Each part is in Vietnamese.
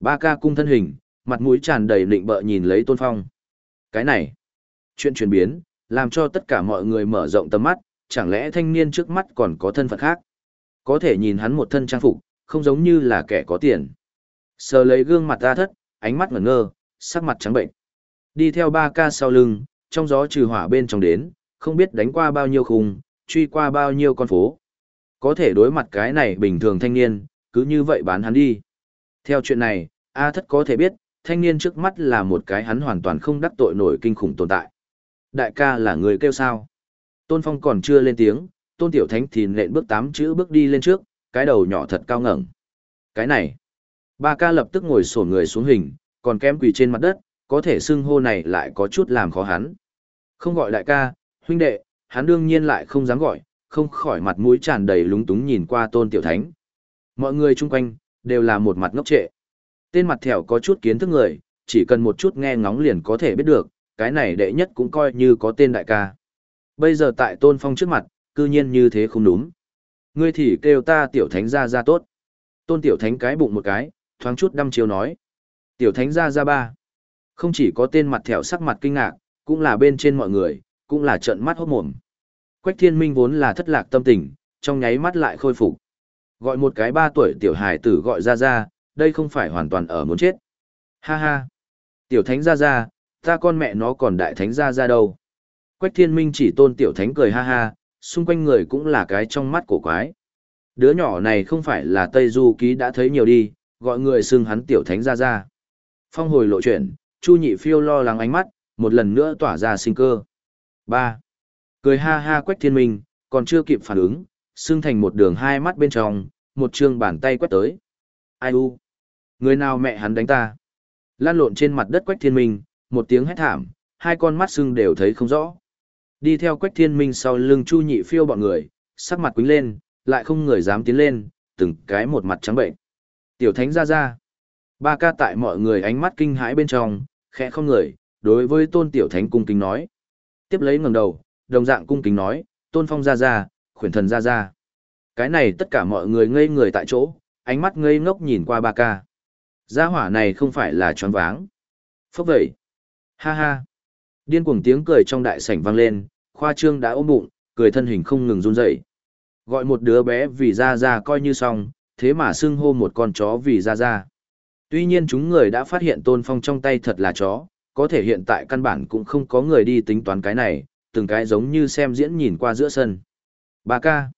Ba ca cung thân hình, mặt mũi tràn đầy nịnh bợ nhìn lấy Tôn Phong. Cái này, chuyện chuyển biến, làm cho tất cả mọi người mở rộng tầm mắt, chẳng lẽ thanh niên trước mắt còn có thân phận khác. Có thể nhìn hắn một thân trang phục, không giống như là kẻ có tiền. Sờ lấy gương mặt ra thất, ánh mắt ngẩn ngơ, sắc mặt trắng bệnh. Đi theo ba ca sau lưng, trong gió trừ hỏa bên trong đến, không biết đánh qua bao nhiêu khung, truy qua bao nhiêu con phố. Có thể đối mặt cái này bình thường thanh niên, cứ như vậy bán hắn đi. Theo chuyện này, A thất có thể biết, thanh niên trước mắt là một cái hắn hoàn toàn không đắc tội nổi kinh khủng tồn tại. Đại ca là người kêu sao? Tôn Phong còn chưa lên tiếng, Tôn Tiểu Thánh thì nện bước tám chữ bước đi lên trước, cái đầu nhỏ thật cao ngẩng. Cái này, ba ca lập tức ngồi sổ người xuống hình, còn kém quỳ trên mặt đất, có thể xưng hô này lại có chút làm khó hắn. Không gọi đại ca, huynh đệ, hắn đương nhiên lại không dám gọi, không khỏi mặt mũi tràn đầy lúng túng nhìn qua Tôn Tiểu Thánh. Mọi người chung quanh, đều là một mặt ngốc trệ. Tên mặt thẻo có chút kiến thức người, chỉ cần một chút nghe ngóng liền có thể biết được, cái này đệ nhất cũng coi như có tên đại ca. Bây giờ tại Tôn Phong trước mặt, cư nhiên như thế không đúng. Ngươi thì kêu ta tiểu thánh ra ra tốt. Tôn tiểu thánh cái bụng một cái, thoáng chút đăm chiếu nói. Tiểu thánh ra ra ba. Không chỉ có tên mặt thẻo sắc mặt kinh ngạc, cũng là bên trên mọi người, cũng là trợn mắt hốt mồm. Quách thiên minh vốn là thất lạc tâm tình, trong nháy mắt lại khôi phục. Gọi một cái ba tuổi tiểu hài tử gọi ra ra, đây không phải hoàn toàn ở muốn chết. Ha ha. Tiểu thánh ra ra, ta con mẹ nó còn đại thánh ra ra đâu. Quách thiên minh chỉ tôn tiểu thánh cười ha ha, xung quanh người cũng là cái trong mắt cổ quái. Đứa nhỏ này không phải là Tây Du Ký đã thấy nhiều đi, gọi người xưng hắn tiểu thánh ra ra. Phong hồi lộ chuyển, Chu Nhị Phiêu lo lắng ánh mắt, một lần nữa tỏa ra sinh cơ. 3. Cười ha ha quách thiên minh, còn chưa kịp phản ứng, xưng thành một đường hai mắt bên trong, một chương bàn tay quét tới. Ai u? Người nào mẹ hắn đánh ta? Lan lộn trên mặt đất quách thiên minh, một tiếng hét thảm, hai con mắt xưng đều thấy không rõ. Đi theo quách thiên minh sau lưng chu nhị phiêu bọn người, sắc mặt quính lên, lại không người dám tiến lên, từng cái một mặt trắng bệnh. Tiểu thánh ra ra. Ba ca tại mọi người ánh mắt kinh hãi bên trong, khẽ không người, đối với tôn tiểu thánh cung kính nói. Tiếp lấy ngẩng đầu, đồng dạng cung kính nói, tôn phong ra ra, khuyển thần ra ra. Cái này tất cả mọi người ngây người tại chỗ, ánh mắt ngây ngốc nhìn qua ba ca. Gia hỏa này không phải là tròn váng. Phốc vậy. Ha ha. Điên cuồng tiếng cười trong đại sảnh vang lên, khoa trương đã ôm bụng, cười thân hình không ngừng run rẩy. Gọi một đứa bé vì ra ra coi như xong, thế mà xưng hô một con chó vì ra ra. Tuy nhiên chúng người đã phát hiện tôn phong trong tay thật là chó, có thể hiện tại căn bản cũng không có người đi tính toán cái này, từng cái giống như xem diễn nhìn qua giữa sân. Ba ca,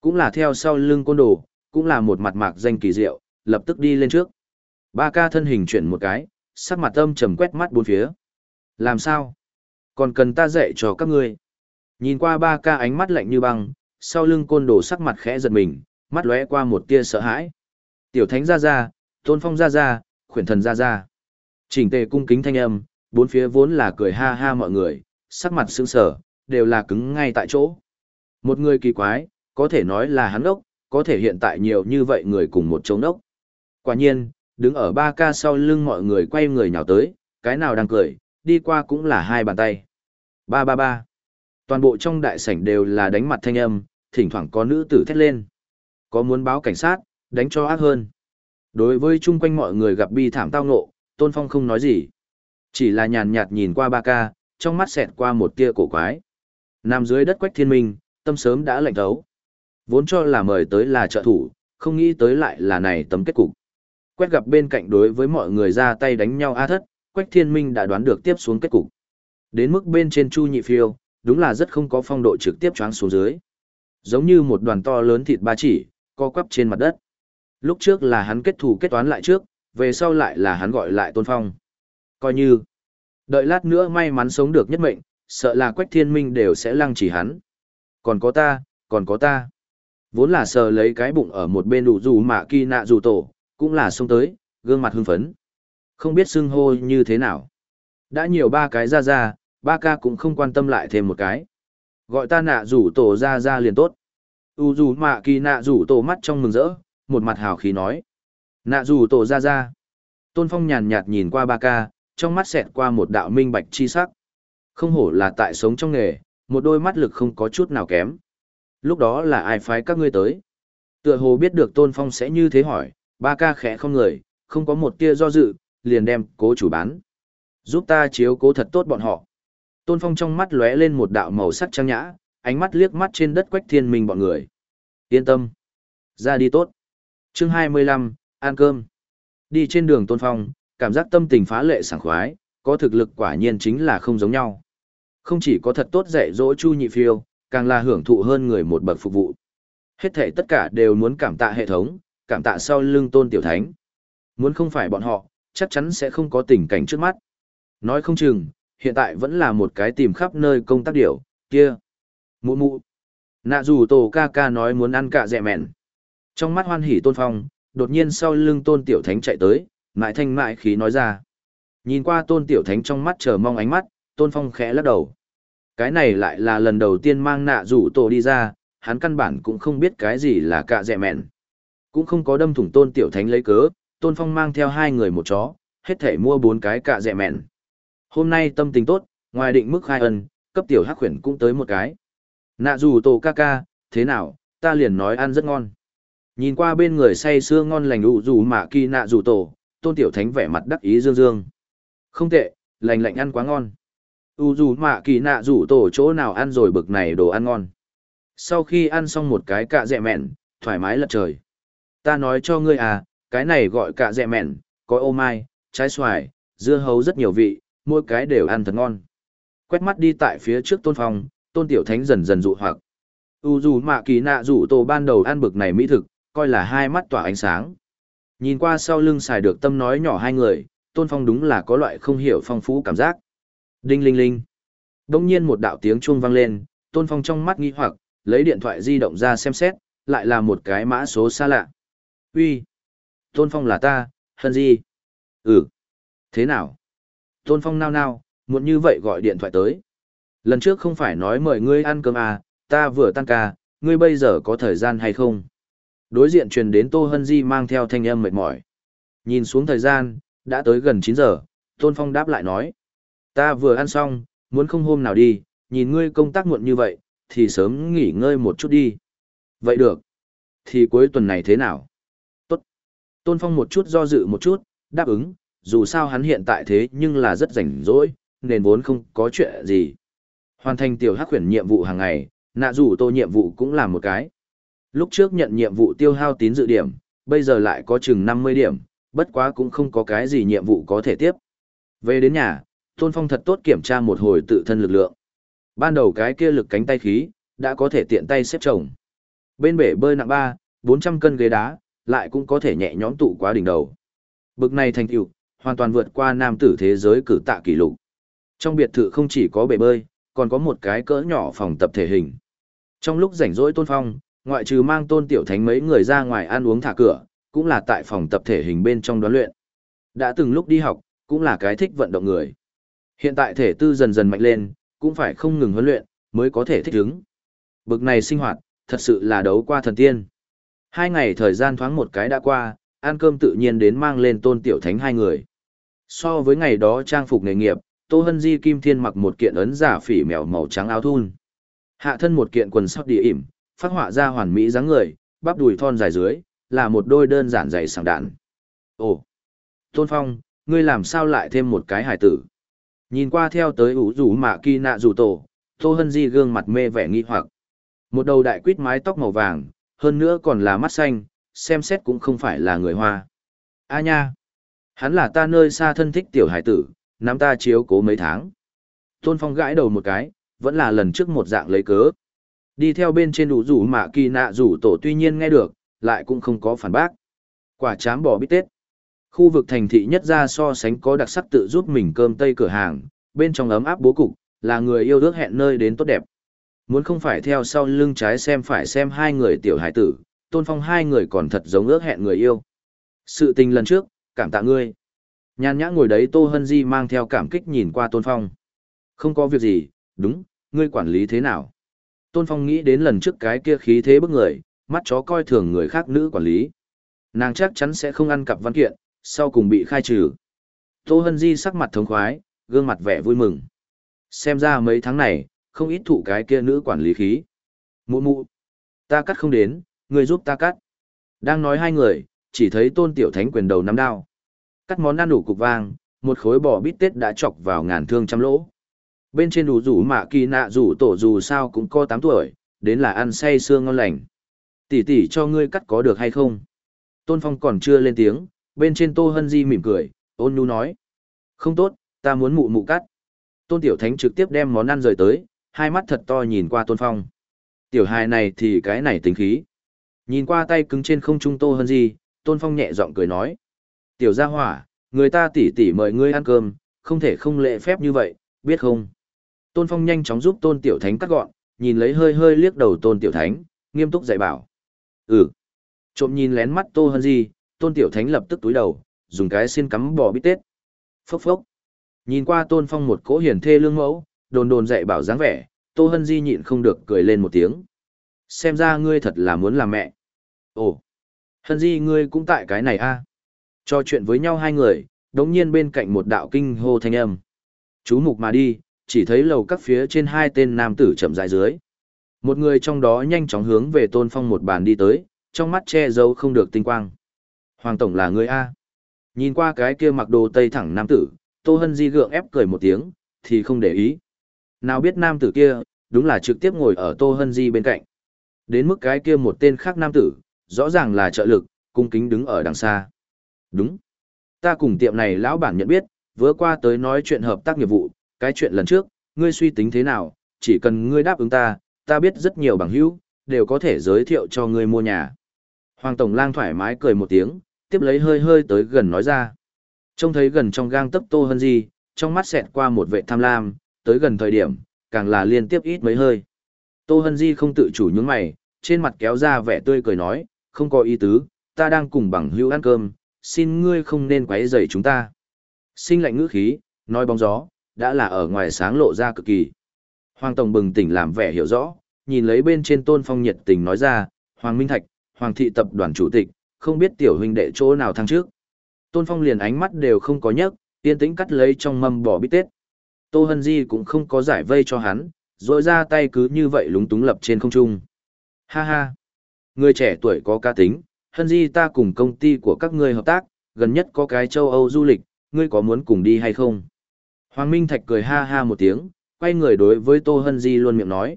cũng là theo sau lưng côn đồ, cũng là một mặt mạc danh kỳ diệu, lập tức đi lên trước. Ba ca thân hình chuyển một cái, sắc mặt âm trầm quét mắt bốn phía. Làm sao? Còn cần ta dạy cho các ngươi. Nhìn qua ba ca ánh mắt lạnh như băng, sau lưng côn đồ sắc mặt khẽ giật mình, mắt lóe qua một tia sợ hãi. Tiểu thánh ra ra, tôn phong ra ra, khuyển thần ra ra. Chỉnh tề cung kính thanh âm, bốn phía vốn là cười ha ha mọi người, sắc mặt sững sờ, đều là cứng ngay tại chỗ. Một người kỳ quái, có thể nói là hắn ốc, có thể hiện tại nhiều như vậy người cùng một chỗ ốc. Quả nhiên, đứng ở ba ca sau lưng mọi người quay người nhào tới, cái nào đang cười, đi qua cũng là hai bàn tay. Ba ba ba. Toàn bộ trong đại sảnh đều là đánh mặt thanh âm, thỉnh thoảng có nữ tử thét lên. Có muốn báo cảnh sát, đánh cho ác hơn. Đối với chung quanh mọi người gặp bi thảm tao ngộ, Tôn Phong không nói gì. Chỉ là nhàn nhạt nhìn qua ba ca, trong mắt xẹt qua một tia cổ quái. Nằm dưới đất quách thiên minh, tâm sớm đã lạnh thấu. Vốn cho là mời tới là trợ thủ, không nghĩ tới lại là này tấm kết cục. Quét gặp bên cạnh đối với mọi người ra tay đánh nhau a thất, quách thiên minh đã đoán được tiếp xuống kết cục. Đến mức bên trên chu nhị phiêu, đúng là rất không có phong độ trực tiếp choáng xuống dưới. Giống như một đoàn to lớn thịt ba chỉ, co quắp trên mặt đất. Lúc trước là hắn kết thù kết toán lại trước, về sau lại là hắn gọi lại tôn phong. Coi như, đợi lát nữa may mắn sống được nhất mệnh, sợ là quách thiên minh đều sẽ lăng chỉ hắn. Còn có ta, còn có ta. Vốn là sờ lấy cái bụng ở một bên đủ dù mà kỳ nạ dù tổ, cũng là xông tới, gương mặt hưng phấn. Không biết xưng hô như thế nào. Đã nhiều ba cái ra ra, ba ca cũng không quan tâm lại thêm một cái. Gọi ta nạ rủ tổ ra ra liền tốt. U dù mạ kỳ nạ rủ tổ mắt trong mừng rỡ, một mặt hào khí nói. Nạ rủ tổ ra ra. Tôn Phong nhàn nhạt nhìn qua ba ca, trong mắt xẹt qua một đạo minh bạch chi sắc. Không hổ là tại sống trong nghề, một đôi mắt lực không có chút nào kém. Lúc đó là ai phái các ngươi tới? Tựa hồ biết được Tôn Phong sẽ như thế hỏi, ba ca khẽ không người, không có một tia do dự, liền đem cố chủ bán. Giúp ta chiếu cố thật tốt bọn họ. Tôn Phong trong mắt lóe lên một đạo màu sắc trang nhã, ánh mắt liếc mắt trên đất quách thiên minh bọn người. Yên tâm. Ra đi tốt. chương 25, ăn cơm. Đi trên đường Tôn Phong, cảm giác tâm tình phá lệ sảng khoái, có thực lực quả nhiên chính là không giống nhau. Không chỉ có thật tốt dạy dỗ Chu Nhị Phiêu, càng là hưởng thụ hơn người một bậc phục vụ. Hết thể tất cả đều muốn cảm tạ hệ thống, cảm tạ sau lưng Tôn Tiểu Thánh. Muốn không phải bọn họ, chắc chắn sẽ không có tình cảnh trước mắt. Nói không chừng, hiện tại vẫn là một cái tìm khắp nơi công tác điểu, kia. Mụ mụ. Nạ dù tổ ca ca nói muốn ăn cả dẹ mẹn. Trong mắt hoan hỉ tôn phong, đột nhiên sau lưng tôn tiểu thánh chạy tới, mại thanh mại khí nói ra. Nhìn qua tôn tiểu thánh trong mắt chờ mong ánh mắt, tôn phong khẽ lắc đầu. Cái này lại là lần đầu tiên mang nạ rủ tổ đi ra, hắn căn bản cũng không biết cái gì là cạ dẹ mẹn. Cũng không có đâm thủng tôn tiểu thánh lấy cớ, tôn phong mang theo hai người một chó, hết thể mua bốn cái cạ dẹ mẹn. Hôm nay tâm tình tốt, ngoài định mức hai ân, cấp tiểu hắc khuyển cũng tới một cái. Nạ rủ tổ ca ca, thế nào, ta liền nói ăn rất ngon. Nhìn qua bên người say sưa ngon lành đủ rủ mạ kỳ nạ rủ tổ, tôn tiểu thánh vẻ mặt đắc ý dương dương. Không tệ, lành lạnh ăn quá ngon u dù mạ kỳ nạ rủ tổ chỗ nào ăn rồi bực này đồ ăn ngon. Sau khi ăn xong một cái cạ dẹ mẹn, thoải mái lật trời. Ta nói cho ngươi à, cái này gọi cạ dẹ mẹn, có ô mai, trái xoài, dưa hấu rất nhiều vị, mỗi cái đều ăn thật ngon. Quét mắt đi tại phía trước tôn phong, tôn tiểu thánh dần dần dụ hoặc. U dù mạ kỳ nạ rủ tổ ban đầu ăn bực này mỹ thực, coi là hai mắt tỏa ánh sáng. Nhìn qua sau lưng xài được tâm nói nhỏ hai người, tôn phong đúng là có loại không hiểu phong phú cảm giác. Đinh linh linh. Đông nhiên một đạo tiếng chuông vang lên, tôn phong trong mắt nghi hoặc, lấy điện thoại di động ra xem xét, lại là một cái mã số xa lạ. Uy, Tôn phong là ta, hân gì? Ừ. Thế nào? Tôn phong nao nao, muốn như vậy gọi điện thoại tới. Lần trước không phải nói mời ngươi ăn cơm à, ta vừa tan ca, ngươi bây giờ có thời gian hay không? Đối diện truyền đến Tô Hân Di mang theo thanh âm mệt mỏi. Nhìn xuống thời gian, đã tới gần 9 giờ, Tôn Phong đáp lại nói. Ta vừa ăn xong, muốn không hôm nào đi, nhìn ngươi công tác muộn như vậy, thì sớm nghỉ ngơi một chút đi. Vậy được. Thì cuối tuần này thế nào? Tốt. Tôn Phong một chút do dự một chút, đáp ứng, dù sao hắn hiện tại thế nhưng là rất rảnh rỗi, nên vốn không có chuyện gì. Hoàn thành tiểu hắc khuyển nhiệm vụ hàng ngày, nạ dù tô nhiệm vụ cũng là một cái. Lúc trước nhận nhiệm vụ tiêu hao tín dự điểm, bây giờ lại có chừng 50 điểm, bất quá cũng không có cái gì nhiệm vụ có thể tiếp. Về đến nhà, Tôn Phong thật tốt kiểm tra một hồi tự thân lực lượng. Ban đầu cái kia lực cánh tay khí, đã có thể tiện tay xếp chồng. Bên bể bơi nặng 3, 400 cân ghế đá, lại cũng có thể nhẹ nhõm tụ quá đỉnh đầu. Bực này thành tựu, hoàn toàn vượt qua nam tử thế giới cử tạ kỷ lục. Trong biệt thự không chỉ có bể bơi, còn có một cái cỡ nhỏ phòng tập thể hình. Trong lúc rảnh rỗi Tôn Phong, ngoại trừ mang Tôn Tiểu Thánh mấy người ra ngoài ăn uống thả cửa, cũng là tại phòng tập thể hình bên trong đoán luyện. Đã từng lúc đi học, cũng là cái thích vận động người. Hiện tại thể tư dần dần mạnh lên, cũng phải không ngừng huấn luyện, mới có thể thích ứng. Bực này sinh hoạt, thật sự là đấu qua thần tiên. Hai ngày thời gian thoáng một cái đã qua, ăn cơm tự nhiên đến mang lên tôn tiểu thánh hai người. So với ngày đó trang phục nghề nghiệp, Tô Hân Di Kim Thiên mặc một kiện ấn giả phỉ mèo màu trắng áo thun. Hạ thân một kiện quần sóc địa ỉm, phát họa ra hoàn mỹ dáng người, bắp đùi thon dài dưới, là một đôi đơn giản dày sảng đạn. Ồ! Tôn Phong, ngươi làm sao lại thêm một cái hải tử? Nhìn qua theo tới ủ rủ mạ kỳ nạ rủ tổ, Tô Hân Di gương mặt mê vẻ nghi hoặc. Một đầu đại quýt mái tóc màu vàng, hơn nữa còn là mắt xanh, xem xét cũng không phải là người hoa. A nha! Hắn là ta nơi xa thân thích tiểu hải tử, nắm ta chiếu cố mấy tháng. Tôn Phong gãi đầu một cái, vẫn là lần trước một dạng lấy cớ. Đi theo bên trên đủ rủ mạ kỳ nạ rủ tổ tuy nhiên nghe được, lại cũng không có phản bác. Quả chám bò bít tết. Khu vực thành thị nhất ra so sánh có đặc sắc tự giúp mình cơm tây cửa hàng, bên trong ấm áp bố cục, là người yêu ước hẹn nơi đến tốt đẹp. Muốn không phải theo sau lưng trái xem phải xem hai người tiểu hải tử, tôn phong hai người còn thật giống ước hẹn người yêu. Sự tình lần trước, cảm tạ ngươi. Nhàn nhã ngồi đấy Tô Hân Di mang theo cảm kích nhìn qua Tôn Phong. Không có việc gì, đúng, ngươi quản lý thế nào? Tôn Phong nghĩ đến lần trước cái kia khí thế bức người, mắt chó coi thường người khác nữ quản lý. Nàng chắc chắn sẽ không ăn cặp văn kiện, sau cùng bị khai trừ. Tô Hân Di sắc mặt thống khoái, gương mặt vẻ vui mừng. Xem ra mấy tháng này, không ít thụ cái kia nữ quản lý khí. Mụ mụ, ta cắt không đến, người giúp ta cắt. Đang nói hai người, chỉ thấy tôn tiểu thánh quyền đầu nắm đao, Cắt món ăn đủ cục vàng, một khối bò bít tết đã chọc vào ngàn thương trăm lỗ. Bên trên đủ rủ mạ kỳ nạ rủ tổ dù sao cũng có 8 tuổi, đến là ăn say xương ngon lành. Tỷ tỷ cho ngươi cắt có được hay không? Tôn Phong còn chưa lên tiếng, bên trên Tô Hân Di mỉm cười, ôn nhu nói. Không tốt, ta muốn mụ mụ cắt. Tôn Tiểu Thánh trực tiếp đem món ăn rời tới, hai mắt thật to nhìn qua Tôn Phong. Tiểu hài này thì cái này tính khí. Nhìn qua tay cứng trên không trung Tô Hân Di, Tôn Phong nhẹ giọng cười nói. Tiểu gia hỏa, người ta tỉ tỉ mời ngươi ăn cơm, không thể không lệ phép như vậy, biết không? Tôn Phong nhanh chóng giúp Tôn Tiểu Thánh cắt gọn, nhìn lấy hơi hơi liếc đầu Tôn Tiểu Thánh, nghiêm túc dạy bảo. Ừ. Trộm nhìn lén mắt Tô Hân Di, Tôn Tiểu Thánh lập tức túi đầu, dùng cái xin cắm bò bít tết. Phốc phốc. Nhìn qua Tôn Phong một cỗ hiền thê lương mẫu, đồn đồn dạy bảo dáng vẻ, Tô Hân Di nhịn không được cười lên một tiếng. Xem ra ngươi thật là muốn làm mẹ. Ồ, Hân Di ngươi cũng tại cái này a à? Chuyện với nhau hai người, đống nhiên bên cạnh một đạo kinh hô thanh âm. Chú mục mà đi, chỉ thấy lầu các phía trên hai tên nam tử chậm dài dưới. Một người trong đó nhanh chóng hướng về Tôn Phong một bàn đi tới, trong mắt che giấu không được tinh quang. Hoàng Tổng là người A. Nhìn qua cái kia mặc đồ tây thẳng nam tử, Tô Hân Di gượng ép cười một tiếng, thì không để ý. Nào biết nam tử kia, đúng là trực tiếp ngồi ở Tô Hân Di bên cạnh. Đến mức cái kia một tên khác nam tử, rõ ràng là trợ lực, cung kính đứng ở đằng xa. Đúng. Ta cùng tiệm này lão bản nhận biết, vừa qua tới nói chuyện hợp tác nghiệp vụ, cái chuyện lần trước, ngươi suy tính thế nào, chỉ cần ngươi đáp ứng ta, ta biết rất nhiều bằng hữu, đều có thể giới thiệu cho ngươi mua nhà. Hoàng Tổng lang thoải mái cười một tiếng, tiếp lấy hơi hơi tới gần nói ra. Trông thấy gần trong gang tấp Tô Hân Di, trong mắt xẹt qua một vệ tham lam, tới gần thời điểm, càng là liên tiếp ít mấy hơi. Tô Hân Di không tự chủ nhướng mày, trên mặt kéo ra vẻ tươi cười nói, không có ý tứ, ta đang cùng bằng hữu ăn cơm, xin ngươi không nên quấy rầy chúng ta. Sinh lạnh ngữ khí, nói bóng gió, đã là ở ngoài sáng lộ ra cực kỳ. Hoàng Tổng bừng tỉnh làm vẻ hiểu rõ, nhìn lấy bên trên tôn phong nhiệt tình nói ra, Hoàng Minh Thạch, Hoàng thị tập đoàn chủ tịch, không biết tiểu huynh đệ chỗ nào thăng trước. Tôn phong liền ánh mắt đều không có nhấc, yên tĩnh cắt lấy trong mâm bỏ bít tết. Tô Hân Di cũng không có giải vây cho hắn, rồi ra tay cứ như vậy lúng túng lập trên không trung. Ha ha! Người trẻ tuổi có ca tính, Hân Di ta cùng công ty của các ngươi hợp tác, gần nhất có cái châu Âu du lịch, ngươi có muốn cùng đi hay không? Hoàng Minh Thạch cười ha ha một tiếng, quay người đối với Tô Hân Di luôn miệng nói.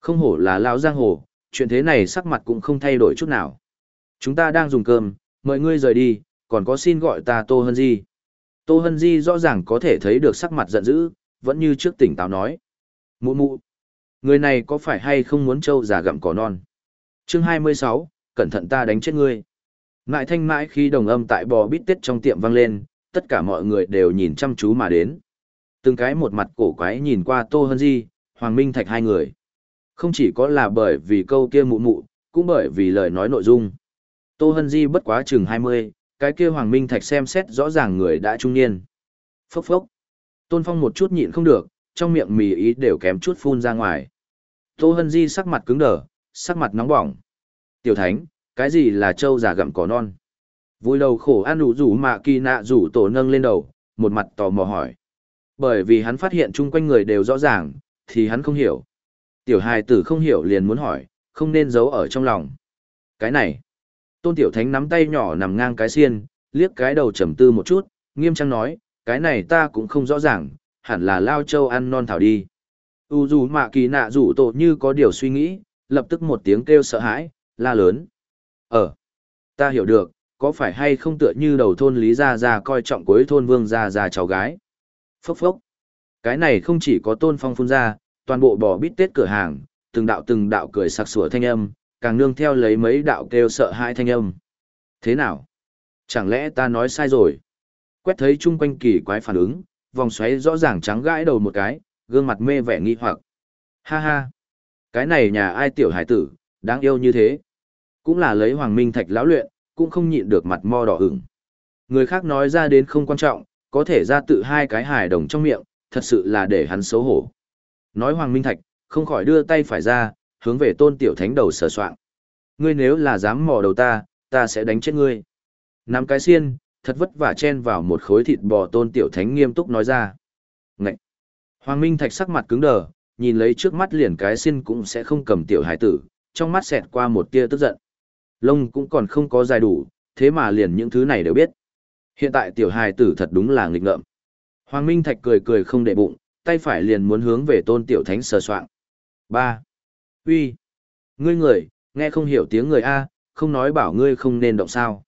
Không hổ là lão giang hồ, chuyện thế này sắc mặt cũng không thay đổi chút nào. Chúng ta đang dùng cơm, mời ngươi rời đi, còn có xin gọi ta Tô Hân Di. Tô Hân Di rõ ràng có thể thấy được sắc mặt giận dữ, vẫn như trước tỉnh táo nói. Mụ mụ, người này có phải hay không muốn trâu già gặm cỏ non? chương 26, cẩn thận ta đánh chết ngươi. Ngại thanh mãi khi đồng âm tại bò bít tết trong tiệm vang lên, tất cả mọi người đều nhìn chăm chú mà đến. Từng cái một mặt cổ quái nhìn qua Tô Hân Di, Hoàng Minh Thạch hai người. Không chỉ có là bởi vì câu kia mụ mụ, cũng bởi vì lời nói nội dung. Tô Hân Di bất quá chừng 20, cái kia Hoàng Minh Thạch xem xét rõ ràng người đã trung niên. Phốc phốc. Tôn Phong một chút nhịn không được, trong miệng mì ý đều kém chút phun ra ngoài. Tô Hân Di sắc mặt cứng đờ, sắc mặt nóng bỏng. Tiểu Thánh, cái gì là trâu già gặm cỏ non? Vui đầu khổ an đủ rủ mạ kỳ nạ rủ tổ nâng lên đầu, một mặt tò mò hỏi. Bởi vì hắn phát hiện chung quanh người đều rõ ràng, thì hắn không hiểu. Tiểu hài tử không hiểu liền muốn hỏi, không nên giấu ở trong lòng. Cái này. Tôn Tiểu Thánh nắm tay nhỏ nằm ngang cái xiên, liếc cái đầu trầm tư một chút, nghiêm trang nói, cái này ta cũng không rõ ràng, hẳn là lao châu ăn non thảo đi. U dù mạ kỳ nạ rủ tổ như có điều suy nghĩ, lập tức một tiếng kêu sợ hãi, la lớn. Ờ, ta hiểu được, có phải hay không tựa như đầu thôn Lý Gia Gia coi trọng cuối thôn Vương Gia Gia cháu gái. Phốc phốc. Cái này không chỉ có tôn phong phun ra, toàn bộ bò bít tết cửa hàng, từng đạo từng đạo cười sặc sủa thanh âm, càng nương theo lấy mấy đạo kêu sợ hãi thanh âm. Thế nào? Chẳng lẽ ta nói sai rồi? Quét thấy chung quanh kỳ quái phản ứng, vòng xoáy rõ ràng trắng gãi đầu một cái, gương mặt mê vẻ nghi hoặc. Ha ha! Cái này nhà ai tiểu hải tử, đáng yêu như thế. Cũng là lấy hoàng minh thạch lão luyện, cũng không nhịn được mặt mo đỏ ửng. Người khác nói ra đến không quan trọng, có thể ra tự hai cái hài đồng trong miệng, thật sự là để hắn xấu hổ. Nói Hoàng Minh Thạch, không khỏi đưa tay phải ra, hướng về tôn tiểu thánh đầu sờ soạng Ngươi nếu là dám mò đầu ta, ta sẽ đánh chết ngươi. Nắm cái xiên, thật vất vả chen vào một khối thịt bò tôn tiểu thánh nghiêm túc nói ra. Ngậy! Hoàng Minh Thạch sắc mặt cứng đờ, nhìn lấy trước mắt liền cái xiên cũng sẽ không cầm tiểu hải tử, trong mắt xẹt qua một tia tức giận. Lông cũng còn không có dài đủ, thế mà liền những thứ này đều biết. Hiện tại tiểu hài tử thật đúng là nghịch ngợm. Hoàng Minh Thạch cười cười không để bụng, tay phải liền muốn hướng về tôn tiểu thánh sờ soạng. ba uy Ngươi người, nghe không hiểu tiếng người A, không nói bảo ngươi không nên động sao.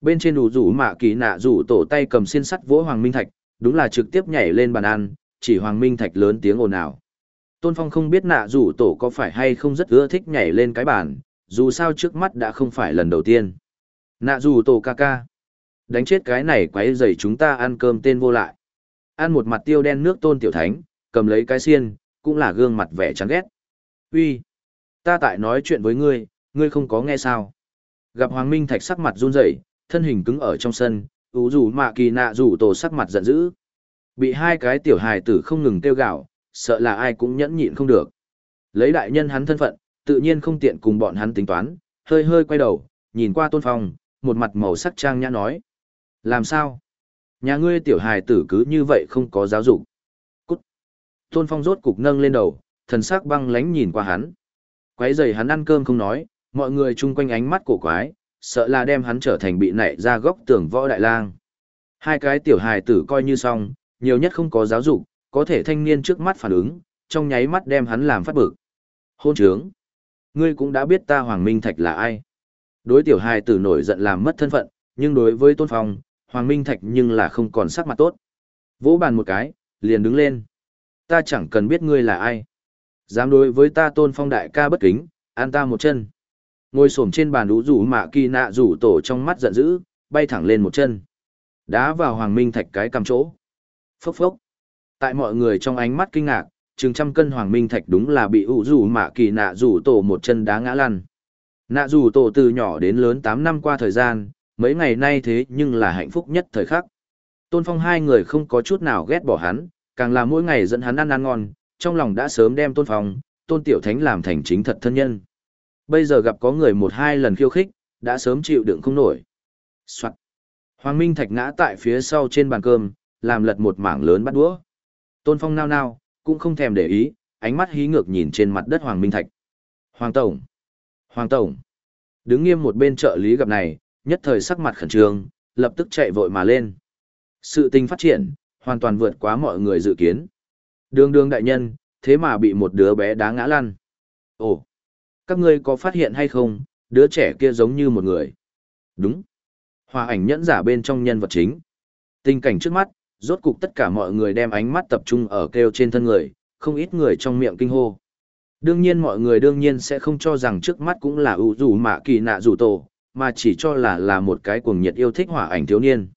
Bên trên đủ rủ mạ kỳ nạ rủ tổ tay cầm xiên sắt vỗ Hoàng Minh Thạch, đúng là trực tiếp nhảy lên bàn ăn, chỉ Hoàng Minh Thạch lớn tiếng ồn ào. Tôn Phong không biết nạ rủ tổ có phải hay không rất ưa thích nhảy lên cái bàn, dù sao trước mắt đã không phải lần đầu tiên. Nạ rủ tổ ca ca. Đánh chết cái này quấy rầy chúng ta ăn cơm tên vô lại. Ăn một mặt tiêu đen nước tôn tiểu thánh, cầm lấy cái xiên, cũng là gương mặt vẻ chán ghét. Uy, ta tại nói chuyện với ngươi, ngươi không có nghe sao? Gặp Hoàng Minh Thạch sắc mặt run rẩy, thân hình cứng ở trong sân, ủ rủ mạ kỳ nạ rủ tổ sắc mặt giận dữ. Bị hai cái tiểu hài tử không ngừng tiêu gạo, sợ là ai cũng nhẫn nhịn không được. Lấy đại nhân hắn thân phận, tự nhiên không tiện cùng bọn hắn tính toán, hơi hơi quay đầu, nhìn qua tôn phong, một mặt màu sắc trang nhã nói. Làm sao? Nhà ngươi tiểu hài tử cứ như vậy không có giáo dục. Cút. Tôn phong rốt cục nâng lên đầu, thần sắc băng lánh nhìn qua hắn. Quấy giày hắn ăn cơm không nói, mọi người chung quanh ánh mắt cổ quái, sợ là đem hắn trở thành bị nảy ra góc tường võ đại lang. Hai cái tiểu hài tử coi như xong, nhiều nhất không có giáo dục, có thể thanh niên trước mắt phản ứng, trong nháy mắt đem hắn làm phát bực. Hôn trướng. Ngươi cũng đã biết ta Hoàng Minh Thạch là ai. Đối tiểu hài tử nổi giận làm mất thân phận, nhưng đối với Tôn Phong, Hoàng Minh Thạch nhưng là không còn sắc mặt tốt. Vỗ bàn một cái, liền đứng lên. Ta chẳng cần biết ngươi là ai. Dám đối với ta Tôn Phong đại ca bất kính, an ta một chân. Ngồi xổm trên bàn đú rủ mạ kỳ nạ rủ tổ trong mắt giận dữ, bay thẳng lên một chân. Đá vào Hoàng Minh Thạch cái cầm chỗ. Phốc phốc. Tại mọi người trong ánh mắt kinh ngạc, chừng trăm cân Hoàng Minh Thạch đúng là bị ủ rủ mạ kỳ nạ rủ tổ một chân đá ngã lăn. Nạ rủ tổ từ nhỏ đến lớn tám năm qua thời gian, mấy ngày nay thế nhưng là hạnh phúc nhất thời khắc. Tôn Phong hai người không có chút nào ghét bỏ hắn, càng là mỗi ngày dẫn hắn ăn ăn ngon, trong lòng đã sớm đem Tôn Phong, Tôn Tiểu Thánh làm thành chính thật thân nhân. Bây giờ gặp có người một hai lần khiêu khích, đã sớm chịu đựng không nổi. Soạn. Hoàng Minh Thạch ngã tại phía sau trên bàn cơm, làm lật một mảng lớn bắt đũa. Tôn Phong nao nao, cũng không thèm để ý, ánh mắt hí ngược nhìn trên mặt đất Hoàng Minh Thạch. Hoàng Tổng! Hoàng Tổng! Đứng nghiêm một bên trợ lý gặp này, nhất thời sắc mặt khẩn trương, lập tức chạy vội mà lên. Sự tình phát triển, hoàn toàn vượt quá mọi người dự kiến. Đường đường đại nhân, thế mà bị một đứa bé đá ngã lăn. Ồ! Các ngươi có phát hiện hay không, đứa trẻ kia giống như một người. Đúng. Hòa ảnh nhẫn giả bên trong nhân vật chính. Tình cảnh trước mắt, rốt cục tất cả mọi người đem ánh mắt tập trung ở kêu trên thân người, không ít người trong miệng kinh hô. Đương nhiên mọi người đương nhiên sẽ không cho rằng trước mắt cũng là ủ rủ mạ kỳ nạ rủ tổ, mà chỉ cho là là một cái cuồng nhiệt yêu thích hỏa ảnh thiếu niên.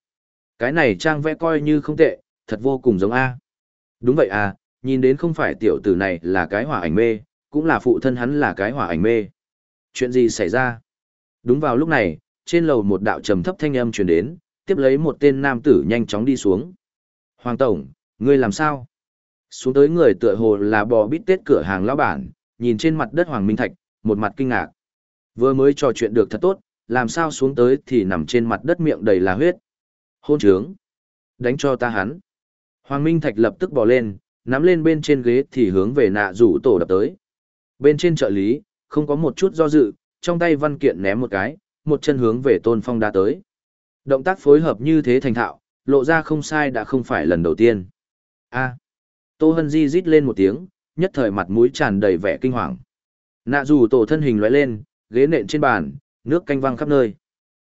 Cái này trang vẽ coi như không tệ, thật vô cùng giống A. Đúng vậy à, nhìn đến không phải tiểu tử này là cái hỏa ảnh mê, cũng là phụ thân hắn là cái hỏa ảnh mê. Chuyện gì xảy ra? Đúng vào lúc này, trên lầu một đạo trầm thấp thanh âm truyền đến, tiếp lấy một tên nam tử nhanh chóng đi xuống. Hoàng Tổng, ngươi làm sao? Xuống tới người tựa hồ là bò bít tết cửa hàng lão bản, nhìn trên mặt đất Hoàng Minh Thạch, một mặt kinh ngạc. Vừa mới trò chuyện được thật tốt, làm sao xuống tới thì nằm trên mặt đất miệng đầy là huyết. Hôn trướng. Đánh cho ta hắn. Hoàng Minh Thạch lập tức bò lên, nắm lên bên trên ghế thì hướng về nạ rủ tổ đập tới. Bên trên trợ lý, không có một chút do dự, trong tay văn kiện ném một cái, một chân hướng về tôn phong đã tới. Động tác phối hợp như thế thành thạo, lộ ra không sai đã không phải lần đầu tiên. A. Tô Hân Di rít lên một tiếng, nhất thời mặt mũi tràn đầy vẻ kinh hoàng. Nạ dù tổ thân hình lóe lên, ghế nện trên bàn, nước canh văng khắp nơi.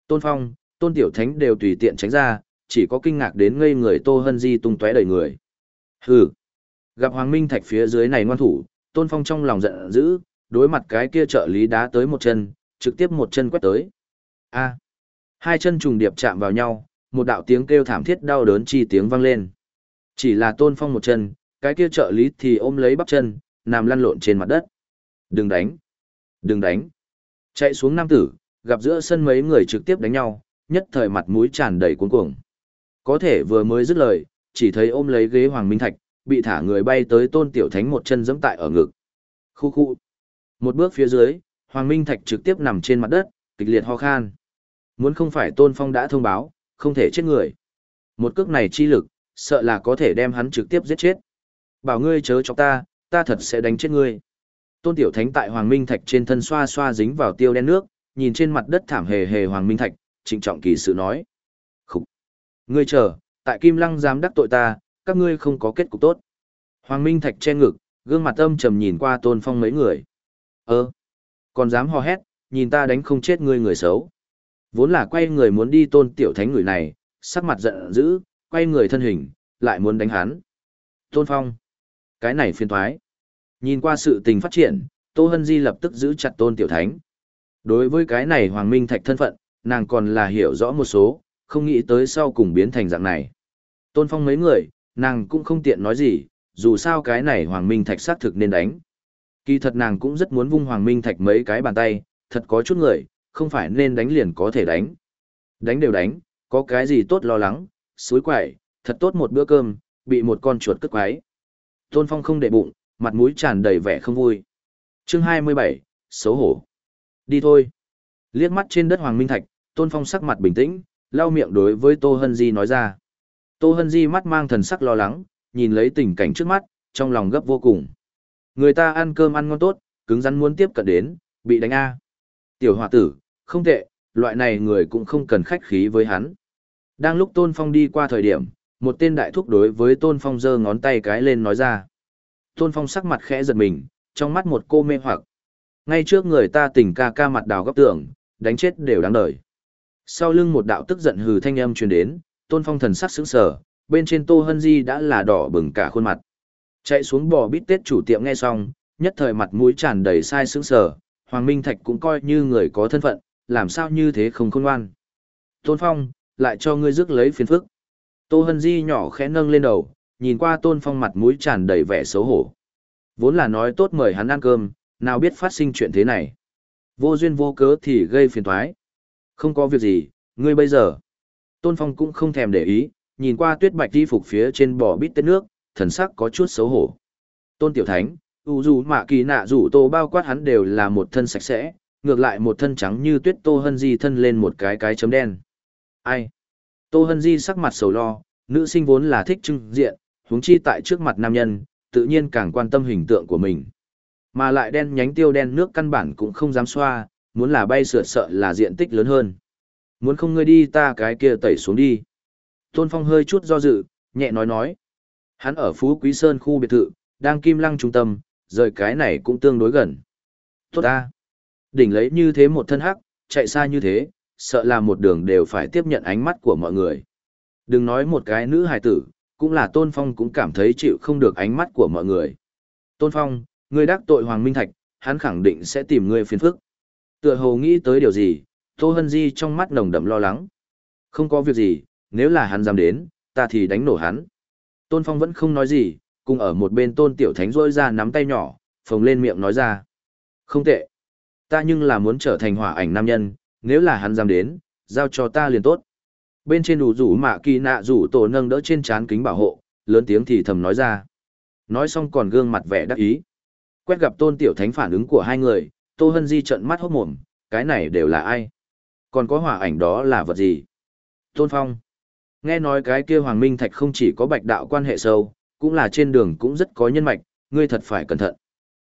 Tôn Phong, Tôn Tiểu Thánh đều tùy tiện tránh ra, chỉ có kinh ngạc đến ngây người Tô Hân Di tung tóe đầy người. Hừ. Gặp Hoàng Minh Thạch phía dưới này ngoan thủ, Tôn Phong trong lòng giận dữ, đối mặt cái kia trợ lý đá tới một chân, trực tiếp một chân quét tới. A. Hai chân trùng điệp chạm vào nhau, một đạo tiếng kêu thảm thiết đau đớn chi tiếng vang lên. Chỉ là Tôn Phong một chân, cái kia trợ lý thì ôm lấy bắp chân, nằm lăn lộn trên mặt đất. Đừng đánh! Đừng đánh! Chạy xuống nam tử, gặp giữa sân mấy người trực tiếp đánh nhau, nhất thời mặt mũi tràn đầy cuống cuồng. Có thể vừa mới dứt lời, chỉ thấy ôm lấy ghế Hoàng Minh Thạch, bị thả người bay tới tôn tiểu thánh một chân giẫm tại ở ngực. Khu khu. Một bước phía dưới, Hoàng Minh Thạch trực tiếp nằm trên mặt đất, kịch liệt ho khan. Muốn không phải tôn phong đã thông báo, không thể chết người. Một cước này chi lực, sợ là có thể đem hắn trực tiếp giết chết. Bảo ngươi chớ cho ta, ta thật sẽ đánh chết ngươi. Tôn Tiểu Thánh tại Hoàng Minh Thạch trên thân xoa xoa dính vào tiêu đen nước, nhìn trên mặt đất thảm hề hề Hoàng Minh Thạch, trịnh trọng kỳ sự nói. Khúc! Ngươi chờ, tại Kim Lăng dám đắc tội ta, các ngươi không có kết cục tốt. Hoàng Minh Thạch che ngực, gương mặt âm trầm nhìn qua Tôn Phong mấy người. Ơ, còn dám hò hét, nhìn ta đánh không chết ngươi người xấu. Vốn là quay người muốn đi Tôn Tiểu Thánh người này, sắc mặt giận dữ, quay người thân hình, lại muốn đánh hắn. Tôn Phong, cái này phiền thoái. Nhìn qua sự tình phát triển, Tô Hân Di lập tức giữ chặt Tôn Tiểu Thánh. Đối với cái này Hoàng Minh Thạch thân phận, nàng còn là hiểu rõ một số, không nghĩ tới sau cùng biến thành dạng này. Tôn Phong mấy người, nàng cũng không tiện nói gì, dù sao cái này Hoàng Minh Thạch xác thực nên đánh. Kỳ thật nàng cũng rất muốn vung Hoàng Minh Thạch mấy cái bàn tay, thật có chút người, không phải nên đánh liền có thể đánh. Đánh đều đánh, có cái gì tốt lo lắng, suối quậy, thật tốt một bữa cơm, bị một con chuột cất quái. Tôn Phong không để bụng, mặt mũi tràn đầy vẻ không vui. Chương 27, xấu hổ. Đi thôi. Liếc mắt trên đất Hoàng Minh Thạch, Tôn Phong sắc mặt bình tĩnh, lau miệng đối với Tô Hân Di nói ra. Tô Hân Di mắt mang thần sắc lo lắng, nhìn lấy tình cảnh trước mắt, trong lòng gấp vô cùng. Người ta ăn cơm ăn ngon tốt, cứng rắn muốn tiếp cận đến, bị đánh A. Tiểu hòa tử, không tệ, loại này người cũng không cần khách khí với hắn. Đang lúc Tôn Phong đi qua thời điểm, một tên đại thúc đối với Tôn Phong giơ ngón tay cái lên nói ra. Tôn Phong sắc mặt khẽ giật mình, trong mắt một cô mê hoặc. Ngay trước người ta tỉnh ca ca mặt đào góc tường, đánh chết đều đáng đời. Sau lưng một đạo tức giận hừ thanh âm truyền đến, Tôn Phong thần sắc sững sờ, bên trên Tô Hân Di đã là đỏ bừng cả khuôn mặt. Chạy xuống bò bít tết chủ tiệm nghe xong, nhất thời mặt mũi tràn đầy sai sững sờ, Hoàng Minh Thạch cũng coi như người có thân phận, làm sao như thế không khôn ngoan. Tôn Phong, lại cho ngươi rước lấy phiền phức. Tô Hân Di nhỏ khẽ nâng lên đầu, nhìn qua Tôn Phong mặt mũi tràn đầy vẻ xấu hổ. Vốn là nói tốt mời hắn ăn cơm, nào biết phát sinh chuyện thế này. Vô duyên vô cớ thì gây phiền toái. Không có việc gì, ngươi bây giờ. Tôn Phong cũng không thèm để ý, nhìn qua tuyết bạch đi phục phía trên bò bít tết nước, thần sắc có chút xấu hổ. Tôn Tiểu Thánh, u dù mạ kỳ nạ rủ tô bao quát hắn đều là một thân sạch sẽ, ngược lại một thân trắng như tuyết Tô Hân Di thân lên một cái cái chấm đen. Ai? Tô Hân Di sắc mặt sầu lo, nữ sinh vốn là thích trưng diện, huống chi tại trước mặt nam nhân, tự nhiên càng quan tâm hình tượng của mình. Mà lại đen nhánh tiêu đen nước căn bản cũng không dám xoa, muốn là bay sượt sợ là diện tích lớn hơn. Muốn không ngươi đi ta cái kia tẩy xuống đi. Tôn Phong hơi chút do dự, nhẹ nói nói. Hắn ở Phú Quý Sơn khu biệt thự, đang kim lăng trung tâm, rời cái này cũng tương đối gần. Tốt ta. Đỉnh lấy như thế một thân hắc, chạy xa như thế, sợ là một đường đều phải tiếp nhận ánh mắt của mọi người. Đừng nói một cái nữ hài tử, cũng là Tôn Phong cũng cảm thấy chịu không được ánh mắt của mọi người. Tôn Phong, ngươi đắc tội Hoàng Minh Thạch, hắn khẳng định sẽ tìm ngươi phiền phức. Tựa hồ nghĩ tới điều gì, Tô Hân Di trong mắt nồng đậm lo lắng. Không có việc gì, nếu là hắn dám đến, ta thì đánh nổ hắn. Tôn Phong vẫn không nói gì, cùng ở một bên Tôn Tiểu Thánh rôi ra nắm tay nhỏ, phồng lên miệng nói ra. Không tệ. Ta nhưng là muốn trở thành hỏa ảnh nam nhân, nếu là hắn dám đến, giao cho ta liền tốt. Bên trên đủ rủ mạ kỳ nạ rủ tổ nâng đỡ trên trán kính bảo hộ, lớn tiếng thì thầm nói ra. Nói xong còn gương mặt vẻ đắc ý. Quét gặp Tôn Tiểu Thánh phản ứng của hai người, Tô Hân Di trận mắt hốt mồm, cái này đều là ai? Còn có hỏa ảnh đó là vật gì? Tôn Phong. Nghe nói cái kia Hoàng Minh Thạch không chỉ có bạch đạo quan hệ sâu, cũng là trên đường cũng rất có nhân mạch, ngươi thật phải cẩn thận.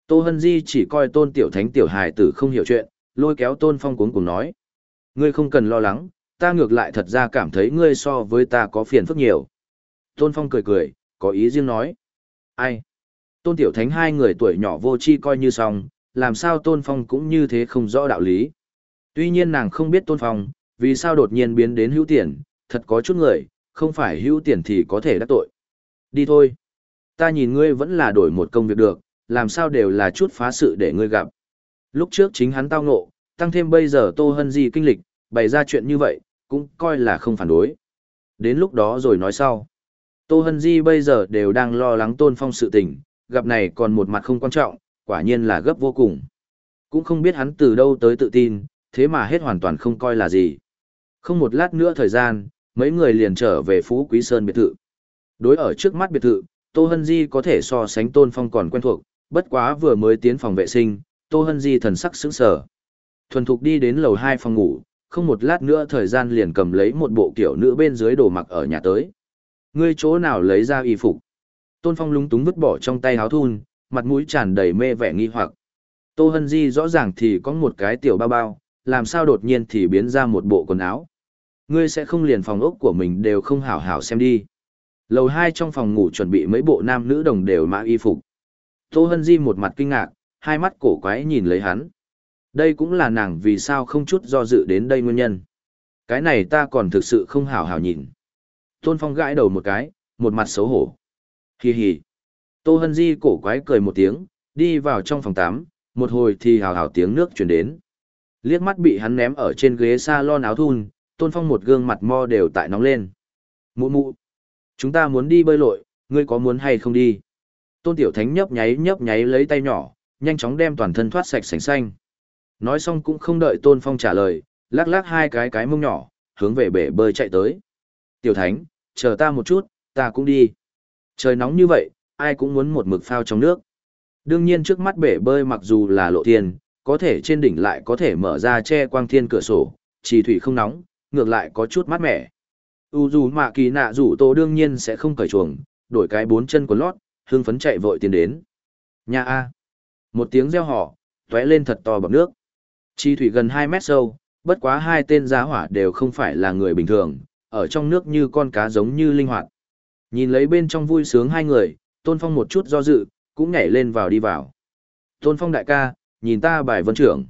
Tô Hân Di chỉ coi tôn tiểu thánh tiểu hài tử không hiểu chuyện, lôi kéo tôn phong cuốn cùng nói. Ngươi không cần lo lắng, ta ngược lại thật ra cảm thấy ngươi so với ta có phiền phức nhiều. Tôn phong cười cười, có ý riêng nói. Ai? Tôn tiểu thánh hai người tuổi nhỏ vô chi coi như xong, làm sao tôn phong cũng như thế không rõ đạo lý. Tuy nhiên nàng không biết tôn phong, vì sao đột nhiên biến đến hữu tiền, thật có chút người, không phải hữu tiền thì có thể đắc tội. Đi thôi. Ta nhìn ngươi vẫn là đổi một công việc được, làm sao đều là chút phá sự để ngươi gặp. Lúc trước chính hắn tao ngộ, tăng thêm bây giờ Tô Hân Di kinh lịch, bày ra chuyện như vậy, cũng coi là không phản đối. Đến lúc đó rồi nói sau. Tô Hân Di bây giờ đều đang lo lắng tôn phong sự tình, gặp này còn một mặt không quan trọng, quả nhiên là gấp vô cùng. Cũng không biết hắn từ đâu tới tự tin, thế mà hết hoàn toàn không coi là gì. Không một lát nữa thời gian, mấy người liền trở về Phú Quý Sơn biệt thự. Đối ở trước mắt biệt thự, Tô Hân Di có thể so sánh Tôn Phong còn quen thuộc, bất quá vừa mới tiến phòng vệ sinh, Tô Hân Di thần sắc sững sờ. Thuần thục đi đến lầu 2 phòng ngủ, không một lát nữa thời gian liền cầm lấy một bộ kiểu nữ bên dưới đồ mặc ở nhà tới. Ngươi chỗ nào lấy ra y phục? Tôn Phong lúng túng vứt bỏ trong tay áo thun, mặt mũi tràn đầy mê vẻ nghi hoặc. Tô Hân Di rõ ràng thì có một cái tiểu bao bao, làm sao đột nhiên thì biến ra một bộ quần áo. Ngươi sẽ không liền phòng ốc của mình đều không hảo hảo xem đi. Lầu hai trong phòng ngủ chuẩn bị mấy bộ nam nữ đồng đều mã y phục. Tô Hân Di một mặt kinh ngạc, hai mắt cổ quái nhìn lấy hắn. Đây cũng là nàng vì sao không chút do dự đến đây nguyên nhân. Cái này ta còn thực sự không hảo hảo nhìn. Tôn Phong gãi đầu một cái, một mặt xấu hổ. Hi hi. Tô Hân Di cổ quái cười một tiếng, đi vào trong phòng tắm, một hồi thì hào hào tiếng nước chuyển đến. Liếc mắt bị hắn ném ở trên ghế salon áo thun, Tôn Phong một gương mặt mo đều tại nóng lên. Mụ mụ. Chúng ta muốn đi bơi lội, ngươi có muốn hay không đi? Tôn Tiểu Thánh nhấp nháy nhấp nháy lấy tay nhỏ, nhanh chóng đem toàn thân thoát sạch sành xanh. Nói xong cũng không đợi Tôn Phong trả lời, lắc lắc hai cái cái mông nhỏ, hướng về bể bơi chạy tới. Tiểu Thánh, chờ ta một chút, ta cũng đi. Trời nóng như vậy, ai cũng muốn một mực phao trong nước. Đương nhiên trước mắt bể bơi mặc dù là lộ thiên, có thể trên đỉnh lại có thể mở ra che quang thiên cửa sổ, chỉ thủy không nóng, ngược lại có chút mát mẻ. U dù mạ kỳ nạ rủ tô đương nhiên sẽ không cởi chuồng, đổi cái bốn chân của lót, hương phấn chạy vội tiến đến. Nhà A. Một tiếng reo hò tóe lên thật to bọc nước. Chi thủy gần 2 mét sâu, bất quá hai tên giá hỏa đều không phải là người bình thường, ở trong nước như con cá giống như linh hoạt. Nhìn lấy bên trong vui sướng hai người, Tôn Phong một chút do dự, cũng nhảy lên vào đi vào. Tôn Phong đại ca, nhìn ta bài vân trưởng.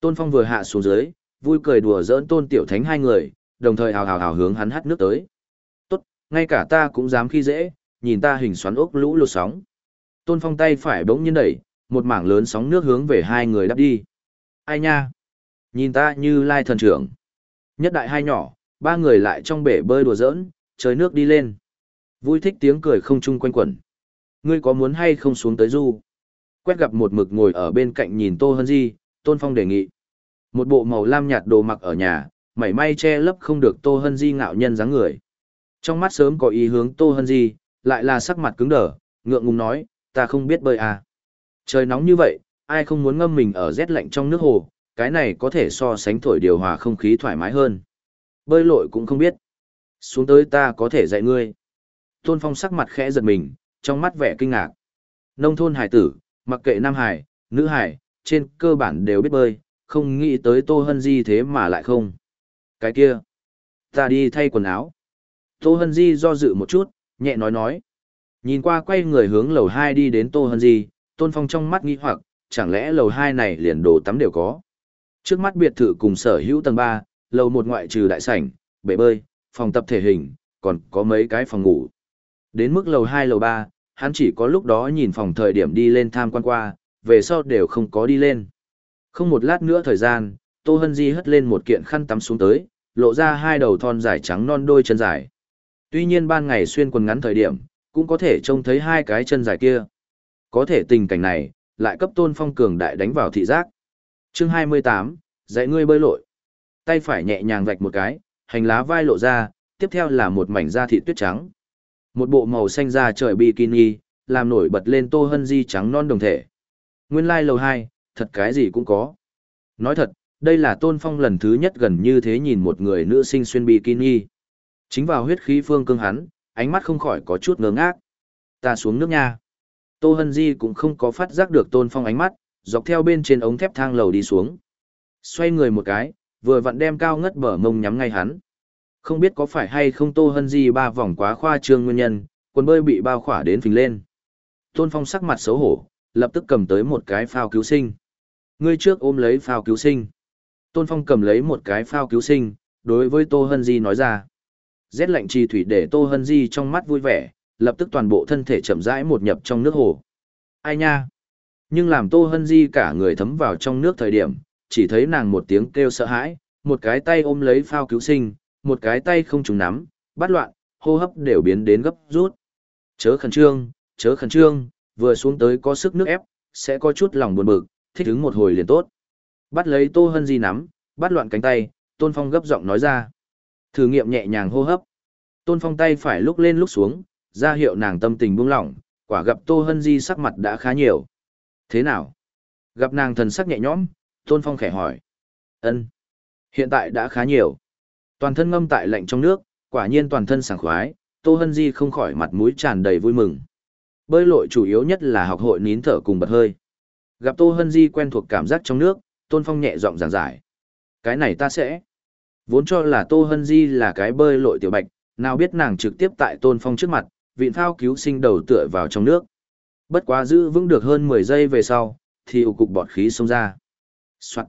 Tôn Phong vừa hạ xuống dưới, vui cười đùa giỡn Tôn Tiểu Thánh hai người, đồng thời hào hào hào hướng hắn hắt nước tới. Tốt, ngay cả ta cũng dám khi dễ, nhìn ta hình xoắn ốc lũ lụt sóng. Tôn Phong tay phải bỗng nhiên đẩy, một mảng lớn sóng nước hướng về hai người đắp đi. Ai nha? Nhìn ta như lai thần trưởng. Nhất đại hai nhỏ, ba người lại trong bể bơi đùa giỡn, chơi nước đi lên. Vui thích tiếng cười không chung quanh quẩn. Ngươi có muốn hay không xuống tới du? Quét gặp một mực ngồi ở bên cạnh nhìn Tô Hân Di, Tôn Phong đề nghị. Một bộ màu lam nhạt đồ mặc ở nhà, mảy may che lấp không được Tô Hân Di ngạo nhân dáng người. Trong mắt sớm có ý hướng Tô Hân Di, lại là sắc mặt cứng đờ, ngượng ngùng nói, ta không biết bơi à. Trời nóng như vậy, ai không muốn ngâm mình ở rét lạnh trong nước hồ, cái này có thể so sánh thổi điều hòa không khí thoải mái hơn. Bơi lội cũng không biết. Xuống tới ta có thể dạy ngươi. Tôn Phong sắc mặt khẽ giật mình, trong mắt vẻ kinh ngạc. Nông thôn hải tử, mặc kệ nam hải, nữ hải, trên cơ bản đều biết bơi, không nghĩ tới Tô Hân Di thế mà lại không. Cái kia, ta đi thay quần áo. Tô Hân Di do dự một chút, nhẹ nói nói. Nhìn qua quay người hướng lầu 2 đi đến Tô Hân Di, Tôn Phong trong mắt nghi hoặc, chẳng lẽ lầu 2 này liền đồ tắm đều có. Trước mắt biệt thự cùng sở hữu tầng 3, lầu một ngoại trừ đại sảnh, bể bơi, phòng tập thể hình, còn có mấy cái phòng ngủ. Đến mức lầu 2 lầu 3, hắn chỉ có lúc đó nhìn phòng thời điểm đi lên tham quan qua, về sau đều không có đi lên. Không một lát nữa thời gian, Tô Hân Di hất lên một kiện khăn tắm xuống tới, lộ ra hai đầu thon dài trắng non đôi chân dài. Tuy nhiên ban ngày xuyên quần ngắn thời điểm, cũng có thể trông thấy hai cái chân dài kia. Có thể tình cảnh này, lại cấp tôn phong cường đại đánh vào thị giác. chương 28, dạy ngươi bơi lội. Tay phải nhẹ nhàng vạch một cái, hành lá vai lộ ra, tiếp theo là một mảnh da thịt tuyết trắng. Một bộ màu xanh da trời bikini, làm nổi bật lên tô hân di trắng non đồng thể. Nguyên lai like lầu 2, thật cái gì cũng có. Nói thật, đây là tôn phong lần thứ nhất gần như thế nhìn một người nữ sinh xuyên bikini. Chính vào huyết khí phương cương hắn, ánh mắt không khỏi có chút ngơ ngác. Ta xuống nước nha. Tô Hân Di cũng không có phát giác được tôn phong ánh mắt, dọc theo bên trên ống thép thang lầu đi xuống. Xoay người một cái, vừa vặn đem cao ngất bờ mông nhắm ngay hắn. Không biết có phải hay không Tô Hân Di ba vòng quá khoa trương nguyên nhân, quần bơi bị bao khỏa đến phình lên. Tôn Phong sắc mặt xấu hổ, lập tức cầm tới một cái phao cứu sinh. Ngươi trước ôm lấy phao cứu sinh. Tôn Phong cầm lấy một cái phao cứu sinh, đối với Tô Hân Di nói ra. Rét lạnh trì thủy để Tô Hân Di trong mắt vui vẻ, lập tức toàn bộ thân thể chậm rãi một nhập trong nước hồ. Ai nha? Nhưng làm Tô Hân Di cả người thấm vào trong nước thời điểm, chỉ thấy nàng một tiếng kêu sợ hãi, một cái tay ôm lấy phao cứu sinh, một cái tay không trùng nắm, bắt loạn, hô hấp đều biến đến gấp rút. Chớ khẩn trương, chớ khẩn trương, vừa xuống tới có sức nước ép, sẽ có chút lòng buồn bực, thích ứng một hồi liền tốt. Bắt lấy Tô Hân Di nắm, bắt loạn cánh tay, Tôn Phong gấp giọng nói ra. Thử nghiệm nhẹ nhàng hô hấp. Tôn Phong tay phải lúc lên lúc xuống, ra hiệu nàng tâm tình buông lỏng, quả gặp Tô Hân Di sắc mặt đã khá nhiều. Thế nào? Gặp nàng thần sắc nhẹ nhõm, Tôn Phong khẽ hỏi. Ân, Hiện tại đã khá nhiều. Toàn thân ngâm tại lạnh trong nước, quả nhiên toàn thân sảng khoái, Tô Hân Di không khỏi mặt mũi tràn đầy vui mừng. Bơi lội chủ yếu nhất là học hội nín thở cùng bật hơi. Gặp Tô Hân Di quen thuộc cảm giác trong nước, Tôn Phong nhẹ giọng giảng giải. Cái này ta sẽ. Vốn cho là Tô Hân Di là cái bơi lội tiểu bạch, nào biết nàng trực tiếp tại tôn phong trước mặt, vịn phao cứu sinh đầu tựa vào trong nước. Bất quá giữ vững được hơn 10 giây về sau, thì ủ cục bọt khí xông ra. Soạn.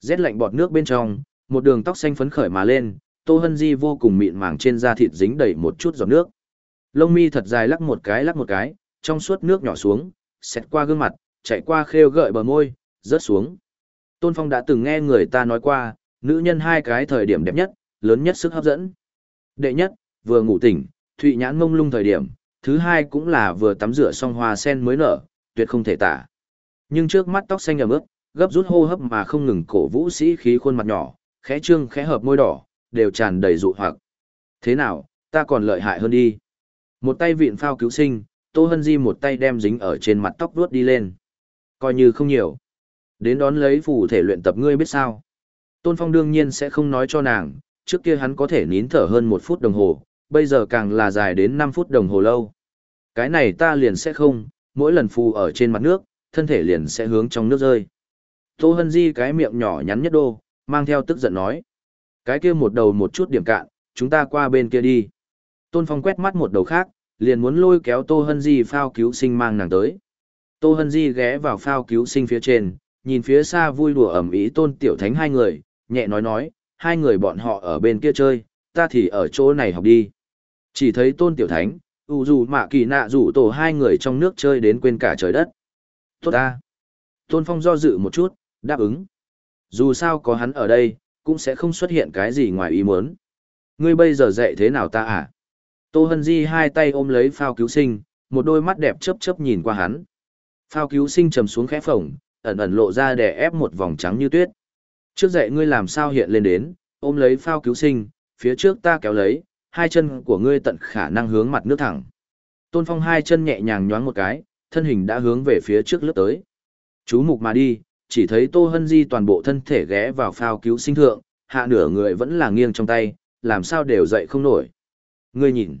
Rét lạnh bọt nước bên trong, một đường tóc xanh phấn khởi mà lên, Tô Hân Di vô cùng mịn màng trên da thịt dính đầy một chút giọt nước. Lông mi thật dài lắc một cái lắc một cái, trong suốt nước nhỏ xuống, xẹt qua gương mặt, chạy qua khêu gợi bờ môi, rớt xuống. Tôn Phong đã từng nghe người ta nói qua, nữ nhân hai cái thời điểm đẹp nhất, lớn nhất sức hấp dẫn. Đệ nhất, vừa ngủ tỉnh, thụy nhãn ngông lung thời điểm, thứ hai cũng là vừa tắm rửa xong hoa sen mới nở, tuyệt không thể tả. Nhưng trước mắt tóc xanh ẩm ướt, gấp rút hô hấp mà không ngừng cổ vũ sĩ khí khuôn mặt nhỏ, khẽ trương khẽ hợp môi đỏ, đều tràn đầy dụ hoặc. Thế nào, ta còn lợi hại hơn đi. Một tay vịn phao cứu sinh, Tô Hân Di một tay đem dính ở trên mặt tóc vuốt đi lên. Coi như không nhiều. Đến đón lấy phù thể luyện tập ngươi biết sao. Tôn Phong đương nhiên sẽ không nói cho nàng, trước kia hắn có thể nín thở hơn một phút đồng hồ, bây giờ càng là dài đến 5 phút đồng hồ lâu. Cái này ta liền sẽ không, mỗi lần phù ở trên mặt nước, thân thể liền sẽ hướng trong nước rơi. Tô Hân Di cái miệng nhỏ nhắn nhất đô, mang theo tức giận nói. Cái kia một đầu một chút điểm cạn, chúng ta qua bên kia đi. Tôn Phong quét mắt một đầu khác, liền muốn lôi kéo Tô Hân Di phao cứu sinh mang nàng tới. Tô Hân Di ghé vào phao cứu sinh phía trên, nhìn phía xa vui đùa ẩm ý Tôn Tiểu Thánh hai người, nhẹ nói nói, hai người bọn họ ở bên kia chơi, ta thì ở chỗ này học đi. Chỉ thấy Tôn Tiểu Thánh, u dù mạ kỳ nạ rủ tổ hai người trong nước chơi đến quên cả trời đất. Tốt ta. Tôn Phong do dự một chút, đáp ứng. Dù sao có hắn ở đây, cũng sẽ không xuất hiện cái gì ngoài ý muốn. Ngươi bây giờ dạy thế nào ta à? Tô Hân Di hai tay ôm lấy phao cứu sinh, một đôi mắt đẹp chớp chớp nhìn qua hắn. Phao cứu sinh trầm xuống khẽ phồng, ẩn ẩn lộ ra để ép một vòng trắng như tuyết. Trước dậy ngươi làm sao hiện lên đến, ôm lấy phao cứu sinh, phía trước ta kéo lấy, hai chân của ngươi tận khả năng hướng mặt nước thẳng. Tôn Phong hai chân nhẹ nhàng nhoáng một cái, thân hình đã hướng về phía trước lướt tới. Chú mục mà đi, chỉ thấy Tô Hân Di toàn bộ thân thể ghé vào phao cứu sinh thượng, hạ nửa người vẫn là nghiêng trong tay, làm sao đều dậy không nổi. Ngươi nhìn,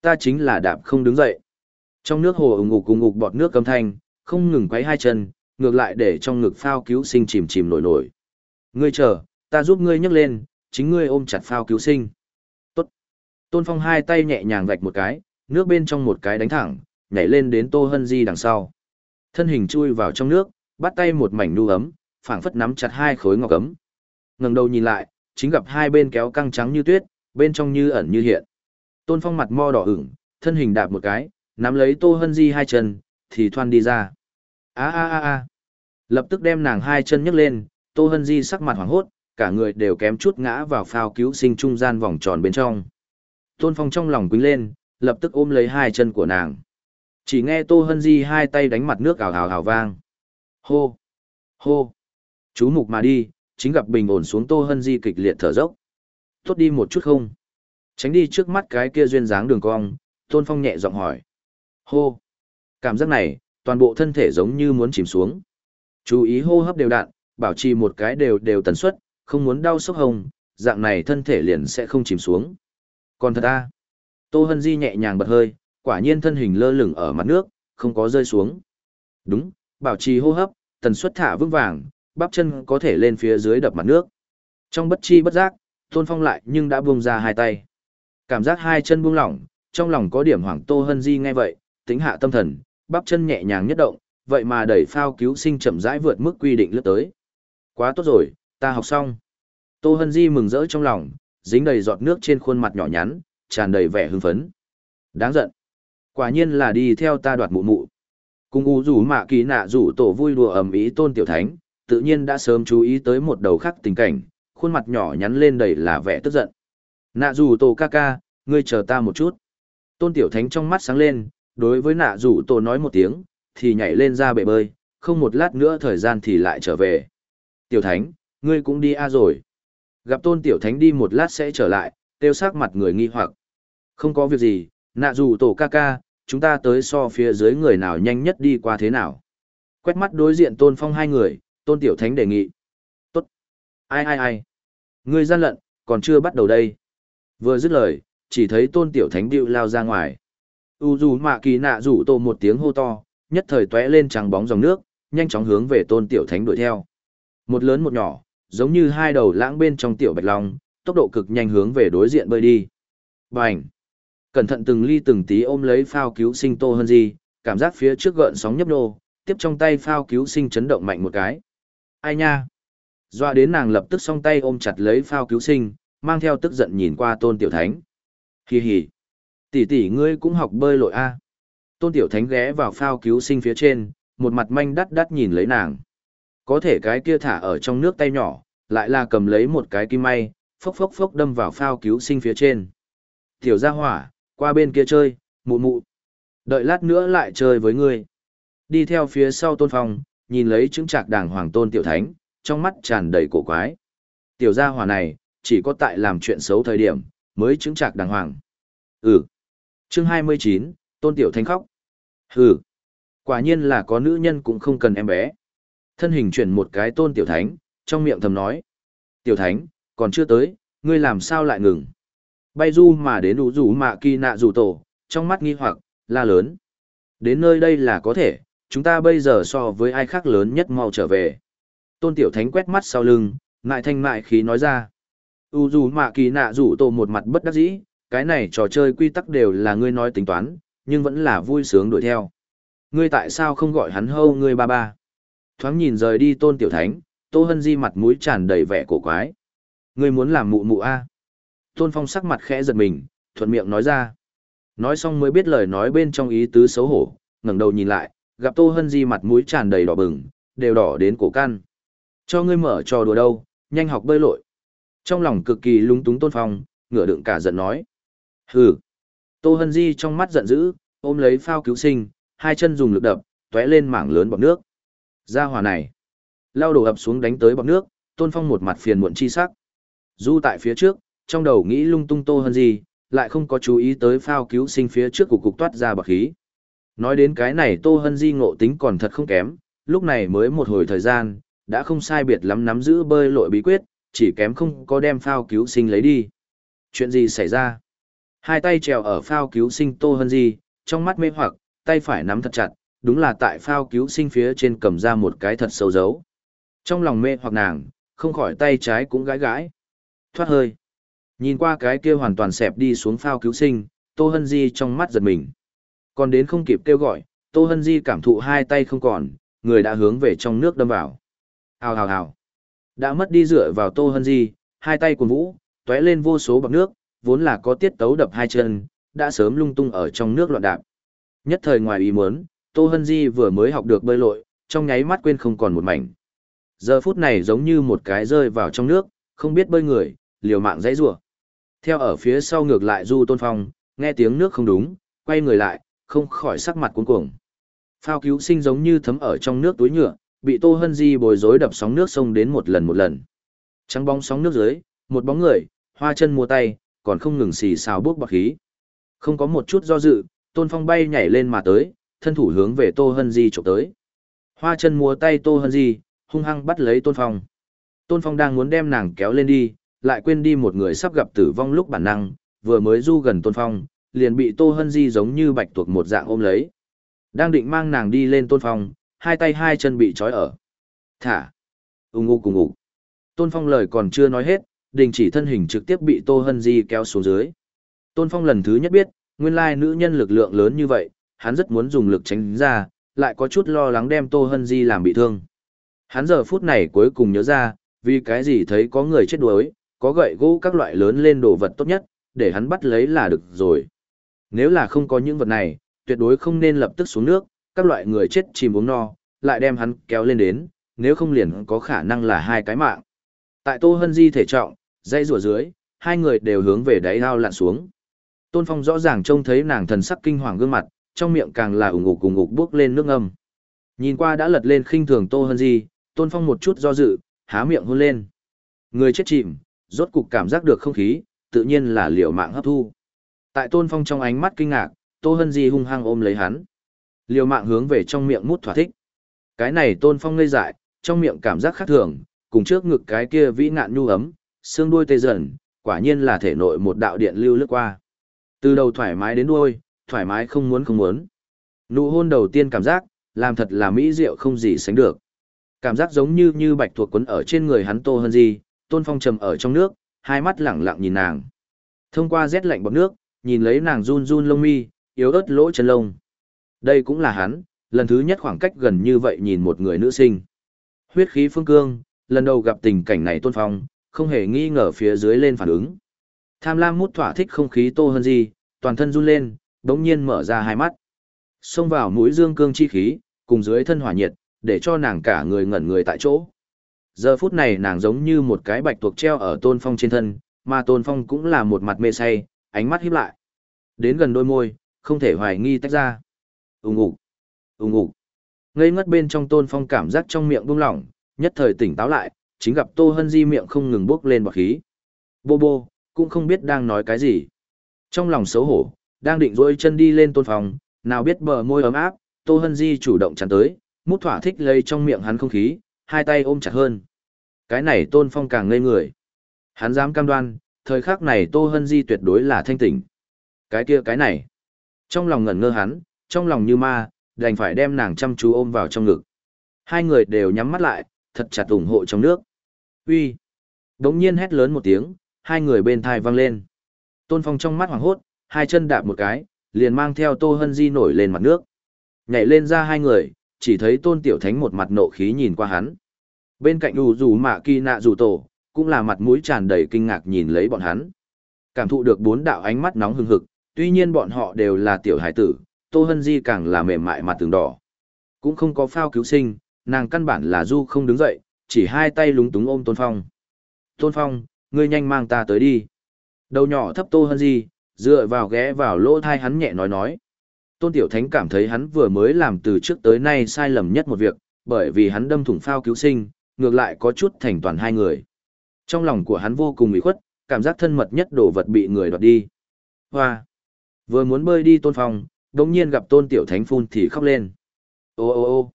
ta chính là đạp không đứng dậy. Trong nước hồ ủng ngục cùng ngục bọt nước cấm thanh, không ngừng quấy hai chân, ngược lại để trong ngực phao cứu sinh chìm chìm nổi nổi. Ngươi chờ, ta giúp ngươi nhấc lên, chính ngươi ôm chặt phao cứu sinh. Tốt. Tôn Phong hai tay nhẹ nhàng vạch một cái, nước bên trong một cái đánh thẳng, nhảy lên đến Tô Hân Di đằng sau. Thân hình chui vào trong nước, bắt tay một mảnh nu ấm, phảng phất nắm chặt hai khối ngọc ấm. Ngẩng đầu nhìn lại, chính gặp hai bên kéo căng trắng như tuyết, bên trong như ẩn như hiện. Tôn Phong mặt mo đỏ ửng, thân hình đạp một cái, nắm lấy Tô Hân Di hai chân, thì thoăn đi ra. A a a a. Lập tức đem nàng hai chân nhấc lên, Tô Hân Di sắc mặt hoảng hốt, cả người đều kém chút ngã vào phao cứu sinh trung gian vòng tròn bên trong. Tôn Phong trong lòng quýnh lên, lập tức ôm lấy hai chân của nàng. Chỉ nghe Tô Hân Di hai tay đánh mặt nước ảo ảo ảo vang. Hô! Hô! Chú mục mà đi, chính gặp bình ổn xuống Tô Hân Di kịch liệt thở dốc. Tốt đi một chút không? Tránh đi trước mắt cái kia duyên dáng đường cong, Tôn Phong nhẹ giọng hỏi. Hô! Cảm giác này, toàn bộ thân thể giống như muốn chìm xuống. Chú ý hô hấp đều đặn, bảo trì một cái đều đều tần suất, không muốn đau sốc hồng, dạng này thân thể liền sẽ không chìm xuống. Còn thật ta, Tô Hân Di nhẹ nhàng bật hơi, quả nhiên thân hình lơ lửng ở mặt nước, không có rơi xuống. Đúng, bảo trì hô hấp, tần suất thả vững vàng, bắp chân có thể lên phía dưới đập mặt nước. Trong bất chi bất giác, Tôn Phong lại nhưng đã buông ra hai tay. Cảm giác hai chân buông lỏng, trong lòng có điểm hoảng Tô Hân Di ngay vậy, tính hạ tâm thần, bắp chân nhẹ nhàng nhất động, vậy mà đẩy phao cứu sinh chậm rãi vượt mức quy định lướt tới. Quá tốt rồi, ta học xong. Tô Hân Di mừng rỡ trong lòng, dính đầy giọt nước trên khuôn mặt nhỏ nhắn, tràn đầy vẻ hưng phấn. Đáng giận. Quả nhiên là đi theo ta đoạt mụ mụ. Cùng u rủ mạ kỳ nạ rủ tổ vui đùa ầm ý tôn tiểu thánh, tự nhiên đã sớm chú ý tới một đầu khác tình cảnh, khuôn mặt nhỏ nhắn lên đầy là vẻ tức giận. Nạ rủ tổ ca ca, ngươi chờ ta một chút. Tôn tiểu thánh trong mắt sáng lên, đối với nạ rủ tổ nói một tiếng, thì nhảy lên ra bể bơi, không một lát nữa thời gian thì lại trở về. Tiểu thánh, ngươi cũng đi a rồi. Gặp tôn tiểu thánh đi một lát sẽ trở lại, tiêu sắc mặt người nghi hoặc. Không có việc gì, nạ dù tổ ca ca, chúng ta tới so phía dưới người nào nhanh nhất đi qua thế nào. Quét mắt đối diện tôn phong hai người, tôn tiểu thánh đề nghị. Tốt. Ai ai ai. Ngươi gian lận, còn chưa bắt đầu đây. Vừa dứt lời, chỉ thấy tôn tiểu thánh điệu lao ra ngoài. U dù mạ kỳ nạ rủ tổ một tiếng hô to, nhất thời tóe lên trắng bóng dòng nước, nhanh chóng hướng về tôn tiểu thánh đuổi theo. Một lớn một nhỏ, giống như hai đầu lãng bên trong tiểu bạch long, tốc độ cực nhanh hướng về đối diện bơi đi. Bành! Cẩn thận từng ly từng tí ôm lấy phao cứu sinh Tô Hân Di, cảm giác phía trước gợn sóng nhấp nô, tiếp trong tay phao cứu sinh chấn động mạnh một cái. Ai nha? Doa đến nàng lập tức song tay ôm chặt lấy phao cứu sinh, mang theo tức giận nhìn qua Tôn Tiểu Thánh. Hì hì! Tỷ tỷ ngươi cũng học bơi lội a Tôn Tiểu Thánh ghé vào phao cứu sinh phía trên, một mặt manh đắt đắt nhìn lấy nàng. Có thể cái kia thả ở trong nước tay nhỏ, lại là cầm lấy một cái kim may, phốc phốc phốc đâm vào phao cứu sinh phía trên. Tiểu gia hỏa, qua bên kia chơi, mụ mụ. Đợi lát nữa lại chơi với ngươi. Đi theo phía sau tôn phong, nhìn lấy chứng trạc đàng hoàng tôn tiểu thánh, trong mắt tràn đầy cổ quái. Tiểu gia hỏa này, chỉ có tại làm chuyện xấu thời điểm, mới chứng trạc đàng hoàng. Ừ. Chương 29, tôn tiểu thánh khóc. Ừ. Quả nhiên là có nữ nhân cũng không cần em bé. Thân hình chuyển một cái tôn tiểu thánh, trong miệng thầm nói. Tiểu thánh, còn chưa tới, ngươi làm sao lại ngừng? Bay du mà đến đủ rủ mạ kỳ nạ rủ tổ, trong mắt nghi hoặc, la lớn. Đến nơi đây là có thể, chúng ta bây giờ so với ai khác lớn nhất mau trở về. Tôn tiểu thánh quét mắt sau lưng, ngại thanh mại khí nói ra. U dù mạ kỳ nạ rủ tổ một mặt bất đắc dĩ, cái này trò chơi quy tắc đều là ngươi nói tính toán, nhưng vẫn là vui sướng đuổi theo. Ngươi tại sao không gọi hắn hâu ngươi ba ba? Thoáng nhìn rời đi tôn tiểu thánh, tô hân di mặt mũi tràn đầy vẻ cổ quái. Ngươi muốn làm mụ mụ a? Tôn Phong sắc mặt khẽ giật mình, thuận miệng nói ra. Nói xong mới biết lời nói bên trong ý tứ xấu hổ, ngẩng đầu nhìn lại, gặp Tô Hân Di mặt mũi tràn đầy đỏ bừng, đều đỏ đến cổ căn. Cho ngươi mở trò đùa đâu, nhanh học bơi lội. Trong lòng cực kỳ lúng túng Tôn Phong, ngửa đựng cả giận nói. Hừ. Tô Hân Di trong mắt giận dữ, ôm lấy phao cứu sinh, hai chân dùng lực đập, tóe lên mảng lớn bọt nước. Ra hòa này. Lao đổ ập xuống đánh tới bọt nước, Tôn Phong một mặt phiền muộn chi sắc. Du tại phía trước, trong đầu nghĩ lung tung tô hơn gì, lại không có chú ý tới phao cứu sinh phía trước của cục toát ra bạc khí. Nói đến cái này tô hân di ngộ tính còn thật không kém, lúc này mới một hồi thời gian, đã không sai biệt lắm nắm giữ bơi lội bí quyết, chỉ kém không có đem phao cứu sinh lấy đi. Chuyện gì xảy ra? Hai tay trèo ở phao cứu sinh tô hân di, trong mắt mê hoặc, tay phải nắm thật chặt, đúng là tại phao cứu sinh phía trên cầm ra một cái thật sâu dấu. Trong lòng mê hoặc nàng, không khỏi tay trái cũng gãi gãi. Thoát hơi. Nhìn qua cái kia hoàn toàn xẹp đi xuống phao cứu sinh, Tô Hân Di trong mắt giật mình. Còn đến không kịp kêu gọi, Tô Hân Di cảm thụ hai tay không còn, người đã hướng về trong nước đâm vào. Hào hào hào. Đã mất đi dựa vào Tô Hân Di, hai tay cuồng vũ, tóe lên vô số bọc nước, vốn là có tiết tấu đập hai chân, đã sớm lung tung ở trong nước loạn đạp. Nhất thời ngoài ý muốn, Tô Hân Di vừa mới học được bơi lội, trong nháy mắt quên không còn một mảnh. Giờ phút này giống như một cái rơi vào trong nước, không biết bơi người, liều mạng dãy rủa. Theo ở phía sau ngược lại Du Tôn Phong, nghe tiếng nước không đúng, quay người lại, không khỏi sắc mặt cuống cuồng. Phao cứu sinh giống như thấm ở trong nước túi nhựa, bị Tô Hân Di bồi rối đập sóng nước sông đến một lần một lần. Trắng bóng sóng nước dưới, một bóng người, hoa chân mua tay, còn không ngừng xì xào bước bạc khí. Không có một chút do dự, Tôn Phong bay nhảy lên mà tới, thân thủ hướng về Tô Hân Di chụp tới. Hoa chân mùa tay Tô Hân Di, hung hăng bắt lấy Tôn Phong. Tôn Phong đang muốn đem nàng kéo lên đi, lại quên đi một người sắp gặp tử vong lúc bản năng, vừa mới du gần Tôn Phong, liền bị Tô Hân Di giống như bạch tuộc một dạng ôm lấy. Đang định mang nàng đi lên Tôn Phong, hai tay hai chân bị trói ở. Thả. Ung ung cùng ngủ. Tôn Phong lời còn chưa nói hết, đình chỉ thân hình trực tiếp bị Tô Hân Di kéo xuống dưới. Tôn Phong lần thứ nhất biết, nguyên lai nữ nhân lực lượng lớn như vậy, hắn rất muốn dùng lực tránh ra, lại có chút lo lắng đem Tô Hân Di làm bị thương. Hắn giờ phút này cuối cùng nhớ ra, vì cái gì thấy có người chết đuối, có gậy gỗ các loại lớn lên đồ vật tốt nhất, để hắn bắt lấy là được rồi. Nếu là không có những vật này, tuyệt đối không nên lập tức xuống nước, các loại người chết chìm uống no, lại đem hắn kéo lên đến, nếu không liền có khả năng là hai cái mạng. Tại Tô Hân Di thể trọng, dây rùa dưới, hai người đều hướng về đáy ao lặn xuống. Tôn Phong rõ ràng trông thấy nàng thần sắc kinh hoàng gương mặt, trong miệng càng là ủng ngục cùng ngục bước lên nước âm. Nhìn qua đã lật lên khinh thường Tô Hân Di, Tôn Phong một chút do dự, há miệng hôn lên. Người chết chìm, rốt cục cảm giác được không khí, tự nhiên là liều mạng hấp thu. Tại Tôn Phong trong ánh mắt kinh ngạc, Tô Hân Di hung hăng ôm lấy hắn. Liều mạng hướng về trong miệng mút thỏa thích. Cái này Tôn Phong ngây dại, trong miệng cảm giác khác thường, cùng trước ngực cái kia vĩ ngạn nhu ấm, xương đuôi tê dần, quả nhiên là thể nội một đạo điện lưu lướt qua. Từ đầu thoải mái đến đuôi, thoải mái không muốn không muốn. Nụ hôn đầu tiên cảm giác, làm thật là mỹ diệu không gì sánh được. Cảm giác giống như như bạch thuộc quấn ở trên người hắn Tô Hân Di, Tôn Phong trầm ở trong nước, hai mắt lẳng lặng nhìn nàng. Thông qua rét lạnh bọt nước, nhìn lấy nàng run run lông mi, yếu ớt lỗ chân lông. Đây cũng là hắn, lần thứ nhất khoảng cách gần như vậy nhìn một người nữ sinh. Huyết khí phương cương, lần đầu gặp tình cảnh này tôn phong, không hề nghi ngờ phía dưới lên phản ứng. Tham lam mút thỏa thích không khí tô hơn gì, toàn thân run lên, đống nhiên mở ra hai mắt. Xông vào mũi dương cương chi khí, cùng dưới thân hỏa nhiệt, để cho nàng cả người ngẩn người tại chỗ. Giờ phút này nàng giống như một cái bạch tuộc treo ở tôn phong trên thân, mà tôn phong cũng là một mặt mê say, ánh mắt híp lại. Đến gần đôi môi, không thể hoài nghi tách ra. Úng ủ, úng ủ. Ngây ngất bên trong tôn phong cảm giác trong miệng buông lỏng, nhất thời tỉnh táo lại, chính gặp tô hân di miệng không ngừng bốc lên bọt khí. Bô bô, cũng không biết đang nói cái gì. Trong lòng xấu hổ, đang định rôi chân đi lên tôn phong, nào biết bờ môi ấm áp, tô hân di chủ động chắn tới, mút thỏa thích lấy trong miệng hắn không khí, hai tay ôm chặt hơn. Cái này tôn phong càng ngây người. Hắn dám cam đoan, thời khắc này tô hân di tuyệt đối là thanh tỉnh. Cái kia cái này. Trong lòng ngẩn ngơ hắn, trong lòng như ma, đành phải đem nàng chăm chú ôm vào trong ngực. Hai người đều nhắm mắt lại, thật chặt ủng hộ trong nước. Uy. Đống nhiên hét lớn một tiếng, hai người bên thai vang lên. Tôn Phong trong mắt hoảng hốt, hai chân đạp một cái, liền mang theo Tô Hân Di nổi lên mặt nước. Nhảy lên ra hai người, chỉ thấy Tôn Tiểu Thánh một mặt nộ khí nhìn qua hắn. Bên cạnh ủ dù mạ kỳ nạ dù tổ, cũng là mặt mũi tràn đầy kinh ngạc nhìn lấy bọn hắn. Cảm thụ được bốn đạo ánh mắt nóng hừng hực, tuy nhiên bọn họ đều là tiểu hải tử, Tô Hân Di càng là mềm mại mặt tường đỏ. Cũng không có phao cứu sinh, nàng căn bản là du không đứng dậy, chỉ hai tay lúng túng ôm Tôn Phong. Tôn Phong, ngươi nhanh mang ta tới đi. Đầu nhỏ thấp Tô Hân Di, dựa vào ghé vào lỗ thai hắn nhẹ nói nói. Tôn Tiểu Thánh cảm thấy hắn vừa mới làm từ trước tới nay sai lầm nhất một việc, bởi vì hắn đâm thủng phao cứu sinh, ngược lại có chút thành toàn hai người. Trong lòng của hắn vô cùng ủy khuất, cảm giác thân mật nhất đồ vật bị người đoạt đi. Hoa! Vừa muốn bơi đi Tôn Phong, đồng nhiên gặp Tôn Tiểu Thánh phun thì khóc lên. Ô ô ô!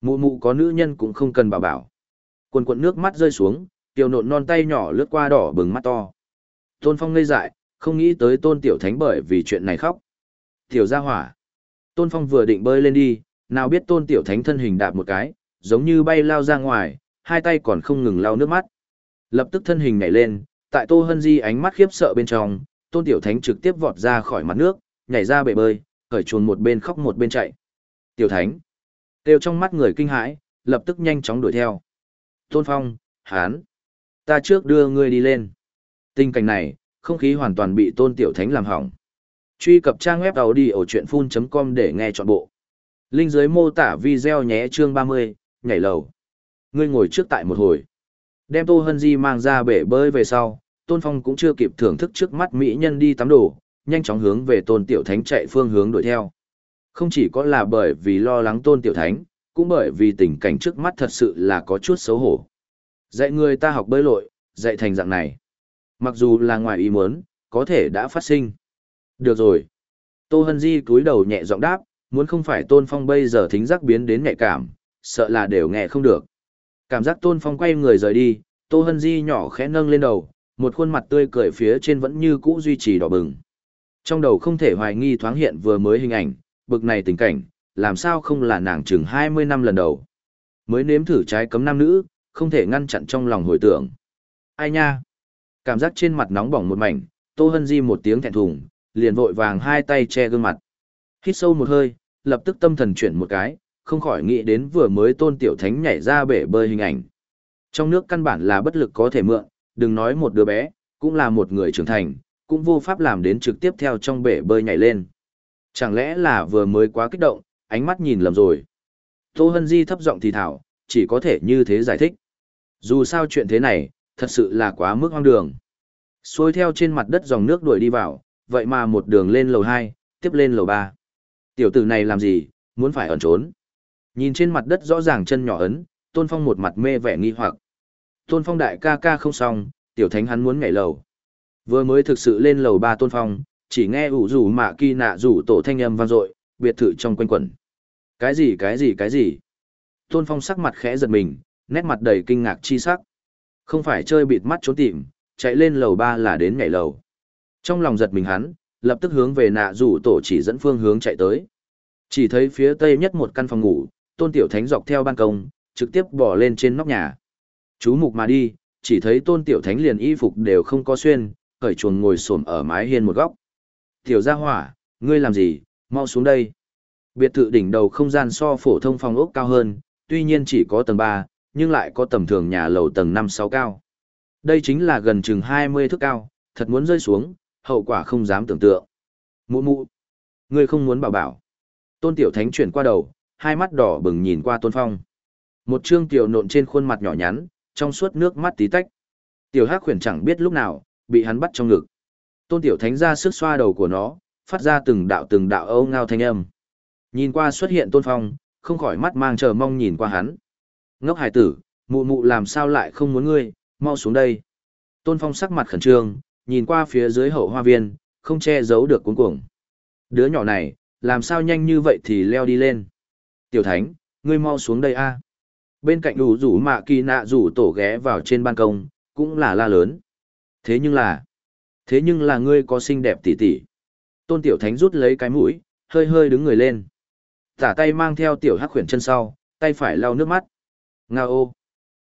Mụ mụ có nữ nhân cũng không cần bảo bảo. Quần quần nước mắt rơi xuống, tiểu nộn non tay nhỏ lướt qua đỏ bừng mắt to. Tôn Phong ngây dại, không nghĩ tới Tôn Tiểu Thánh bởi vì chuyện này khóc. Tiểu gia hỏa. Tôn Phong vừa định bơi lên đi, nào biết Tôn Tiểu Thánh thân hình đạp một cái, giống như bay lao ra ngoài, hai tay còn không ngừng lau nước mắt. Lập tức thân hình nhảy lên, tại Tô Hân Di ánh mắt khiếp sợ bên trong, Tôn Tiểu Thánh trực tiếp vọt ra khỏi mặt nước, nhảy ra bể bơi, khởi chuồn một bên khóc một bên chạy. Tiểu Thánh. đều trong mắt người kinh hãi, lập tức nhanh chóng đuổi theo. Tôn Phong, hán. Ta trước đưa ngươi đi lên. Tình cảnh này, không khí hoàn toàn bị Tôn Tiểu Thánh làm hỏng. Truy cập trang web đầu đi ở chuyện full.com để nghe trọn bộ. Linh dưới mô tả video nhé chương 30, nhảy lầu. Ngươi ngồi trước tại một hồi. Đem Tô Hân Di mang ra bể bơi về sau, Tôn Phong cũng chưa kịp thưởng thức trước mắt mỹ nhân đi tắm đồ, nhanh chóng hướng về Tôn Tiểu Thánh chạy phương hướng đuổi theo. Không chỉ có là bởi vì lo lắng Tôn Tiểu Thánh, cũng bởi vì tình cảnh trước mắt thật sự là có chút xấu hổ. Dạy người ta học bơi lội, dạy thành dạng này. Mặc dù là ngoài ý muốn, có thể đã phát sinh. Được rồi. Tô Hân Di cúi đầu nhẹ giọng đáp, muốn không phải Tôn Phong bây giờ thính giác biến đến nhạy cảm, sợ là đều nghe không được. Cảm giác Tôn Phong quay người rời đi, Tô Hân Di nhỏ khẽ nâng lên đầu, một khuôn mặt tươi cười phía trên vẫn như cũ duy trì đỏ bừng. Trong đầu không thể hoài nghi thoáng hiện vừa mới hình ảnh, bực này tình cảnh, làm sao không là nàng chừng 20 năm lần đầu. Mới nếm thử trái cấm nam nữ, không thể ngăn chặn trong lòng hồi tưởng. Ai nha? Cảm giác trên mặt nóng bỏng một mảnh, Tô Hân Di một tiếng thẹn thùng, liền vội vàng hai tay che gương mặt. Hít sâu một hơi, lập tức tâm thần chuyển một cái, không khỏi nghĩ đến vừa mới tôn tiểu thánh nhảy ra bể bơi hình ảnh. Trong nước căn bản là bất lực có thể mượn, đừng nói một đứa bé, cũng là một người trưởng thành, cũng vô pháp làm đến trực tiếp theo trong bể bơi nhảy lên. Chẳng lẽ là vừa mới quá kích động, ánh mắt nhìn lầm rồi. Tô Hân Di thấp giọng thì thảo, chỉ có thể như thế giải thích. Dù sao chuyện thế này, thật sự là quá mức hoang đường. Xuôi theo trên mặt đất dòng nước đuổi đi vào, vậy mà một đường lên lầu 2, tiếp lên lầu 3. Tiểu tử này làm gì, muốn phải ẩn trốn. Nhìn trên mặt đất rõ ràng chân nhỏ ấn, Tôn Phong một mặt mê vẻ nghi hoặc. Tôn Phong đại ca ca không xong, tiểu thánh hắn muốn nhảy lầu. Vừa mới thực sự lên lầu 3 Tôn Phong, chỉ nghe ủ rủ mạ kỳ nạ rủ tổ thanh âm vang dội, biệt thự trong quanh quẩn. Cái gì cái gì cái gì? Tôn Phong sắc mặt khẽ giật mình, nét mặt đầy kinh ngạc chi sắc. Không phải chơi bịt mắt trốn tìm, chạy lên lầu 3 là đến nhảy lầu. Trong lòng giật mình hắn, lập tức hướng về nạ rủ tổ chỉ dẫn phương hướng chạy tới. Chỉ thấy phía tây nhất một căn phòng ngủ, tôn tiểu thánh dọc theo ban công, trực tiếp bỏ lên trên nóc nhà. Chú mục mà đi, chỉ thấy tôn tiểu thánh liền y phục đều không có xuyên, cởi chuồng ngồi xổm ở mái hiên một góc. Tiểu gia hỏa, ngươi làm gì, mau xuống đây. Biệt thự đỉnh đầu không gian so phổ thông phòng ốc cao hơn, tuy nhiên chỉ có tầng 3, nhưng lại có tầm thường nhà lầu tầng 5-6 cao. Đây chính là gần chừng 20 thước cao, thật muốn rơi xuống, hậu quả không dám tưởng tượng. Mụ mụ, ngươi không muốn bảo bảo. Tôn Tiểu Thánh chuyển qua đầu, hai mắt đỏ bừng nhìn qua Tôn Phong. Một trương tiểu nộn trên khuôn mặt nhỏ nhắn, trong suốt nước mắt tí tách. Tiểu Hắc khuyển chẳng biết lúc nào, bị hắn bắt trong ngực. Tôn Tiểu Thánh ra sức xoa đầu của nó, phát ra từng đạo từng đạo âu ngao thanh âm. Nhìn qua xuất hiện Tôn Phong, không khỏi mắt mang chờ mong nhìn qua hắn. Ngốc hải tử, mụ mụ làm sao lại không muốn ngươi, mau xuống đây. Tôn Phong sắc mặt khẩn trương, nhìn qua phía dưới hậu hoa viên, không che giấu được cuống cuồng. Đứa nhỏ này, làm sao nhanh như vậy thì leo đi lên. Tiểu Thánh, ngươi mau xuống đây a. Bên cạnh đủ rủ mạ kỳ nạ rủ tổ ghé vào trên ban công, cũng là la lớn. Thế nhưng là, thế nhưng là ngươi có xinh đẹp tỉ tỉ. Tôn Tiểu Thánh rút lấy cái mũi, hơi hơi đứng người lên. Tả tay mang theo Tiểu Hắc khuyển chân sau, tay phải lau nước mắt. Nga ô.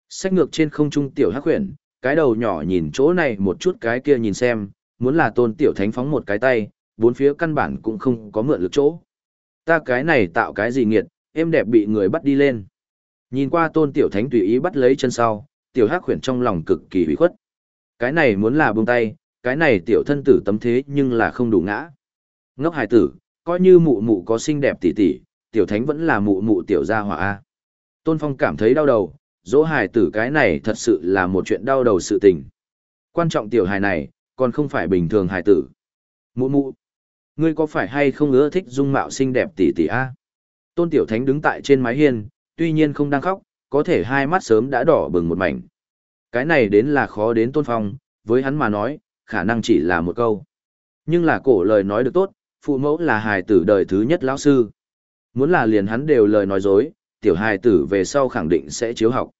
Sách ngược trên không trung Tiểu Hắc khuyển, cái đầu nhỏ nhìn chỗ này một chút cái kia nhìn xem, muốn là Tôn Tiểu Thánh phóng một cái tay, bốn phía căn bản cũng không có mượn lực chỗ. Ta cái này tạo cái gì nghiệt, em đẹp bị người bắt đi lên. Nhìn qua Tôn Tiểu Thánh tùy ý bắt lấy chân sau, Tiểu Hắc khuyển trong lòng cực kỳ hủy khuất. Cái này muốn là buông tay, cái này tiểu thân tử tấm thế nhưng là không đủ ngã. Ngốc hài tử, coi như mụ mụ có xinh đẹp tỉ tỉ, tiểu thánh vẫn là mụ mụ tiểu gia hỏa A. Tôn Phong cảm thấy đau đầu, dỗ hài tử cái này thật sự là một chuyện đau đầu sự tình. Quan trọng tiểu hài này, còn không phải bình thường hài tử. Mụ mụ, ngươi có phải hay không ưa thích dung mạo xinh đẹp tỷ tỷ A? Tôn tiểu thánh đứng tại trên mái hiên, tuy nhiên không đang khóc, có thể hai mắt sớm đã đỏ bừng một mảnh. Cái này đến là khó đến Tôn Phong, với hắn mà nói, khả năng chỉ là một câu. Nhưng là cổ lời nói được tốt, phụ mẫu là hài tử đời thứ nhất lão sư. Muốn là liền hắn đều lời nói dối, tiểu hài tử về sau khẳng định sẽ chiếu học.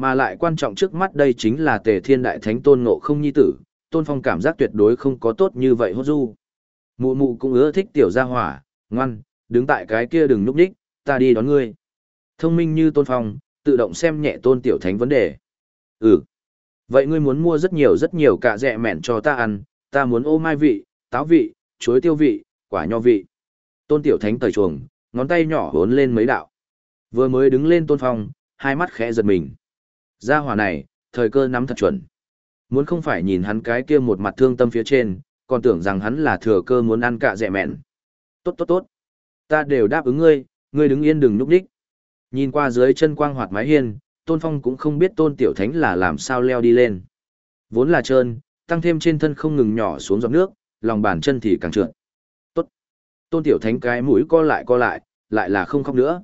Mà lại quan trọng trước mắt đây chính là tề thiên đại thánh tôn ngộ không nhi tử, tôn phong cảm giác tuyệt đối không có tốt như vậy hốt du. Mụ mụ cũng ưa thích tiểu gia hỏa, ngoan, đứng tại cái kia đừng núp đích, ta đi đón ngươi. Thông minh như tôn phong, tự động xem nhẹ tôn tiểu thánh vấn đề. Ừ. Vậy ngươi muốn mua rất nhiều rất nhiều cả dẹ mẹn cho ta ăn, ta muốn ô mai vị, táo vị, chuối tiêu vị, quả nho vị. Tôn tiểu thánh tời chuồng, ngón tay nhỏ hốn lên mấy đạo. Vừa mới đứng lên tôn phong, hai mắt khẽ giật mình. Gia hỏa này, thời cơ nắm thật chuẩn. Muốn không phải nhìn hắn cái kia một mặt thương tâm phía trên, còn tưởng rằng hắn là thừa cơ muốn ăn cả rẻ mẹn. Tốt tốt tốt. Ta đều đáp ứng ngươi, ngươi đứng yên đừng núp đích. Nhìn qua dưới chân quang hoạt mái hiên, Tôn Phong cũng không biết Tôn Tiểu Thánh là làm sao leo đi lên. Vốn là trơn, tăng thêm trên thân không ngừng nhỏ xuống giọt nước, lòng bàn chân thì càng trượt. Tốt. Tôn Tiểu Thánh cái mũi co lại co lại, lại là không khóc nữa.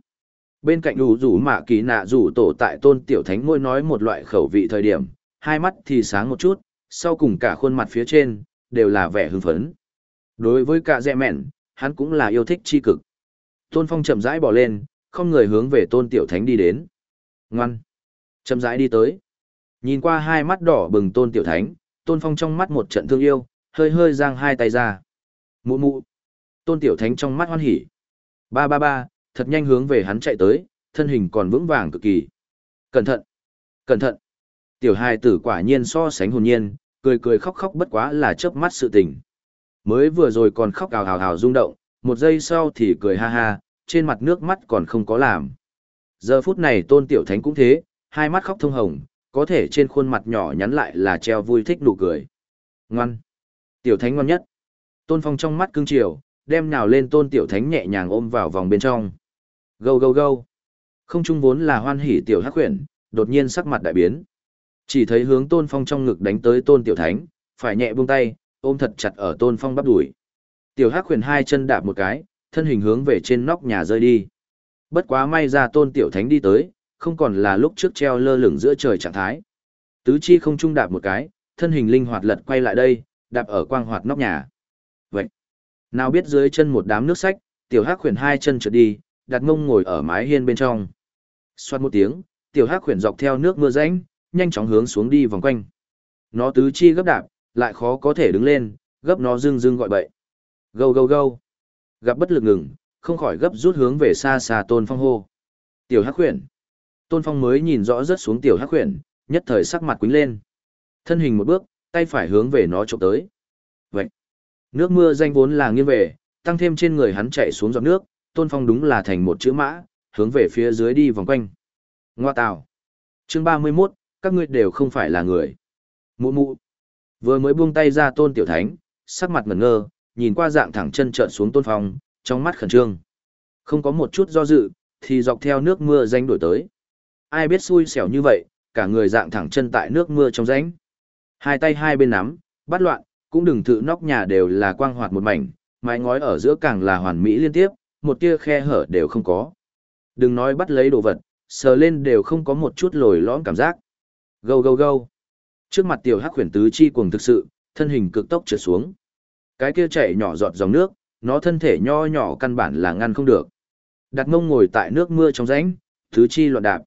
Bên cạnh đủ rủ mạ kỳ nạ rủ tổ tại Tôn Tiểu Thánh môi nói một loại khẩu vị thời điểm, hai mắt thì sáng một chút, sau cùng cả khuôn mặt phía trên, đều là vẻ hưng phấn. Đối với cả dẹ mẹn, hắn cũng là yêu thích tri cực. Tôn Phong chậm rãi bỏ lên, không người hướng về Tôn Tiểu Thánh đi đến. Ngoan. Chậm rãi đi tới. Nhìn qua hai mắt đỏ bừng tôn tiểu thánh, tôn phong trong mắt một trận thương yêu, hơi hơi giang hai tay ra. Mụ mụ. Tôn tiểu thánh trong mắt hoan hỉ. Ba ba ba, thật nhanh hướng về hắn chạy tới, thân hình còn vững vàng cực kỳ. Cẩn thận. Cẩn thận. Tiểu hài tử quả nhiên so sánh hồn nhiên, cười cười khóc khóc bất quá là chớp mắt sự tình. Mới vừa rồi còn khóc ào ào ào rung động, một giây sau thì cười ha ha, trên mặt nước mắt còn không có làm. Giờ phút này tôn tiểu thánh cũng thế, hai mắt khóc thông hồng, có thể trên khuôn mặt nhỏ nhắn lại là treo vui thích nụ cười. Ngoan! Tiểu thánh ngoan nhất. Tôn phong trong mắt cưng chiều, đem nào lên tôn tiểu thánh nhẹ nhàng ôm vào vòng bên trong. Gâu gâu gâu! Không trung vốn là hoan hỉ tiểu hắc huyền, đột nhiên sắc mặt đại biến. Chỉ thấy hướng tôn phong trong ngực đánh tới tôn tiểu thánh, phải nhẹ buông tay, ôm thật chặt ở tôn phong bắp đuổi. Tiểu hắc huyền hai chân đạp một cái, thân hình hướng về trên nóc nhà rơi đi. Bất quá may ra tôn tiểu thánh đi tới, không còn là lúc trước treo lơ lửng giữa trời trạng thái. Tứ chi không trung đạp một cái, thân hình linh hoạt lật quay lại đây, đạp ở quang hoạt nóc nhà. Vậy, nào biết dưới chân một đám nước sách, tiểu hắc khuyển hai chân trượt đi, đặt mông ngồi ở mái hiên bên trong. Xoát một tiếng, tiểu hắc khuyển dọc theo nước mưa rãnh, nhanh chóng hướng xuống đi vòng quanh. Nó tứ chi gấp đạp, lại khó có thể đứng lên, gấp nó rưng rưng gọi bậy. Gâu gâu gâu. Gặp bất lực ngừng, không khỏi gấp rút hướng về xa xa tôn phong hô. Tiểu hắc khuyển. Tôn phong mới nhìn rõ rất xuống tiểu hắc khuyển, nhất thời sắc mặt quính lên. Thân hình một bước, tay phải hướng về nó chụp tới. Vậy, nước mưa danh vốn là nghiêng về, tăng thêm trên người hắn chạy xuống giọt nước, Tôn Phong đúng là thành một chữ mã, hướng về phía dưới đi vòng quanh. Ngoa tào. Chương 31, các ngươi đều không phải là người. Mụ mụ. Vừa mới buông tay ra Tôn Tiểu Thánh, sắc mặt ngẩn ngơ, nhìn qua dạng thẳng chân trợn xuống Tôn Phong, trong mắt khẩn trương. Không có một chút do dự, thì dọc theo nước mưa danh đổi tới. Ai biết xui xẻo như vậy, cả người dạng thẳng chân tại nước mưa trong rãnh. Hai tay hai bên nắm, bắt loạn, cũng đừng thử nóc nhà đều là quang hoạt một mảnh, mái ngói ở giữa càng là hoàn mỹ liên tiếp, một tia khe hở đều không có. Đừng nói bắt lấy đồ vật, sờ lên đều không có một chút lồi lõm cảm giác. Gâu gâu gâu. Trước mặt tiểu hắc huyền tứ chi cuồng thực sự, thân hình cực tốc trượt xuống. Cái kia chảy nhỏ giọt dòng nước, nó thân thể nho nhỏ căn bản là ngăn không được. Đặt mông ngồi tại nước mưa trong rãnh, tứ chi loạn đạp.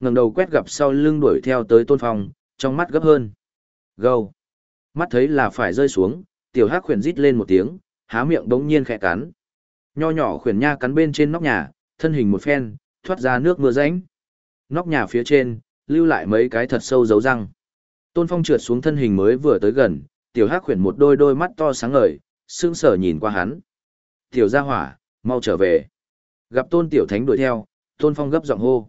ngẩng đầu quét gặp sau lưng đuổi theo tới tôn phong, trong mắt gấp hơn. Gâu. Mắt thấy là phải rơi xuống, tiểu hắc huyền rít lên một tiếng, há miệng bỗng nhiên khẽ cắn. Nho nhỏ khuyển nha cắn bên trên nóc nhà, thân hình một phen, thoát ra nước mưa rãnh. Nóc nhà phía trên, lưu lại mấy cái thật sâu dấu răng. Tôn Phong trượt xuống thân hình mới vừa tới gần, tiểu hắc khuyển một đôi đôi mắt to sáng ngời, sững sờ nhìn qua hắn. Tiểu gia hỏa, mau trở về. Gặp Tôn Tiểu Thánh đuổi theo, Tôn Phong gấp giọng hô.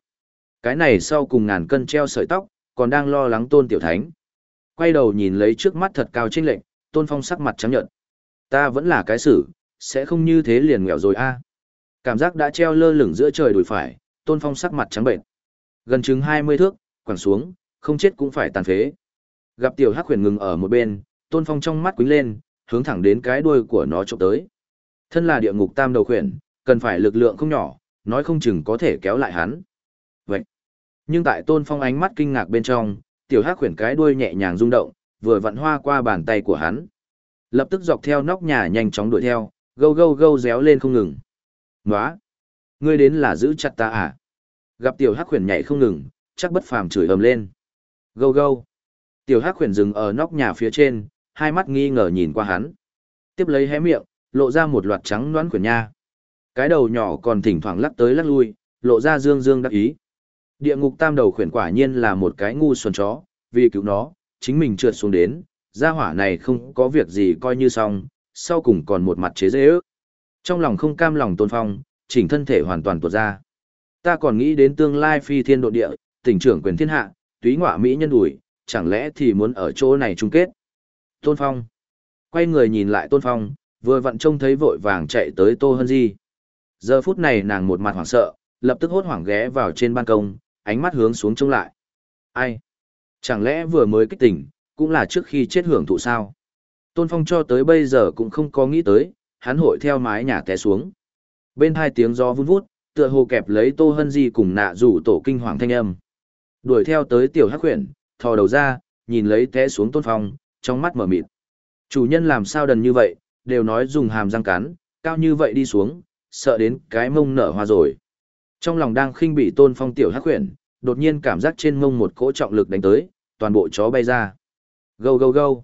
Cái này sau cùng ngàn cân treo sợi tóc, còn đang lo lắng Tôn Tiểu Thánh. Quay đầu nhìn lấy trước mắt thật cao trên lệnh, Tôn Phong sắc mặt trắng nhợt. Ta vẫn là cái xử, sẽ không như thế liền nghèo rồi a. Cảm giác đã treo lơ lửng giữa trời đùi phải, Tôn Phong sắc mặt trắng bệnh. Gần chừng 20 thước, quẳng xuống, không chết cũng phải tàn phế. Gặp tiểu hắc huyền ngừng ở một bên, Tôn Phong trong mắt quýnh lên, hướng thẳng đến cái đuôi của nó trộm tới. Thân là địa ngục tam đầu khuyển, cần phải lực lượng không nhỏ, nói không chừng có thể kéo lại hắn. Vậy. Nhưng tại Tôn Phong ánh mắt kinh ngạc bên trong, tiểu hắc huyền cái đuôi nhẹ nhàng rung động, vừa vặn hoa qua bàn tay của hắn. Lập tức dọc theo nóc nhà nhanh chóng đuổi theo, gâu gâu gâu réo lên không ngừng. Nóa! Ngươi đến là giữ chặt ta à? Gặp tiểu hắc khuyển nhảy không ngừng, chắc bất phàm chửi ầm lên. Gâu gâu! Tiểu hắc khuyển dừng ở nóc nhà phía trên, hai mắt nghi ngờ nhìn qua hắn. Tiếp lấy hé miệng, lộ ra một loạt trắng đoán khuyển nha. Cái đầu nhỏ còn thỉnh thoảng lắc tới lắc lui, lộ ra dương dương đắc ý. Địa ngục tam đầu khuyển quả nhiên là một cái ngu xuẩn chó, vì cứu nó, chính mình trượt xuống đến, gia hỏa này không có việc gì coi như xong, sau cùng còn một mặt chế dễ ước. Trong lòng không cam lòng tôn phong, chỉnh thân thể hoàn toàn tuột ra. Ta còn nghĩ đến tương lai phi thiên độ địa, tỉnh trưởng quyền thiên hạ, túy ngọa Mỹ nhân đùi, chẳng lẽ thì muốn ở chỗ này chung kết. Tôn phong. Quay người nhìn lại tôn phong, vừa vặn trông thấy vội vàng chạy tới tô hân di. Giờ phút này nàng một mặt hoảng sợ, lập tức hốt hoảng ghé vào trên ban công, ánh mắt hướng xuống trông lại. Ai? Chẳng lẽ vừa mới kích tỉnh, cũng là trước khi chết hưởng thụ sao? Tôn Phong cho tới bây giờ cũng không có nghĩ tới, hắn hội theo mái nhà té xuống. Bên hai tiếng gió vun vút, tựa hồ kẹp lấy Tô Hân Di cùng nạ rủ tổ kinh hoàng thanh âm. Đuổi theo tới tiểu hắc huyền, thò đầu ra, nhìn lấy té xuống Tôn Phong, trong mắt mở mịt. Chủ nhân làm sao đần như vậy, đều nói dùng hàm răng cắn, cao như vậy đi xuống, sợ đến cái mông nở hoa rồi. Trong lòng đang khinh bị Tôn Phong tiểu hắc huyền, đột nhiên cảm giác trên mông một cỗ trọng lực đánh tới, toàn bộ chó bay ra. Gâu gâu gâu.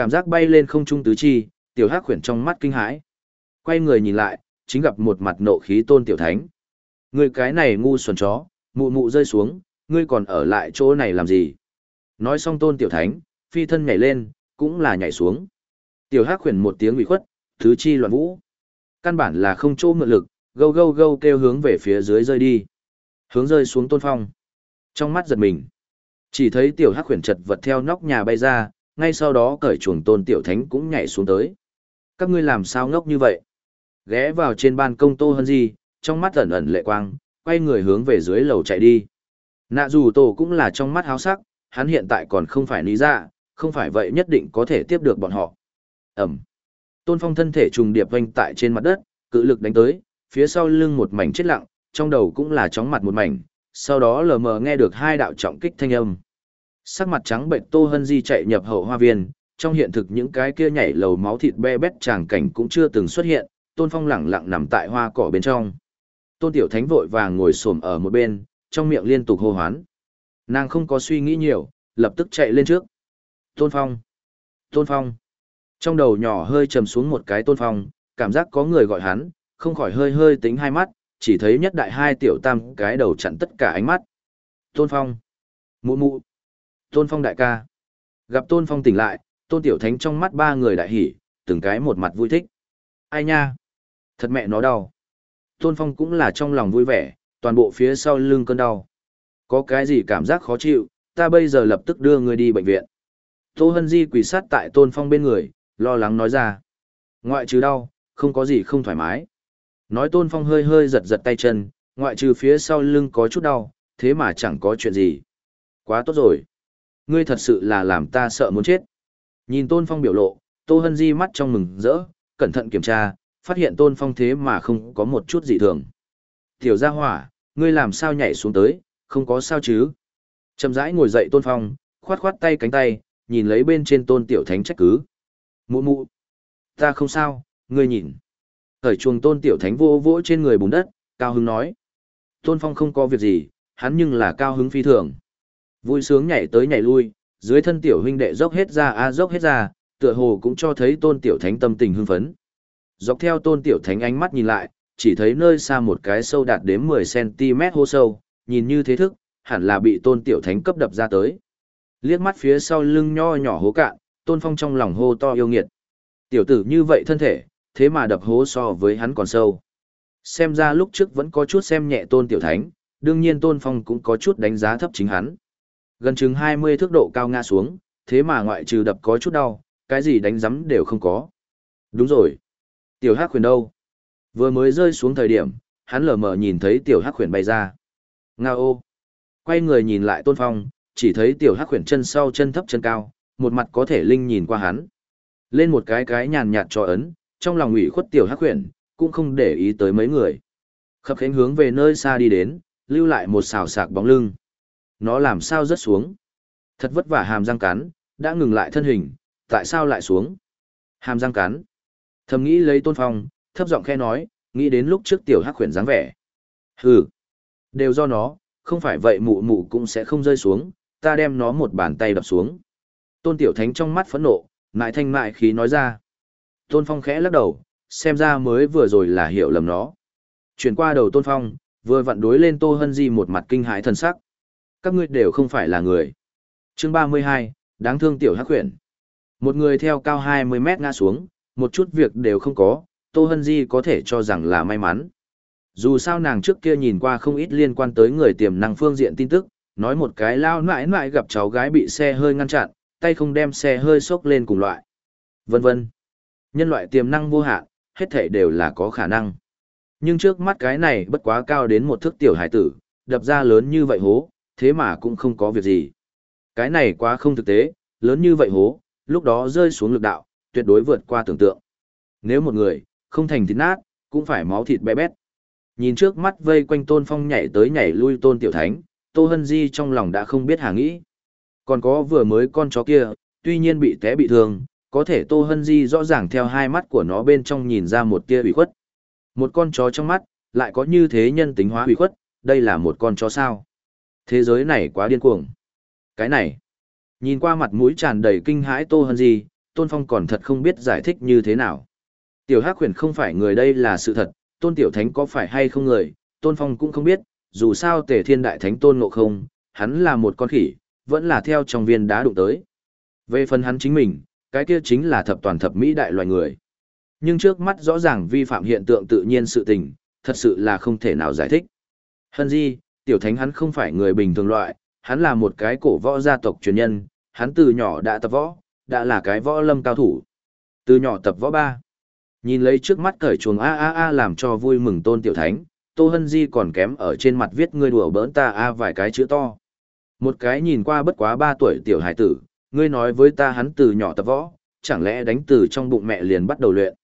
Cảm giác bay lên không trung tứ chi, tiểu hắc khuyển trong mắt kinh hãi. Quay người nhìn lại, chính gặp một mặt nộ khí tôn tiểu thánh. Người cái này ngu xuẩn chó, mụ mụ rơi xuống, ngươi còn ở lại chỗ này làm gì? Nói xong tôn tiểu thánh, phi thân nhảy lên, cũng là nhảy xuống. Tiểu hắc khuyển một tiếng ủy khuất, tứ chi loạn vũ. Căn bản là không chỗ mượn lực, gâu gâu gâu kêu hướng về phía dưới rơi đi. Hướng rơi xuống tôn phong. Trong mắt giật mình. Chỉ thấy tiểu hắc khuyển chật vật theo nóc nhà bay ra, ngay sau đó cởi chuồng tôn tiểu thánh cũng nhảy xuống tới. Các ngươi làm sao ngốc như vậy? Ghé vào trên ban công tô hân di, trong mắt ẩn ẩn lệ quang, quay người hướng về dưới lầu chạy đi. Nạ dù tổ cũng là trong mắt háo sắc, hắn hiện tại còn không phải lý dạ không phải vậy nhất định có thể tiếp được bọn họ. Ẩm. Tôn phong thân thể trùng điệp vanh tại trên mặt đất, cự lực đánh tới, phía sau lưng một mảnh chết lặng, trong đầu cũng là chóng mặt một mảnh, sau đó lờ mờ nghe được hai đạo trọng kích thanh âm. Sắc mặt trắng bệnh Tô Hân Di chạy nhập hậu hoa viên, trong hiện thực những cái kia nhảy lầu máu thịt be bét tràng cảnh cũng chưa từng xuất hiện, Tôn Phong lẳng lặng nằm tại hoa cỏ bên trong. Tôn Tiểu Thánh vội vàng ngồi xổm ở một bên, trong miệng liên tục hô hoán. Nàng không có suy nghĩ nhiều, lập tức chạy lên trước. Tôn Phong! Tôn Phong! Trong đầu nhỏ hơi trầm xuống một cái Tôn Phong, cảm giác có người gọi hắn, không khỏi hơi hơi tính hai mắt, chỉ thấy nhất đại hai tiểu tam cái đầu chặn tất cả ánh mắt. Tôn Phong. Mụ mụ. Tôn Phong đại ca. Gặp Tôn Phong tỉnh lại, Tôn Tiểu Thánh trong mắt ba người đại hỉ, từng cái một mặt vui thích. Ai nha? Thật mẹ nó đau. Tôn Phong cũng là trong lòng vui vẻ, toàn bộ phía sau lưng cơn đau. Có cái gì cảm giác khó chịu, ta bây giờ lập tức đưa người đi bệnh viện. Tô Hân Di quỳ sát tại Tôn Phong bên người, lo lắng nói ra. Ngoại trừ đau, không có gì không thoải mái. Nói Tôn Phong hơi hơi giật giật tay chân, ngoại trừ phía sau lưng có chút đau, thế mà chẳng có chuyện gì. Quá tốt rồi. Ngươi thật sự là làm ta sợ muốn chết. Nhìn Tôn Phong biểu lộ, Tô Hân Di mắt trong mừng rỡ, cẩn thận kiểm tra, phát hiện Tôn Phong thế mà không có một chút dị thường. Tiểu gia hỏa, ngươi làm sao nhảy xuống tới, không có sao chứ. Chậm rãi ngồi dậy Tôn Phong, khoát khoát tay cánh tay, nhìn lấy bên trên Tôn Tiểu Thánh trách cứ. Mụ mụ, ta không sao, ngươi nhìn. Thời chuồng Tôn Tiểu Thánh vô vỗ trên người bùn đất, cao hứng nói. Tôn Phong không có việc gì, hắn nhưng là cao hứng phi thường. Vui sướng nhảy tới nhảy lui, dưới thân tiểu huynh đệ dốc hết ra a dốc hết ra, tựa hồ cũng cho thấy tôn tiểu thánh tâm tình hưng phấn. Dọc theo tôn tiểu thánh ánh mắt nhìn lại, chỉ thấy nơi xa một cái sâu đạt đến 10cm hô sâu, nhìn như thế thức, hẳn là bị tôn tiểu thánh cấp đập ra tới. Liếc mắt phía sau lưng nho nhỏ hố cạn, tôn phong trong lòng hô to yêu nghiệt. Tiểu tử như vậy thân thể, thế mà đập hố so với hắn còn sâu. Xem ra lúc trước vẫn có chút xem nhẹ tôn tiểu thánh, đương nhiên tôn phong cũng có chút đánh giá thấp chính hắn. Gần chừng 20 thước độ cao ngã xuống, thế mà ngoại trừ đập có chút đau, cái gì đánh giấm đều không có. Đúng rồi. Tiểu Hắc Huyền đâu? Vừa mới rơi xuống thời điểm, hắn lờ mờ nhìn thấy tiểu Hắc Huyền bay ra. Nga ô. Quay người nhìn lại Tôn Phong, chỉ thấy tiểu Hắc Huyền chân sau chân thấp chân cao, một mặt có thể linh nhìn qua hắn. Lên một cái cái nhàn nhạt cho ấn, trong lòng ủy khuất tiểu Hắc Huyền, cũng không để ý tới mấy người. Khập khánh hướng về nơi xa đi đến, lưu lại một xào sạc bóng lưng. Nó làm sao rớt xuống? Thật vất vả hàm răng cắn, đã ngừng lại thân hình, tại sao lại xuống? Hàm răng cắn. Thầm nghĩ lấy tôn phong, thấp giọng khe nói, nghĩ đến lúc trước tiểu hắc khuyển dáng vẻ. Hừ, đều do nó, không phải vậy mụ mụ cũng sẽ không rơi xuống, ta đem nó một bàn tay đập xuống. Tôn tiểu thánh trong mắt phẫn nộ, mại thanh mại khí nói ra. Tôn phong khẽ lắc đầu, xem ra mới vừa rồi là hiểu lầm nó. Chuyển qua đầu tôn phong, vừa vặn đối lên tô hân di một mặt kinh hãi thần sắc. Các ngươi đều không phải là người. Chương 32, đáng thương tiểu hắc huyền. Một người theo cao 20 mét ngã xuống, một chút việc đều không có, Tô Hân Di có thể cho rằng là may mắn. Dù sao nàng trước kia nhìn qua không ít liên quan tới người tiềm năng phương diện tin tức, nói một cái lao nãi nãi gặp cháu gái bị xe hơi ngăn chặn, tay không đem xe hơi sốc lên cùng loại. Vân vân. Nhân loại tiềm năng vô hạn, hết thể đều là có khả năng. Nhưng trước mắt cái này bất quá cao đến một thước tiểu hải tử, đập ra lớn như vậy hố, thế mà cũng không có việc gì. Cái này quá không thực tế, lớn như vậy hố, lúc đó rơi xuống lực đạo, tuyệt đối vượt qua tưởng tượng. Nếu một người, không thành thịt nát, cũng phải máu thịt bé bét. Nhìn trước mắt vây quanh tôn phong nhảy tới nhảy lui tôn tiểu thánh, tô hân di trong lòng đã không biết hà nghĩ. Còn có vừa mới con chó kia, tuy nhiên bị té bị thương, có thể tô hân di rõ ràng theo hai mắt của nó bên trong nhìn ra một tia ủy khuất. Một con chó trong mắt, lại có như thế nhân tính hóa ủy khuất, đây là một con chó sao. Thế giới này quá điên cuồng. Cái này, nhìn qua mặt mũi tràn đầy kinh hãi Tô Hân Di, Tôn Phong còn thật không biết giải thích như thế nào. Tiểu Hắc Huyền không phải người đây là sự thật, Tôn Tiểu Thánh có phải hay không người, Tôn Phong cũng không biết, dù sao Tề Thiên Đại Thánh Tôn Ngộ Không, hắn là một con khỉ, vẫn là theo trong viên đá đụng tới. Về phần hắn chính mình, cái kia chính là thập toàn thập mỹ đại loài người. Nhưng trước mắt rõ ràng vi phạm hiện tượng tự nhiên sự tình, thật sự là không thể nào giải thích. Hân Di, tiểu thánh hắn không phải người bình thường loại, hắn là một cái cổ võ gia tộc truyền nhân, hắn từ nhỏ đã tập võ, đã là cái võ lâm cao thủ. Từ nhỏ tập võ ba. Nhìn lấy trước mắt cởi chuồng a a a làm cho vui mừng tôn tiểu thánh, Tô Hân Di còn kém ở trên mặt viết ngươi đùa bỡn ta a vài cái chữ to. Một cái nhìn qua bất quá ba tuổi tiểu hải tử, ngươi nói với ta hắn từ nhỏ tập võ, chẳng lẽ đánh từ trong bụng mẹ liền bắt đầu luyện.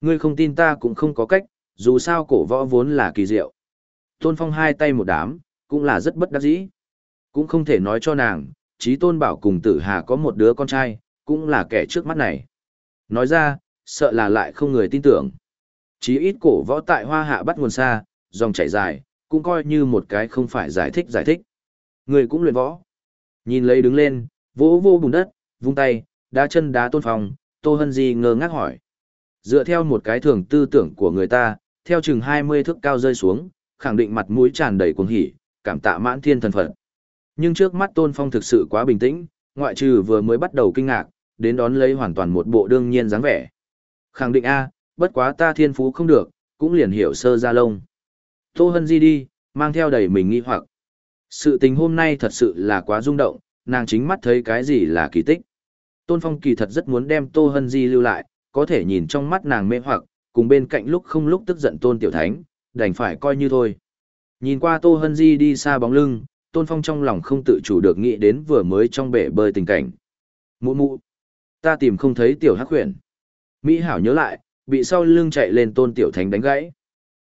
Ngươi không tin ta cũng không có cách, dù sao cổ võ vốn là kỳ diệu. Tôn Phong hai tay một đám, cũng là rất bất đắc dĩ. Cũng không thể nói cho nàng, Chí tôn bảo cùng tử hà có một đứa con trai, cũng là kẻ trước mắt này. Nói ra, sợ là lại không người tin tưởng. Chí ít cổ võ tại hoa hạ bắt nguồn xa, dòng chảy dài, cũng coi như một cái không phải giải thích giải thích. Người cũng luyện võ. Nhìn lấy đứng lên, vỗ vô bùn đất, vung tay, đá chân đá tôn phòng, Tô Hân Di ngơ ngác hỏi. Dựa theo một cái thường tư tưởng của người ta, theo chừng 20 thước cao rơi xuống, khẳng định mặt mũi tràn đầy cuồng hỉ, cảm tạ mãn thiên thần phật. Nhưng trước mắt Tôn Phong thực sự quá bình tĩnh, ngoại trừ vừa mới bắt đầu kinh ngạc, đến đón lấy hoàn toàn một bộ đương nhiên dáng vẻ. Khẳng định A, bất quá ta thiên phú không được, cũng liền hiểu sơ ra lông. Tô Hân Di đi, mang theo đầy mình nghi hoặc. Sự tình hôm nay thật sự là quá rung động, nàng chính mắt thấy cái gì là kỳ tích. Tôn Phong kỳ thật rất muốn đem Tô Hân Di lưu lại, có thể nhìn trong mắt nàng mê hoặc, cùng bên cạnh lúc không lúc tức giận Tôn Tiểu Thánh, đành phải coi như thôi. Nhìn qua Tô Hân Di đi xa bóng lưng, Tôn Phong trong lòng không tự chủ được nghĩ đến vừa mới trong bể bơi tình cảnh. Mụ mụ, ta tìm không thấy Tiểu Hắc Huyền. Mỹ Hảo nhớ lại, bị sau lưng chạy lên Tôn Tiểu Thánh đánh gãy.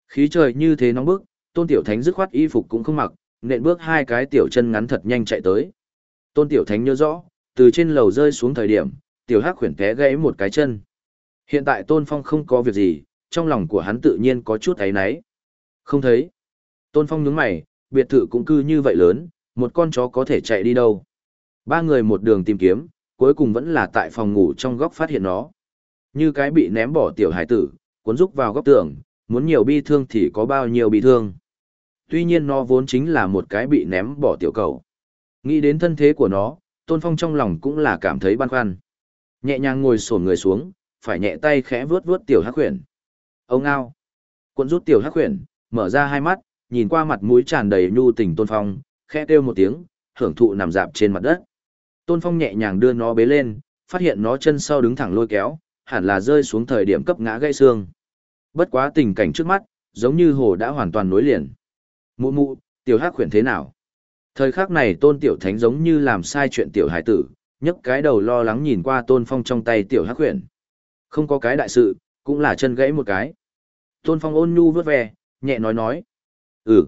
Khí trời như thế nóng bức, Tôn Tiểu Thánh dứt khoát y phục cũng không mặc, nện bước hai cái tiểu chân ngắn thật nhanh chạy tới. Tôn Tiểu Thánh nhớ rõ, từ trên lầu rơi xuống thời điểm, Tiểu Hắc huyền té gãy một cái chân. Hiện tại Tôn Phong không có việc gì, trong lòng của hắn tự nhiên có chút ấy náy. Không thấy. Tôn Phong nhướng mày, biệt thự cũng cư như vậy lớn, một con chó có thể chạy đi đâu. Ba người một đường tìm kiếm, cuối cùng vẫn là tại phòng ngủ trong góc phát hiện nó. Như cái bị ném bỏ tiểu hải tử, cuốn rúc vào góc tường, muốn nhiều bi thương thì có bao nhiêu bi thương. Tuy nhiên nó vốn chính là một cái bị ném bỏ tiểu cầu. Nghĩ đến thân thế của nó, Tôn Phong trong lòng cũng là cảm thấy băn khoăn. Nhẹ nhàng ngồi sổn người xuống, phải nhẹ tay khẽ vướt vướt tiểu hắc khuyển. Ông ao. cuốn rút tiểu hắc khuyển, mở ra hai mắt, nhìn qua mặt mũi tràn đầy nhu tình Tôn Phong, khẽ kêu một tiếng, hưởng thụ nằm dạp trên mặt đất. Tôn Phong nhẹ nhàng đưa nó bế lên, phát hiện nó chân sau đứng thẳng lôi kéo, hẳn là rơi xuống thời điểm cấp ngã gãy xương. Bất quá tình cảnh trước mắt, giống như hồ đã hoàn toàn nối liền. Mụ mụ, tiểu hắc khuyển thế nào? Thời khắc này tôn tiểu thánh giống như làm sai chuyện tiểu hải tử, nhấc cái đầu lo lắng nhìn qua tôn phong trong tay tiểu hắc khuyển. Không có cái đại sự, cũng là chân gãy một cái. Tôn phong ôn nhu vớt ve, nhẹ nói nói. Ừ,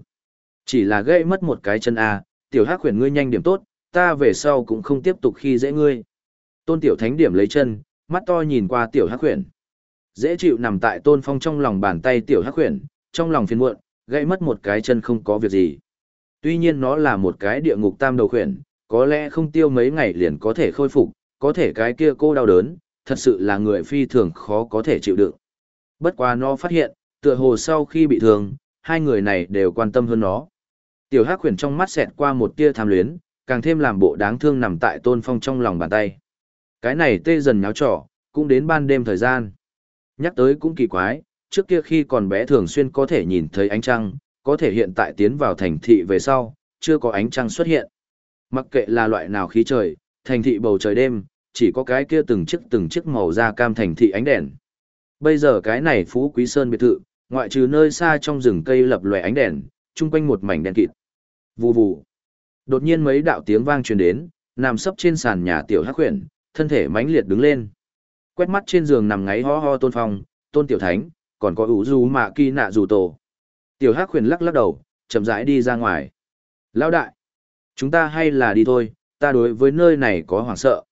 chỉ là gãy mất một cái chân à, tiểu hắc khuyển ngươi nhanh điểm tốt, ta về sau cũng không tiếp tục khi dễ ngươi. Tôn tiểu thánh điểm lấy chân, mắt to nhìn qua tiểu hắc khuyển. Dễ chịu nằm tại tôn phong trong lòng bàn tay tiểu hắc khuyển, trong lòng phiền muộn, gãy mất một cái chân không có việc gì. Tuy nhiên nó là một cái địa ngục tam đầu khuyển, có lẽ không tiêu mấy ngày liền có thể khôi phục, có thể cái kia cô đau đớn, thật sự là người phi thường khó có thể chịu đựng. Bất quá nó phát hiện, tựa hồ sau khi bị thương, hai người này đều quan tâm hơn nó. Tiểu Hắc Huyền trong mắt xẹt qua một tia tham luyến, càng thêm làm bộ đáng thương nằm tại Tôn Phong trong lòng bàn tay. Cái này tê dần nháo trỏ, cũng đến ban đêm thời gian. Nhắc tới cũng kỳ quái, trước kia khi còn bé thường xuyên có thể nhìn thấy ánh trăng, có thể hiện tại tiến vào thành thị về sau, chưa có ánh trăng xuất hiện. Mặc kệ là loại nào khí trời, thành thị bầu trời đêm, chỉ có cái kia từng chiếc từng chiếc màu da cam thành thị ánh đèn. Bây giờ cái này phú quý sơn biệt thự, ngoại trừ nơi xa trong rừng cây lập lòe ánh đèn, chung quanh một mảnh đen kịt. Vù vù. Đột nhiên mấy đạo tiếng vang truyền đến, nằm sấp trên sàn nhà tiểu hắc huyền, thân thể mãnh liệt đứng lên. Quét mắt trên giường nằm ngáy ho ho tôn phong, tôn tiểu thánh, còn có Vũ du mạ kỳ nạ dù tổ. Tiểu Hắc Huyền lắc lắc đầu, chậm rãi đi ra ngoài. Lão đại, chúng ta hay là đi thôi, ta đối với nơi này có hoảng sợ.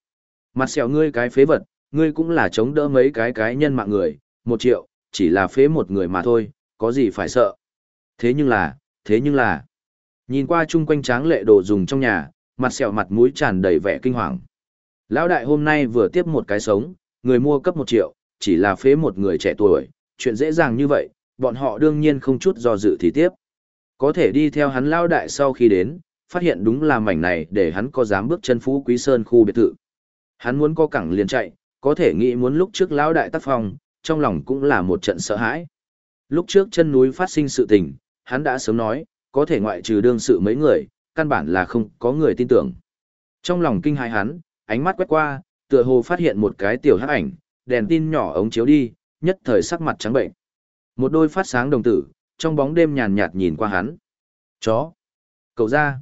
Mặt sẹo ngươi cái phế vật, ngươi cũng là chống đỡ mấy cái cái nhân mạng người, một triệu, chỉ là phế một người mà thôi, có gì phải sợ. Thế nhưng là, thế nhưng là, nhìn qua chung quanh tráng lệ đồ dùng trong nhà, mặt sẹo mặt mũi tràn đầy vẻ kinh hoàng. Lão đại hôm nay vừa tiếp một cái sống, người mua cấp một triệu, chỉ là phế một người trẻ tuổi, chuyện dễ dàng như vậy, bọn họ đương nhiên không chút do dự thì tiếp. Có thể đi theo hắn lão đại sau khi đến, phát hiện đúng là mảnh này để hắn có dám bước chân phú quý sơn khu biệt thự. Hắn muốn co cẳng liền chạy, có thể nghĩ muốn lúc trước lão đại tác phong, trong lòng cũng là một trận sợ hãi. Lúc trước chân núi phát sinh sự tình, hắn đã sớm nói, có thể ngoại trừ đương sự mấy người, căn bản là không có người tin tưởng. Trong lòng kinh hãi hắn, ánh mắt quét qua, tựa hồ phát hiện một cái tiểu hắc ảnh, đèn tin nhỏ ống chiếu đi, nhất thời sắc mặt trắng bệnh. Một đôi phát sáng đồng tử, trong bóng đêm nhàn nhạt nhìn qua hắn. Chó. Cậu ra.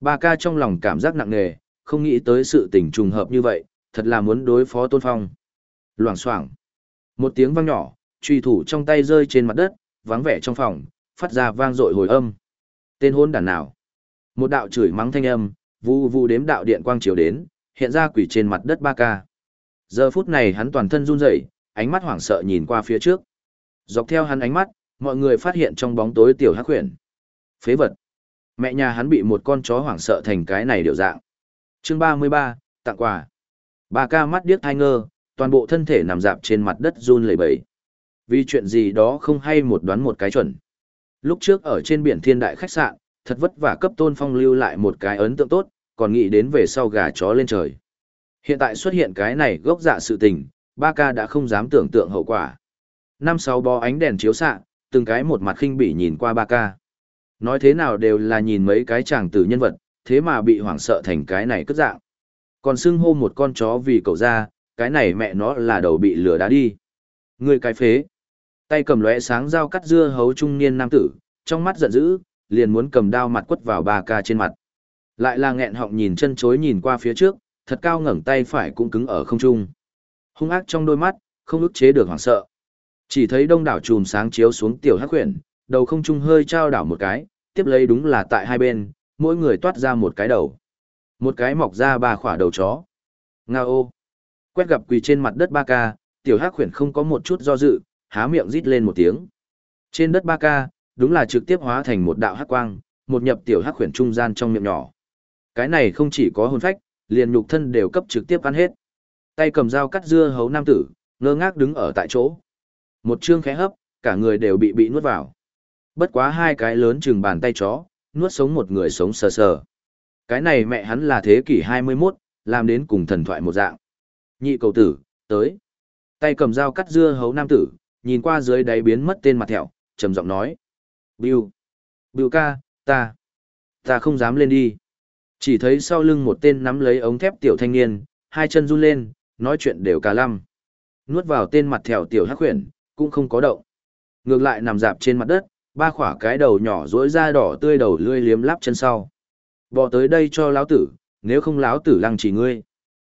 Ba ca trong lòng cảm giác nặng nề, không nghĩ tới sự tình trùng hợp như vậy, thật là muốn đối phó tôn phong. Loảng xoảng. Một tiếng vang nhỏ, truy thủ trong tay rơi trên mặt đất, vắng vẻ trong phòng, phát ra vang dội hồi âm. Tên hôn đàn nào. Một đạo chửi mắng thanh âm, vu vu đếm đạo điện quang chiếu đến, hiện ra quỷ trên mặt đất ba ca. Giờ phút này hắn toàn thân run rẩy, ánh mắt hoảng sợ nhìn qua phía trước. Dọc theo hắn ánh mắt, mọi người phát hiện trong bóng tối tiểu hắc huyền. Phế vật. Mẹ nhà hắn bị một con chó hoảng sợ thành cái này điều dạng. Chương 33, tặng quà. Ba ca mắt điếc thai ngơ, toàn bộ thân thể nằm dạp trên mặt đất run lẩy bẩy. Vì chuyện gì đó không hay một đoán một cái chuẩn. Lúc trước ở trên biển thiên đại khách sạn, thật vất vả cấp tôn phong lưu lại một cái ấn tượng tốt, còn nghĩ đến về sau gà chó lên trời. Hiện tại xuất hiện cái này gốc dạ sự tình, ba ca đã không dám tưởng tượng hậu quả. Năm sáu bó ánh đèn chiếu xạ, từng cái một mặt khinh bỉ nhìn qua ba ca. Nói thế nào đều là nhìn mấy cái chàng tử nhân vật, thế mà bị hoảng sợ thành cái này cất dạng. Còn xưng hô một con chó vì cậu ra, cái này mẹ nó là đầu bị lửa đá đi. Người cái phế. Tay cầm lóe sáng dao cắt dưa hấu trung niên nam tử, trong mắt giận dữ, liền muốn cầm đao mặt quất vào ba ca trên mặt. Lại là nghẹn họng nhìn chân chối nhìn qua phía trước, thật cao ngẩng tay phải cũng cứng ở không trung. Hung ác trong đôi mắt, không ức chế được hoảng sợ. Chỉ thấy đông đảo chùm sáng chiếu xuống tiểu hắc quyển đầu không trung hơi trao đảo một cái, tiếp lấy đúng là tại hai bên, mỗi người toát ra một cái đầu. Một cái mọc ra ba khỏa đầu chó. Nga ô. Quét gặp quỳ trên mặt đất ba ca, tiểu hắc huyền không có một chút do dự, há miệng rít lên một tiếng. Trên đất ba ca, đúng là trực tiếp hóa thành một đạo hắc quang, một nhập tiểu hắc huyền trung gian trong miệng nhỏ. Cái này không chỉ có hồn phách, liền nhục thân đều cấp trực tiếp ăn hết. Tay cầm dao cắt dưa hấu nam tử, ngơ ngác đứng ở tại chỗ. Một chương khẽ hấp, cả người đều bị bị nuốt vào. Bất quá hai cái lớn chừng bàn tay chó, nuốt sống một người sống sờ sờ. Cái này mẹ hắn là thế kỷ 21, làm đến cùng thần thoại một dạng. Nhị cầu tử, tới. Tay cầm dao cắt dưa hấu nam tử, nhìn qua dưới đáy biến mất tên mặt thẹo, trầm giọng nói. Biu. Biu ca, ta. Ta không dám lên đi. Chỉ thấy sau lưng một tên nắm lấy ống thép tiểu thanh niên, hai chân run lên, nói chuyện đều cả lăm. Nuốt vào tên mặt thẹo tiểu hắc khuyển, cũng không có động. Ngược lại nằm dạp trên mặt đất, ba khỏa cái đầu nhỏ rỗi ra đỏ tươi đầu lươi liếm lắp chân sau. Bỏ tới đây cho lão tử, nếu không lão tử lăng chỉ ngươi.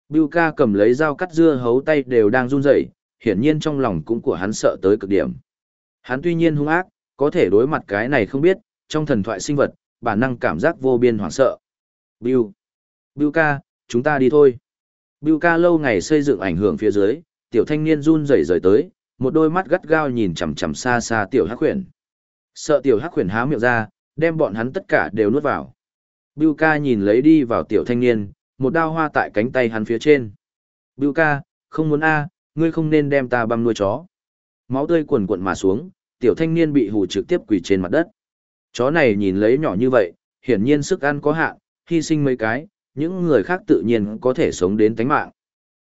Bưu ca cầm lấy dao cắt dưa hấu tay đều đang run rẩy, hiển nhiên trong lòng cũng của hắn sợ tới cực điểm. Hắn tuy nhiên hung ác, có thể đối mặt cái này không biết, trong thần thoại sinh vật, bản năng cảm giác vô biên hoảng sợ. Bưu, Bưu ca, chúng ta đi thôi. Bưu ca lâu ngày xây dựng ảnh hưởng phía dưới, tiểu thanh niên run rẩy rời tới, một đôi mắt gắt gao nhìn chằm chằm xa xa tiểu hắc khuyển. Sợ tiểu hắc khuyển há miệng ra, đem bọn hắn tất cả đều nuốt vào. Bưu ca nhìn lấy đi vào tiểu thanh niên, một đao hoa tại cánh tay hắn phía trên. Bưu ca, không muốn a, ngươi không nên đem ta băm nuôi chó. Máu tươi cuồn cuộn mà xuống, tiểu thanh niên bị hù trực tiếp quỳ trên mặt đất. Chó này nhìn lấy nhỏ như vậy, hiển nhiên sức ăn có hạn, hy sinh mấy cái, những người khác tự nhiên có thể sống đến tánh mạng.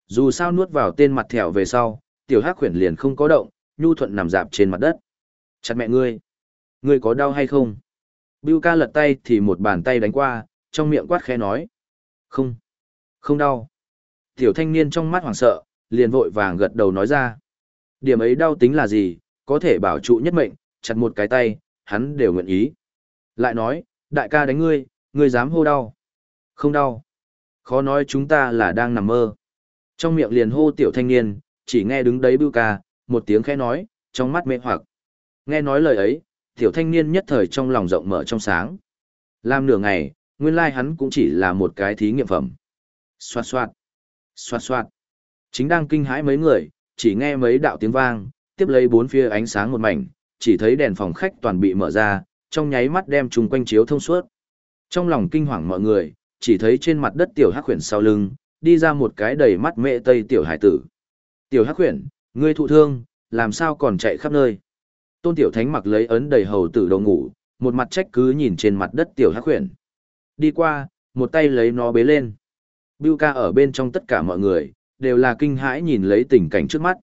Dù sao nuốt vào tên mặt thẻo về sau, tiểu hắc khuyển liền không có động, nhu thuận nằm dạp trên mặt đất. Chặt mẹ ngươi! Ngươi có đau hay không? Bưu ca lật tay thì một bàn tay đánh qua, trong miệng quát khẽ nói. Không! Không đau! Tiểu thanh niên trong mắt hoảng sợ, liền vội vàng gật đầu nói ra. Điểm ấy đau tính là gì, có thể bảo trụ nhất mệnh, chặt một cái tay, hắn đều nguyện ý. Lại nói, đại ca đánh ngươi, ngươi dám hô đau. Không đau. Khó nói chúng ta là đang nằm mơ. Trong miệng liền hô tiểu thanh niên, chỉ nghe đứng đấy bưu ca, một tiếng khẽ nói, trong mắt mê hoặc. Nghe nói lời ấy, tiểu thanh niên nhất thời trong lòng rộng mở trong sáng. Làm nửa ngày, nguyên lai hắn cũng chỉ là một cái thí nghiệm phẩm. Xoạt xoạt, xoạt xoạt. Chính đang kinh hãi mấy người, chỉ nghe mấy đạo tiếng vang, tiếp lấy bốn phía ánh sáng một mảnh, chỉ thấy đèn phòng khách toàn bị mở ra, trong nháy mắt đem chung quanh chiếu thông suốt. Trong lòng kinh hoàng mọi người, chỉ thấy trên mặt đất tiểu hắc khuyển sau lưng, đi ra một cái đầy mắt mẹ tây tiểu hải tử. Tiểu hắc khuyển, ngươi thụ thương, làm sao còn chạy khắp nơi. Tôn tiểu thánh mặc lấy ấn đầy hầu tử đầu ngủ, một mặt trách cứ nhìn trên mặt đất tiểu hắc khuyển. Đi qua, một tay lấy nó bế lên. Bưu ca ở bên trong tất cả mọi người, đều là kinh hãi nhìn lấy tình cảnh trước mắt.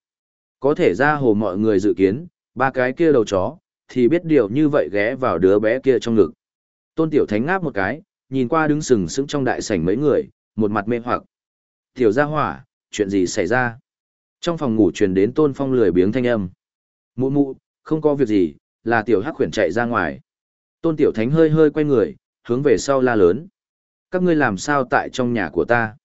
Có thể ra hồ mọi người dự kiến, ba cái kia đầu chó, thì biết điều như vậy ghé vào đứa bé kia trong ngực. Tôn Tiểu Thánh ngáp một cái, nhìn qua đứng sừng sững trong đại sảnh mấy người, một mặt mê hoặc. Tiểu gia hỏa, chuyện gì xảy ra? Trong phòng ngủ truyền đến Tôn Phong lười biếng thanh âm. Mụ mụ, không có việc gì, là Tiểu Hắc khuyển chạy ra ngoài. Tôn Tiểu Thánh hơi hơi quay người, hướng về sau la lớn. Các ngươi làm sao tại trong nhà của ta?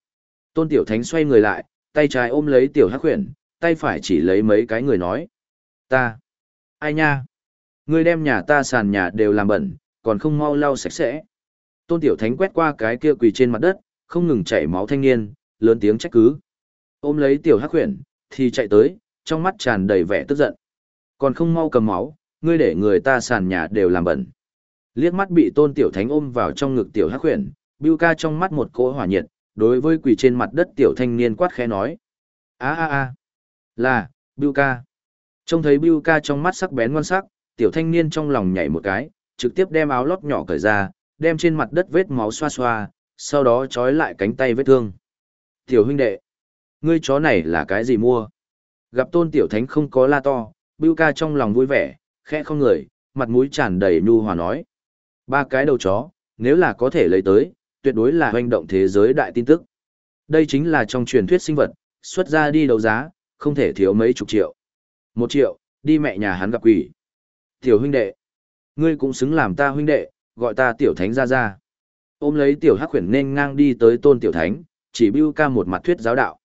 Tôn Tiểu Thánh xoay người lại, tay trái ôm lấy Tiểu Hắc Huyền, tay phải chỉ lấy mấy cái người nói. Ta! Ai nha? Ngươi đem nhà ta sàn nhà đều làm bẩn, còn không mau lau sạch sẽ. Tôn Tiểu Thánh quét qua cái kia quỳ trên mặt đất, không ngừng chảy máu thanh niên, lớn tiếng trách cứ. Ôm lấy Tiểu Hắc Huyền, thì chạy tới, trong mắt tràn đầy vẻ tức giận. Còn không mau cầm máu, ngươi để người ta sàn nhà đều làm bẩn. Liếc mắt bị Tôn Tiểu Thánh ôm vào trong ngực Tiểu Hắc Huyền, Bưu Ca trong mắt một cỗ hỏa nhiệt, đối với quỳ trên mặt đất Tiểu Thanh niên quát khẽ nói: "A a a, là Bưu Ca." Trông thấy Bưu Ca trong mắt sắc bén ngoan sắc, Tiểu Thanh niên trong lòng nhảy một cái, trực tiếp đem áo lót nhỏ cởi ra, đem trên mặt đất vết máu xoa xoa, Sau đó trói lại cánh tay vết thương. Tiểu huynh đệ, ngươi chó này là cái gì mua? Gặp tôn tiểu thánh không có la to, bưu ca trong lòng vui vẻ, khẽ không người, mặt mũi tràn đầy nhu hòa nói. Ba cái đầu chó, nếu là có thể lấy tới, tuyệt đối là hoành động thế giới đại tin tức. Đây chính là trong truyền thuyết sinh vật, xuất ra đi đấu giá, không thể thiếu mấy chục triệu. Một triệu, đi mẹ nhà hắn gặp quỷ. Tiểu huynh đệ, ngươi cũng xứng làm ta huynh đệ, gọi ta tiểu thánh ra ra. Ôm lấy tiểu hắc khuyển nên ngang đi tới tôn tiểu thánh, chỉ bưu ca một mặt thuyết giáo đạo.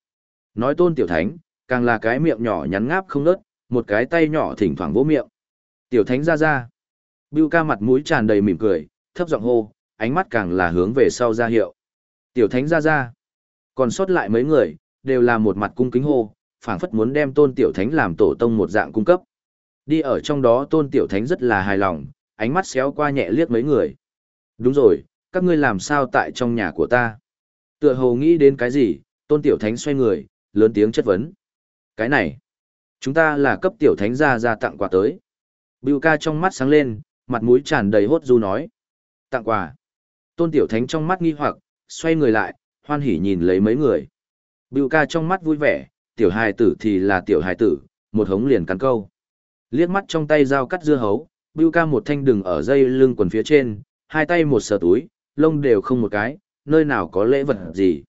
Nói tôn tiểu thánh, càng là cái miệng nhỏ nhắn ngáp không nớt, một cái tay nhỏ thỉnh thoảng vỗ miệng. Tiểu thánh ra ra. Bưu ca mặt mũi tràn đầy mỉm cười, thấp giọng hô, ánh mắt càng là hướng về sau ra hiệu. Tiểu thánh ra ra. Còn sót lại mấy người, đều là một mặt cung kính hô, phảng phất muốn đem tôn tiểu thánh làm tổ tông một dạng cung cấp. Đi ở trong đó tôn tiểu thánh rất là hài lòng, ánh mắt xéo qua nhẹ liếc mấy người. Đúng rồi, các ngươi làm sao tại trong nhà của ta? Tựa hồ nghĩ đến cái gì, tôn tiểu thánh xoay người, lớn tiếng chất vấn. Cái này, chúng ta là cấp tiểu thánh gia ra tặng quà tới. Bưu ca trong mắt sáng lên, mặt mũi tràn đầy hốt du nói. Tặng quà. Tôn tiểu thánh trong mắt nghi hoặc, xoay người lại, hoan hỉ nhìn lấy mấy người. Bưu ca trong mắt vui vẻ, tiểu hài tử thì là tiểu hài tử, một hống liền cắn câu. Liếc mắt trong tay dao cắt dưa hấu, Bưu ca một thanh đừng ở dây lưng quần phía trên, hai tay một sờ túi, lông đều không một cái, nơi nào có lễ vật gì.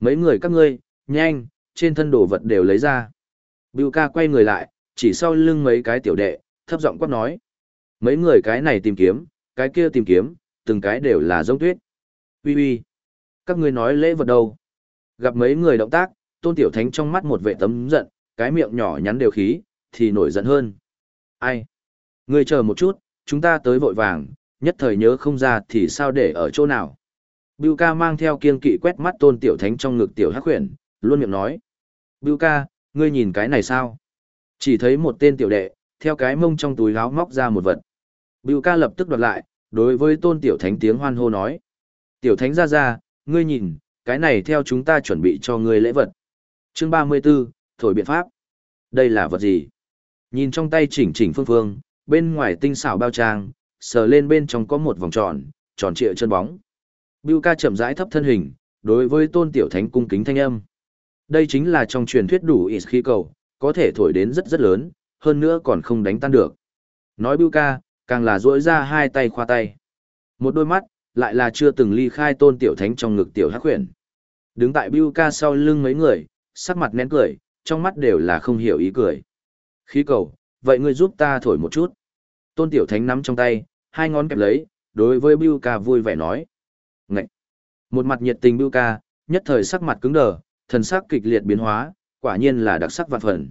Mấy người các ngươi, nhanh, trên thân đồ vật đều lấy ra. Bưu ca quay người lại, chỉ sau lưng mấy cái tiểu đệ, thấp giọng quát nói. Mấy người cái này tìm kiếm, cái kia tìm kiếm, từng cái đều là giống tuyết. Ui ui, các ngươi nói lễ vật đâu? Gặp mấy người động tác, tôn tiểu thánh trong mắt một vệ tấm giận, cái miệng nhỏ nhắn đều khí, thì nổi giận hơn. Ai? Ngươi chờ một chút, chúng ta tới vội vàng, nhất thời nhớ không ra thì sao để ở chỗ nào. Bưu ca mang theo kiên kỵ quét mắt tôn tiểu thánh trong ngực tiểu hắc huyền, luôn miệng nói. Bưu ca, ngươi nhìn cái này sao? Chỉ thấy một tên tiểu đệ, theo cái mông trong túi áo móc ra một vật. Bưu ca lập tức đoạt lại, đối với tôn tiểu thánh tiếng hoan hô nói. Tiểu thánh ra ra, ngươi nhìn, cái này theo chúng ta chuẩn bị cho ngươi lễ vật. Chương 34, Thổi biện pháp. Đây là vật gì? Nhìn trong tay chỉnh chỉnh phương phương, bên ngoài tinh xảo bao trang, sờ lên bên trong có một vòng tròn, tròn trịa chân bóng. Bưu ca chậm rãi thấp thân hình, đối với tôn tiểu thánh cung kính thanh âm. Đây chính là trong truyền thuyết đủ ít khí cầu, có thể thổi đến rất rất lớn, hơn nữa còn không đánh tan được. Nói bưu ca, càng là duỗi ra hai tay khoa tay. Một đôi mắt, lại là chưa từng ly khai tôn tiểu thánh trong ngực tiểu hắc huyền. Đứng tại bưu ca sau lưng mấy người, sắc mặt nén cười, trong mắt đều là không hiểu ý cười. Khí cầu, vậy ngươi giúp ta thổi một chút. Tôn tiểu thánh nắm trong tay, hai ngón kẹp lấy, đối với bưu ca vui vẻ nói. Ngậy! Một mặt nhiệt tình bưu ca, nhất thời sắc mặt cứng đờ, thần sắc kịch liệt biến hóa, quả nhiên là đặc sắc vạn phần.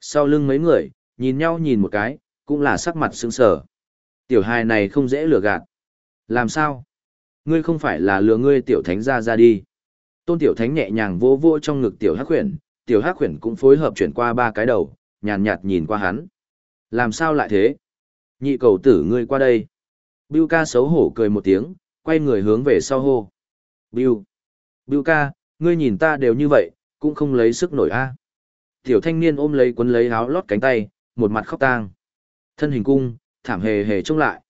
Sau lưng mấy người, nhìn nhau nhìn một cái, cũng là sắc mặt sững sờ. Tiểu hài này không dễ lừa gạt. Làm sao? Ngươi không phải là lừa ngươi tiểu thánh ra ra đi. Tôn tiểu thánh nhẹ nhàng vô vô trong ngực tiểu hắc khuyển, tiểu hắc khuyển cũng phối hợp chuyển qua ba cái đầu, nhàn nhạt nhìn qua hắn. Làm sao lại thế? Nhị cầu tử ngươi qua đây. Biu ca xấu hổ cười một tiếng, quay người hướng về sau hô. Biu. Biu ca, ngươi nhìn ta đều như vậy, cũng không lấy sức nổi a. Tiểu thanh niên ôm lấy quấn lấy áo lót cánh tay, một mặt khóc tang. Thân hình cung, thảm hề hề trông lại.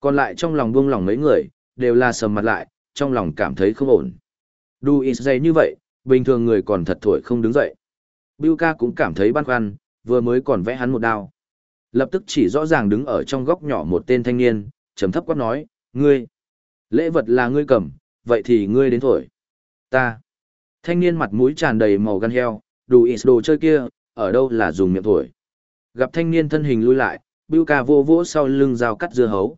Còn lại trong lòng buông lòng mấy người, đều là sầm mặt lại, trong lòng cảm thấy không ổn. Đu ít dây như vậy, bình thường người còn thật thổi không đứng dậy. Biu ca cũng cảm thấy băn khoăn, vừa mới còn vẽ hắn một đao. Lập tức chỉ rõ ràng đứng ở trong góc nhỏ một tên thanh niên, trầm thấp quát nói, ngươi, lễ vật là ngươi cầm, vậy thì ngươi đến thổi. Ta, thanh niên mặt mũi tràn đầy màu gan heo, đủ ít đồ chơi kia, ở đâu là dùng miệng thổi. Gặp thanh niên thân hình lui lại, bưu ca vô vỗ sau lưng dao cắt dưa hấu.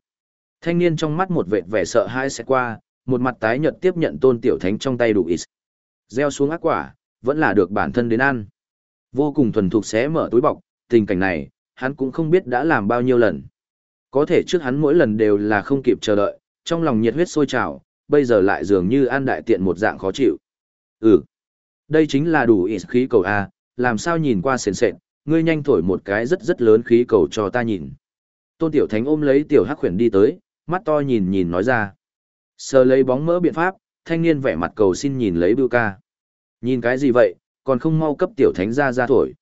Thanh niên trong mắt một vệt vẻ sợ hãi sẽ qua, một mặt tái nhợt tiếp nhận tôn tiểu thánh trong tay đủ ít. Gieo xuống ác quả, vẫn là được bản thân đến ăn. Vô cùng thuần thục xé mở túi bọc, tình cảnh này, hắn cũng không biết đã làm bao nhiêu lần. Có thể trước hắn mỗi lần đều là không kịp chờ đợi, trong lòng nhiệt huyết sôi trào, bây giờ lại dường như ăn đại tiện một dạng khó chịu. Ừ, đây chính là đủ ít khí cầu A, làm sao nhìn qua sền sệt, ngươi nhanh thổi một cái rất rất lớn khí cầu cho ta nhìn. Tôn Tiểu Thánh ôm lấy Tiểu Hắc Huyền đi tới, mắt to nhìn nhìn nói ra. Sờ lấy bóng mỡ biện pháp, thanh niên vẻ mặt cầu xin nhìn lấy Bưu ca. Nhìn cái gì vậy, còn không mau cấp Tiểu Thánh ra ra thổi.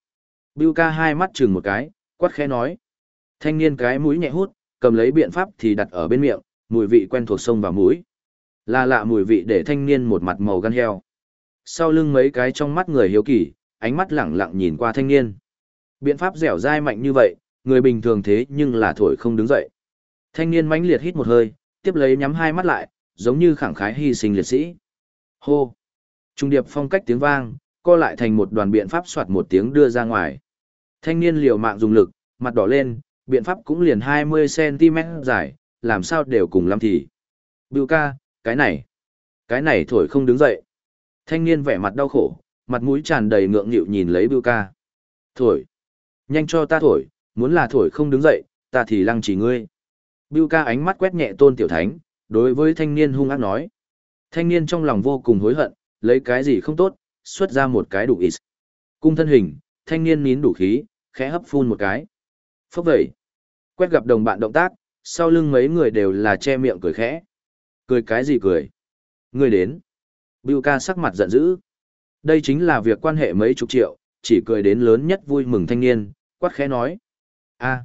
Bưu ca hai mắt chừng một cái, quát khẽ nói. Thanh niên cái mũi nhẹ hút, cầm lấy biện pháp thì đặt ở bên miệng, mùi vị quen thuộc sông vào mũi. Là lạ mùi vị để thanh niên một mặt màu gan heo. Sau lưng mấy cái trong mắt người hiếu kỳ, ánh mắt lẳng lặng nhìn qua thanh niên. Biện pháp dẻo dai mạnh như vậy, người bình thường thế nhưng là thổi không đứng dậy. Thanh niên mãnh liệt hít một hơi, tiếp lấy nhắm hai mắt lại, giống như khẳng khái hy sinh liệt sĩ. Hô! Trung điệp phong cách tiếng vang, co lại thành một đoàn biện pháp soạt một tiếng đưa ra ngoài. Thanh niên liều mạng dùng lực, mặt đỏ lên, biện pháp cũng liền 20cm dài, làm sao đều cùng lắm thì. Bưu ca, cái này, cái này thổi không đứng dậy. Thanh niên vẻ mặt đau khổ, mặt mũi tràn đầy ngượng nghịu nhìn lấy Bưu ca. Thổi, nhanh cho ta thổi, muốn là thổi không đứng dậy, ta thì lăng chỉ ngươi. Bưu ca ánh mắt quét nhẹ tôn tiểu thánh, đối với thanh niên hung ác nói. Thanh niên trong lòng vô cùng hối hận, lấy cái gì không tốt, xuất ra một cái đủ ít. Cung thân hình, thanh niên nín đủ khí, khẽ hấp phun một cái. Phốc vậy. Quét gặp đồng bạn động tác, sau lưng mấy người đều là che miệng cười khẽ. Cười cái gì cười? Người đến. Bưu ca sắc mặt giận dữ. Đây chính là việc quan hệ mấy chục triệu, chỉ cười đến lớn nhất vui mừng thanh niên, quát khẽ nói. a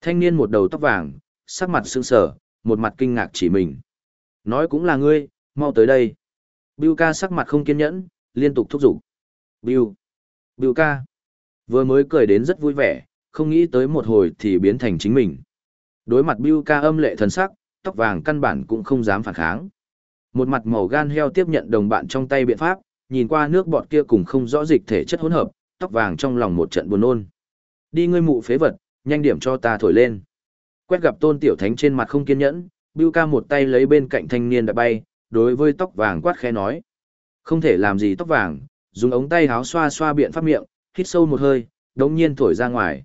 Thanh niên một đầu tóc vàng, sắc mặt sững sờ, một mặt kinh ngạc chỉ mình. Nói cũng là ngươi, mau tới đây. Biu ca sắc mặt không kiên nhẫn, liên tục thúc giục. Biu, Biu ca. Vừa mới cười đến rất vui vẻ, không nghĩ tới một hồi thì biến thành chính mình. Đối mặt Biu ca âm lệ thần sắc, tóc vàng căn bản cũng không dám phản kháng. Một mặt màu gan heo tiếp nhận đồng bạn trong tay biện pháp, nhìn qua nước bọt kia cùng không rõ dịch thể chất hỗn hợp, tóc vàng trong lòng một trận buồn nôn. Đi ngươi mụ phế vật, nhanh điểm cho ta thổi lên. Quét gặp tôn tiểu thánh trên mặt không kiên nhẫn, Bưu ca một tay lấy bên cạnh thanh niên đã bay, đối với tóc vàng quát khẽ nói. Không thể làm gì tóc vàng, dùng ống tay háo xoa xoa biện pháp miệng, hít sâu một hơi, đống nhiên thổi ra ngoài.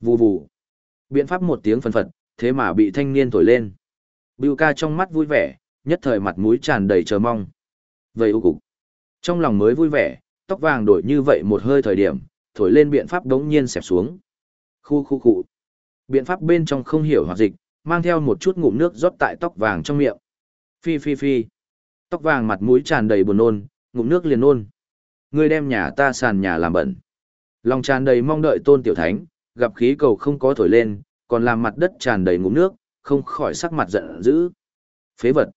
Vù vù. Biện pháp một tiếng phần phật, thế mà bị thanh niên thổi lên. Bưu ca trong mắt vui vẻ, nhất thời mặt mũi tràn đầy chờ mong. Vậy ưu cục. Trong lòng mới vui vẻ, tóc vàng đổi như vậy một hơi thời điểm, thổi lên biện pháp đống nhiên xẹp xuống. Khu khu khu. Biện pháp bên trong không hiểu hoạt dịch, mang theo một chút ngụm nước rót tại tóc vàng trong miệng. Phi phi phi. Tóc vàng mặt mũi tràn đầy buồn nôn, ngụm nước liền nôn. Ngươi đem nhà ta sàn nhà làm bẩn. Lòng tràn đầy mong đợi tôn tiểu thánh, gặp khí cầu không có thổi lên, còn làm mặt đất tràn đầy ngụm nước, không khỏi sắc mặt giận dữ. Phế vật.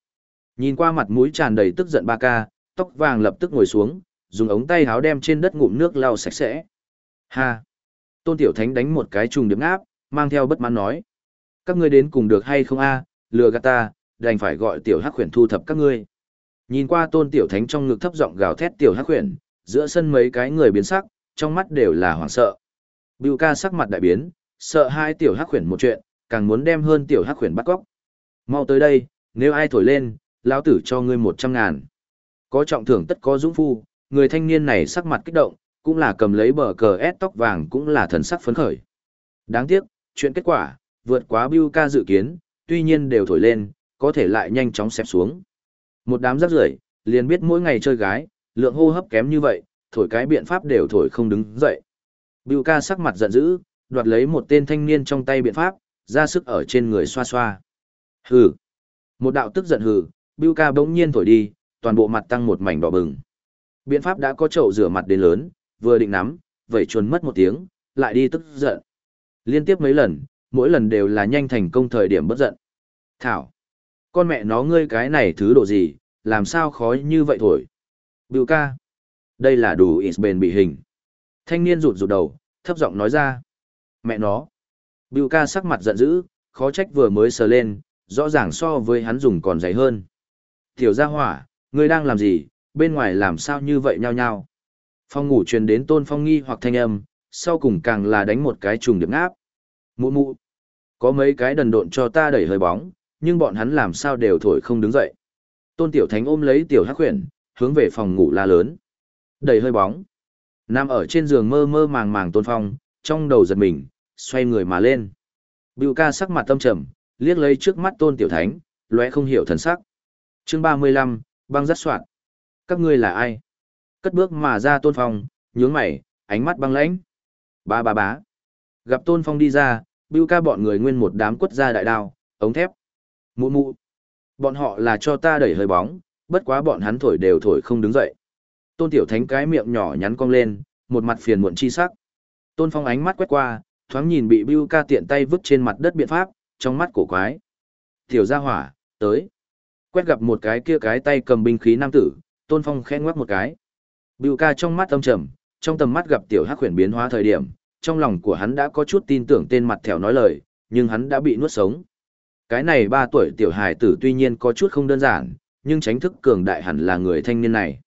Nhìn qua mặt mũi tràn đầy tức giận ba ca, tóc vàng lập tức ngồi xuống, dùng ống tay háo đem trên đất ngụm nước lau sạch sẽ. Ha! Tôn Tiểu Thánh đánh một cái trùng điểm áp, mang theo bất mãn nói. Các ngươi đến cùng được hay không a? lừa gạt ta, đành phải gọi Tiểu Hắc Huyền thu thập các ngươi. Nhìn qua Tôn Tiểu Thánh trong ngực thấp giọng gào thét Tiểu Hắc Huyền, giữa sân mấy cái người biến sắc, trong mắt đều là hoảng sợ. Bưu ca sắc mặt đại biến, sợ hai Tiểu Hắc Huyền một chuyện, càng muốn đem hơn Tiểu Hắc Huyền bắt cóc. Mau tới đây, nếu ai thổi lên, lão tử cho ngươi một trăm ngàn. Có trọng thưởng tất có dũng phu, người thanh niên này sắc mặt kích động, cũng là cầm lấy bờ cờ ép tóc vàng cũng là thần sắc phấn khởi. Đáng tiếc, chuyện kết quả, vượt quá Biu ca dự kiến, tuy nhiên đều thổi lên, có thể lại nhanh chóng xẹp xuống. Một đám rác rưởi, liền biết mỗi ngày chơi gái, lượng hô hấp kém như vậy, thổi cái biện pháp đều thổi không đứng dậy. Biu ca sắc mặt giận dữ, đoạt lấy một tên thanh niên trong tay biện pháp, ra sức ở trên người xoa xoa. Hừ. Một đạo tức giận hừ, Biu ca bỗng nhiên thổi đi, toàn bộ mặt tăng một mảnh đỏ bừng. Biện pháp đã có chậu rửa mặt đến lớn, vừa định nắm, vậy chuồn mất một tiếng, lại đi tức giận. Liên tiếp mấy lần, mỗi lần đều là nhanh thành công thời điểm bất giận. Thảo, con mẹ nó ngươi cái này thứ độ gì, làm sao khó như vậy thổi. Biểu ca, đây là đủ ít bền bị hình. Thanh niên rụt rụt đầu, thấp giọng nói ra. Mẹ nó. Biểu ca sắc mặt giận dữ, khó trách vừa mới sờ lên, rõ ràng so với hắn dùng còn dày hơn. Tiểu gia hỏa, ngươi đang làm gì, bên ngoài làm sao như vậy nhao nhao. Phong ngủ truyền đến tôn phong nghi hoặc thanh âm, sau cùng càng là đánh một cái trùng điểm áp. Mụ mụ, có mấy cái đần độn cho ta đẩy hơi bóng, nhưng bọn hắn làm sao đều thổi không đứng dậy. Tôn tiểu thánh ôm lấy tiểu hắc huyền, hướng về phòng ngủ la lớn. Đẩy hơi bóng. Nằm ở trên giường mơ mơ màng màng tôn phong, trong đầu giật mình, xoay người mà lên. Bưu ca sắc mặt tâm trầm, liếc lấy trước mắt tôn tiểu thánh, lóe không hiểu thần sắc. Chương 35, băng rất soạn. Các ngươi là ai? Cất bước mà ra tôn phong, nhướng mày, ánh mắt băng lãnh. Ba ba bá. Gặp tôn phong đi ra, bưu ca bọn người nguyên một đám quất ra đại đao, ống thép. Mụ mụ. Bọn họ là cho ta đẩy hơi bóng, bất quá bọn hắn thổi đều thổi không đứng dậy. Tôn tiểu thánh cái miệng nhỏ nhắn cong lên, một mặt phiền muộn chi sắc. Tôn phong ánh mắt quét qua, thoáng nhìn bị bưu ca tiện tay vứt trên mặt đất biện pháp, trong mắt cổ quái. Tiểu gia hỏa, tới. Quét gặp một cái kia cái tay cầm binh khí nam tử, Tôn Phong khẽ ngoắc một cái. Bưu ca trong mắt âm trầm, trong tầm mắt gặp tiểu hắc huyền biến hóa thời điểm, trong lòng của hắn đã có chút tin tưởng tên mặt thẻo nói lời, nhưng hắn đã bị nuốt sống. Cái này ba tuổi tiểu hài tử tuy nhiên có chút không đơn giản, nhưng tránh thức cường đại hẳn là người thanh niên này.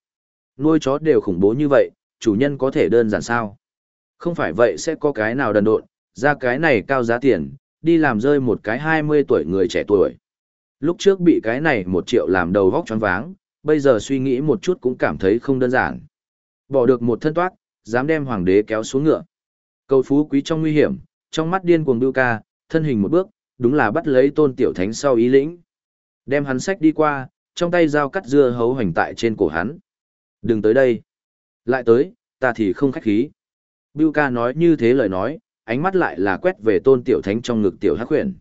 Nuôi chó đều khủng bố như vậy, chủ nhân có thể đơn giản sao? Không phải vậy sẽ có cái nào đần độn, ra cái này cao giá tiền, đi làm rơi một cái 20 tuổi người trẻ tuổi. Lúc trước bị cái này một triệu làm đầu vóc choáng váng, bây giờ suy nghĩ một chút cũng cảm thấy không đơn giản. Bỏ được một thân toát, dám đem hoàng đế kéo xuống ngựa. Cầu phú quý trong nguy hiểm, trong mắt điên cuồng Bưu Ca, thân hình một bước, đúng là bắt lấy Tôn Tiểu Thánh sau ý lĩnh. Đem hắn sách đi qua, trong tay dao cắt dưa hấu hành tại trên cổ hắn. Đừng tới đây. Lại tới, ta thì không khách khí. Bưu Ca nói như thế lời nói, ánh mắt lại là quét về Tôn Tiểu Thánh trong ngực Tiểu Hắc Huyền.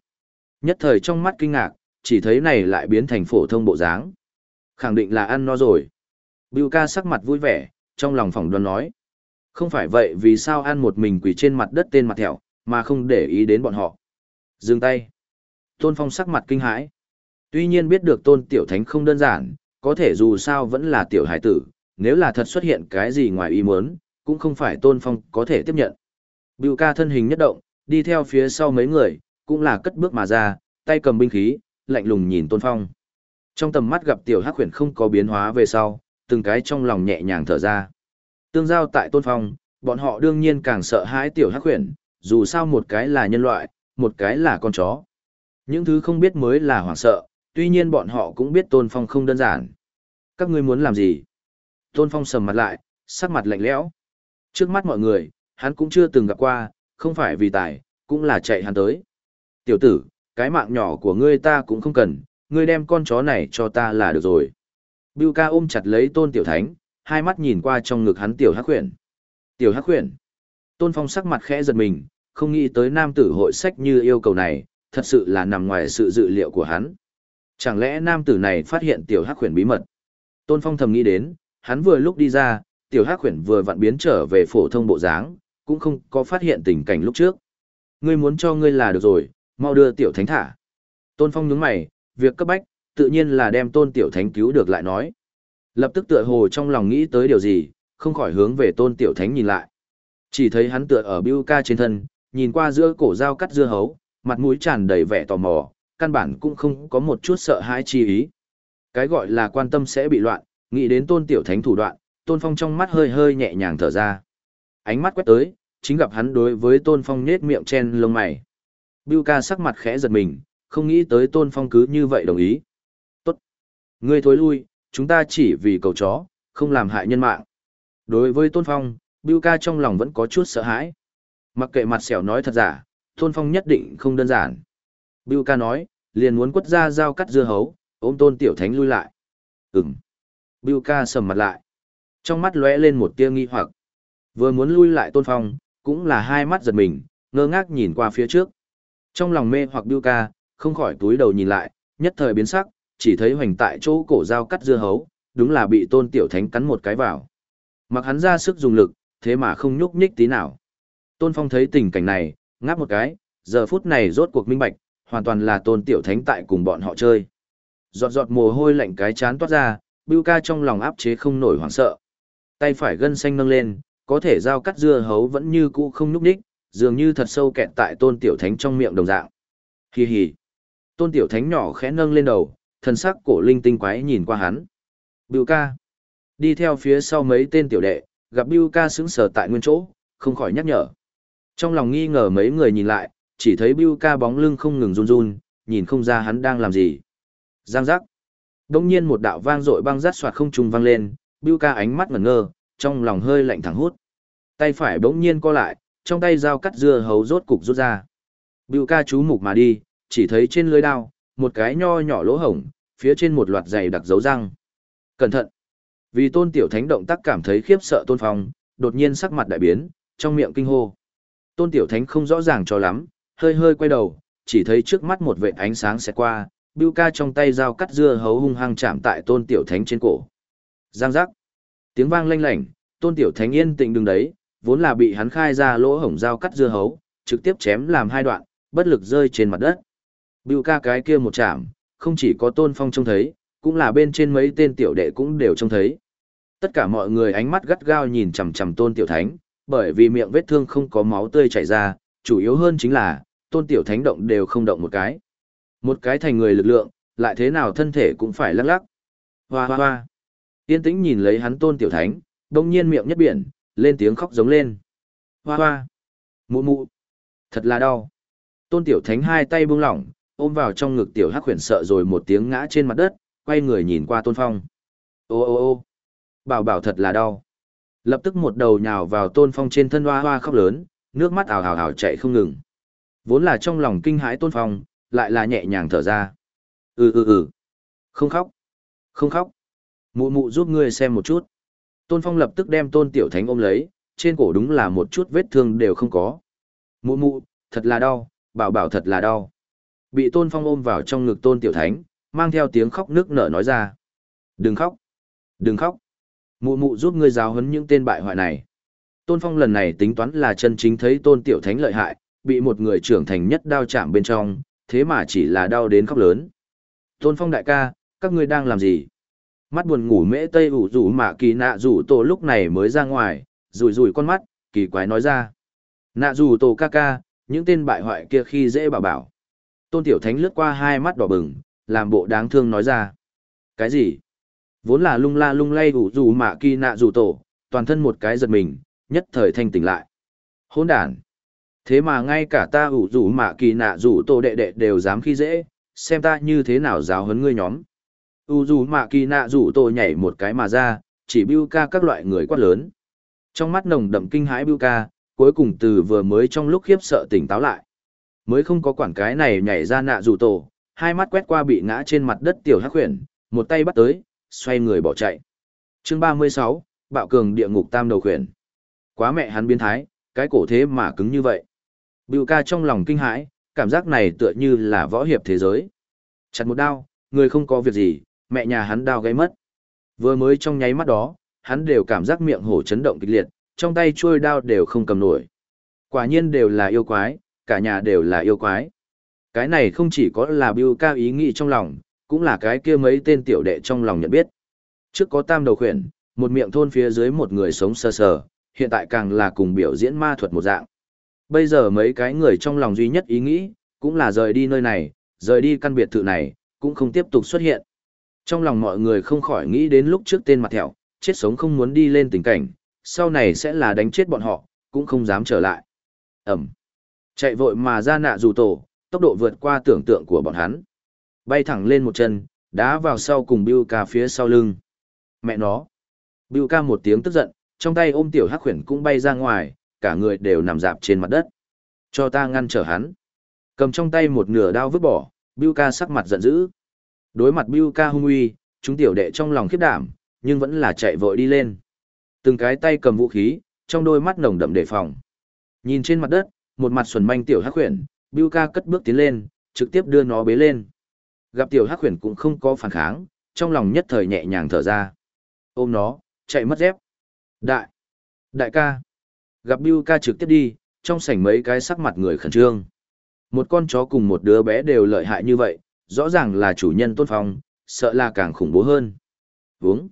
Nhất thời trong mắt kinh ngạc, chỉ thấy này lại biến thành phổ thông bộ dáng. Khẳng định là ăn no rồi. Bưu Ca sắc mặt vui vẻ, trong lòng phỏng đoán nói. Không phải vậy vì sao ăn một mình quỳ trên mặt đất tên mặt thẹo, mà không để ý đến bọn họ. Dừng tay. Tôn Phong sắc mặt kinh hãi. Tuy nhiên biết được tôn tiểu thánh không đơn giản, có thể dù sao vẫn là tiểu hải tử, nếu là thật xuất hiện cái gì ngoài ý muốn, cũng không phải tôn phong có thể tiếp nhận. Bưu ca thân hình nhất động, đi theo phía sau mấy người, cũng là cất bước mà ra, tay cầm binh khí, lạnh lùng nhìn tôn phong. Trong tầm mắt gặp tiểu hắc huyền không có biến hóa về sau, từng cái trong lòng nhẹ nhàng thở ra. Tương giao tại tôn phong, bọn họ đương nhiên càng sợ hãi tiểu hắc khuyển, dù sao một cái là nhân loại, một cái là con chó. Những thứ không biết mới là hoảng sợ, tuy nhiên bọn họ cũng biết tôn phong không đơn giản. Các ngươi muốn làm gì? Tôn phong sầm mặt lại, sắc mặt lạnh lẽo. Trước mắt mọi người, hắn cũng chưa từng gặp qua, không phải vì tài, cũng là chạy hắn tới. Tiểu tử, cái mạng nhỏ của ngươi ta cũng không cần, ngươi đem con chó này cho ta là được rồi. Bưu ca ôm chặt lấy tôn tiểu thánh, hai mắt nhìn qua trong ngực hắn tiểu hắc khuyển. Tiểu hắc khuyển. Tôn phong sắc mặt khẽ giật mình, không nghĩ tới nam tử hội sách như yêu cầu này, thật sự là nằm ngoài sự dự liệu của hắn. Chẳng lẽ nam tử này phát hiện tiểu hắc khuyển bí mật? Tôn phong thầm nghĩ đến, hắn vừa lúc đi ra, tiểu hắc khuyển vừa vặn biến trở về phổ thông bộ dáng, cũng không có phát hiện tình cảnh lúc trước. Ngươi muốn cho ngươi là được rồi, mau đưa tiểu thánh thả. Tôn phong nhướng mày, việc cấp bách, tự nhiên là đem tôn tiểu thánh cứu được lại nói. Lập tức tựa hồ trong lòng nghĩ tới điều gì, không khỏi hướng về tôn tiểu thánh nhìn lại. Chỉ thấy hắn tựa ở bưu ca trên thân, nhìn qua giữa cổ dao cắt dưa hấu, mặt mũi tràn đầy vẻ tò mò, căn bản cũng không có một chút sợ hãi chi ý. Cái gọi là quan tâm sẽ bị loạn, nghĩ đến tôn tiểu thánh thủ đoạn, tôn phong trong mắt hơi hơi nhẹ nhàng thở ra. Ánh mắt quét tới, chính gặp hắn đối với tôn phong nết miệng chen lông mày. Bưu ca sắc mặt khẽ giật mình, không nghĩ tới tôn phong cứ như vậy đồng ý. Ngươi thối lui, chúng ta chỉ vì cầu chó, không làm hại nhân mạng. Đối với tôn phong, Bưu ca trong lòng vẫn có chút sợ hãi. Mặc kệ mặt xẻo nói thật giả, tôn phong nhất định không đơn giản. Bưu ca nói, liền muốn quất ra dao cắt dưa hấu, ôm tôn tiểu thánh lui lại. Ừm. Bưu ca sầm mặt lại. Trong mắt lóe lên một tia nghi hoặc. Vừa muốn lui lại tôn phong, cũng là hai mắt giật mình, ngơ ngác nhìn qua phía trước. Trong lòng mê hoặc Bưu ca, không khỏi túi đầu nhìn lại, nhất thời biến sắc, chỉ thấy hoành tại chỗ cổ dao cắt dưa hấu, đúng là bị tôn tiểu thánh cắn một cái vào. Mặc hắn ra sức dùng lực, thế mà không nhúc nhích tí nào. Tôn Phong thấy tình cảnh này, ngáp một cái, giờ phút này rốt cuộc minh bạch, hoàn toàn là tôn tiểu thánh tại cùng bọn họ chơi. Giọt giọt mồ hôi lạnh cái chán toát ra, bưu ca trong lòng áp chế không nổi hoảng sợ. Tay phải gân xanh nâng lên, có thể dao cắt dưa hấu vẫn như cũ không nhúc nhích, dường như thật sâu kẹt tại tôn tiểu thánh trong miệng đồng dạng. Hi hi. Tôn tiểu thánh nhỏ khẽ nâng lên đầu, thần sắc cổ linh tinh quái nhìn qua hắn. Bưu ca. Đi theo phía sau mấy tên tiểu đệ, gặp Bưu ca sững sờ tại nguyên chỗ, không khỏi nhắc nhở. Trong lòng nghi ngờ mấy người nhìn lại, chỉ thấy Bưu ca bóng lưng không ngừng run run, nhìn không ra hắn đang làm gì. Giang giác. Đông nhiên một đạo vang dội băng rát soạt không trùng vang lên, Bưu ca ánh mắt ngẩn ngơ, trong lòng hơi lạnh thẳng hút. Tay phải bỗng nhiên co lại, trong tay dao cắt dưa hấu rốt cục rút ra. Bưu ca chú mục mà đi, chỉ thấy trên lưới đao, một cái nho nhỏ lỗ hổng, phía trên một loạt giày đặc dấu răng. Cẩn thận! Vì tôn tiểu thánh động tác cảm thấy khiếp sợ tôn phong, đột nhiên sắc mặt đại biến, trong miệng kinh hô. Tôn tiểu thánh không rõ ràng cho lắm, hơi hơi quay đầu, chỉ thấy trước mắt một vệt ánh sáng sẽ qua, bưu ca trong tay dao cắt dưa hấu hung hăng chạm tại tôn tiểu thánh trên cổ. Giang giác! Tiếng vang lanh lảnh, tôn tiểu thánh yên tĩnh đứng đấy, vốn là bị hắn khai ra lỗ hổng dao cắt dưa hấu, trực tiếp chém làm hai đoạn, bất lực rơi trên mặt đất. Bưu ca cái kia một chạm, không chỉ có tôn phong trông thấy, cũng là bên trên mấy tên tiểu đệ cũng đều trông thấy. Tất cả mọi người ánh mắt gắt gao nhìn chằm chằm tôn tiểu thánh, bởi vì miệng vết thương không có máu tươi chảy ra, chủ yếu hơn chính là, tôn tiểu thánh động đều không động một cái. Một cái thành người lực lượng, lại thế nào thân thể cũng phải lắc lắc. Hoa hoa hoa. Yên tĩnh nhìn lấy hắn tôn tiểu thánh, đông nhiên miệng nhất biển, lên tiếng khóc giống lên. Hoa hoa. Mụ mụ. Thật là đau. Tôn tiểu thánh hai tay buông lỏng, ôm vào trong ngực tiểu hắc khuyển sợ rồi một tiếng ngã trên mặt đất, quay người nhìn qua tôn phong. Ô ô ô. Bảo bảo thật là đau. Lập tức một đầu nhào vào tôn phong trên thân hoa hoa khóc lớn, nước mắt ảo ảo ảo chạy không ngừng. Vốn là trong lòng kinh hãi tôn phong, lại là nhẹ nhàng thở ra. Ừ ừ ừ. Không khóc. Không khóc. Mụ mụ giúp ngươi xem một chút. Tôn phong lập tức đem tôn tiểu thánh ôm lấy, trên cổ đúng là một chút vết thương đều không có. Mụ mụ, thật là đau, bảo bảo thật là đau. Bị tôn phong ôm vào trong ngực tôn tiểu thánh, mang theo tiếng khóc nước nở nói ra. Đừng khóc. Đừng khóc. Mụ mụ giúp ngươi giáo huấn những tên bại hoại này. Tôn Phong lần này tính toán là chân chính thấy Tôn Tiểu Thánh lợi hại, bị một người trưởng thành nhất đao chạm bên trong, thế mà chỉ là đau đến khóc lớn. Tôn Phong đại ca, các ngươi đang làm gì? Mắt buồn ngủ mễ tây ủ rủ mạ kỳ nạ rủ tổ lúc này mới ra ngoài, rủi rủi con mắt, kỳ quái nói ra. Nạ rủ tổ ca ca, những tên bại hoại kia khi dễ bảo bảo. Tôn Tiểu Thánh lướt qua hai mắt đỏ bừng, làm bộ đáng thương nói ra. Cái gì? Vốn là lung la lung lay ủ dù mạ kỳ nạ rủ tổ, toàn thân một cái giật mình, nhất thời thanh tỉnh lại. Hôn đàn. Thế mà ngay cả ta ủ dù mạ kỳ nạ rủ tổ đệ đệ đều dám khi dễ, xem ta như thế nào giáo huấn ngươi nhóm. U dù mạ kỳ nạ rủ tổ nhảy một cái mà ra, chỉ bưu ca các loại người quát lớn. Trong mắt nồng đậm kinh hãi bưu ca, cuối cùng từ vừa mới trong lúc khiếp sợ tỉnh táo lại. Mới không có quản cái này nhảy ra nạ dù tổ, hai mắt quét qua bị ngã trên mặt đất tiểu hắc huyền, một tay bắt tới, xoay người bỏ chạy. chương 36, bạo cường địa ngục tam đầu khuyển. Quá mẹ hắn biến thái, cái cổ thế mà cứng như vậy. Bưu ca trong lòng kinh hãi, cảm giác này tựa như là võ hiệp thế giới. Chặt một đao, người không có việc gì, mẹ nhà hắn đao gáy mất. Vừa mới trong nháy mắt đó, hắn đều cảm giác miệng hổ chấn động kịch liệt, trong tay trôi đao đều không cầm nổi. Quả nhiên đều là yêu quái, cả nhà đều là yêu quái. Cái này không chỉ có là Bưu ca ý nghĩ trong lòng, cũng là cái kia mấy tên tiểu đệ trong lòng nhận biết. Trước có tam đầu khuyển, một miệng thôn phía dưới một người sống sờ sờ, hiện tại càng là cùng biểu diễn ma thuật một dạng. Bây giờ mấy cái người trong lòng duy nhất ý nghĩ, cũng là rời đi nơi này, rời đi căn biệt thự này, cũng không tiếp tục xuất hiện. Trong lòng mọi người không khỏi nghĩ đến lúc trước tên mặt thẹo, chết sống không muốn đi lên tình cảnh, sau này sẽ là đánh chết bọn họ, cũng không dám trở lại. Ẩm. Chạy vội mà ra nạ dù tổ, tốc độ vượt qua tưởng tượng của bọn hắn. Bay thẳng lên một chân, đá vào sau cùng Biu ca phía sau lưng. Mẹ nó. Biu ca một tiếng tức giận, trong tay ôm tiểu hắc khuyển cũng bay ra ngoài, cả người đều nằm dạp trên mặt đất. Cho ta ngăn trở hắn. Cầm trong tay một nửa đao vứt bỏ, Biu ca sắc mặt giận dữ. Đối mặt Biu ca hung uy, chúng tiểu đệ trong lòng khiếp đảm, nhưng vẫn là chạy vội đi lên. Từng cái tay cầm vũ khí, trong đôi mắt nồng đậm đề phòng. Nhìn trên mặt đất, một mặt xuẩn manh tiểu hắc khuyển, Biu ca cất bước tiến lên, trực tiếp đưa nó bế lên. Gặp tiểu hắc khuyển cũng không có phản kháng, trong lòng nhất thời nhẹ nhàng thở ra. Ôm nó, chạy mất dép. Đại! Đại ca! Gặp Biu ca trực tiếp đi, trong sảnh mấy cái sắc mặt người khẩn trương. Một con chó cùng một đứa bé đều lợi hại như vậy, rõ ràng là chủ nhân tôn phong, sợ là càng khủng bố hơn. Vúng.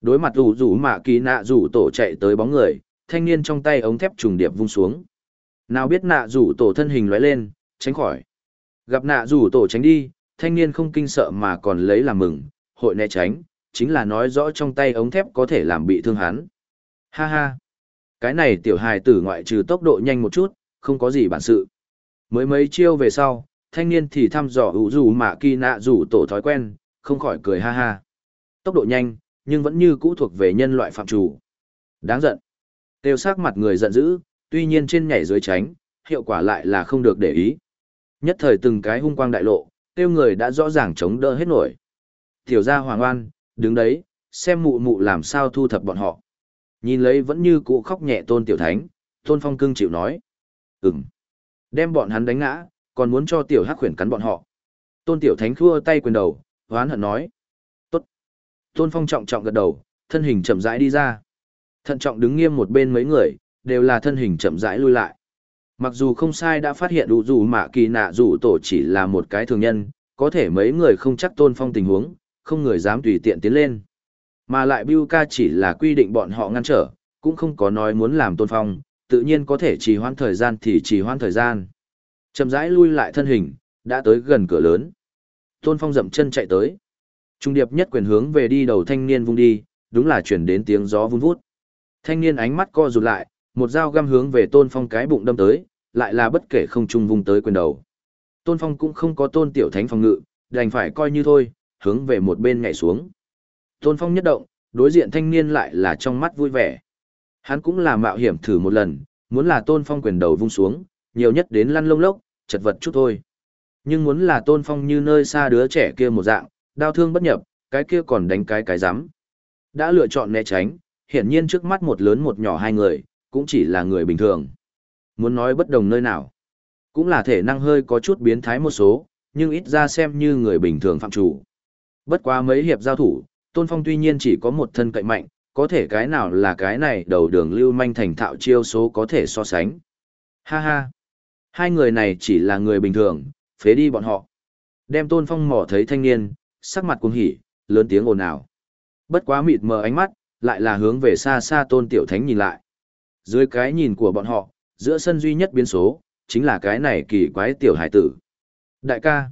Đối mặt rủ rủ mạ kỳ nạ rủ tổ chạy tới bóng người, thanh niên trong tay ống thép trùng điệp vung xuống. Nào biết nạ rủ tổ thân hình lóe lên, tránh khỏi. Gặp nạ rủ tổ tránh đi, thanh niên không kinh sợ mà còn lấy làm mừng, hội né tránh, chính là nói rõ trong tay ống thép có thể làm bị thương hắn. Ha ha! Cái này tiểu hài tử ngoại trừ tốc độ nhanh một chút, không có gì bản sự. Mới mấy chiêu về sau, thanh niên thì thăm dò ủ rủ mà kỳ nạ rủ tổ thói quen, không khỏi cười ha ha. Tốc độ nhanh, nhưng vẫn như cũ thuộc về nhân loại phạm chủ. Đáng giận. Tiêu sắc mặt người giận dữ, tuy nhiên trên nhảy dưới tránh, hiệu quả lại là không được để ý. Nhất thời từng cái hung quang đại lộ, tiêu người đã rõ ràng chống đỡ hết nổi. Tiểu gia hoàng oan, đứng đấy, xem mụ mụ làm sao thu thập bọn họ. Nhìn lấy vẫn như cũ khóc nhẹ tôn tiểu thánh, tôn phong cưng chịu nói. Ừm. Đem bọn hắn đánh ngã, còn muốn cho tiểu hắc khuyển cắn bọn họ. Tôn tiểu thánh khua tay quyền đầu, hoán hận nói. Tốt. Tôn phong trọng trọng gật đầu, thân hình chậm rãi đi ra. Thận trọng đứng nghiêm một bên mấy người, đều là thân hình chậm rãi lui lại. Mặc dù không sai đã phát hiện đủ dù mà kỳ nạ dù tổ chỉ là một cái thường nhân, có thể mấy người không chắc tôn phong tình huống, không người dám tùy tiện tiến lên. Mà lại Biu ca chỉ là quy định bọn họ ngăn trở, cũng không có nói muốn làm tôn phong, tự nhiên có thể trì hoãn thời gian thì trì hoãn thời gian. Chậm rãi lui lại thân hình, đã tới gần cửa lớn. Tôn phong dậm chân chạy tới. Trung điệp nhất quyền hướng về đi đầu thanh niên vung đi, đúng là chuyển đến tiếng gió vun vút. Thanh niên ánh mắt co rụt lại, một dao găm hướng về tôn phong cái bụng đâm tới, lại là bất kể không trung vung tới quyền đầu. Tôn phong cũng không có tôn tiểu thánh phòng ngự, đành phải coi như thôi, hướng về một bên nhảy xuống. Tôn phong nhất động, đối diện thanh niên lại là trong mắt vui vẻ. Hắn cũng là mạo hiểm thử một lần, muốn là tôn phong quyền đầu vung xuống, nhiều nhất đến lăn lông lốc, chật vật chút thôi. Nhưng muốn là tôn phong như nơi xa đứa trẻ kia một dạng, đau thương bất nhập, cái kia còn đánh cái cái rắm Đã lựa chọn né tránh, hiển nhiên trước mắt một lớn một nhỏ hai người, cũng chỉ là người bình thường. Muốn nói bất đồng nơi nào, cũng là thể năng hơi có chút biến thái một số, nhưng ít ra xem như người bình thường phạm chủ. Bất quá mấy hiệp giao thủ, Tôn Phong tuy nhiên chỉ có một thân cậy mạnh, có thể cái nào là cái này đầu đường lưu manh thành thạo chiêu số có thể so sánh. Ha ha! Hai người này chỉ là người bình thường, phế đi bọn họ. Đem Tôn Phong mò thấy thanh niên, sắc mặt cuồng hỉ, lớn tiếng ồn ào. Bất quá mịt mờ ánh mắt, lại là hướng về xa xa Tôn Tiểu Thánh nhìn lại. Dưới cái nhìn của bọn họ, giữa sân duy nhất biến số, chính là cái này kỳ quái tiểu hải tử. Đại ca,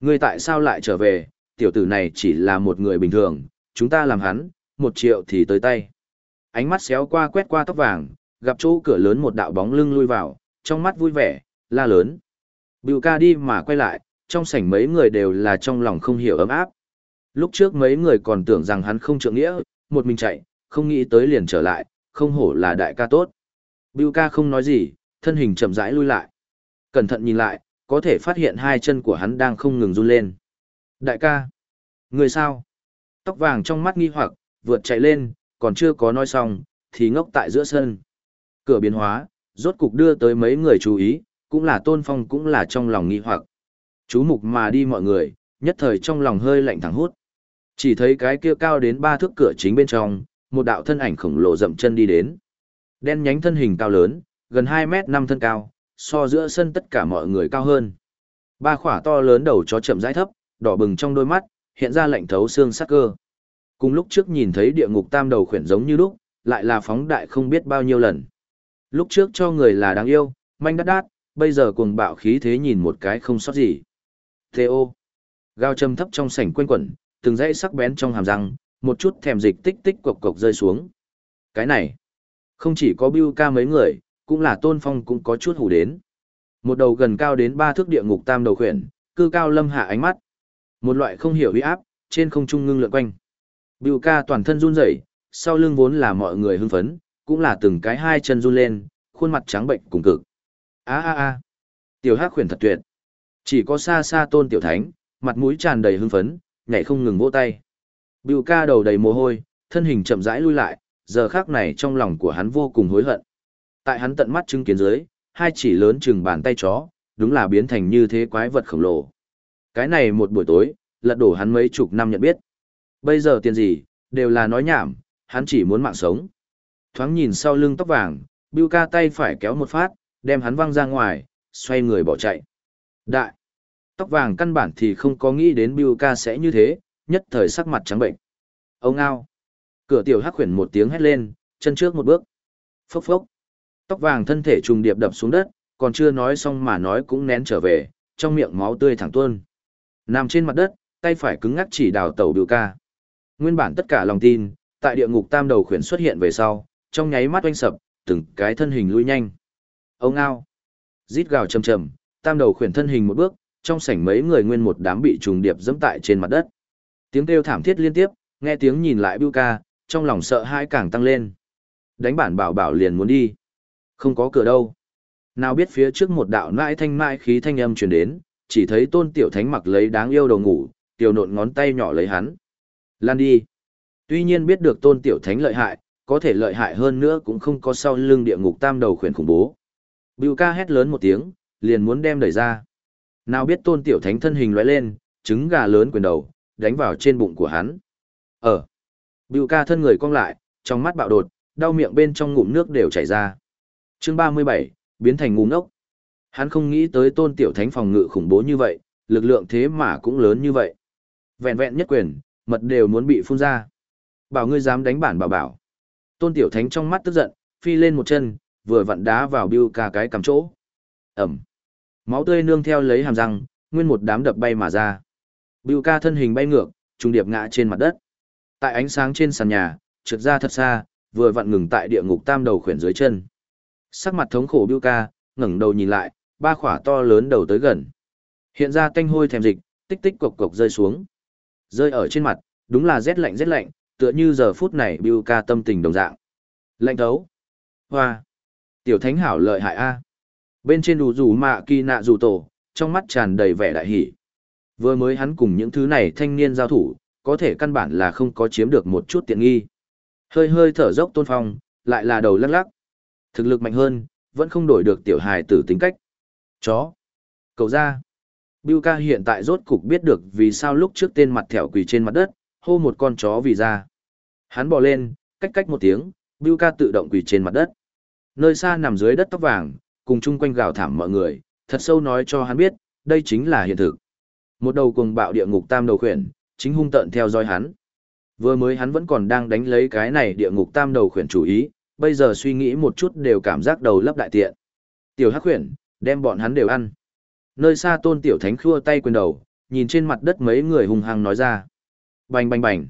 ngươi tại sao lại trở về, tiểu tử này chỉ là một người bình thường, chúng ta làm hắn, một triệu thì tới tay. Ánh mắt xéo qua quét qua tóc vàng, gặp chỗ cửa lớn một đạo bóng lưng lui vào, trong mắt vui vẻ, la lớn. Bưu ca đi mà quay lại, trong sảnh mấy người đều là trong lòng không hiểu ấm áp. Lúc trước mấy người còn tưởng rằng hắn không trượng nghĩa, một mình chạy, không nghĩ tới liền trở lại, không hổ là đại ca tốt. Bưu ca không nói gì, thân hình chậm rãi lui lại. Cẩn thận nhìn lại, có thể phát hiện hai chân của hắn đang không ngừng run lên. Đại ca, người sao? Tóc vàng trong mắt nghi hoặc, vượt chạy lên, còn chưa có nói xong, thì ngốc tại giữa sân. Cửa biến hóa, rốt cục đưa tới mấy người chú ý, cũng là tôn phong cũng là trong lòng nghi hoặc. Chú mục mà đi mọi người, nhất thời trong lòng hơi lạnh thẳng hút. Chỉ thấy cái kia cao đến ba thước cửa chính bên trong, một đạo thân ảnh khổng lồ dậm chân đi đến. Đen nhánh thân hình cao lớn, gần 2 mét 5 thân cao, so giữa sân tất cả mọi người cao hơn. Ba khỏa to lớn đầu chó chậm rãi thấp, đỏ bừng trong đôi mắt, hiện ra lạnh thấu xương sắc cơ. Cùng lúc trước nhìn thấy địa ngục tam đầu khuyển giống như lúc, lại là phóng đại không biết bao nhiêu lần. Lúc trước cho người là đáng yêu, manh đắt đát, bây giờ cuồng bạo khí thế nhìn một cái không sót gì. Theo. Gao châm thấp trong sảnh quanh quẩn, từng dãy sắc bén trong hàm răng, một chút thèm dịch tích tích cộc cộc rơi xuống. Cái này, không chỉ có Bưu ca mấy người, cũng là Tôn Phong cũng có chút hủ đến. Một đầu gần cao đến ba thước địa ngục tam đầu khuyển, cư cao lâm hạ ánh mắt. Một loại không hiểu uy áp, trên không trung ngưng lượn quanh. Bưu ca toàn thân run rẩy, sau lưng vốn là mọi người hưng phấn, cũng là từng cái hai chân run lên, khuôn mặt trắng bệnh cùng cực. A a a. Tiểu Hắc khuyển thật tuyệt. Chỉ có xa xa Tôn Tiểu Thánh, mặt mũi tràn đầy hưng phấn, nhảy không ngừng vỗ tay. Bưu ca đầu đầy mồ hôi, thân hình chậm rãi lui lại, giờ khắc này trong lòng của hắn vô cùng hối hận. Tại hắn tận mắt chứng kiến dưới, hai chỉ lớn chừng bàn tay chó, đúng là biến thành như thế quái vật khổng lồ. Cái này một buổi tối, lật đổ hắn mấy chục năm nhận biết. Bây giờ tiền gì, đều là nói nhảm, hắn chỉ muốn mạng sống. Thoáng nhìn sau lưng tóc vàng, Bưu ca tay phải kéo một phát, đem hắn văng ra ngoài, xoay người bỏ chạy. Đại! Tóc vàng căn bản thì không có nghĩ đến Bưu ca sẽ như thế, nhất thời sắc mặt trắng bệnh. Ông ao! Cửa tiểu hắc khuyển một tiếng hét lên, chân trước một bước. Phốc phốc! Tóc vàng thân thể trùng điệp đập xuống đất, còn chưa nói xong mà nói cũng nén trở về, trong miệng máu tươi thẳng tuôn. Nằm trên mặt đất, tay phải cứng ngắc chỉ đào tẩu biểu ca. Nguyên bản tất cả lòng tin, tại địa ngục tam đầu khuyển xuất hiện về sau, trong nháy mắt oanh sập, từng cái thân hình lui nhanh. Ông ao! Rít gào trầm trầm, tam đầu khuyển thân hình một bước, trong sảnh mấy người nguyên một đám bị trùng điệp dẫm tại trên mặt đất. Tiếng kêu thảm thiết liên tiếp, nghe tiếng nhìn lại Bưu ca, trong lòng sợ hãi càng tăng lên. Đánh bản bảo bảo liền muốn đi. Không có cửa đâu. Nào biết phía trước một đạo nãi thanh mãi khí thanh âm truyền đến, chỉ thấy tôn tiểu thánh mặc lấy đáng yêu đầu ngủ, tiểu nộn ngón tay nhỏ lấy hắn. Lan đi. Tuy nhiên biết được tôn tiểu thánh lợi hại, có thể lợi hại hơn nữa cũng không có sau lưng địa ngục tam đầu khuyển khủng bố. Bưu ca hét lớn một tiếng, liền muốn đem đẩy ra. Nào biết tôn tiểu thánh thân hình lóe lên, trứng gà lớn quyền đầu, đánh vào trên bụng của hắn. Ờ. Ở. Bưu ca thân người cong lại, trong mắt bạo đột, đau miệng bên trong ngụm nước đều chảy ra. chương 37, biến thành ngu ngốc. Hắn không nghĩ tới tôn tiểu thánh phòng ngự khủng bố như vậy, lực lượng thế mà cũng lớn như vậy. Vẹn vẹn nhất quyền, mật đều muốn bị phun ra. Bảo ngươi dám đánh bản bảo bảo. Tôn Tiểu Thánh trong mắt tức giận, phi lên một chân, vừa vặn đá vào Biu ca cái cầm chỗ. Ẩm. Máu tươi nương theo lấy hàm răng, nguyên một đám đập bay mà ra. Bưu ca thân hình bay ngược, trung điệp ngã trên mặt đất. Tại ánh sáng trên sàn nhà, trượt ra thật xa, vừa vặn ngừng tại địa ngục tam đầu khuyển dưới chân. Sắc mặt thống khổ Bưu ca, ngẩng đầu nhìn lại, ba khỏa to lớn đầu tới gần. Hiện ra tanh hôi thèm dịch, tích tích cộc cộc rơi xuống. Rơi ở trên mặt, đúng là rét lạnh rét lạnh, tựa như giờ phút này Bưu ca tâm tình đồng dạng. Lạnh thấu. Hoa. Tiểu thánh hảo lợi hại a. Bên trên đủ rủ mạ kỳ nạ rủ tổ, trong mắt tràn đầy vẻ đại hỉ. Vừa mới hắn cùng những thứ này thanh niên giao thủ, có thể căn bản là không có chiếm được một chút tiện nghi. Hơi hơi thở dốc tôn phong, lại là đầu lắc lắc. Thực lực mạnh hơn, vẫn không đổi được tiểu hài tử tính cách. Chó. Cầu ra. Biu ca hiện tại rốt cục biết được vì sao lúc trước tên mặt thẻo quỳ trên mặt đất, hô một con chó vì ra. Hắn bò lên, cách cách một tiếng, Biu ca tự động quỳ trên mặt đất. Nơi xa nằm dưới đất tóc vàng, cùng chung quanh gào thảm mọi người, thật sâu nói cho hắn biết, đây chính là hiện thực. Một đầu cuồng bạo địa ngục tam đầu khuyển, chính hung tận theo dõi hắn. Vừa mới hắn vẫn còn đang đánh lấy cái này địa ngục tam đầu khuyển chủ ý, bây giờ suy nghĩ một chút đều cảm giác đầu lấp đại tiện. Tiểu hắc khuyển, đem bọn hắn đều ăn. Nơi xa tôn tiểu thánh khua tay quyền đầu, nhìn trên mặt đất mấy người hung hăng nói ra. Bành bành bành.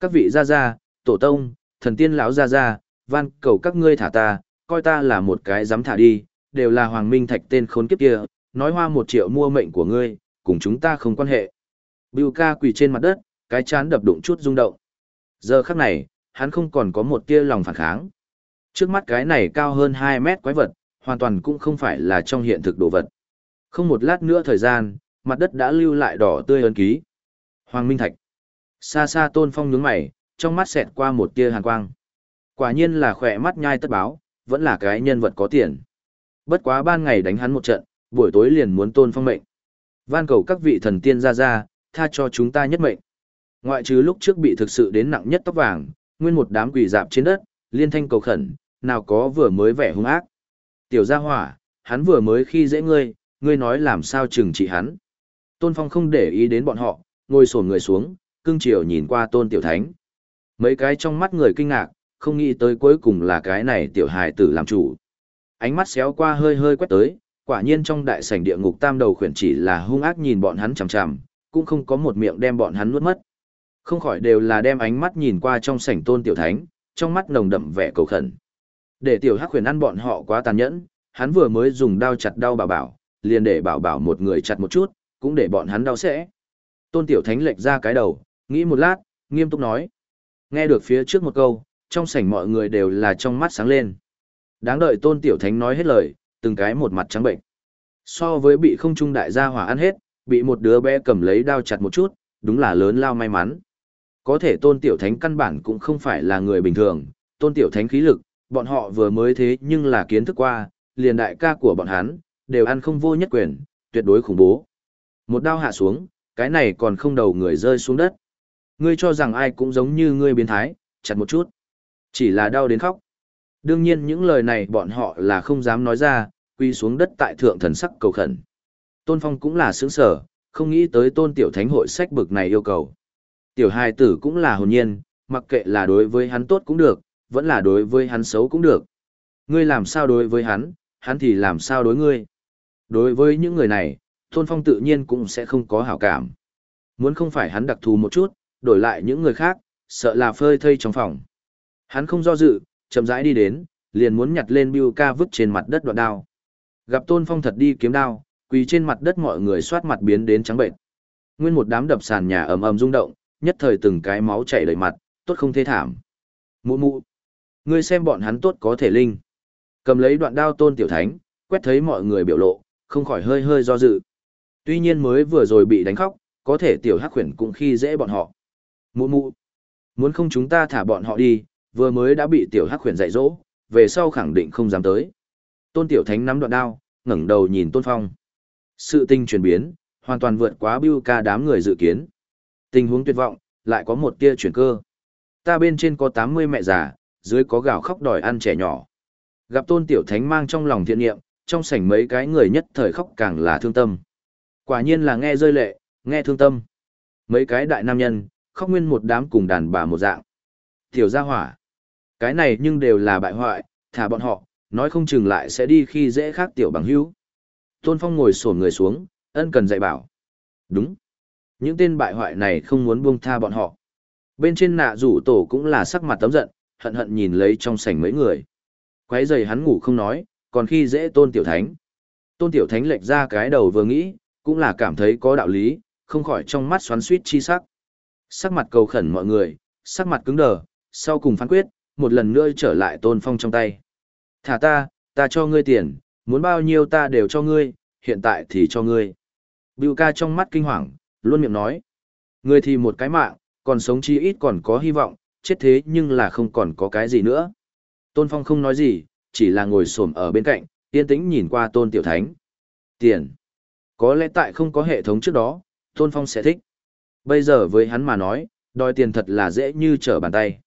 Các vị gia gia, tổ tông, thần tiên lão gia gia, van cầu các ngươi thả ta, coi ta là một cái dám thả đi, đều là hoàng minh thạch tên khốn kiếp kia, nói hoa một triệu mua mệnh của ngươi, cùng chúng ta không quan hệ. Bưu ca quỳ trên mặt đất, cái chán đập đụng chút rung động. Giờ khắc này, hắn không còn có một tia lòng phản kháng. Trước mắt cái này cao hơn 2 mét quái vật, hoàn toàn cũng không phải là trong hiện thực đồ vật. Không một lát nữa thời gian, mặt đất đã lưu lại đỏ tươi ấn ký. Hoàng Minh Thạch. Xa xa Tôn Phong nhướng mày, trong mắt xẹt qua một tia hàn quang. Quả nhiên là khỏe mắt nhai tất báo, vẫn là cái nhân vật có tiền. Bất quá ban ngày đánh hắn một trận, buổi tối liền muốn Tôn Phong mệnh. Van cầu các vị thần tiên ra ra, tha cho chúng ta nhất mệnh. Ngoại trừ lúc trước bị thực sự đến nặng nhất tóc vàng, nguyên một đám quỷ dạp trên đất, liên thanh cầu khẩn, nào có vừa mới vẻ hung ác. Tiểu gia hỏa, hắn vừa mới khi dễ ngươi, ngươi nói làm sao trừng trị hắn. Tôn Phong không để ý đến bọn họ, ngồi sổn người xuống, cưng chiều nhìn qua Tôn Tiểu Thánh. Mấy cái trong mắt người kinh ngạc, không nghĩ tới cuối cùng là cái này tiểu hài tử làm chủ. Ánh mắt xéo qua hơi hơi quét tới, quả nhiên trong đại sảnh địa ngục tam đầu khuyển chỉ là hung ác nhìn bọn hắn chằm chằm, cũng không có một miệng đem bọn hắn nuốt mất. Không khỏi đều là đem ánh mắt nhìn qua trong sảnh tôn tiểu thánh, trong mắt nồng đậm vẻ cầu khẩn. Để tiểu hắc khuyển ăn bọn họ quá tàn nhẫn, hắn vừa mới dùng đao chặt đau bảo bảo, liền để bảo bảo một người chặt một chút, cũng để bọn hắn đau sẽ. Tôn tiểu thánh lệch ra cái đầu, nghĩ một lát, nghiêm túc nói. Nghe được phía trước một câu, trong sảnh mọi người đều là trong mắt sáng lên. Đáng đợi tôn tiểu thánh nói hết lời, từng cái một mặt trắng bệnh. So với bị không trung đại gia hỏa ăn hết, bị một đứa bé cầm lấy đao chặt một chút, đúng là lớn lao may mắn. Có thể tôn tiểu thánh căn bản cũng không phải là người bình thường, tôn tiểu thánh khí lực, bọn họ vừa mới thế nhưng là kiến thức qua, liền đại ca của bọn hắn, đều ăn không vô nhất quyền, tuyệt đối khủng bố. Một đao hạ xuống, cái này còn không đầu người rơi xuống đất. Ngươi cho rằng ai cũng giống như ngươi biến thái, chặt một chút. Chỉ là đau đến khóc. Đương nhiên những lời này bọn họ là không dám nói ra, quy xuống đất tại thượng thần sắc cầu khẩn. Tôn Phong cũng là sướng sở, không nghĩ tới tôn tiểu thánh hội sách bực này yêu cầu. Tiểu hài tử cũng là hồn nhiên, mặc kệ là đối với hắn tốt cũng được, vẫn là đối với hắn xấu cũng được. Ngươi làm sao đối với hắn, hắn thì làm sao đối ngươi. Đối với những người này, Tôn Phong tự nhiên cũng sẽ không có hảo cảm. Muốn không phải hắn đặc thù một chút, đổi lại những người khác, sợ là phơi thây trong phòng. Hắn không do dự, chậm rãi đi đến, liền muốn nhặt lên Biu ca vứt trên mặt đất đoạn đao. Gặp Tôn Phong thật đi kiếm đao, quỳ trên mặt đất mọi người soát mặt biến đến trắng bệnh. Nguyên một đám đập sàn nhà ầm ầm rung động, nhất thời từng cái máu chảy đầy mặt, tốt không thế thảm. Mụ mụ, ngươi xem bọn hắn tốt có thể linh. Cầm lấy đoạn đao Tôn Tiểu Thánh, quét thấy mọi người biểu lộ, không khỏi hơi hơi do dự. Tuy nhiên mới vừa rồi bị đánh khóc, có thể Tiểu Hắc khuyển cũng khi dễ bọn họ. Mụ mụ, muốn không chúng ta thả bọn họ đi, vừa mới đã bị tiểu hắc khuyển dạy dỗ, về sau khẳng định không dám tới. Tôn Tiểu Thánh nắm đoạn đao, ngẩng đầu nhìn Tôn Phong. Sự tình chuyển biến, hoàn toàn vượt quá bưu ca đám người dự kiến. Tình huống tuyệt vọng, lại có một tia chuyển cơ. Ta bên trên có 80 mẹ già, dưới có gào khóc đòi ăn trẻ nhỏ. Gặp Tôn Tiểu Thánh mang trong lòng thiện niệm, trong sảnh mấy cái người nhất thời khóc càng là thương tâm. Quả nhiên là nghe rơi lệ, nghe thương tâm. Mấy cái đại nam nhân, khóc nguyên một đám cùng đàn bà một dạng. Tiểu gia hỏa. Cái này nhưng đều là bại hoại, thả bọn họ, nói không chừng lại sẽ đi khi dễ khác tiểu bằng hữu. Tôn Phong ngồi xổm người xuống, ân cần dạy bảo. Đúng. Những tên bại hoại này không muốn buông tha bọn họ. Bên trên nạ rủ tổ cũng là sắc mặt tấm giận, hận hận nhìn lấy trong sảnh mấy người. Quấy giày hắn ngủ không nói, còn khi dễ tôn tiểu thánh. Tôn tiểu thánh lệch ra cái đầu vừa nghĩ, cũng là cảm thấy có đạo lý, không khỏi trong mắt xoắn suýt chi sắc. Sắc mặt cầu khẩn mọi người, sắc mặt cứng đờ, sau cùng phán quyết, một lần nữa trở lại tôn phong trong tay. Thả ta, ta cho ngươi tiền, muốn bao nhiêu ta đều cho ngươi, hiện tại thì cho ngươi. Bưu ca trong mắt kinh hoàng, luôn miệng nói. Ngươi thì một cái mạng, còn sống chi ít còn có hy vọng, chết thế nhưng là không còn có cái gì nữa. Tôn Phong không nói gì, chỉ là ngồi xổm ở bên cạnh, yên tĩnh nhìn qua Tôn Tiểu Thánh. Tiền. Có lẽ tại không có hệ thống trước đó, Tôn Phong sẽ thích. Bây giờ với hắn mà nói, đòi tiền thật là dễ như trở bàn tay.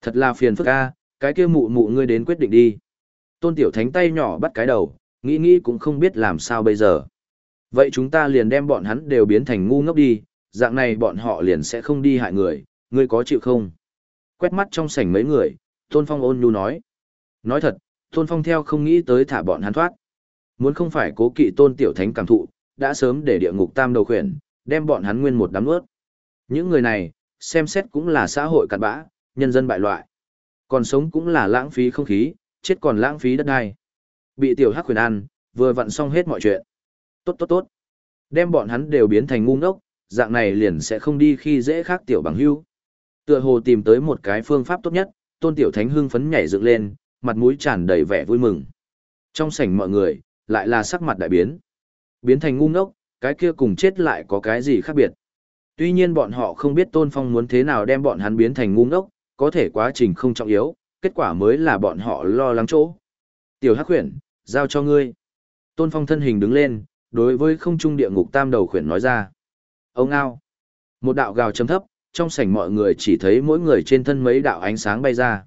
Thật là phiền phức a, cái kia mụ mụ ngươi đến quyết định đi. Tôn Tiểu Thánh tay nhỏ bắt cái đầu, nghĩ nghĩ cũng không biết làm sao bây giờ. Vậy chúng ta liền đem bọn hắn đều biến thành ngu ngốc đi, dạng này bọn họ liền sẽ không đi hại người, ngươi có chịu không? Quét mắt trong sảnh mấy người, Tôn Phong ôn nhu nói. Nói thật, Tôn Phong theo không nghĩ tới thả bọn hắn thoát. Muốn không phải cố kỵ Tôn Tiểu Thánh cảm thụ, đã sớm để địa ngục tam đầu khuyển, đem bọn hắn nguyên một đám ướt. Những người này, xem xét cũng là xã hội cặn bã, nhân dân bại loại. Còn sống cũng là lãng phí không khí, chết còn lãng phí đất đai. Bị tiểu hắc quyền ăn, vừa vặn xong hết mọi chuyện. Tốt tốt tốt. Đem bọn hắn đều biến thành ngu ngốc, dạng này liền sẽ không đi khi dễ khác tiểu bằng hưu. Tựa hồ tìm tới một cái phương pháp tốt nhất, tôn tiểu thánh hưng phấn nhảy dựng lên, mặt mũi tràn đầy vẻ vui mừng. Trong sảnh mọi người, lại là sắc mặt đại biến. Biến thành ngu ngốc, cái kia cùng chết lại có cái gì khác biệt. Tuy nhiên bọn họ không biết Tôn Phong muốn thế nào đem bọn hắn biến thành ngu ngốc, có thể quá trình không trọng yếu, kết quả mới là bọn họ lo lắng chỗ. Tiểu Hắc Huyền, giao cho ngươi. Tôn Phong thân hình đứng lên, đối với không trung địa ngục tam đầu khuyển nói ra. Ông ao. Một đạo gào chấm thấp, trong sảnh mọi người chỉ thấy mỗi người trên thân mấy đạo ánh sáng bay ra.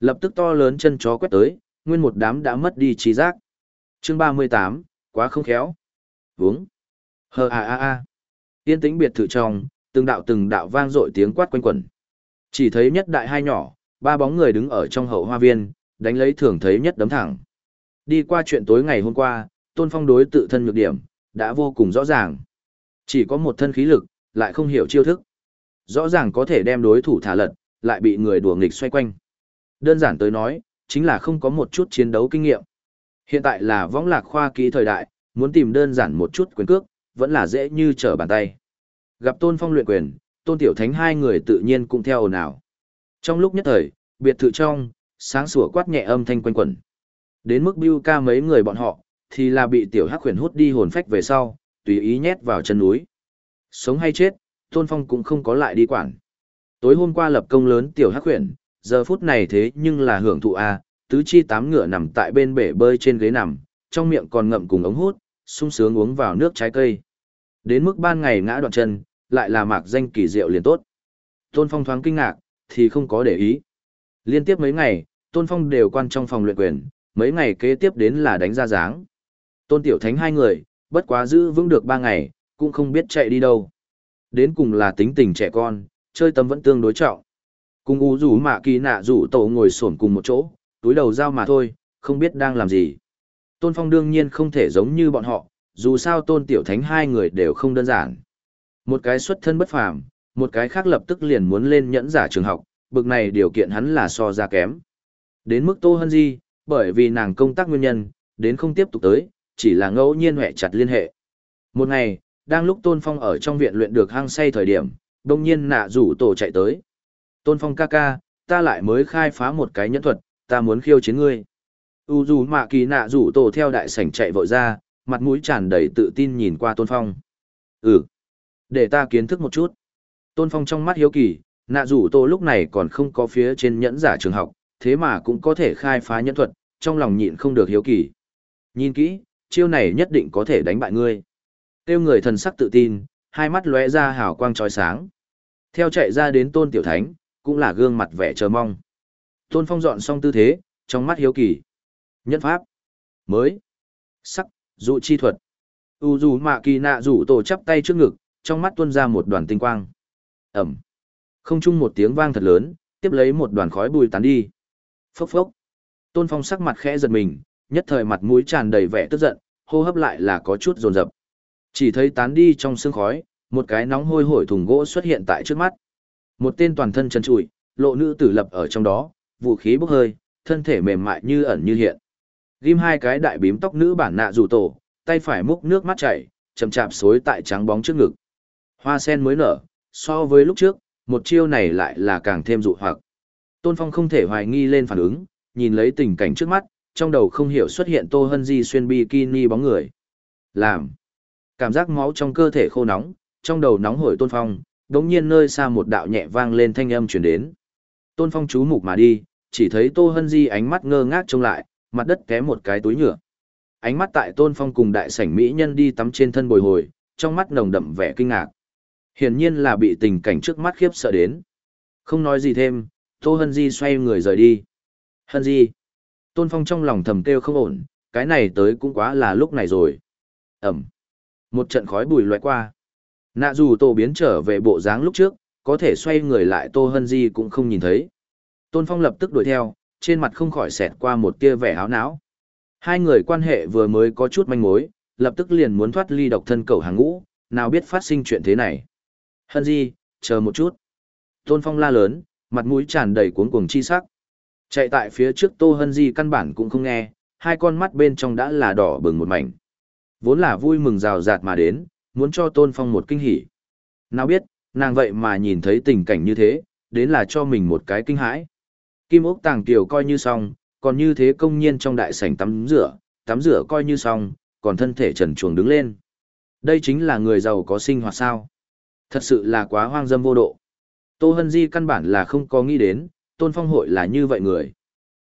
Lập tức to lớn chân chó quét tới, nguyên một đám đã mất đi trí giác. Chương 38, quá không khéo. Vướng. Hờ a a a. Yên tĩnh biệt thự trong, từng đạo từng đạo vang dội tiếng quát quanh quẩn. Chỉ thấy nhất đại hai nhỏ, ba bóng người đứng ở trong hậu hoa viên, đánh lấy thường thấy nhất đấm thẳng. Đi qua chuyện tối ngày hôm qua, Tôn Phong đối tự thân nhược điểm, đã vô cùng rõ ràng. Chỉ có một thân khí lực, lại không hiểu chiêu thức. Rõ ràng có thể đem đối thủ thả lật, lại bị người đùa nghịch xoay quanh. Đơn giản tới nói, chính là không có một chút chiến đấu kinh nghiệm. Hiện tại là võng lạc khoa kỹ thời đại, muốn tìm đơn giản một chút quyền cước, vẫn là dễ như trở bàn tay. Gặp Tôn Phong luyện quyền, Tôn Tiểu Thánh hai người tự nhiên cũng theo ồn ào. Trong lúc nhất thời, biệt thự trong, sáng sủa quát nhẹ âm thanh quanh quẩn. Đến mức bưu ca mấy người bọn họ, thì là bị tiểu hắc huyền hút đi hồn phách về sau, tùy ý nhét vào chân núi. Sống hay chết, Tôn Phong cũng không có lại đi quản. Tối hôm qua lập công lớn tiểu hắc huyền, giờ phút này thế nhưng là hưởng thụ a, tứ chi tám ngựa nằm tại bên bể bơi trên ghế nằm, trong miệng còn ngậm cùng ống hút, sung sướng uống vào nước trái cây. Đến mức ban ngày ngã đoạn chân, lại là mạc danh kỳ diệu liền tốt. Tôn Phong thoáng kinh ngạc, thì không có để ý. Liên tiếp mấy ngày, Tôn Phong đều quan trong phòng luyện quyền, mấy ngày kế tiếp đến là đánh ra dáng. Tôn Tiểu Thánh hai người, bất quá giữ vững được ba ngày, cũng không biết chạy đi đâu. Đến cùng là tính tình trẻ con, chơi tâm vẫn tương đối trọng. Cùng u rủ mạ kỳ nạ rủ tổ ngồi sổn cùng một chỗ, túi đầu dao mà thôi, không biết đang làm gì. Tôn Phong đương nhiên không thể giống như bọn họ, dù sao Tôn Tiểu Thánh hai người đều không đơn giản. Một cái xuất thân bất phàm, một cái khác lập tức liền muốn lên nhẫn giả trường học, bực này điều kiện hắn là so ra kém. Đến mức Tô Hân Di, bởi vì nàng công tác nguyên nhân, đến không tiếp tục tới, chỉ là ngẫu nhiên hẹ chặt liên hệ. Một ngày, đang lúc Tôn Phong ở trong viện luyện được hang say thời điểm, đông nhiên nạ rủ tổ chạy tới. Tôn Phong ca ca, ta lại mới khai phá một cái nhẫn thuật, ta muốn khiêu chiến ngươi. U dù mạ kỳ nạ rủ tổ theo đại sảnh chạy vội ra, mặt mũi tràn đầy tự tin nhìn qua Tôn Phong. Ừ, để ta kiến thức một chút. Tôn Phong trong mắt hiếu kỳ, nạ rủ tô lúc này còn không có phía trên nhẫn giả trường học, thế mà cũng có thể khai phá nhẫn thuật, trong lòng nhịn không được hiếu kỳ. Nhìn kỹ, chiêu này nhất định có thể đánh bại ngươi. Tiêu người thần sắc tự tin, hai mắt lóe ra hào quang chói sáng. Theo chạy ra đến Tôn Tiểu Thánh, cũng là gương mặt vẻ chờ mong. Tôn Phong dọn xong tư thế, trong mắt hiếu kỳ. Nhân pháp. Mới. Sắc, dụ chi thuật. U dù mạ kỳ nạ rủ tổ chắp tay trước ngực, trong mắt tuôn ra một đoàn tinh quang. Ẩm. Không chung một tiếng vang thật lớn, tiếp lấy một đoàn khói bùi tán đi. Phốc phốc. Tôn Phong sắc mặt khẽ giật mình, nhất thời mặt mũi tràn đầy vẻ tức giận, hô hấp lại là có chút rồn rập. Chỉ thấy tán đi trong sương khói, một cái nóng hôi hổi thùng gỗ xuất hiện tại trước mắt. Một tên toàn thân trần trụi, lộ nữ tử lập ở trong đó, vũ khí bốc hơi, thân thể mềm mại như ẩn như hiện. Ghim hai cái đại bím tóc nữ bản nạ rủ tổ, tay phải múc nước mắt chảy, chậm chạp xối tại trắng bóng trước ngực. Hoa sen mới nở, so với lúc trước, một chiêu này lại là càng thêm dụ hoặc. Tôn Phong không thể hoài nghi lên phản ứng, nhìn lấy tình cảnh trước mắt, trong đầu không hiểu xuất hiện Tô Hân Di xuyên bikini bóng người. Làm. Cảm giác máu trong cơ thể khô nóng, trong đầu nóng hổi Tôn Phong, đống nhiên nơi xa một đạo nhẹ vang lên thanh âm chuyển đến. Tôn Phong chú mục mà đi, chỉ thấy Tô Hân Di ánh mắt ngơ ngác trông lại, mặt đất té một cái túi nhựa. Ánh mắt tại Tôn Phong cùng đại sảnh mỹ nhân đi tắm trên thân bồi hồi, trong mắt nồng đậm vẻ kinh ngạc. Hiển nhiên là bị tình cảnh trước mắt khiếp sợ đến. Không nói gì thêm, Tô Hân Di xoay người rời đi. Hân Di. Tôn Phong trong lòng thầm kêu không ổn, cái này tới cũng quá là lúc này rồi. Ẩm. Một trận khói bùi loại qua. Nạ dù Tô biến trở về bộ dáng lúc trước, có thể xoay người lại Tô Hân Di cũng không nhìn thấy. Tôn Phong lập tức đuổi theo, trên mặt không khỏi xẹt qua một tia vẻ háo não. Hai người quan hệ vừa mới có chút manh mối, lập tức liền muốn thoát ly độc thân cầu hàng ngũ, nào biết phát sinh chuyện thế này. Hân Di, chờ một chút. Tôn Phong la lớn, mặt mũi tràn đầy cuống cuồng chi sắc. Chạy tại phía trước Tô Hân Di căn bản cũng không nghe, hai con mắt bên trong đã là đỏ bừng một mảnh. Vốn là vui mừng rào rạt mà đến, muốn cho Tôn Phong một kinh hỉ. Nào biết, nàng vậy mà nhìn thấy tình cảnh như thế, đến là cho mình một cái kinh hãi. Kim ốc tàng tiểu coi như xong, còn như thế công nhiên trong đại sảnh tắm rửa, tắm rửa coi như xong, còn thân thể trần chuồng đứng lên. Đây chính là người giàu có sinh hoạt sao. Thật sự là quá hoang dâm vô độ. Tô Hân Di căn bản là không có nghĩ đến, Tôn Phong hội là như vậy người.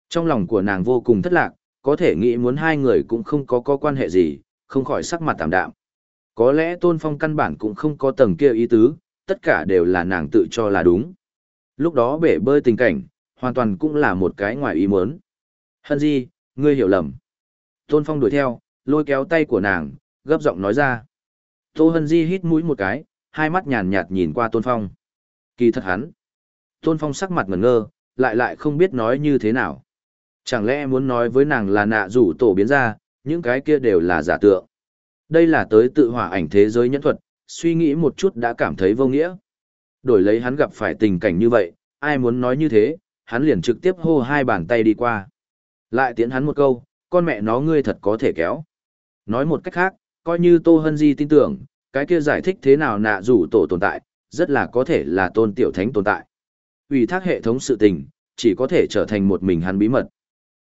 Trong lòng của nàng vô cùng thất lạc, có thể nghĩ muốn hai người cũng không có có quan hệ gì, không khỏi sắc mặt tạm đạm. Có lẽ Tôn Phong căn bản cũng không có tầng kia ý tứ, tất cả đều là nàng tự cho là đúng. Lúc đó bể bơi tình cảnh, hoàn toàn cũng là một cái ngoài ý muốn. Hân Di, ngươi hiểu lầm. Tôn Phong đuổi theo, lôi kéo tay của nàng, gấp giọng nói ra. Tô Hân Di hít mũi một cái, hai mắt nhàn nhạt nhìn qua Tôn Phong. Kỳ thật hắn. Tôn Phong sắc mặt ngẩn ngơ, lại lại không biết nói như thế nào. Chẳng lẽ muốn nói với nàng là nạ rủ tổ biến ra, những cái kia đều là giả tượng. Đây là tới tự hỏa ảnh thế giới nhẫn thuật, suy nghĩ một chút đã cảm thấy vô nghĩa. Đổi lấy hắn gặp phải tình cảnh như vậy, ai muốn nói như thế, hắn liền trực tiếp hô hai bàn tay đi qua. Lại tiến hắn một câu, con mẹ nó ngươi thật có thể kéo. Nói một cách khác, coi như Tô Hân Di tin tưởng, cái kia giải thích thế nào nạ rủ tổ tồn tại, rất là có thể là tôn tiểu thánh tồn tại. Ủy thác hệ thống sự tình, chỉ có thể trở thành một mình hắn bí mật.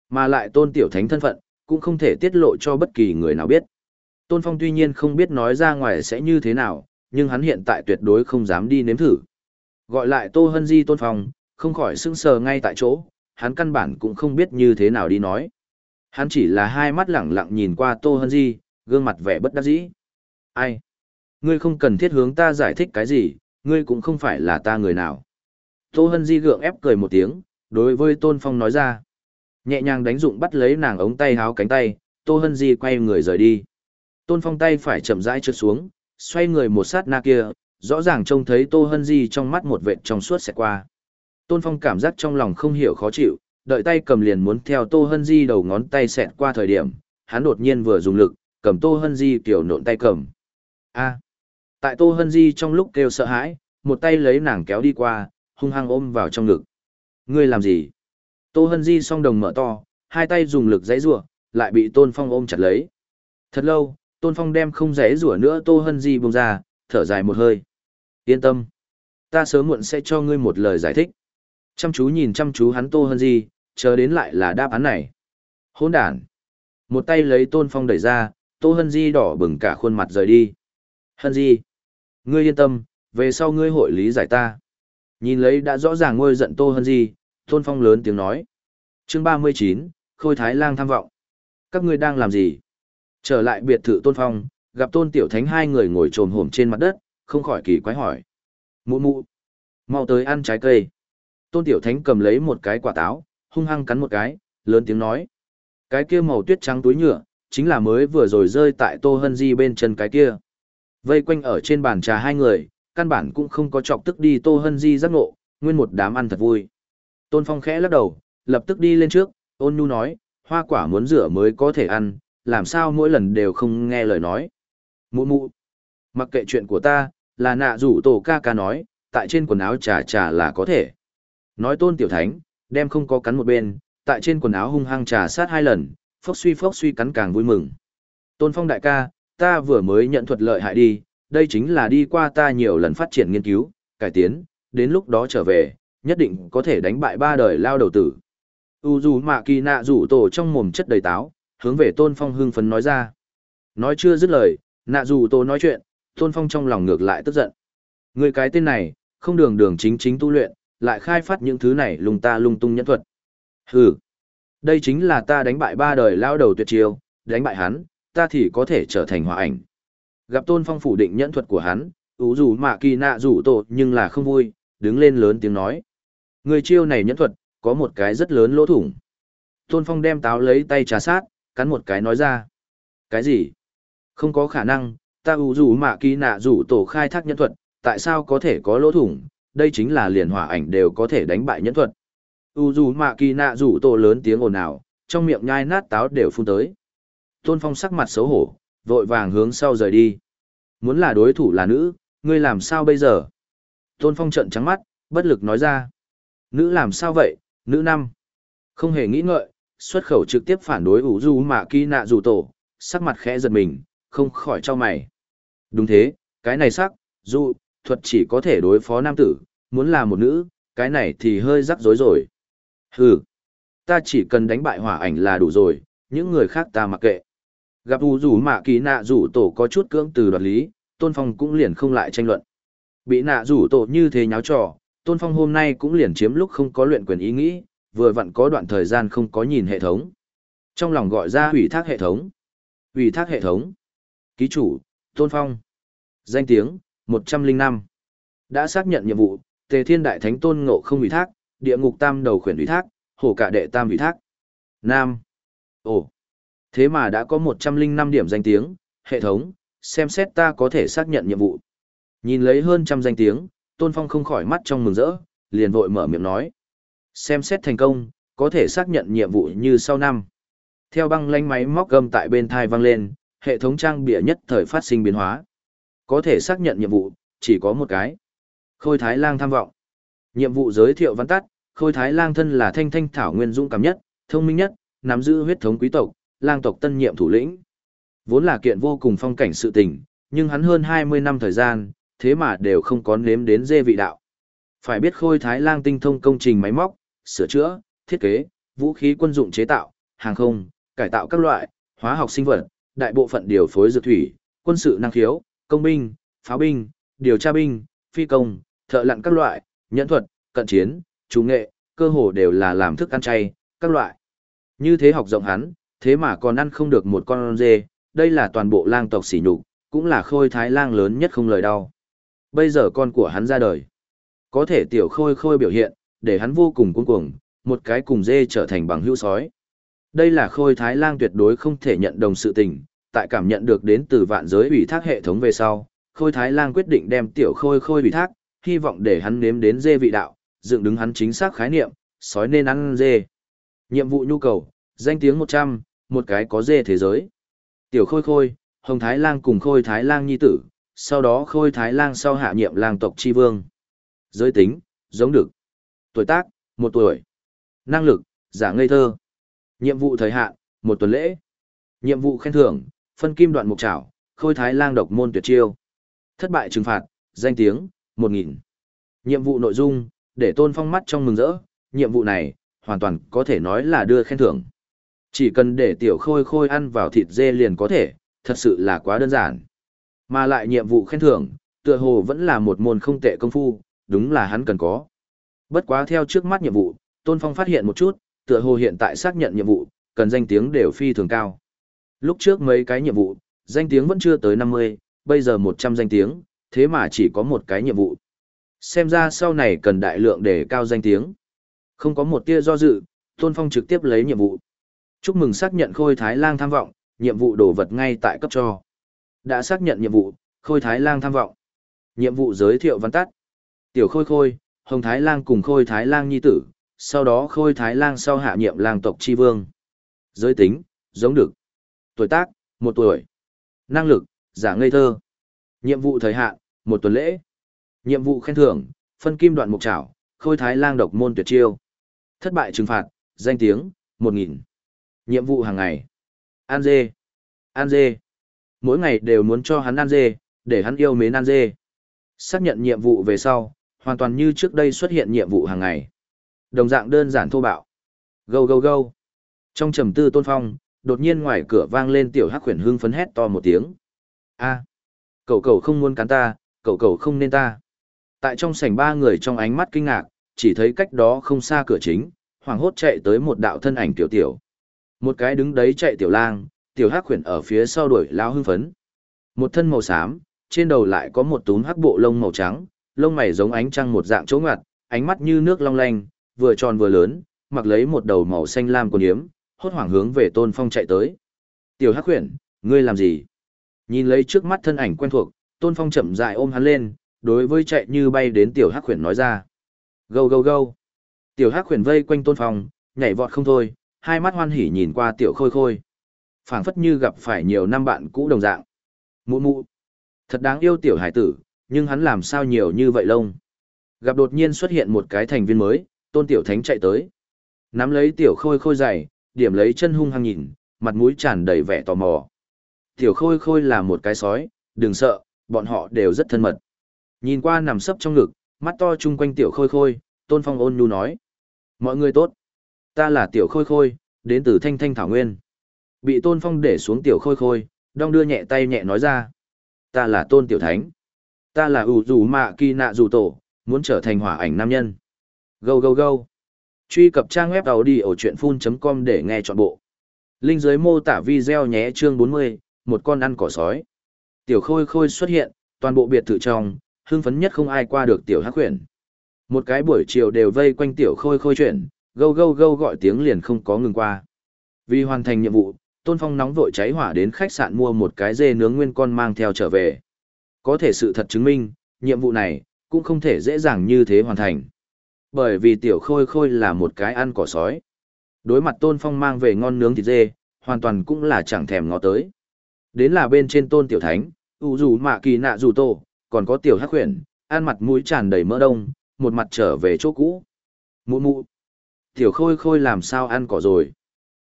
Mà lại tôn tiểu thánh thân phận, cũng không thể tiết lộ cho bất kỳ người nào biết. Tôn Phong tuy nhiên không biết nói ra ngoài sẽ như thế nào, nhưng hắn hiện tại tuyệt đối không dám đi nếm thử. Gọi lại Tô Hân Di Tôn Phong, không khỏi sững sờ ngay tại chỗ, hắn căn bản cũng không biết như thế nào đi nói. Hắn chỉ là hai mắt lẳng lặng nhìn qua Tô Hân Di, gương mặt vẻ bất đắc dĩ. Ai? Ngươi không cần thiết hướng ta giải thích cái gì, ngươi cũng không phải là ta người nào. Tô Hân Di gượng ép cười một tiếng, đối với Tôn Phong nói ra. Nhẹ nhàng đánh dụng bắt lấy nàng ống tay háo cánh tay, Tô Hân Di quay người rời đi. Tôn Phong tay phải chậm rãi trượt xuống, xoay người một sát na kia, rõ ràng trông thấy Tô Hân Di trong mắt một vệt trong suốt sẽ qua. Tôn Phong cảm giác trong lòng không hiểu khó chịu, đợi tay cầm liền muốn theo Tô Hân Di đầu ngón tay xẹt qua thời điểm, hắn đột nhiên vừa dùng lực, cầm Tô Hân Di kiểu nộn tay cầm. A. Tại Tô Hân Di trong lúc kêu sợ hãi, một tay lấy nàng kéo đi qua, hung hăng ôm vào trong ngực. Ngươi làm gì? Tô Hân Di song đồng mở to, hai tay dùng lực giãy giụa, lại bị Tôn Phong ôm chặt lấy. Thật lâu, Tôn Phong đem không giãy giụa nữa Tô Hân Di buông ra, thở dài một hơi. Yên tâm, ta sớm muộn sẽ cho ngươi một lời giải thích. Chăm chú nhìn chăm chú hắn Tô Hân Di, chờ đến lại là đáp án này. Hỗn đản. Một tay lấy Tôn Phong đẩy ra, Tô Hân Di đỏ bừng cả khuôn mặt rời đi. Hân Di, ngươi yên tâm, về sau ngươi hội lý giải ta. Nhìn lấy đã rõ ràng ngôi giận Tô Hân Di, Tôn Phong lớn tiếng nói. chương 39, Khôi Thái Lang tham vọng. Các ngươi đang làm gì? Trở lại biệt thự Tôn Phong, gặp Tôn Tiểu Thánh hai người ngồi trồm hổm trên mặt đất, không khỏi kỳ quái hỏi. Mụ mụ, mau tới ăn trái cây. Tôn Tiểu Thánh cầm lấy một cái quả táo, hung hăng cắn một cái, lớn tiếng nói. Cái kia màu tuyết trắng túi nhựa, chính là mới vừa rồi rơi tại Tô Hân Di bên chân cái kia. Vây quanh ở trên bàn trà hai người, căn bản cũng không có chọc tức đi Tô Hân Di giác ngộ, nguyên một đám ăn thật vui. Tôn Phong khẽ lắc đầu, lập tức đi lên trước, ôn nhu nói, hoa quả muốn rửa mới có thể ăn, làm sao mỗi lần đều không nghe lời nói. Mụ mụ, mặc kệ chuyện của ta, là nạ rủ tổ ca ca nói, tại trên quần áo trà trà là có thể. Nói tôn tiểu thánh, đem không có cắn một bên, tại trên quần áo hung hăng trà sát hai lần, phốc suy phốc suy cắn càng vui mừng. Tôn phong đại ca, ta vừa mới nhận thuật lợi hại đi, đây chính là đi qua ta nhiều lần phát triển nghiên cứu, cải tiến, đến lúc đó trở về, nhất định có thể đánh bại ba đời lao đầu tử. U dù mạ kỳ nạ rủ tổ trong mồm chất đầy táo, hướng về tôn phong hưng phấn nói ra. Nói chưa dứt lời, nạ rủ tổ nói chuyện, tôn phong trong lòng ngược lại tức giận. Người cái tên này, không đường đường chính chính tu luyện, lại khai phát những thứ này lung ta lung tung nhẫn thuật. Hừ, đây chính là ta đánh bại ba đời lao đầu tuyệt chiêu, đánh bại hắn, ta thì có thể trở thành hòa ảnh. Gặp tôn phong phủ định nhẫn thuật của hắn, ủ dù mạ kỳ nạ rủ tổ nhưng là không vui, đứng lên lớn tiếng nói. Người chiêu này nhẫn thuật, có một cái rất lớn lỗ thủng. Tôn phong đem táo lấy tay trà sát, cắn một cái nói ra. Cái gì? Không có khả năng, ta ủ dù mạ kỳ nạ rủ tổ khai thác nhẫn thuật, tại sao có thể có lỗ thủng, đây chính là liền hỏa ảnh đều có thể đánh bại nhẫn thuật. U dù mạ kỳ nạ rủ tổ lớn tiếng ồn ào, trong miệng nhai nát táo đều phun tới. Tôn Phong sắc mặt xấu hổ, vội vàng hướng sau rời đi. Muốn là đối thủ là nữ, ngươi làm sao bây giờ? Tôn Phong trận trắng mắt, bất lực nói ra. Nữ làm sao vậy, nữ năm. Không hề nghĩ ngợi, xuất khẩu trực tiếp phản đối ủ du mạ kỳ nạ rủ tổ, sắc mặt khẽ giật mình, không khỏi cho mày. Đúng thế, cái này sắc, dù, thuật chỉ có thể đối phó nam tử, muốn là một nữ, cái này thì hơi rắc rối rồi. Hừ, ta chỉ cần đánh bại hỏa ảnh là đủ rồi, những người khác ta mặc kệ. Gặp u rủ mạ kỳ nạ rủ tổ có chút cưỡng từ đoạt lý, Tôn Phong cũng liền không lại tranh luận. Bị nạ rủ tổ như thế nháo trò, Tôn Phong hôm nay cũng liền chiếm lúc không có luyện quyền ý nghĩ, vừa vặn có đoạn thời gian không có nhìn hệ thống. Trong lòng gọi ra hủy thác hệ thống. Hủy thác hệ thống. Ký chủ, Tôn Phong. Danh tiếng, 105. Đã xác nhận nhiệm vụ, Tề Thiên Đại Thánh Tôn Ngộ không ủy thác, địa ngục tam đầu khuyển ủy thác, hổ cả đệ tam ủy thác. Nam. Ồ. Thế mà đã có 105 điểm danh tiếng, hệ thống, xem xét ta có thể xác nhận nhiệm vụ. Nhìn lấy hơn trăm danh tiếng, Tôn Phong không khỏi mắt trong mừng rỡ, liền vội mở miệng nói. Xem xét thành công, có thể xác nhận nhiệm vụ như sau năm. Theo băng lanh máy móc gầm tại bên thai vang lên, hệ thống trang bịa nhất thời phát sinh biến hóa. Có thể xác nhận nhiệm vụ, chỉ có một cái. Khôi Thái Lang tham vọng. Nhiệm vụ giới thiệu văn tắt, Khôi Thái Lang thân là thanh thanh thảo nguyên dũng cảm nhất, thông minh nhất, nắm giữ huyết thống quý tộc, lang tộc tân nhiệm thủ lĩnh. Vốn là kiện vô cùng phong cảnh sự tình, nhưng hắn hơn 20 năm thời gian, thế mà đều không có nếm đến dê vị đạo. Phải biết Khôi Thái Lang tinh thông công trình máy móc, sửa chữa, thiết kế, vũ khí quân dụng chế tạo, hàng không, cải tạo các loại, hóa học sinh vật, đại bộ phận điều phối dược thủy, quân sự năng khiếu, công binh, pháo binh, điều tra binh, phi công, thợ lặn các loại, nhẫn thuật, cận chiến, chú nghệ, cơ hồ đều là làm thức ăn chay, các loại. Như thế học rộng hắn, thế mà còn ăn không được một con dê, đây là toàn bộ lang tộc sỉ nhục, cũng là khôi thái lang lớn nhất không lời đau. Bây giờ con của hắn ra đời. Có thể tiểu khôi khôi biểu hiện, để hắn vô cùng cuống cuồng, một cái cùng dê trở thành bằng hữu sói. Đây là khôi thái lang tuyệt đối không thể nhận đồng sự tình, tại cảm nhận được đến từ vạn giới ủy thác hệ thống về sau, khôi thái lang quyết định đem tiểu khôi khôi ủy thác, hy vọng để hắn nếm đến dê vị đạo, dựng đứng hắn chính xác khái niệm, sói nên ăn dê. Nhiệm vụ nhu cầu, danh tiếng 100, một cái có dê thế giới. Tiểu khôi khôi, hồng thái lang cùng khôi thái lang nhi tử, sau đó khôi thái lang sau hạ nhiệm lang tộc chi vương. Giới tính, giống được. Tuổi tác, một tuổi. Năng lực, giả ngây thơ. Nhiệm vụ thời hạn, một tuần lễ. Nhiệm vụ khen thưởng, phân kim đoạn mục trảo, khôi thái lang độc môn tuyệt chiêu. Thất bại trừng phạt, danh tiếng, một nghìn. Nhiệm vụ nội dung, để tôn phong mắt trong mừng rỡ, nhiệm vụ này, hoàn toàn có thể nói là đưa khen thưởng. Chỉ cần để tiểu khôi khôi ăn vào thịt dê liền có thể, thật sự là quá đơn giản. Mà lại nhiệm vụ khen thưởng, tựa hồ vẫn là một môn không tệ công phu, đúng là hắn cần có. Bất quá theo trước mắt nhiệm vụ, Tôn Phong phát hiện một chút, tựa hồ hiện tại xác nhận nhiệm vụ, cần danh tiếng đều phi thường cao. Lúc trước mấy cái nhiệm vụ, danh tiếng vẫn chưa tới 50, bây giờ 100 danh tiếng, thế mà chỉ có một cái nhiệm vụ. Xem ra sau này cần đại lượng để cao danh tiếng. Không có một tia do dự, Tôn Phong trực tiếp lấy nhiệm vụ. Chúc mừng xác nhận Khôi Thái Lang tham vọng, nhiệm vụ đổ vật ngay tại cấp cho. Đã xác nhận nhiệm vụ, Khôi Thái Lang tham vọng. Nhiệm vụ giới thiệu văn tắt. Tiểu Khôi Khôi, Hồng Thái Lang cùng Khôi Thái Lang nhi tử, sau đó Khôi Thái Lang sau hạ nhiệm lang tộc tri vương. Giới tính, giống được. Tuổi tác, một tuổi. Năng lực, giả ngây thơ. Nhiệm vụ thời hạn, một tuần lễ. Nhiệm vụ khen thưởng, phân kim đoạn mục trảo, Khôi Thái Lang độc môn tuyệt chiêu. Thất bại trừng phạt, danh tiếng, một nghìn Nhiệm vụ hàng ngày. An dê. An dê. Mỗi ngày đều muốn cho hắn an dê, để hắn yêu mến an dê. Xác nhận nhiệm vụ về sau, hoàn toàn như trước đây xuất hiện nhiệm vụ hàng ngày. Đồng dạng đơn giản thô bạo. Gâu gâu gâu. Trong trầm tư tôn phong, đột nhiên ngoài cửa vang lên tiểu hắc khuyển hưng phấn hét to một tiếng. a cậu cậu không muốn cắn ta, cậu cậu không nên ta. Tại trong sảnh ba người trong ánh mắt kinh ngạc, chỉ thấy cách đó không xa cửa chính, hoàng hốt chạy tới một đạo thân ảnh tiểu tiểu. Một cái đứng đấy chạy tiểu lang, tiểu hắc khuyển ở phía sau đuổi lao hưng phấn. Một thân màu xám, trên đầu lại có một túm hắc bộ lông màu trắng, lông mày giống ánh trăng một dạng chỗ ngặt, ánh mắt như nước long lanh, vừa tròn vừa lớn, mặc lấy một đầu màu xanh lam quần yếm, hốt hoảng hướng về Tôn Phong chạy tới. "Tiểu Hắc Huyền, ngươi làm gì?" Nhìn lấy trước mắt thân ảnh quen thuộc, Tôn Phong chậm rãi ôm hắn lên, đối với chạy như bay đến Tiểu Hắc Huyền nói ra. "Gâu gâu gâu." Tiểu Hắc Huyền vây quanh Tôn Phong, nhảy vọt không thôi, hai mắt hoan hỉ nhìn qua Tiểu Khôi Khôi. Phảng phất như gặp phải nhiều năm bạn cũ đồng dạng. Mụ mụ. Thật đáng yêu tiểu hải tử, nhưng hắn làm sao nhiều như vậy lông. Gặp đột nhiên xuất hiện một cái thành viên mới, tôn tiểu thánh chạy tới. Nắm lấy tiểu khôi khôi dày, điểm lấy chân hung hăng nhìn, mặt mũi tràn đầy vẻ tò mò. Tiểu khôi khôi là một cái sói, đừng sợ, bọn họ đều rất thân mật. Nhìn qua nằm sấp trong ngực, mắt to chung quanh tiểu khôi khôi, tôn phong ôn nhu nói. Mọi người tốt. Ta là tiểu khôi khôi, đến từ thanh thanh thảo nguyên. Bị tôn phong để xuống tiểu khôi khôi, đong đưa nhẹ tay nhẹ nói ra. Ta là tôn tiểu thánh. Ta là ủ dù mạ kỳ nạ dù tổ, muốn trở thành hỏa ảnh nam nhân. Go go go. Truy cập trang web tàu đi ở chuyện full.com để nghe trọn bộ. Linh dưới mô tả video nhé chương 40, một con ăn cỏ sói. Tiểu khôi khôi xuất hiện, toàn bộ biệt thự trong, hưng phấn nhất không ai qua được tiểu hắc huyền. Một cái buổi chiều đều vây quanh tiểu khôi khôi chuyển, gâu gâu gâu gọi tiếng liền không có ngừng qua. Vì hoàn thành nhiệm vụ, Tôn Phong nóng vội cháy hỏa đến khách sạn mua một cái dê nướng nguyên con mang theo trở về. Có thể sự thật chứng minh, nhiệm vụ này, cũng không thể dễ dàng như thế hoàn thành. Bởi vì tiểu khôi khôi là một cái ăn cỏ sói. Đối mặt Tôn Phong mang về ngon nướng thịt dê, hoàn toàn cũng là chẳng thèm ngó tới. Đến là bên trên Tôn Tiểu Thánh, ủ dù mạ kỳ nạ dù tổ, còn có tiểu hắc khuyển, ăn mặt mũi tràn đầy mỡ đông, một mặt trở về chỗ cũ. Mụ mụ. Tiểu khôi khôi làm sao ăn cỏ rồi.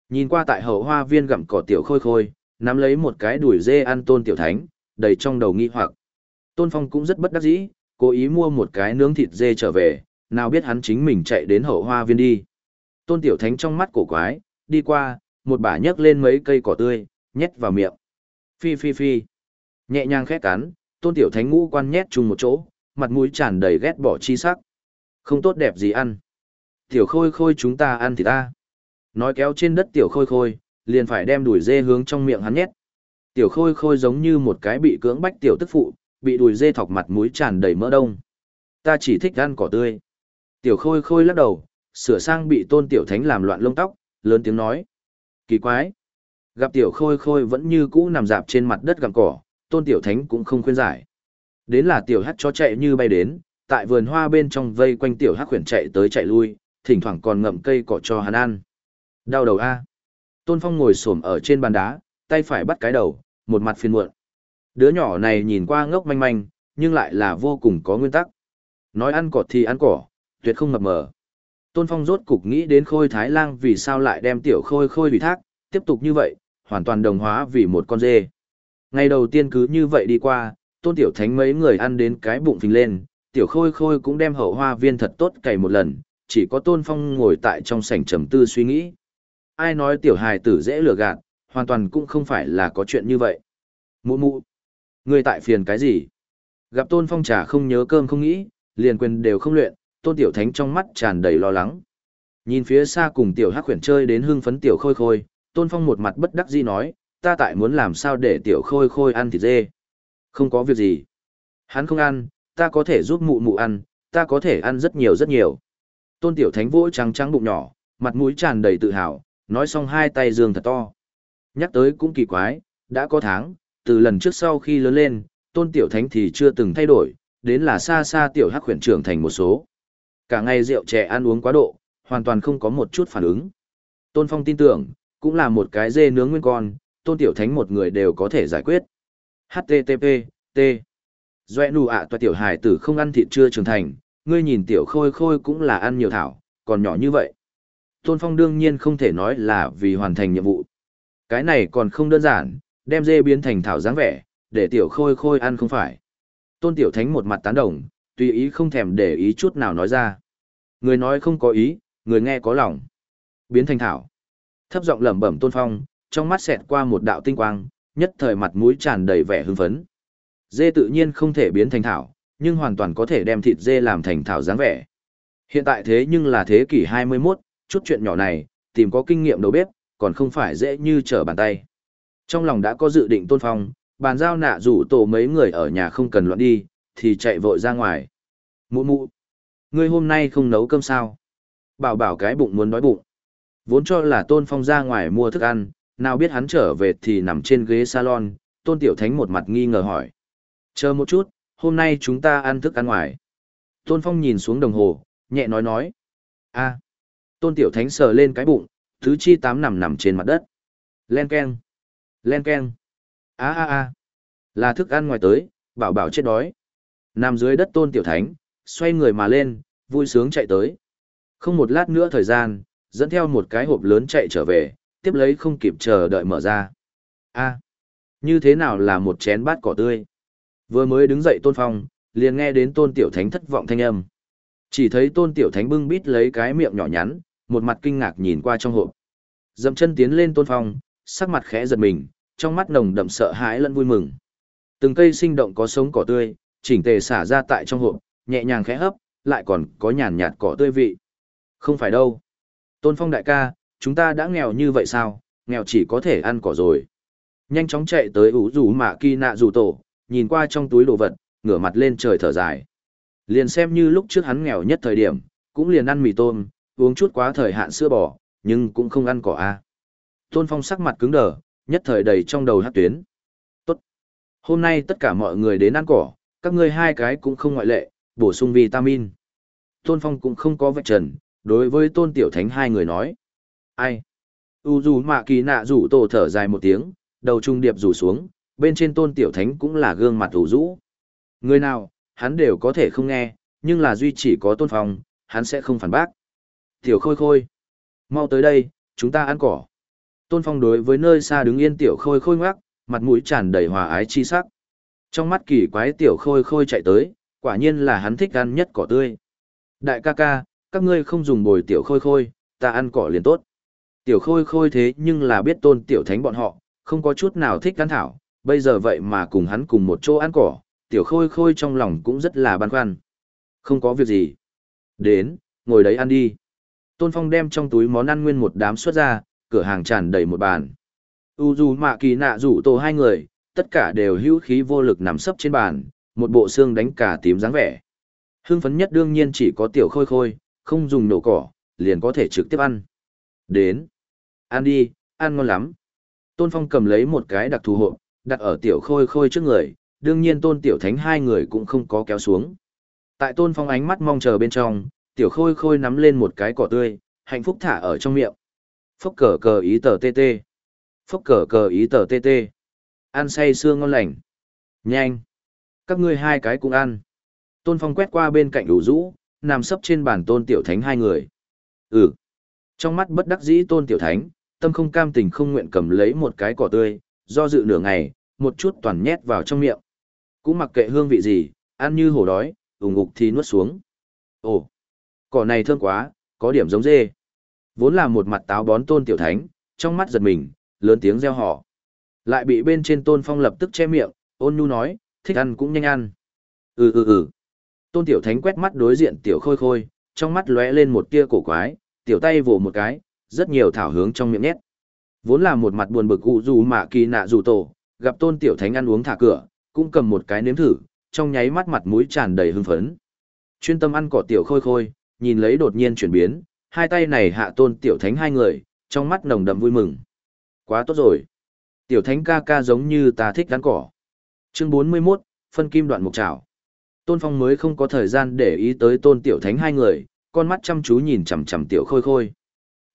Nhìn qua tại hậu hoa viên gặm cỏ tiểu khôi khôi, nắm lấy một cái đùi dê ăn tôn tiểu thánh, đầy trong đầu nghi hoặc. Tôn Phong cũng rất bất đắc dĩ, cố ý mua một cái nướng thịt dê trở về, nào biết hắn chính mình chạy đến hậu hoa viên đi. Tôn tiểu thánh trong mắt cổ quái, đi qua, một bả nhấc lên mấy cây cỏ tươi, nhét vào miệng. Phi phi phi. Nhẹ nhàng khét cắn, tôn tiểu thánh ngũ quan nhét chung một chỗ, mặt mũi tràn đầy ghét bỏ chi sắc. Không tốt đẹp gì ăn. Tiểu khôi khôi chúng ta ăn thì ta. Nói kéo trên đất tiểu khôi khôi, liền phải đem đùi dê hướng trong miệng hắn nhét. Tiểu khôi khôi giống như một cái bị cưỡng bách tiểu tức phụ, bị đùi dê thọc mặt mũi tràn đầy mỡ đông. Ta chỉ thích ăn cỏ tươi. Tiểu khôi khôi lắc đầu, sửa sang bị tôn tiểu thánh làm loạn lông tóc, lớn tiếng nói. Kỳ quái. Gặp tiểu khôi khôi vẫn như cũ nằm dạp trên mặt đất gặm cỏ, tôn tiểu thánh cũng không khuyên giải. Đến là tiểu hắt cho chạy như bay đến, tại vườn hoa bên trong vây quanh tiểu hắc khuyển chạy tới chạy lui, thỉnh thoảng còn ngậm cây cỏ cho hắn ăn. Đau đầu A. Tôn Phong ngồi xổm ở trên bàn đá, tay phải bắt cái đầu, một mặt phiền muộn. Đứa nhỏ này nhìn qua ngốc manh manh, nhưng lại là vô cùng có nguyên tắc. Nói ăn cỏ thì ăn cỏ, tuyệt không mập mờ. Tôn Phong rốt cục nghĩ đến Khôi Thái Lang vì sao lại đem tiểu Khôi Khôi ủy thác, tiếp tục như vậy, hoàn toàn đồng hóa vì một con dê. Ngày đầu tiên cứ như vậy đi qua, Tôn Tiểu Thánh mấy người ăn đến cái bụng phình lên, tiểu Khôi Khôi cũng đem hậu hoa viên thật tốt cày một lần, chỉ có Tôn Phong ngồi tại trong sảnh trầm tư suy nghĩ ai nói tiểu hài tử dễ lừa gạt, hoàn toàn cũng không phải là có chuyện như vậy. Mụ mụ, người tại phiền cái gì? Gặp tôn phong trà không nhớ cơm không nghĩ, liền quyền đều không luyện, tôn tiểu thánh trong mắt tràn đầy lo lắng. Nhìn phía xa cùng tiểu hắc khuyển chơi đến hưng phấn tiểu khôi khôi, tôn phong một mặt bất đắc dĩ nói, ta tại muốn làm sao để tiểu khôi khôi ăn thịt dê. Không có việc gì. Hắn không ăn, ta có thể giúp mụ mụ ăn, ta có thể ăn rất nhiều rất nhiều. Tôn tiểu thánh vỗ trắng trắng bụng nhỏ, mặt mũi tràn đầy tự hào, nói xong hai tay dương thật to. Nhắc tới cũng kỳ quái, đã có tháng, từ lần trước sau khi lớn lên, tôn tiểu thánh thì chưa từng thay đổi, đến là xa xa tiểu hắc khuyển trưởng thành một số. Cả ngày rượu chè ăn uống quá độ, hoàn toàn không có một chút phản ứng. Tôn Phong tin tưởng, cũng là một cái dê nướng nguyên con, Tôn Tiểu Thánh một người đều có thể giải quyết. HTTP, T. Doe nụ ạ toa tiểu hải tử không ăn thịt chưa trưởng thành, ngươi nhìn tiểu khôi khôi cũng là ăn nhiều thảo, còn nhỏ như vậy. Tôn Phong đương nhiên không thể nói là vì hoàn thành nhiệm vụ. Cái này còn không đơn giản, đem dê biến thành thảo dáng vẻ, để tiểu khôi khôi ăn không phải. Tôn Tiểu Thánh một mặt tán đồng, tùy ý không thèm để ý chút nào nói ra. Người nói không có ý, người nghe có lòng. Biến thành thảo. Thấp giọng lẩm bẩm Tôn Phong, trong mắt xẹt qua một đạo tinh quang, nhất thời mặt mũi tràn đầy vẻ hưng phấn. Dê tự nhiên không thể biến thành thảo, nhưng hoàn toàn có thể đem thịt dê làm thành thảo dáng vẻ. Hiện tại thế nhưng là thế kỷ 21, chút chuyện nhỏ này, tìm có kinh nghiệm đầu bếp, còn không phải dễ như trở bàn tay. Trong lòng đã có dự định tôn phong, bàn giao nạ rủ tổ mấy người ở nhà không cần loạn đi, thì chạy vội ra ngoài. Mụ mụ, ngươi hôm nay không nấu cơm sao? Bảo bảo cái bụng muốn đói bụng. Vốn cho là tôn phong ra ngoài mua thức ăn, nào biết hắn trở về thì nằm trên ghế salon, tôn tiểu thánh một mặt nghi ngờ hỏi. Chờ một chút, hôm nay chúng ta ăn thức ăn ngoài. Tôn phong nhìn xuống đồng hồ, nhẹ nói nói. a tôn tiểu thánh sờ lên cái bụng, thứ chi tám nằm nằm trên mặt đất. Len keng. Len keng. a a a Là thức ăn ngoài tới, bảo bảo chết đói. Nằm dưới đất tôn tiểu thánh, xoay người mà lên, vui sướng chạy tới. Không một lát nữa thời gian, dẫn theo một cái hộp lớn chạy trở về, tiếp lấy không kịp chờ đợi mở ra. a như thế nào là một chén bát cỏ tươi? Vừa mới đứng dậy tôn phong, liền nghe đến tôn tiểu thánh thất vọng thanh âm. Chỉ thấy tôn tiểu thánh bưng bít lấy cái miệng nhỏ nhắn, một mặt kinh ngạc nhìn qua trong hộp. Dậm chân tiến lên tôn phong, sắc mặt khẽ giật mình, trong mắt nồng đậm sợ hãi lẫn vui mừng. Từng cây sinh động có sống cỏ tươi, chỉnh tề xả ra tại trong hộp, nhẹ nhàng khẽ hấp, lại còn có nhàn nhạt cỏ tươi vị. Không phải đâu. Tôn phong đại ca, chúng ta đã nghèo như vậy sao, nghèo chỉ có thể ăn cỏ rồi. Nhanh chóng chạy tới ủ rủ mạ kỳ nạ rủ tổ, nhìn qua trong túi đồ vật, ngửa mặt lên trời thở dài. Liền xem như lúc trước hắn nghèo nhất thời điểm, cũng liền ăn mì tôm, uống chút quá thời hạn sữa bò, nhưng cũng không ăn cỏ a. Tôn Phong sắc mặt cứng đờ, nhất thời đầy trong đầu hát tuyến. Tốt. Hôm nay tất cả mọi người đến ăn cỏ, các ngươi hai cái cũng không ngoại lệ, bổ sung vitamin. Tôn Phong cũng không có vạch trần, đối với Tôn Tiểu Thánh hai người nói. Ai? U dù mạ kỳ nạ rủ tổ thở dài một tiếng, đầu trung điệp rủ xuống, bên trên Tôn Tiểu Thánh cũng là gương mặt ủ rũ. Người nào, hắn đều có thể không nghe, nhưng là duy chỉ có Tôn Phong, hắn sẽ không phản bác. Tiểu khôi khôi. Mau tới đây, chúng ta ăn cỏ. Tôn Phong đối với nơi xa đứng yên tiểu khôi khôi ngoác, mặt mũi tràn đầy hòa ái chi sắc. Trong mắt kỳ quái tiểu khôi khôi chạy tới, quả nhiên là hắn thích ăn nhất cỏ tươi. Đại ca ca, các ngươi không dùng bồi tiểu khôi khôi, ta ăn cỏ liền tốt. Tiểu khôi khôi thế nhưng là biết tôn tiểu thánh bọn họ, không có chút nào thích ăn thảo, bây giờ vậy mà cùng hắn cùng một chỗ ăn cỏ, tiểu khôi khôi trong lòng cũng rất là băn khoăn. Không có việc gì. Đến, ngồi đấy ăn đi. Tôn Phong đem trong túi món ăn nguyên một đám xuất ra, cửa hàng tràn đầy một bàn. U dù mạ kỳ nạ rủ tổ hai người, tất cả đều hữu khí vô lực nằm sấp trên bàn, một bộ xương đánh cả tím dáng vẻ. Hưng phấn nhất đương nhiên chỉ có tiểu khôi khôi, không dùng nổ cỏ, liền có thể trực tiếp ăn. Đến. Ăn đi, ăn ngon lắm. Tôn Phong cầm lấy một cái đặc thù hộp, đặt ở tiểu khôi khôi trước người, đương nhiên tôn tiểu thánh hai người cũng không có kéo xuống. Tại tôn phong ánh mắt mong chờ bên trong, tiểu khôi khôi nắm lên một cái cỏ tươi, hạnh phúc thả ở trong miệng. Phốc cờ cờ ý tờ tê tê. Phốc cờ cờ ý tờ tê tê. Ăn say xương ngon lành. Nhanh. Các ngươi hai cái cũng ăn. Tôn phong quét qua bên cạnh đủ rũ, nằm sấp trên bàn tôn tiểu thánh hai người. Ừ. Trong mắt bất đắc dĩ tôn tiểu thánh, tâm không cam tình không nguyện cầm lấy một cái cỏ tươi, do dự nửa ngày, một chút toàn nhét vào trong miệng. Cũng mặc kệ hương vị gì, ăn như hổ đói, ủng ngục thì nuốt xuống. Ồ, cỏ này thơm quá, có điểm giống dê. Vốn là một mặt táo bón tôn tiểu thánh, trong mắt giật mình, lớn tiếng reo hò. Lại bị bên trên tôn phong lập tức che miệng, ôn nhu nói, thích ăn cũng nhanh ăn. Ừ ừ ừ. Tôn tiểu thánh quét mắt đối diện tiểu khôi khôi, trong mắt lóe lên một tia cổ quái, tiểu tay vồ một cái, rất nhiều thảo hướng trong miệng nhét. Vốn là một mặt buồn bực cụ dù mạ kỳ nạ dù tổ, gặp tôn tiểu thánh ăn uống thả cửa, cũng cầm một cái nếm thử, trong nháy mắt mặt mũi tràn đầy hưng phấn. Chuyên tâm ăn cỏ tiểu khôi khôi, nhìn lấy đột nhiên chuyển biến, hai tay này hạ tôn tiểu thánh hai người, trong mắt nồng đậm vui mừng. Quá tốt rồi. Tiểu thánh ca ca giống như ta thích ăn cỏ. Chương 41, phân kim đoạn mục trảo. Tôn Phong mới không có thời gian để ý tới tôn tiểu thánh hai người, con mắt chăm chú nhìn chằm chằm tiểu khôi khôi.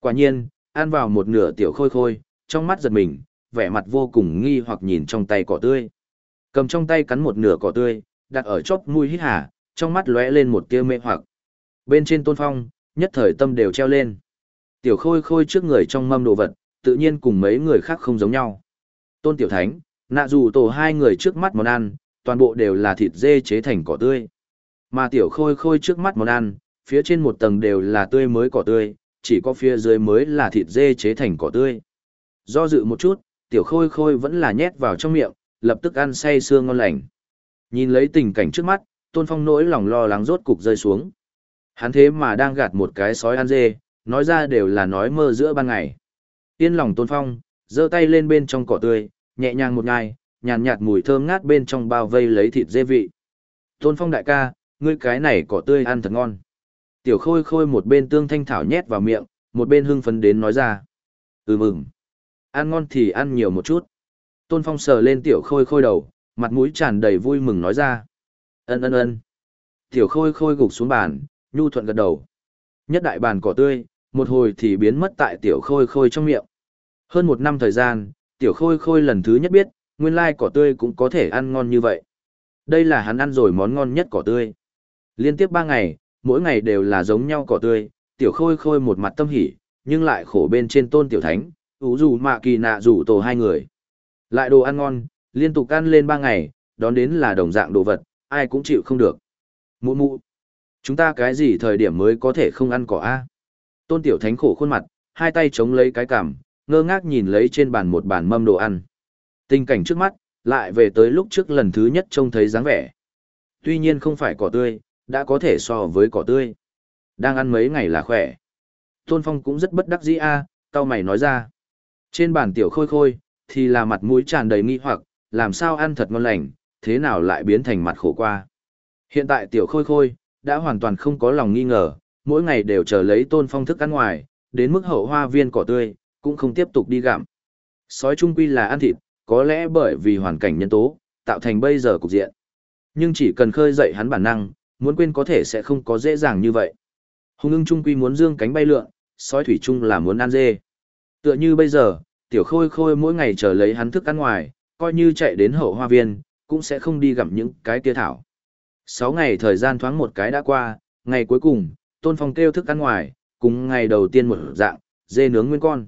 Quả nhiên, ăn vào một nửa tiểu khôi khôi, trong mắt giật mình, vẻ mặt vô cùng nghi hoặc nhìn trong tay cỏ tươi. Cầm trong tay cắn một nửa cỏ tươi, đặt ở chóp mũi hít hà, trong mắt lóe lên một tia mê hoặc. Bên trên tôn phong, nhất thời tâm đều treo lên. Tiểu khôi khôi trước người trong mâm đồ vật, tự nhiên cùng mấy người khác không giống nhau. Tôn tiểu thánh, nạ dù tổ hai người trước mắt món ăn, toàn bộ đều là thịt dê chế thành cỏ tươi. Mà tiểu khôi khôi trước mắt món ăn, phía trên một tầng đều là tươi mới cỏ tươi, chỉ có phía dưới mới là thịt dê chế thành cỏ tươi. Do dự một chút, tiểu khôi khôi vẫn là nhét vào trong miệng, lập tức ăn say xương ngon lành. Nhìn lấy tình cảnh trước mắt, tôn phong nỗi lòng lo lắng rốt cục rơi xuống. Hắn thế mà đang gạt một cái sói ăn dê, nói ra đều là nói mơ giữa ban ngày. Yên lòng tôn phong, giơ tay lên bên trong cỏ tươi, nhẹ nhàng một ngai, nhàn nhạt mùi thơm ngát bên trong bao vây lấy thịt dê vị. Tôn phong đại ca, ngươi cái này cỏ tươi ăn thật ngon. Tiểu khôi khôi một bên tương thanh thảo nhét vào miệng, một bên hưng phấn đến nói ra. Ừ mừng. Ăn ngon thì ăn nhiều một chút. Tôn phong sờ lên tiểu khôi khôi đầu, mặt mũi tràn đầy vui mừng nói ra. Ân ân ân. Tiểu khôi khôi gục xuống bàn, nhu thuận gật đầu. Nhất đại bàn cỏ tươi, một hồi thì biến mất tại tiểu khôi khôi trong miệng. Hơn một năm thời gian, tiểu khôi khôi lần thứ nhất biết, nguyên lai cỏ tươi cũng có thể ăn ngon như vậy. Đây là hắn ăn rồi món ngon nhất cỏ tươi. Liên tiếp ba ngày, mỗi ngày đều là giống nhau cỏ tươi, tiểu khôi khôi một mặt tâm hỉ, nhưng lại khổ bên trên tôn tiểu thánh, ủ dù mạ kỳ nạ rủ tổ hai người. Lại đồ ăn ngon, liên tục ăn lên ba ngày, đón đến là đồng dạng đồ vật, ai cũng chịu không được. Mụ mụ, chúng ta cái gì thời điểm mới có thể không ăn cỏ a? Tôn tiểu thánh khổ khuôn mặt, hai tay chống lấy cái cằm, ngơ ngác nhìn lấy trên bàn một bàn mâm đồ ăn. Tình cảnh trước mắt, lại về tới lúc trước lần thứ nhất trông thấy dáng vẻ. Tuy nhiên không phải cỏ tươi, đã có thể so với cỏ tươi. Đang ăn mấy ngày là khỏe. Tôn Phong cũng rất bất đắc dĩ a, à, tao mày nói ra. Trên bàn tiểu khôi khôi, thì là mặt mũi tràn đầy nghi hoặc, làm sao ăn thật ngon lành, thế nào lại biến thành mặt khổ qua. Hiện tại tiểu khôi khôi, đã hoàn toàn không có lòng nghi ngờ, mỗi ngày đều chờ lấy tôn phong thức ăn ngoài, đến mức hậu hoa viên cỏ tươi, cũng không tiếp tục đi gặm. Sói trung quy là ăn thịt, có lẽ bởi vì hoàn cảnh nhân tố, tạo thành bây giờ cục diện. Nhưng chỉ cần khơi dậy hắn bản năng, muốn quên có thể sẽ không có dễ dàng như vậy. Hùng ưng trung quy muốn dương cánh bay lượn, sói thủy trung là muốn ăn dê. Tựa như bây giờ, tiểu khôi khôi mỗi ngày chờ lấy hắn thức ăn ngoài, coi như chạy đến hậu hoa viên, cũng sẽ không đi gặm những cái tia thảo. Sáu ngày thời gian thoáng một cái đã qua, ngày cuối cùng, Tôn Phong kêu thức ăn ngoài, cùng ngày đầu tiên một dạng, dê nướng nguyên con.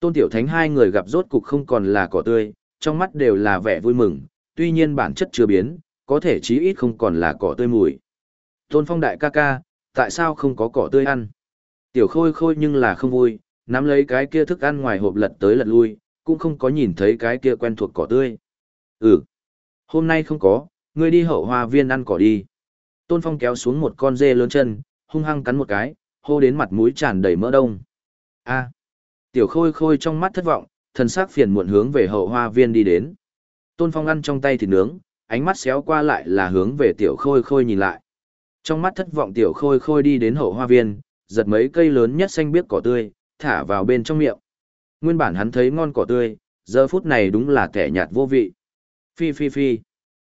Tôn Tiểu Thánh hai người gặp rốt cục không còn là cỏ tươi, trong mắt đều là vẻ vui mừng, tuy nhiên bản chất chưa biến, có thể chí ít không còn là cỏ tươi mùi. Tôn Phong đại ca ca, tại sao không có cỏ tươi ăn? Tiểu Khôi Khôi nhưng là không vui, nắm lấy cái kia thức ăn ngoài hộp lật tới lật lui, cũng không có nhìn thấy cái kia quen thuộc cỏ tươi. Ừ, hôm nay không có, ngươi đi hậu hoa viên ăn cỏ đi. Tôn Phong kéo xuống một con dê lớn chân, hung hăng cắn một cái, hô đến mặt mũi tràn đầy mỡ đông. A. Tiểu Khôi Khôi trong mắt thất vọng, thần sắc phiền muộn hướng về hậu hoa viên đi đến. Tôn Phong ăn trong tay thịt nướng, ánh mắt xéo qua lại là hướng về Tiểu Khôi Khôi nhìn lại. Trong mắt thất vọng Tiểu Khôi Khôi đi đến hậu hoa viên, giật mấy cây lớn nhất xanh biếc cỏ tươi, thả vào bên trong miệng. Nguyên bản hắn thấy ngon cỏ tươi, giờ phút này đúng là kẻ nhạt vô vị. Phi phi phi.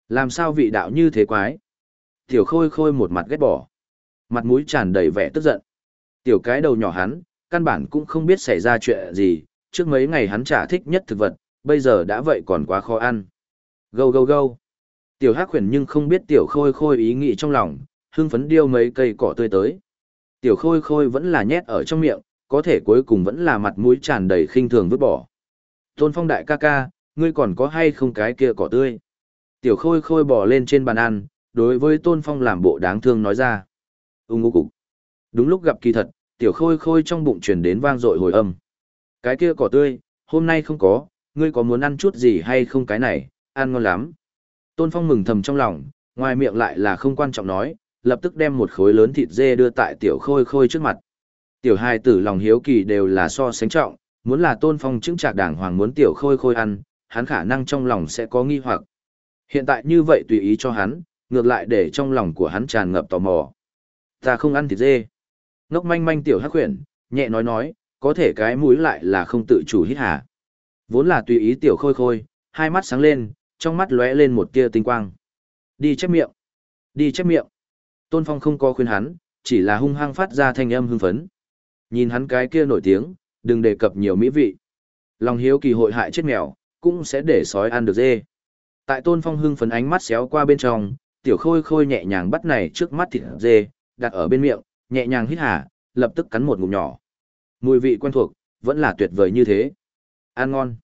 Làm sao vị đạo như thế quái? Tiểu khôi khôi một mặt ghét bỏ. Mặt mũi tràn đầy vẻ tức giận. Tiểu cái đầu nhỏ hắn, căn bản cũng không biết xảy ra chuyện gì, trước mấy ngày hắn chả thích nhất thực vật, bây giờ đã vậy còn quá khó ăn. Gâu gâu gâu. Tiểu hắc khuyển nhưng không biết tiểu khôi khôi ý nghĩ trong lòng, hưng phấn điêu mấy cây cỏ tươi tới. Tiểu khôi khôi vẫn là nhét ở trong miệng, có thể cuối cùng vẫn là mặt mũi tràn đầy khinh thường vứt bỏ. Tôn phong đại ca ca, ngươi còn có hay không cái kia cỏ tươi? Tiểu khôi khôi bỏ lên trên bàn ăn, đối với tôn phong làm bộ đáng thương nói ra. Ung ngô cục. Đúng lúc gặp kỳ thật, tiểu khôi khôi trong bụng truyền đến vang dội hồi âm. Cái kia cỏ tươi, hôm nay không có, ngươi có muốn ăn chút gì hay không cái này, ăn ngon lắm. Tôn phong mừng thầm trong lòng, ngoài miệng lại là không quan trọng nói, lập tức đem một khối lớn thịt dê đưa tại tiểu khôi khôi trước mặt. Tiểu hai tử lòng hiếu kỳ đều là so sánh trọng, muốn là tôn phong chứng trạc đảng hoàng muốn tiểu khôi khôi ăn, hắn khả năng trong lòng sẽ có nghi hoặc. Hiện tại như vậy tùy ý cho hắn, ngược lại để trong lòng của hắn tràn ngập tò mò. Ta không ăn thịt dê. Ngốc manh manh tiểu hắc khuyển, nhẹ nói nói, có thể cái mũi lại là không tự chủ hít hả. Vốn là tùy ý tiểu khôi khôi, hai mắt sáng lên, trong mắt lóe lên một tia tinh quang. Đi chép miệng. Đi chép miệng. Tôn Phong không có khuyên hắn, chỉ là hung hăng phát ra thanh âm hưng phấn. Nhìn hắn cái kia nổi tiếng, đừng đề cập nhiều mỹ vị. Lòng hiếu kỳ hội hại chết mèo, cũng sẽ để sói ăn được dê. Tại Tôn Phong hưng phấn ánh mắt xéo qua bên trong, tiểu khôi khôi nhẹ nhàng bắt này trước mắt thịt dê, đặt ở bên miệng, nhẹ nhàng hít hà, lập tức cắn một ngụm nhỏ. Mùi vị quen thuộc, vẫn là tuyệt vời như thế. Ăn ngon.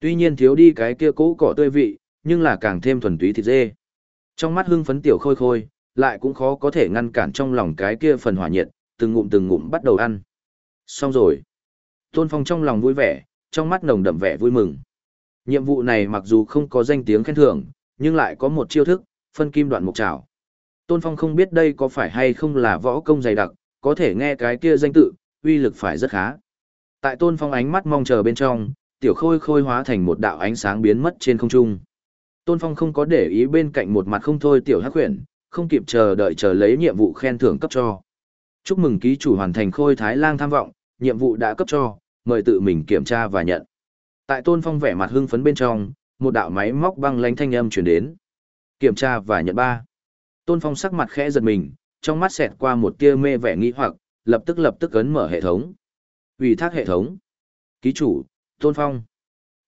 Tuy nhiên thiếu đi cái kia cũ cỏ tươi vị, nhưng là càng thêm thuần túy thịt dê. Trong mắt hưng phấn tiểu khôi khôi, lại cũng khó có thể ngăn cản trong lòng cái kia phần hỏa nhiệt, từng ngụm từng ngụm bắt đầu ăn. Xong rồi. Tôn Phong trong lòng vui vẻ, trong mắt nồng đậm vẻ vui mừng. Nhiệm vụ này mặc dù không có danh tiếng khen thưởng, nhưng lại có một chiêu thức, phân kim đoạn mục trảo. Tôn Phong không biết đây có phải hay không là võ công dày đặc, có thể nghe cái kia danh tự, uy lực phải rất khá. Tại Tôn Phong ánh mắt mong chờ bên trong, tiểu khôi khôi hóa thành một đạo ánh sáng biến mất trên không trung. Tôn Phong không có để ý bên cạnh một mặt không thôi tiểu hắc huyền, không kịp chờ đợi chờ lấy nhiệm vụ khen thưởng cấp cho. Chúc mừng ký chủ hoàn thành khôi thái lang tham vọng, nhiệm vụ đã cấp cho, mời tự mình kiểm tra và nhận. Tại Tôn Phong vẻ mặt hưng phấn bên trong, một đạo máy móc băng lánh thanh âm truyền đến. Kiểm tra và nhận ba. Tôn Phong sắc mặt khẽ giật mình, trong mắt xẹt qua một tia mê vẻ nghi hoặc, lập tức lập tức ấn mở hệ thống. Ủy thác hệ thống. Ký chủ, Tôn Phong.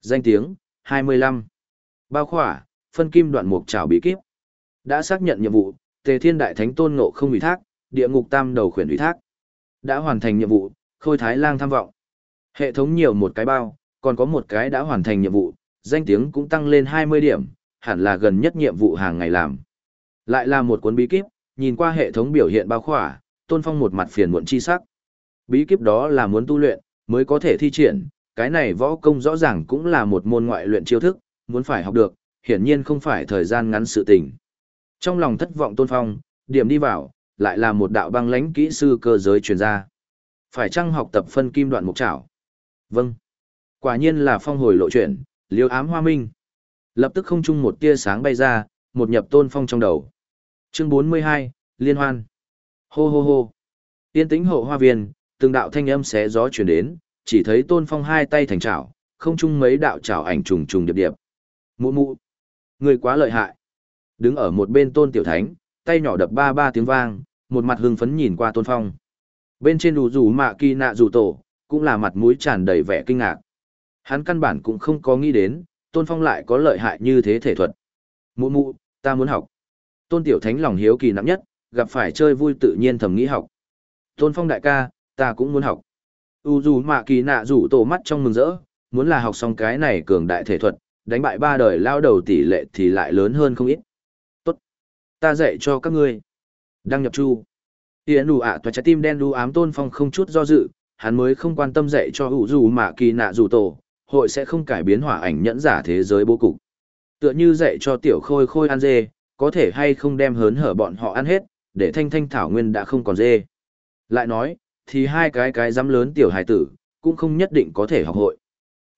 Danh tiếng, 25. Bao khỏa, phân kim đoạn mục trảo bí kíp. Đã xác nhận nhiệm vụ, Tề Thiên Đại Thánh Tôn Ngộ không ủy thác, địa ngục tam đầu khuyển ủy thác. Đã hoàn thành nhiệm vụ, Khôi Thái Lang tham vọng. Hệ thống nhiều một cái bao, còn có một cái đã hoàn thành nhiệm vụ, danh tiếng cũng tăng lên 20 điểm, hẳn là gần nhất nhiệm vụ hàng ngày làm. Lại là một cuốn bí kíp, nhìn qua hệ thống biểu hiện bao khỏa, Tôn Phong một mặt phiền muộn chi sắc. Bí kíp đó là muốn tu luyện, mới có thể thi triển, cái này võ công rõ ràng cũng là một môn ngoại luyện chiêu thức, muốn phải học được, hiển nhiên không phải thời gian ngắn sự tình. Trong lòng thất vọng Tôn Phong, điểm đi vào, lại là một đạo băng lãnh kỹ sư cơ giới truyền ra. Phải chăng học tập phân kim đoạn mục trảo? Vâng. Quả nhiên là phong hồi lộ chuyển, liêu ám hoa minh. Lập tức không chung một tia sáng bay ra, một nhập Tôn Phong trong đầu. Chương 42, Liên hoan. Hô hô hô. Tiên tĩnh hậu hoa viên, từng đạo thanh âm xé gió chuyển đến, chỉ thấy Tôn Phong hai tay thành trảo, không chung mấy đạo trảo ảnh trùng trùng điệp điệp. Mụ mụ. Người quá lợi hại. Đứng ở một bên Tôn Tiểu Thánh, tay nhỏ đập ba ba tiếng vang, một mặt hưng phấn nhìn qua Tôn Phong. Bên trên đủ rủ mạ kỳ nạ rủ tổ, cũng là mặt mũi tràn đầy vẻ kinh ngạc. Hắn căn bản cũng không có nghĩ đến, Tôn Phong lại có lợi hại như thế thể thuật. Mụ mụ, ta muốn học. Tôn Tiểu Thánh lòng hiếu kỳ nặng nhất, gặp phải chơi vui tự nhiên thầm nghĩ học. Tôn Phong đại ca, ta cũng muốn học. U dù mạ kỳ nạ rủ tổ mắt trong mừng rỡ, muốn là học xong cái này cường đại thể thuật, đánh bại ba đời lao đầu tỷ lệ thì lại lớn hơn không ít. Ta dạy cho các ngươi. Đăng nhập chu. Yến đủ ạ toa trái tim đen đu ám tôn phong không chút do dự, hắn mới không quan tâm dạy cho hữu dù mạ kỳ nạ rủ tổ, hội sẽ không cải biến hỏa ảnh nhẫn giả thế giới bố cục. Tựa như dạy cho tiểu khôi khôi ăn dê, có thể hay không đem hớn hở bọn họ ăn hết, để thanh thanh thảo nguyên đã không còn dê. Lại nói, thì hai cái cái dám lớn tiểu hài tử, cũng không nhất định có thể học hội.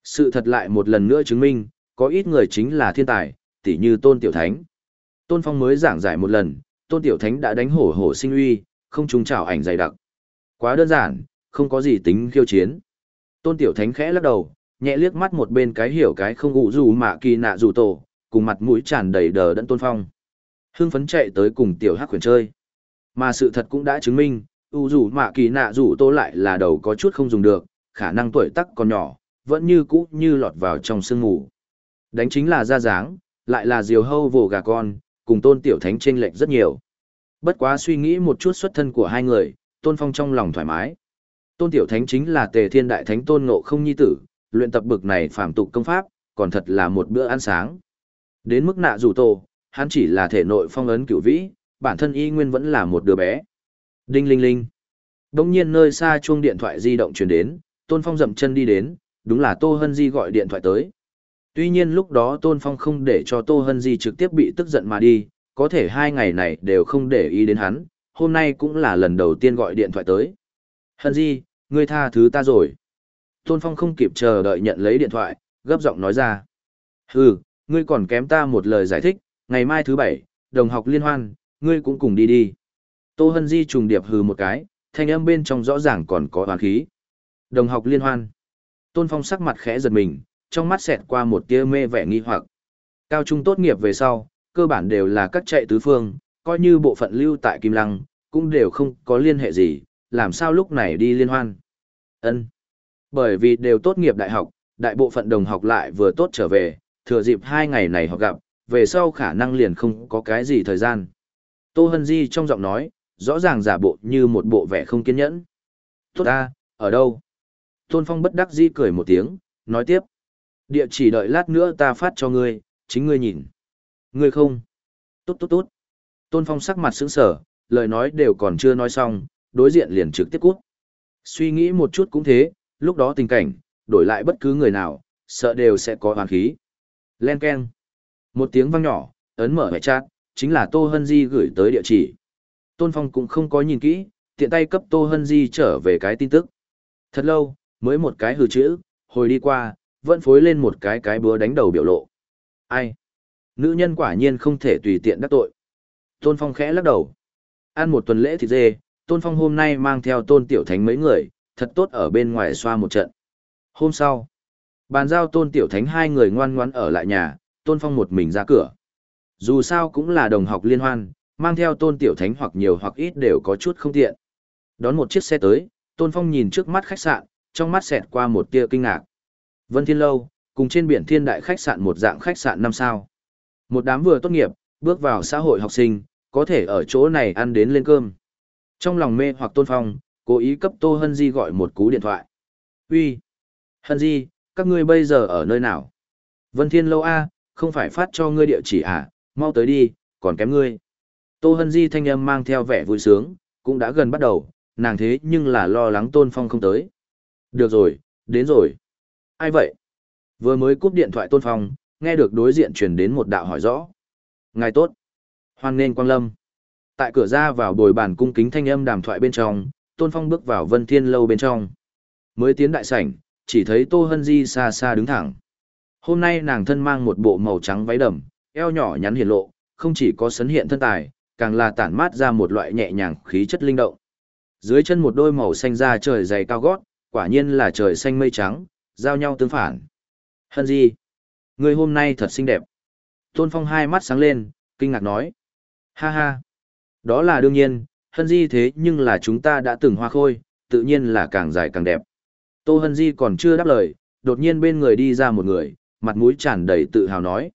Sự thật lại một lần nữa chứng minh, có ít người chính là thiên tài, tỉ như tôn tiểu thánh. Tôn Phong mới giảng giải một lần, tôn tiểu thánh đã đánh hổ hổ sinh uy, không trùng trào ảnh dày đặc. Quá đơn giản, không có gì tính khiêu chiến. Tôn tiểu thánh khẽ lắc đầu, nhẹ liếc mắt một bên cái hiểu cái không ngụ dù mà kỳ nạ dù tổ, cùng mặt mũi tràn đầy đờ đẫn tôn phong. Hưng phấn chạy tới cùng tiểu hắc khuyển chơi. Mà sự thật cũng đã chứng minh, u dù mà kỳ nạ dù tô lại là đầu có chút không dùng được, khả năng tuổi tắc còn nhỏ, vẫn như cũ như lọt vào trong sương mù. Đánh chính là ra dáng, lại là diều hâu vồ gà con, cùng tôn tiểu thánh chênh lệch rất nhiều. Bất quá suy nghĩ một chút xuất thân của hai người, tôn phong trong lòng thoải mái. Tôn tiểu thánh chính là tề thiên đại thánh tôn ngộ không nhi tử, luyện tập bực này phạm tục công pháp, còn thật là một bữa ăn sáng. Đến mức nạ rủ tổ, hắn chỉ là thể nội phong ấn cửu vĩ, bản thân y nguyên vẫn là một đứa bé. Đinh linh linh. Đông nhiên nơi xa chuông điện thoại di động truyền đến, Tôn Phong dậm chân đi đến, đúng là Tô Hân Di gọi điện thoại tới. Tuy nhiên lúc đó Tôn Phong không để cho Tô Hân Di trực tiếp bị tức giận mà đi, có thể hai ngày này đều không để ý đến hắn, hôm nay cũng là lần đầu tiên gọi điện thoại tới. Hân Di, ngươi tha thứ ta rồi. Tôn Phong không kịp chờ đợi nhận lấy điện thoại, gấp giọng nói ra. Hừ, ngươi còn kém ta một lời giải thích, ngày mai thứ bảy, đồng học liên hoan, ngươi cũng cùng đi đi. Tô Hân Di trùng điệp hừ một cái, thanh âm bên trong rõ ràng còn có hoàn khí. Đồng học liên hoan. Tôn Phong sắc mặt khẽ giật mình, trong mắt xẹt qua một tia mê vẻ nghi hoặc. Cao trung tốt nghiệp về sau, cơ bản đều là các chạy tứ phương, coi như bộ phận lưu tại Kim Lăng, cũng đều không có liên hệ gì, làm sao lúc này đi liên hoan. Ân, Bởi vì đều tốt nghiệp đại học, đại bộ phận đồng học lại vừa tốt trở về, thừa dịp hai ngày này họ gặp, về sau khả năng liền không có cái gì thời gian. Tô Hân Di trong giọng nói, rõ ràng giả bộ như một bộ vẻ không kiên nhẫn. Tốt ta, ở đâu? Tôn Phong bất đắc dĩ cười một tiếng, nói tiếp. Địa chỉ đợi lát nữa ta phát cho ngươi, chính ngươi nhìn. Ngươi không? Tốt tốt tốt. Tôn Phong sắc mặt sững sờ, lời nói đều còn chưa nói xong, đối diện liền trực tiếp cút. Suy nghĩ một chút cũng thế, lúc đó tình cảnh, đổi lại bất cứ người nào, sợ đều sẽ có hoàn khí. Len Ken. Một tiếng vang nhỏ, ấn mở hệ chat, chính là Tô Hân Di gửi tới địa chỉ. Tôn Phong cũng không có nhìn kỹ, tiện tay cấp Tô Hân Di trở về cái tin tức. Thật lâu, mới một cái hừ chữ, hồi đi qua, vẫn phối lên một cái cái búa đánh đầu biểu lộ. Ai? Nữ nhân quả nhiên không thể tùy tiện đắc tội. Tôn Phong khẽ lắc đầu. Ăn một tuần lễ thịt dê, Tôn Phong hôm nay mang theo Tôn Tiểu Thánh mấy người, thật tốt ở bên ngoài xoa một trận. Hôm sau, bàn giao Tôn Tiểu Thánh hai người ngoan ngoãn ở lại nhà, Tôn Phong một mình ra cửa. Dù sao cũng là đồng học liên hoan, mang theo Tôn Tiểu Thánh hoặc nhiều hoặc ít đều có chút không tiện. Đón một chiếc xe tới, Tôn Phong nhìn trước mắt khách sạn, trong mắt xẹt qua một tia kinh ngạc. Vân Thiên Lâu, cùng trên biển thiên đại khách sạn một dạng khách sạn năm sao. Một đám vừa tốt nghiệp, bước vào xã hội học sinh, có thể ở chỗ này ăn đến lên cơm. Trong lòng mê hoặc Tôn Phong, cố ý cấp Tô Hân Di gọi một cú điện thoại. Uy, Hân Di, các ngươi bây giờ ở nơi nào? Vân Thiên Lâu A, không phải phát cho ngươi địa chỉ à, mau tới đi, còn kém ngươi. Tô Hân Di thanh âm mang theo vẻ vui sướng, cũng đã gần bắt đầu, nàng thế nhưng là lo lắng Tôn Phong không tới. Được rồi, đến rồi. Ai vậy? Vừa mới cúp điện thoại Tôn Phong, nghe được đối diện truyền đến một đạo hỏi rõ. Ngài tốt. Hoan nghênh Quang Lâm. Tại cửa ra vào bồi bàn cung kính thanh âm đàm thoại bên trong, Tôn Phong bước vào Vân Thiên lâu bên trong. Mới tiến đại sảnh, chỉ thấy Tô Hân Di xa xa đứng thẳng. Hôm nay nàng thân mang một bộ màu trắng váy đầm, eo nhỏ nhắn hiển lộ, không chỉ có sấn hiện thân tài, càng là tản mát ra một loại nhẹ nhàng khí chất linh động. Dưới chân một đôi màu xanh da trời dày cao gót, quả nhiên là trời xanh mây trắng, giao nhau tương phản. Hân Di, người hôm nay thật xinh đẹp. Tôn Phong hai mắt sáng lên, kinh ngạc nói. Ha ha, đó là đương nhiên, Hân Di thế nhưng là chúng ta đã từng hoa khôi, tự nhiên là càng dài càng đẹp. Tô Hân Di còn chưa đáp lời, đột nhiên bên người đi ra một người, mặt mũi tràn đầy tự hào nói.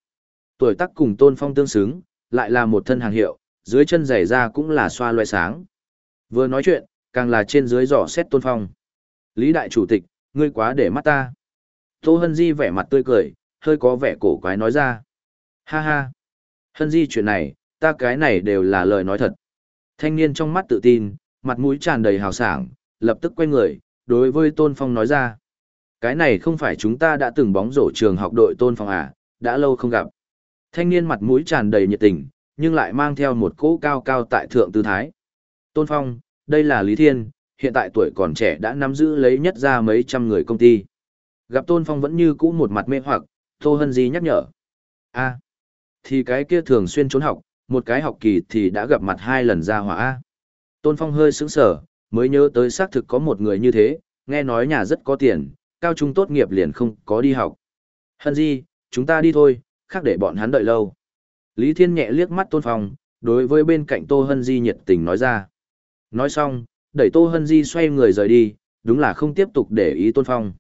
Tuổi tác cùng Tôn Phong tương xứng, lại là một thân hàng hiệu, dưới chân giày ra cũng là xoa loe sáng. Vừa nói chuyện, càng là trên dưới dò xét Tôn Phong. Lý Đại Chủ tịch, ngươi quá để mắt ta. Tô Hân Di vẻ mặt tươi cười, hơi có vẻ cổ quái nói ra. Ha ha. Hân Di chuyện này, ta cái này đều là lời nói thật. Thanh niên trong mắt tự tin, mặt mũi tràn đầy hào sảng, lập tức quay người, đối với Tôn Phong nói ra. Cái này không phải chúng ta đã từng bóng rổ trường học đội Tôn Phong à, đã lâu không gặp. Thanh niên mặt mũi tràn đầy nhiệt tình, nhưng lại mang theo một cỗ cao cao tại thượng tư thái. Tôn Phong, đây là Lý Thiên, hiện tại tuổi còn trẻ đã nắm giữ lấy nhất ra mấy trăm người công ty. Gặp Tôn Phong vẫn như cũ một mặt mê hoặc, Tô Hân Di nhắc nhở. a thì cái kia thường xuyên trốn học, một cái học kỳ thì đã gặp mặt hai lần ra hỏa A. Tôn Phong hơi sững sở, mới nhớ tới xác thực có một người như thế, nghe nói nhà rất có tiền, cao trung tốt nghiệp liền không có đi học. Hân Di, chúng ta đi thôi, khác để bọn hắn đợi lâu. Lý Thiên nhẹ liếc mắt Tôn Phong, đối với bên cạnh Tô Hân Di nhiệt tình nói ra. Nói xong, đẩy Tô Hân Di xoay người rời đi, đúng là không tiếp tục để ý Tôn Phong.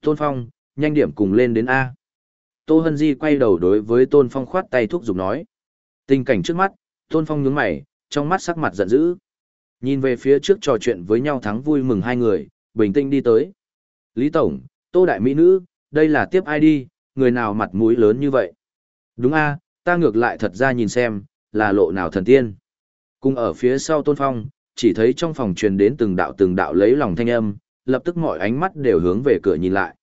Tôn Phong, nhanh điểm cùng lên đến A. Tô Hân Di quay đầu đối với Tôn Phong khoát tay thúc giục nói. Tình cảnh trước mắt, Tôn Phong nhướng mày, trong mắt sắc mặt giận dữ. Nhìn về phía trước trò chuyện với nhau thắng vui mừng hai người, bình tĩnh đi tới. Lý Tổng, Tô Đại Mỹ Nữ, đây là tiếp ai đi, người nào mặt mũi lớn như vậy? Đúng a, ta ngược lại thật ra nhìn xem, là lộ nào thần tiên. Cùng ở phía sau Tôn Phong, chỉ thấy trong phòng truyền đến từng đạo từng đạo lấy lòng thanh âm, lập tức mọi ánh mắt đều hướng về cửa nhìn lại.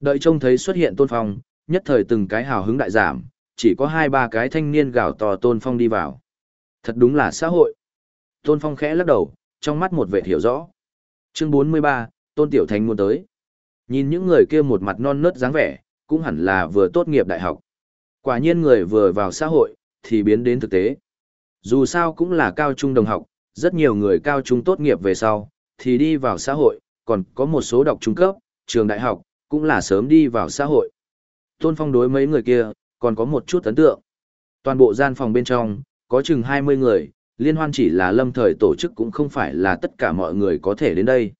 Đợi trông thấy xuất hiện Tôn Phong, nhất thời từng cái hào hứng đại giảm, chỉ có hai ba cái thanh niên gào to Tôn Phong đi vào. Thật đúng là xã hội. Tôn Phong khẽ lắc đầu, trong mắt một vẻ hiểu rõ. Chương 43, Tôn Tiểu Thánh muốn tới. Nhìn những người kia một mặt non nớt dáng vẻ, cũng hẳn là vừa tốt nghiệp đại học. Quả nhiên người vừa vào xã hội, thì biến đến thực tế. Dù sao cũng là cao trung đồng học, rất nhiều người cao trung tốt nghiệp về sau, thì đi vào xã hội, còn có một số đọc trung cấp, trường đại học, cũng là sớm đi vào xã hội. Tôn Phong đối mấy người kia, còn có một chút ấn tượng. Toàn bộ gian phòng bên trong, có chừng 20 người, Liên hoan chỉ là lâm thời tổ chức cũng không phải là tất cả mọi người có thể đến đây.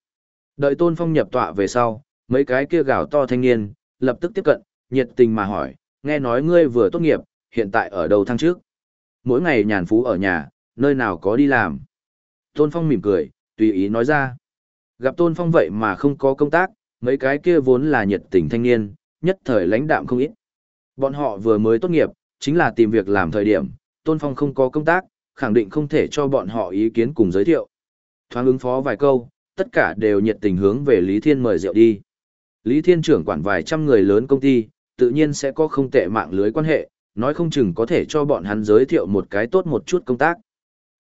Đợi Tôn Phong nhập tọa về sau, mấy cái kia gào to thanh niên, lập tức tiếp cận, nhiệt tình mà hỏi, nghe nói ngươi vừa tốt nghiệp, hiện tại ở đâu thăng trước? Mỗi ngày nhàn phú ở nhà, nơi nào có đi làm? Tôn Phong mỉm cười, tùy ý nói ra. Gặp Tôn Phong vậy mà không có công tác, mấy cái kia vốn là nhiệt tình thanh niên, nhất thời lãnh đạm không ít. Bọn họ vừa mới tốt nghiệp, chính là tìm việc làm thời điểm, Tôn Phong không có công tác, khẳng định không thể cho bọn họ ý kiến cùng giới thiệu. Thoáng ứng phó vài câu, tất cả đều nhiệt tình hướng về Lý Thiên mời rượu đi. Lý Thiên trưởng quản vài trăm người lớn công ty, tự nhiên sẽ có không tệ mạng lưới quan hệ, nói không chừng có thể cho bọn hắn giới thiệu một cái tốt một chút công tác.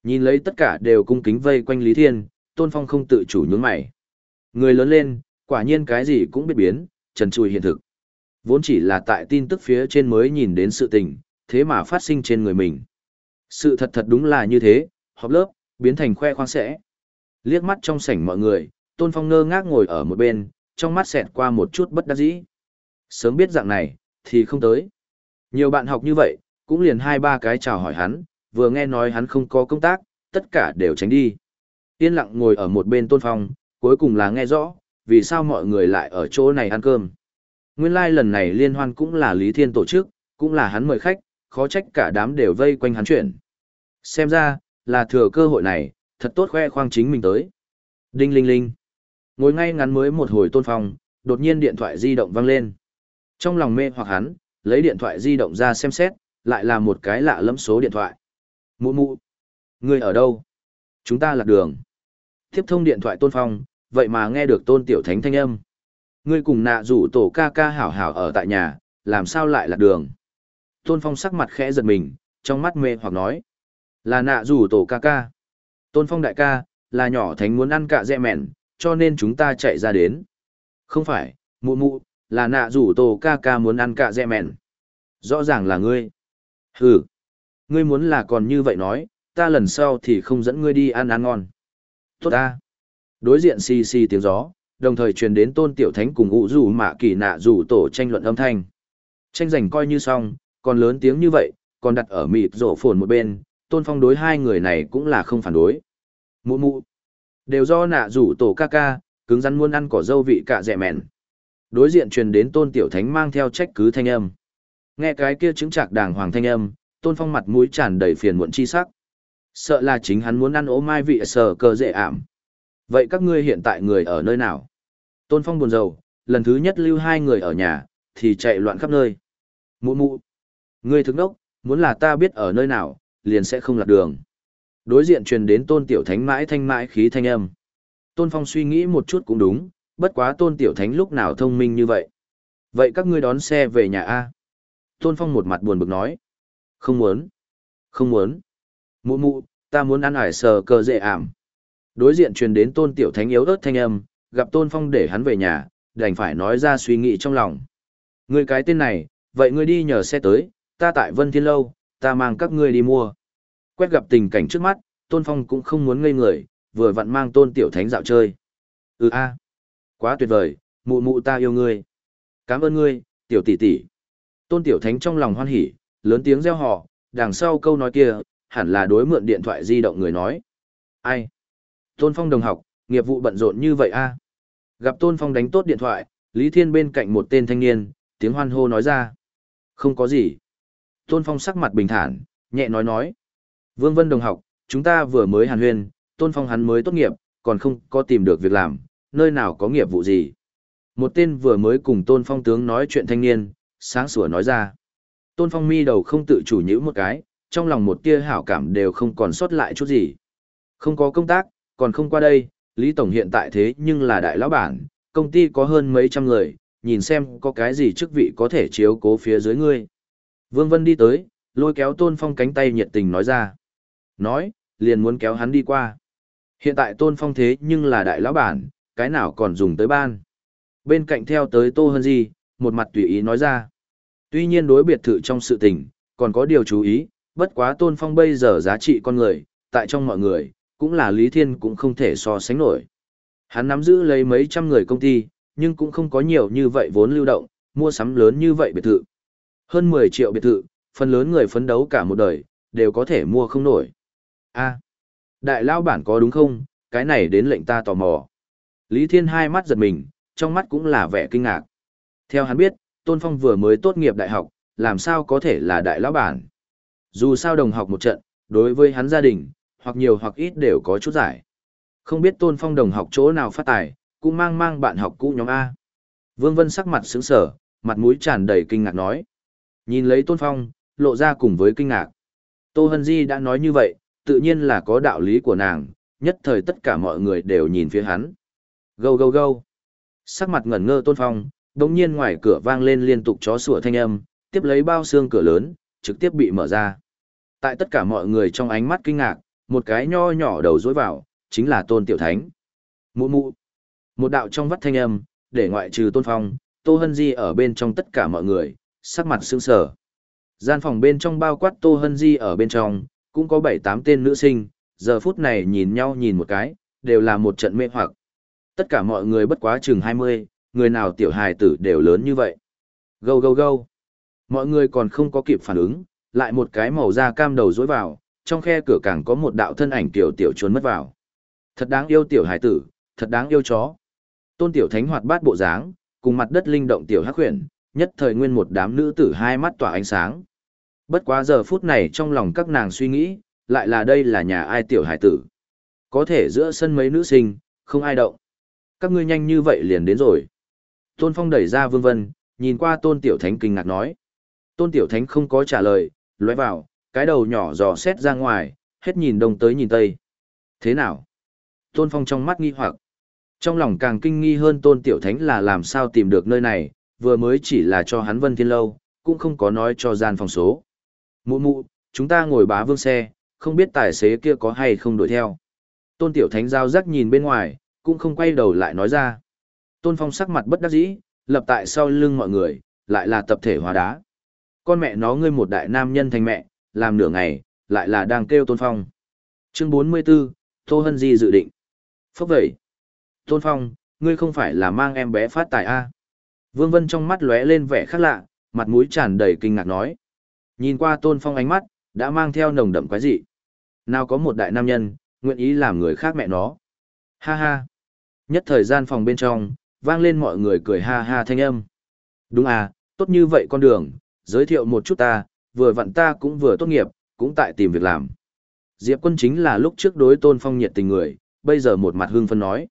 Nhìn lấy tất cả đều cung kính vây quanh Lý Thiên, Tôn Phong không tự chủ nhướng mày. Người lớn lên, quả nhiên cái gì cũng biết biến, trần trùi hiện thực. Vốn chỉ là tại tin tức phía trên mới nhìn đến sự tình, thế mà phát sinh trên người mình. Sự thật thật đúng là như thế, họp lớp, biến thành khoe khoang sẽ. Liếc mắt trong sảnh mọi người, Tôn Phong ngơ ngác ngồi ở một bên, trong mắt xẹt qua một chút bất đắc dĩ. Sớm biết dạng này, thì không tới. Nhiều bạn học như vậy, cũng liền hai ba cái chào hỏi hắn, vừa nghe nói hắn không có công tác, tất cả đều tránh đi. Yên lặng ngồi ở một bên Tôn Phong, cuối cùng là nghe rõ, vì sao mọi người lại ở chỗ này ăn cơm. Nguyên lai like lần này liên hoan cũng là Lý Thiên tổ chức, cũng là hắn mời khách, khó trách cả đám đều vây quanh hắn chuyển. Xem ra, là thừa cơ hội này, thật tốt khoe khoang chính mình tới. Đinh linh linh. Ngồi ngay ngắn mới một hồi tôn phong, đột nhiên điện thoại di động vang lên. Trong lòng mê hoặc hắn, lấy điện thoại di động ra xem xét, lại là một cái lạ lẫm số điện thoại. Mụ mụ. Người ở đâu? Chúng ta lạc đường. Tiếp thông điện thoại tôn phong, vậy mà nghe được tôn tiểu thánh thanh âm. Ngươi cùng nạ rủ tổ ca ca hảo hảo ở tại nhà, làm sao lại lạc đường? Tôn Phong sắc mặt khẽ giật mình, trong mắt mê hoặc nói. Là nạ rủ tổ ca ca. Tôn Phong đại ca, là nhỏ thánh muốn ăn cạ dẹ mẹn, cho nên chúng ta chạy ra đến. Không phải, mụ mụ, là nạ rủ tổ ca ca muốn ăn cạ dẹ mẹn. Rõ ràng là ngươi. Hừ, ngươi muốn là còn như vậy nói, ta lần sau thì không dẫn ngươi đi ăn ăn ngon. Tốt ta. Đối diện xì xì tiếng gió, đồng thời truyền đến tôn tiểu thánh cùng ụ rủ mạ kỳ nạ rủ tổ tranh luận âm thanh. Tranh giành coi như xong, còn lớn tiếng như vậy, còn đặt ở mịt rổ phồn một bên, tôn phong đối hai người này cũng là không phản đối. Mụ mụ, đều do nạ rủ tổ ca ca, cứng rắn muốn ăn cỏ dâu vị cả rẻ mẹn. Đối diện truyền đến tôn tiểu thánh mang theo trách cứ thanh âm. Nghe cái kia chứng chạc đàng hoàng thanh âm, tôn phong mặt mũi tràn đầy phiền muộn chi sắc. Sợ là chính hắn muốn ăn ố mai vị sờ cơ dễ ảm. Vậy các ngươi hiện tại người ở nơi nào? Tôn phong buồn rầu, lần thứ nhất lưu hai người ở nhà, thì chạy loạn khắp nơi. Mụ mụ, Ngươi thức đốc, muốn là ta biết ở nơi nào, liền sẽ không lạc đường. Đối diện truyền đến tôn tiểu thánh mãi thanh mãi khí thanh âm. Tôn Phong suy nghĩ một chút cũng đúng, bất quá tôn tiểu thánh lúc nào thông minh như vậy. Vậy các ngươi đón xe về nhà A. Tôn Phong một mặt buồn bực nói. Không muốn. Không muốn. Mụ mụ, ta muốn ăn ải sờ cờ dễ ảm. Đối diện truyền đến tôn tiểu thánh yếu ớt thanh âm, gặp tôn phong để hắn về nhà, đành phải nói ra suy nghĩ trong lòng. Ngươi cái tên này, vậy ngươi đi nhờ xe tới, ta tại Vân Thiên Lâu, ta mang các ngươi đi mua. Quét gặp tình cảnh trước mắt, Tôn Phong cũng không muốn ngây người, vừa vặn mang Tôn Tiểu Thánh dạo chơi. Ừ a, quá tuyệt vời, mụ mụ ta yêu ngươi. Cảm ơn ngươi, tiểu tỷ tỷ. Tôn Tiểu Thánh trong lòng hoan hỉ, lớn tiếng reo hò, đằng sau câu nói kia, hẳn là đối mượn điện thoại di động người nói. Ai? Tôn Phong đồng học, nghiệp vụ bận rộn như vậy a? Gặp Tôn Phong đánh tốt điện thoại, Lý Thiên bên cạnh một tên thanh niên, tiếng hoan hô nói ra. Không có gì. Tôn Phong sắc mặt bình thản, nhẹ nói nói. Vương Vân đồng học, chúng ta vừa mới hàn huyên, Tôn Phong hắn mới tốt nghiệp, còn không có tìm được việc làm, nơi nào có nghiệp vụ gì. Một tên vừa mới cùng Tôn Phong tướng nói chuyện thanh niên, sáng sủa nói ra. Tôn Phong mi đầu không tự chủ nhữ một cái, trong lòng một tia hảo cảm đều không còn sót lại chút gì. Không có công tác, còn không qua đây, Lý Tổng hiện tại thế nhưng là đại lão bản, công ty có hơn mấy trăm người, nhìn xem có cái gì chức vị có thể chiếu cố phía dưới ngươi. Vương Vân đi tới, lôi kéo Tôn Phong cánh tay nhiệt tình nói ra. Nói, liền muốn kéo hắn đi qua. Hiện tại Tôn Phong thế nhưng là đại lão bản, cái nào còn dùng tới ban. Bên cạnh theo tới Tô Hân Di, một mặt tùy ý nói ra. Tuy nhiên đối biệt thự trong sự tình, còn có điều chú ý, bất quá Tôn Phong bây giờ giá trị con người, tại trong mọi người, cũng là Lý Thiên cũng không thể so sánh nổi. Hắn nắm giữ lấy mấy trăm người công ty, nhưng cũng không có nhiều như vậy vốn lưu động, mua sắm lớn như vậy biệt thự. Hơn 10 triệu biệt thự, phần lớn người phấn đấu cả một đời, đều có thể mua không nổi. a Đại lao bản có đúng không, cái này đến lệnh ta tò mò. Lý Thiên hai mắt giật mình, trong mắt cũng là vẻ kinh ngạc. Theo hắn biết, Tôn Phong vừa mới tốt nghiệp đại học, làm sao có thể là đại lão bản. Dù sao đồng học một trận, đối với hắn gia đình, hoặc nhiều hoặc ít đều có chút giải. Không biết Tôn Phong đồng học chỗ nào phát tài, cũng mang mang bạn học cũ nhóm A. Vương Vân sắc mặt sững sờ, mặt mũi tràn đầy kinh ngạc nói. Nhìn lấy Tôn Phong, lộ ra cùng với kinh ngạc. Tô Hân Di đã nói như vậy, tự nhiên là có đạo lý của nàng, nhất thời tất cả mọi người đều nhìn phía hắn. Gâu gâu gâu. Sắc mặt ngẩn ngơ Tôn Phong, đống nhiên ngoài cửa vang lên liên tục chó sủa thanh âm, tiếp lấy bao xương cửa lớn, trực tiếp bị mở ra. Tại tất cả mọi người trong ánh mắt kinh ngạc, một cái nho nhỏ đầu dối vào, chính là Tôn Tiểu Thánh. Mụ mụ. Một đạo trong vắt thanh âm, để ngoại trừ Tôn Phong, Tô Hân Di ở bên trong tất cả mọi người, sắc mặt sững sờ. Gian phòng bên trong bao quát Tô Hân Di ở bên trong, cũng có bảy tám tên nữ sinh, giờ phút này nhìn nhau nhìn một cái, đều là một trận mê hoặc. Tất cả mọi người bất quá chừng 20, người nào tiểu hài tử đều lớn như vậy. Gâu gâu gâu. Mọi người còn không có kịp phản ứng, lại một cái màu da cam đầu dối vào, trong khe cửa càng có một đạo thân ảnh tiểu tiểu trốn mất vào. Thật đáng yêu tiểu hài tử, thật đáng yêu chó. Tôn tiểu thánh hoạt bát bộ dáng, cùng mặt đất linh động tiểu hắc huyền, nhất thời nguyên một đám nữ tử hai mắt tỏa ánh sáng. Bất quá giờ phút này trong lòng các nàng suy nghĩ, lại là đây là nhà ai tiểu hải tử. Có thể giữa sân mấy nữ sinh, không ai động. Các ngươi nhanh như vậy liền đến rồi. Tôn Phong đẩy ra Vương Vân, nhìn qua Tôn Tiểu Thánh kinh ngạc nói. Tôn Tiểu Thánh không có trả lời, lóe vào, cái đầu nhỏ dò xét ra ngoài, hết nhìn đông tới nhìn tây. Thế nào? Tôn Phong trong mắt nghi hoặc. Trong lòng càng kinh nghi hơn Tôn Tiểu Thánh là làm sao tìm được nơi này, vừa mới chỉ là cho hắn Vân Thiên Lâu, cũng không có nói cho gian phòng số. Mụ mụ, chúng ta ngồi bá vương xe, không biết tài xế kia có hay không đuổi theo. Tôn Tiểu Thánh giao rắc nhìn bên ngoài, cũng không quay đầu lại nói ra. Tôn Phong sắc mặt bất đắc dĩ, lập tại sau lưng mọi người, lại là tập thể hóa đá. Con mẹ nó ngươi một đại nam nhân thành mẹ, làm nửa ngày, lại là đang kêu Tôn Phong. Chương 44, Tô Hân Di dự định. Phốc vậy. Tôn Phong, ngươi không phải là mang em bé phát tài A. Vương Vân trong mắt lóe lên vẻ khác lạ, mặt mũi tràn đầy kinh ngạc nói. Nhìn qua Tôn Phong ánh mắt, đã mang theo nồng đậm quái dị. Nào có một đại nam nhân, nguyện ý làm người khác mẹ nó. Ha ha. Nhất thời gian phòng bên trong, vang lên mọi người cười ha ha thanh âm. Đúng à, tốt như vậy con đường, giới thiệu một chút ta, vừa vặn ta cũng vừa tốt nghiệp, cũng tại tìm việc làm. Diệp quân chính là lúc trước đối Tôn Phong nhiệt tình người, bây giờ một mặt hương phân nói.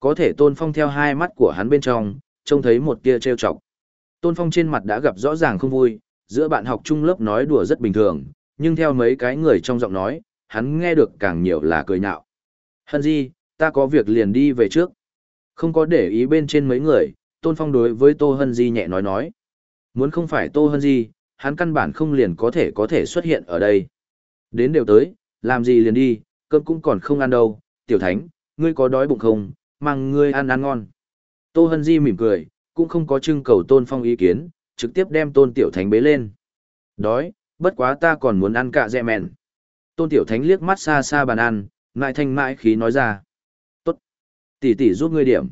Có thể Tôn Phong theo hai mắt của hắn bên trong, trông thấy một tia trêu chọc. Tôn Phong trên mặt đã gặp rõ ràng không vui, giữa bạn học chung lớp nói đùa rất bình thường, nhưng theo mấy cái người trong giọng nói, hắn nghe được càng nhiều là cười nhạo. Hân Di, ta có việc liền đi về trước. Không có để ý bên trên mấy người, Tôn Phong đối với Tô Hân Di nhẹ nói nói. Muốn không phải Tô Hân Di, hắn căn bản không liền có thể có thể xuất hiện ở đây. Đến đều tới, làm gì liền đi, cơm cũng còn không ăn đâu, tiểu thánh, ngươi có đói bụng không, mang ngươi ăn ăn ngon. Tô Hân Di mỉm cười, cũng không có trưng cầu Tôn Phong ý kiến, trực tiếp đem Tôn Tiểu Thánh bế lên. Đói, bất quá ta còn muốn ăn cả dẹ mẹn. Tôn Tiểu Thánh liếc mắt xa xa bàn ăn, ngại thanh mãi khí nói ra. Tỷ tỷ giúp ngươi điểm.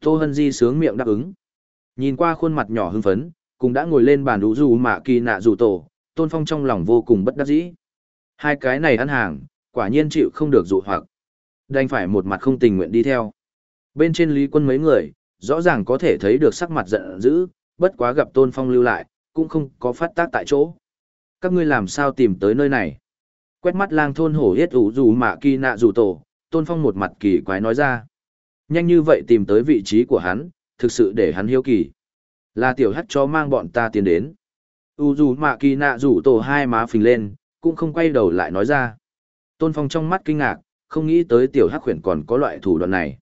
Tô Hân Di sướng miệng đáp ứng. Nhìn qua khuôn mặt nhỏ hưng phấn, cùng đã ngồi lên bàn đủ dù mà kỳ nạ dù tổ, Tôn Phong trong lòng vô cùng bất đắc dĩ. Hai cái này ăn hàng, quả nhiên chịu không được dụ hoặc. Đành phải một mặt không tình nguyện đi theo. Bên trên lý quân mấy người, rõ ràng có thể thấy được sắc mặt giận dữ, bất quá gặp Tôn Phong lưu lại, cũng không có phát tác tại chỗ. Các ngươi làm sao tìm tới nơi này? Quét mắt lang thôn hổ yết ủ dù mạ kỳ nạ dù tổ, Tôn Phong một mặt kỳ quái nói ra. Nhanh như vậy tìm tới vị trí của hắn, thực sự để hắn hiếu kỳ. Là tiểu hắc cho mang bọn ta tiến đến. U dù mạ kỳ nạ rủ tổ hai má phình lên, cũng không quay đầu lại nói ra. Tôn Phong trong mắt kinh ngạc, không nghĩ tới tiểu hắc khuyển còn có loại thủ đoạn này.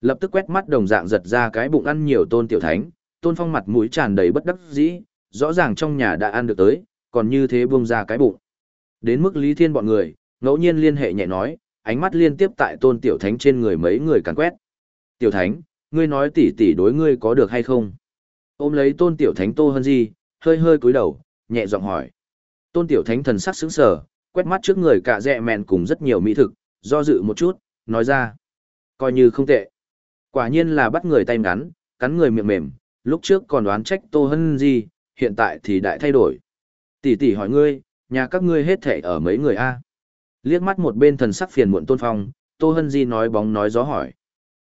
Lập tức quét mắt đồng dạng giật ra cái bụng ăn nhiều tôn tiểu thánh, tôn phong mặt mũi tràn đầy bất đắc dĩ, rõ ràng trong nhà đã ăn được tới, còn như thế buông ra cái bụng. Đến mức Lý Thiên bọn người, ngẫu nhiên liên hệ nhẹ nói, ánh mắt liên tiếp tại tôn tiểu thánh trên người mấy người càn quét. Tiểu thánh, ngươi nói tỉ tỉ đối ngươi có được hay không? Ôm lấy tôn tiểu thánh tô Hân Di, hơi hơi cúi đầu, nhẹ giọng hỏi. Tôn tiểu thánh thần sắc sững sờ, quét mắt trước người cả dẹ mẹn cùng rất nhiều mỹ thực, do dự một chút, nói ra. Coi như không tệ. Quả nhiên là bắt người tay ngắn, cắn người miệng mềm, lúc trước còn đoán trách Tô Hân Di, hiện tại thì đại thay đổi. Tỷ tỷ hỏi ngươi, nhà các ngươi hết thể ở mấy người a? Liếc mắt một bên thần sắc phiền muộn Tôn Phong, Tô Hân Di nói bóng nói gió hỏi.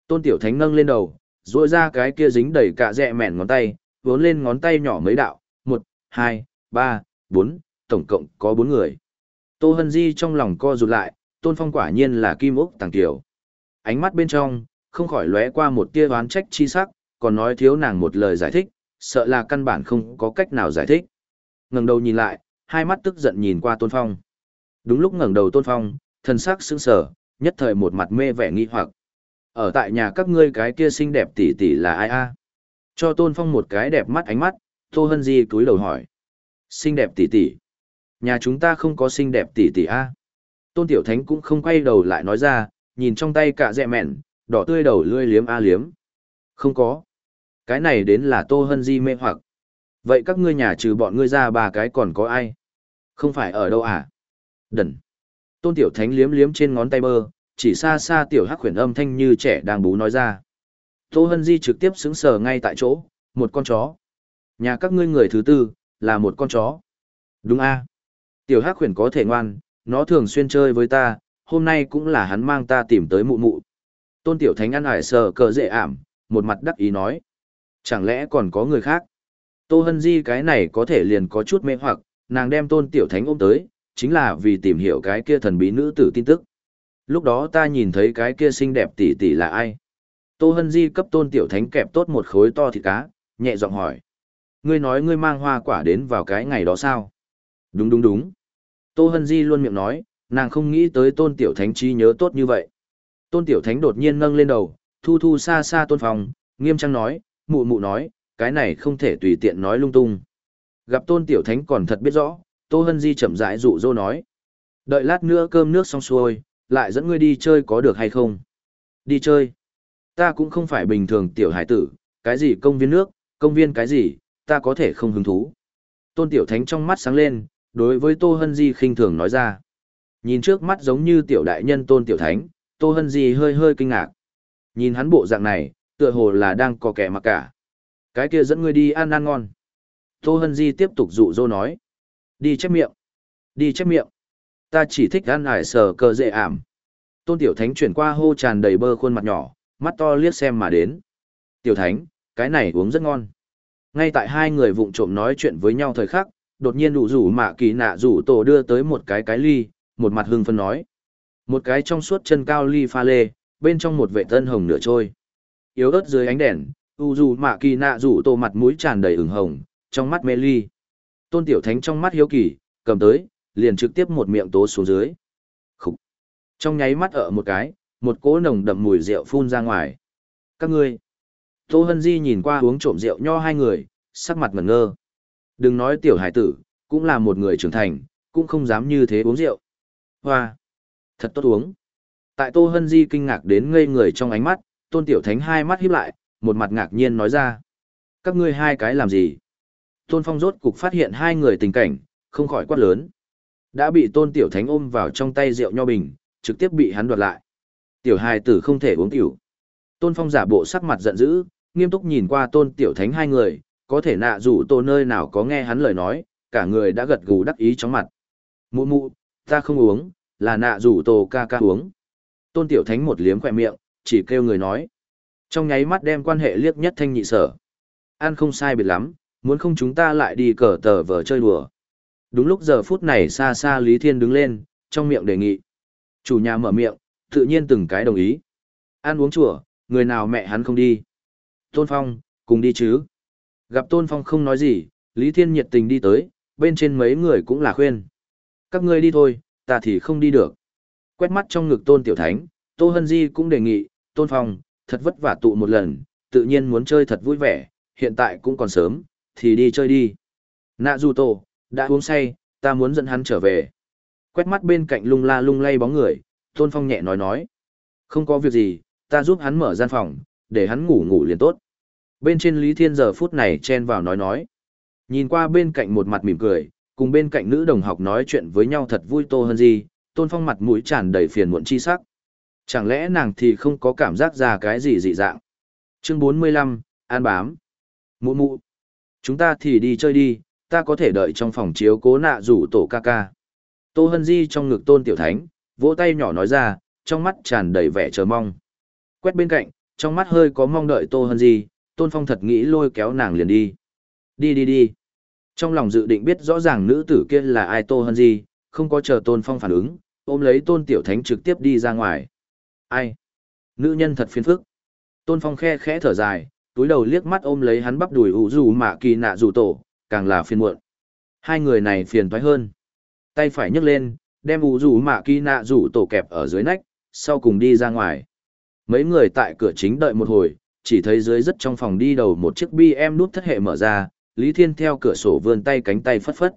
Tôn Tiểu Thánh nâng lên đầu, duỗi ra cái kia dính đầy cả rẹ mẻn ngón tay, vốn lên ngón tay nhỏ mấy đạo, một, hai, ba, bốn, tổng cộng có bốn người. Tô Hân Di trong lòng co rụt lại, Tôn Phong quả nhiên là kim úc tàng tiểu. Ánh mắt bên trong, không khỏi lóe qua một tia oán trách chi sắc, còn nói thiếu nàng một lời giải thích, sợ là căn bản không có cách nào giải thích. Ngẩng đầu nhìn lại, hai mắt tức giận nhìn qua Tôn Phong. Đúng lúc ngẩng đầu Tôn Phong, thân sắc sững sờ, nhất thời một mặt mê vẻ nghi hoặc. Ở tại nhà các ngươi cái kia xinh đẹp tỷ tỷ là ai a? Cho Tôn Phong một cái đẹp mắt ánh mắt, Tô Hân Di cúi đầu hỏi. Xinh đẹp tỷ tỷ. Nhà chúng ta không có xinh đẹp tỷ tỷ a. Tôn Tiểu Thánh cũng không quay đầu lại nói ra, nhìn trong tay cả dẹ mẹn, đỏ tươi đầu lươi liếm a liếm. Không có. Cái này đến là Tô Hân Di mê hoặc. Vậy các ngươi nhà trừ bọn ngươi ra ba cái còn có ai? Không phải ở đâu à? Đần. Tôn Tiểu Thánh liếm liếm trên ngón tay bơ, chỉ xa xa Tiểu Hắc khuyển âm thanh như trẻ đang bú nói ra. Tô Hân Di trực tiếp xứng sờ ngay tại chỗ, một con chó. Nhà các ngươi người thứ tư, là một con chó. Đúng a Tiểu Hắc khuyển có thể ngoan, nó thường xuyên chơi với ta, hôm nay cũng là hắn mang ta tìm tới mụ mụ. Tôn Tiểu Thánh ăn hải sờ cờ dễ ảm, một mặt đắc ý nói. Chẳng lẽ còn có người khác? Tô Hân Di cái này có thể liền có chút mê hoặc, nàng đem Tôn Tiểu Thánh ôm tới, chính là vì tìm hiểu cái kia thần bí nữ tử tin tức. Lúc đó ta nhìn thấy cái kia xinh đẹp tỷ tỷ là ai? Tô Hân Di cấp Tôn Tiểu Thánh kẹp tốt một khối to thịt cá, nhẹ giọng hỏi. Ngươi nói ngươi mang hoa quả đến vào cái ngày đó sao? Đúng đúng đúng. Tô Hân Di luôn miệng nói, nàng không nghĩ tới Tôn Tiểu Thánh chi nhớ tốt như vậy. Tôn Tiểu Thánh đột nhiên nâng lên đầu, thu thu xa xa Tôn Phòng, nghiêm trang nói, mụ mụ nói, cái này không thể tùy tiện nói lung tung. Gặp Tôn Tiểu Thánh còn thật biết rõ, Tô Hân Di chậm rãi dụ dỗ nói. Đợi lát nữa cơm nước xong xuôi, lại dẫn ngươi đi chơi có được hay không? Đi chơi? Ta cũng không phải bình thường tiểu hải tử, cái gì công viên nước, công viên cái gì, ta có thể không hứng thú. Tôn Tiểu Thánh trong mắt sáng lên, đối với Tô Hân Di khinh thường nói ra. Nhìn trước mắt giống như tiểu đại nhân Tôn Tiểu Thánh, Tô Hân Di hơi hơi kinh ngạc. Nhìn hắn bộ dạng này, tựa hồ là đang có kẻ mặc cả. Cái kia dẫn ngươi đi ăn ăn ngon. Tô Hân Di tiếp tục dụ dỗ nói. Đi chép miệng. Đi chép miệng. Ta chỉ thích ăn hải sờ cờ dễ ảm. Tôn Tiểu Thánh chuyển qua hô tràn đầy bơ khuôn mặt nhỏ, mắt to liếc xem mà đến. Tiểu Thánh, cái này uống rất ngon. Ngay tại hai người vụng trộm nói chuyện với nhau thời khắc, đột nhiên đủ rủ mạ kỳ nạ rủ tổ đưa tới một cái cái ly, một mặt hưng phân nói. Một cái trong suốt chân cao ly pha lê, bên trong một vệ tân hồng nửa trôi. Yếu ớt dưới ánh đèn, u dù mạ kỳ nạ rủ tổ mặt mũi tràn đầy ửng hồng, trong mắt mê ly. Tôn Tiểu Thánh trong mắt hiếu kỳ, cầm tới, liền trực tiếp một miệng tố xuống dưới. Khủ. Trong nháy mắt ở một cái, một cỗ nồng đậm mùi rượu phun ra ngoài. Các ngươi. Tô Hân Di nhìn qua uống trộm rượu nho hai người, sắc mặt ngẩn ngơ. Đừng nói tiểu hải tử, cũng là một người trưởng thành, cũng không dám như thế uống rượu. Hoa! Thật tốt uống. Tại Tô Hân Di kinh ngạc đến ngây người trong ánh mắt, Tôn Tiểu Thánh hai mắt híp lại, một mặt ngạc nhiên nói ra. Các ngươi hai cái làm gì? Tôn Phong rốt cục phát hiện hai người tình cảnh, không khỏi quát lớn. Đã bị Tôn Tiểu Thánh ôm vào trong tay rượu nho bình, trực tiếp bị hắn đoạt lại. Tiểu hài tử không thể uống tiểu. Tôn Phong giả bộ sắc mặt giận dữ, nghiêm túc nhìn qua Tôn Tiểu Thánh hai người, có thể nạ rủ tô nơi nào có nghe hắn lời nói, cả người đã gật gù đắc ý chóng mặt. Mụ mụ, ta không uống, là nạ rủ tô ca ca uống. Tôn Tiểu Thánh một liếm khỏe miệng, chỉ kêu người nói. Trong nháy mắt đem quan hệ liếc nhất thanh nhị sở. Ăn không sai biệt lắm, muốn không chúng ta lại đi cờ tờ vờ chơi đùa. Đúng lúc giờ phút này xa xa Lý Thiên đứng lên, trong miệng đề nghị. Chủ nhà mở miệng, tự nhiên từng cái đồng ý. Ăn uống chùa, người nào mẹ hắn không đi. Tôn Phong, cùng đi chứ. Gặp Tôn Phong không nói gì, Lý Thiên nhiệt tình đi tới, bên trên mấy người cũng là khuyên. Các ngươi đi thôi, ta thì không đi được. Quét mắt trong ngực Tôn Tiểu Thánh, Tô Hân Di cũng đề nghị, Tôn Phong, thật vất vả tụ một lần, tự nhiên muốn chơi thật vui vẻ, hiện tại cũng còn sớm, thì đi chơi đi. Nạ Du Tô, đã uống say, ta muốn dẫn hắn trở về. Quét mắt bên cạnh lung la lung lay bóng người, Tôn Phong nhẹ nói nói. Không có việc gì, ta giúp hắn mở gian phòng, để hắn ngủ ngủ liền tốt. Bên trên Lý Thiên giờ phút này chen vào nói nói. Nhìn qua bên cạnh một mặt mỉm cười, cùng bên cạnh nữ đồng học nói chuyện với nhau thật vui tô hơn gì, Tôn Phong mặt mũi tràn đầy phiền muộn chi sắc. Chẳng lẽ nàng thì không có cảm giác ra cái gì dị dạng? Chương 45, An bám. Mụ mụ. Chúng ta thì đi chơi đi, ta có thể đợi trong phòng chiếu cố nạ rủ tổ ca ca. Tô Hân Di trong ngực Tôn Tiểu Thánh, vỗ tay nhỏ nói ra, trong mắt tràn đầy vẻ chờ mong. Quét bên cạnh, trong mắt hơi có mong đợi Tô Hân Di, Tôn Phong thật nghĩ lôi kéo nàng liền đi. Đi đi đi. Trong lòng dự định biết rõ ràng nữ tử kia là ai Tô Hân Di, không có chờ Tôn Phong phản ứng, ôm lấy Tôn Tiểu Thánh trực tiếp đi ra ngoài. Ai? Nữ nhân thật phiền phức. Tôn Phong khe khẽ thở dài, túi đầu liếc mắt ôm lấy hắn bắp đùi ủ dù mạ kỳ nạ dù tổ, càng là phiền muộn. Hai người này phiền toái hơn. Tay phải nhấc lên, đem ủ rủ mạ kỳ nạ rủ tổ kẹp ở dưới nách, sau cùng đi ra ngoài. Mấy người tại cửa chính đợi một hồi, chỉ thấy dưới rất trong phòng đi đầu một chiếc BM nút thất hệ mở ra, Lý Thiên theo cửa sổ vươn tay cánh tay phất phất.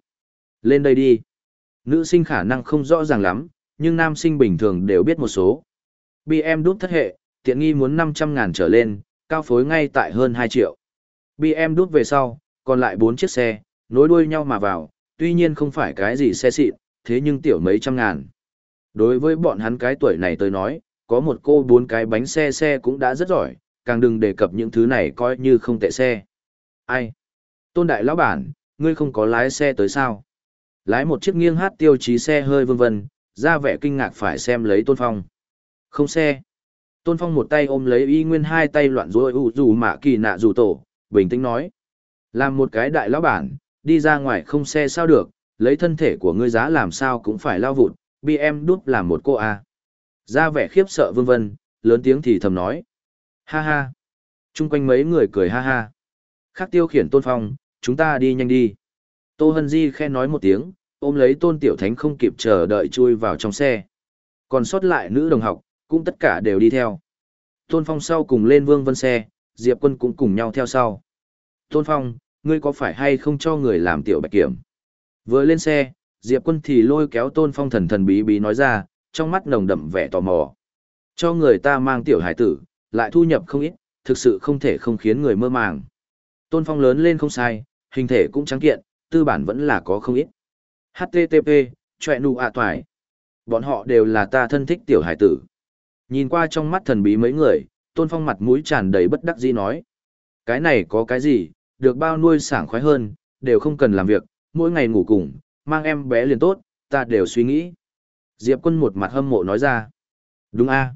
Lên đây đi. Nữ sinh khả năng không rõ ràng lắm, nhưng nam sinh bình thường đều biết một số. BM đút thất hệ, tiện nghi muốn 500 ngàn trở lên, cao phối ngay tại hơn 2 triệu. BM đút về sau, còn lại bốn chiếc xe, nối đuôi nhau mà vào, tuy nhiên không phải cái gì xe xịn, thế nhưng tiểu mấy trăm ngàn. Đối với bọn hắn cái tuổi này tới nói, có một cô bốn cái bánh xe xe cũng đã rất giỏi, càng đừng đề cập những thứ này coi như không tệ xe. Ai? Tôn đại lão bản, ngươi không có lái xe tới sao? Lái một chiếc nghiêng hát tiêu chí xe hơi vân vân, ra vẻ kinh ngạc phải xem lấy Tôn Phong. Không xe. Tôn Phong một tay ôm lấy y nguyên hai tay loạn rối u dù mạ kỳ nạ dù tổ, bình tĩnh nói. Làm một cái đại lão bản, đi ra ngoài không xe sao được, lấy thân thể của ngươi giá làm sao cũng phải lao vụt, bi em đút làm một cô a. Ra vẻ khiếp sợ vương vân, lớn tiếng thì thầm nói. Ha ha. Trung quanh mấy người cười ha ha. Khắc tiêu khiển Tôn Phong, chúng ta đi nhanh đi. Tô Hân Di khe nói một tiếng, ôm lấy Tôn Tiểu Thánh không kịp chờ đợi chui vào trong xe. Còn sót lại nữ đồng học, cũng tất cả đều đi theo. Tôn Phong sau cùng lên Vương Vân xe, Diệp Quân cũng cùng nhau theo sau. Tôn Phong, ngươi có phải hay không cho người làm tiểu bạch kiểm? Vừa lên xe, Diệp Quân thì lôi kéo Tôn Phong thần thần bí bí nói ra, trong mắt nồng đậm vẻ tò mò. Cho người ta mang tiểu hải tử, lại thu nhập không ít, thực sự không thể không khiến người mơ màng. Tôn Phong lớn lên không sai, hình thể cũng trắng kiện, tư bản vẫn là có không ít. HTTP, chọe nụ ạ toài. Bọn họ đều là ta thân thích tiểu hải tử. Nhìn qua trong mắt thần bí mấy người, Tôn Phong mặt mũi tràn đầy bất đắc dĩ nói. Cái này có cái gì, được bao nuôi sảng khoái hơn, đều không cần làm việc, mỗi ngày ngủ cùng, mang em bé liền tốt, ta đều suy nghĩ. Diệp quân một mặt hâm mộ nói ra. Đúng a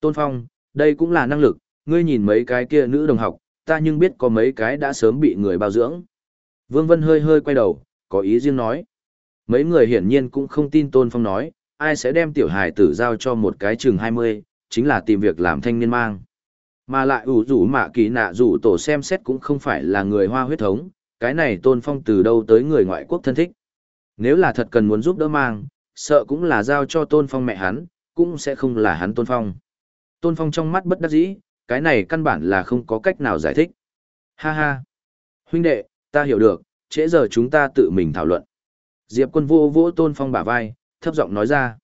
Tôn Phong, đây cũng là năng lực, ngươi nhìn mấy cái kia nữ đồng học, ta nhưng biết có mấy cái đã sớm bị người bao dưỡng. Vương Vân hơi hơi quay đầu, có ý riêng nói. Mấy người hiển nhiên cũng không tin Tôn Phong nói, ai sẽ đem tiểu hài tử giao cho một cái chừng 20, chính là tìm việc làm thanh niên mang. Mà lại ủ rủ mạ kỳ nạ rủ tổ xem xét cũng không phải là người hoa huyết thống, cái này Tôn Phong từ đâu tới người ngoại quốc thân thích. Nếu là thật cần muốn giúp đỡ mang, sợ cũng là giao cho Tôn Phong mẹ hắn, cũng sẽ không là hắn Tôn Phong. Tôn Phong trong mắt bất đắc dĩ, cái này căn bản là không có cách nào giải thích. Ha ha! Huynh đệ, ta hiểu được, trễ giờ chúng ta tự mình thảo luận. Diệp quân vô vỗ Tôn Phong bả vai, thấp giọng nói ra.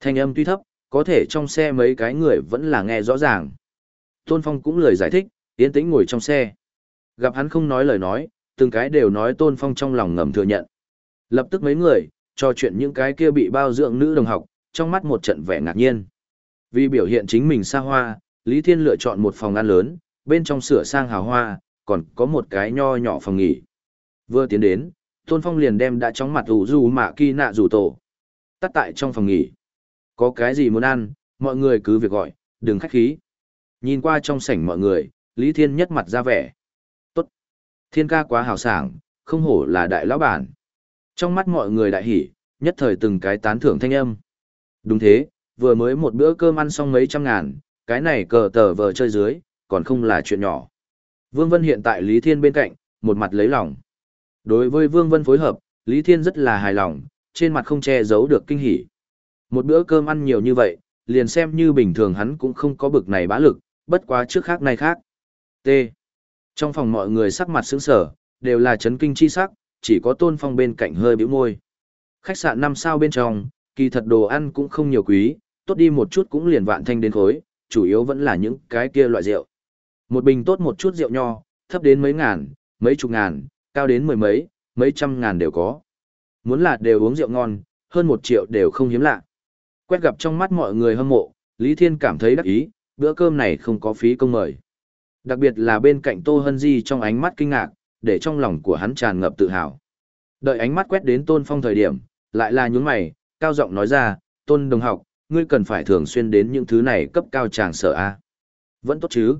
Thanh âm tuy thấp, có thể trong xe mấy cái người vẫn là nghe rõ ràng. Tôn Phong cũng lời giải thích, yên tĩnh ngồi trong xe. Gặp hắn không nói lời nói, từng cái đều nói Tôn Phong trong lòng ngầm thừa nhận. Lập tức mấy người, trò chuyện những cái kia bị bao dưỡng nữ đồng học, trong mắt một trận vẻ ngạc nhiên. Vì biểu hiện chính mình xa hoa, Lý Thiên lựa chọn một phòng ăn lớn, bên trong sửa sang hào hoa, còn có một cái nho nhỏ phòng nghỉ. Vừa tiến đến, Tôn Phong liền đem đã chóng mặt ủ dù mạ kỳ nạ rủ tổ. Tắt tại trong phòng nghỉ. Có cái gì muốn ăn, mọi người cứ việc gọi, đừng khách khí. Nhìn qua trong sảnh mọi người, Lý Thiên nhất mặt ra vẻ. Tốt. Thiên ca quá hào sảng, không hổ là đại lão bản. Trong mắt mọi người đại hỉ, nhất thời từng cái tán thưởng thanh âm. Đúng thế, vừa mới một bữa cơm ăn xong mấy trăm ngàn, cái này cờ tờ vờ chơi dưới, còn không là chuyện nhỏ. Vương Vân hiện tại Lý Thiên bên cạnh, một mặt lấy lòng. Đối với Vương Vân phối hợp, Lý Thiên rất là hài lòng, trên mặt không che giấu được kinh hỉ. Một bữa cơm ăn nhiều như vậy, liền xem như bình thường hắn cũng không có bực này bá lực, bất quá trước khác nay khác. T. Trong phòng mọi người sắc mặt sững sờ, đều là chấn kinh chi sắc, chỉ có Tôn Phong bên cạnh hơi bĩu môi. Khách sạn năm sao bên trong, kỳ thật đồ ăn cũng không nhiều quý, tốt đi một chút cũng liền vạn thanh đến khối, chủ yếu vẫn là những cái kia loại rượu. Một bình tốt một chút rượu nho, thấp đến mấy ngàn, mấy chục ngàn, cao đến mười mấy, mấy trăm ngàn đều có. Muốn là đều uống rượu ngon, hơn một triệu đều không hiếm lạ. Quét gặp trong mắt mọi người hâm mộ, Lý Thiên cảm thấy đắc ý, bữa cơm này không có phí công mời. Đặc biệt là bên cạnh Tô Hân Di trong ánh mắt kinh ngạc, để trong lòng của hắn tràn ngập tự hào. Đợi ánh mắt quét đến Tôn Phong thời điểm, lại là nhún mày, cao giọng nói ra, Tôn Đồng học, ngươi cần phải thường xuyên đến những thứ này cấp cao tràng sở A. Vẫn tốt chứ.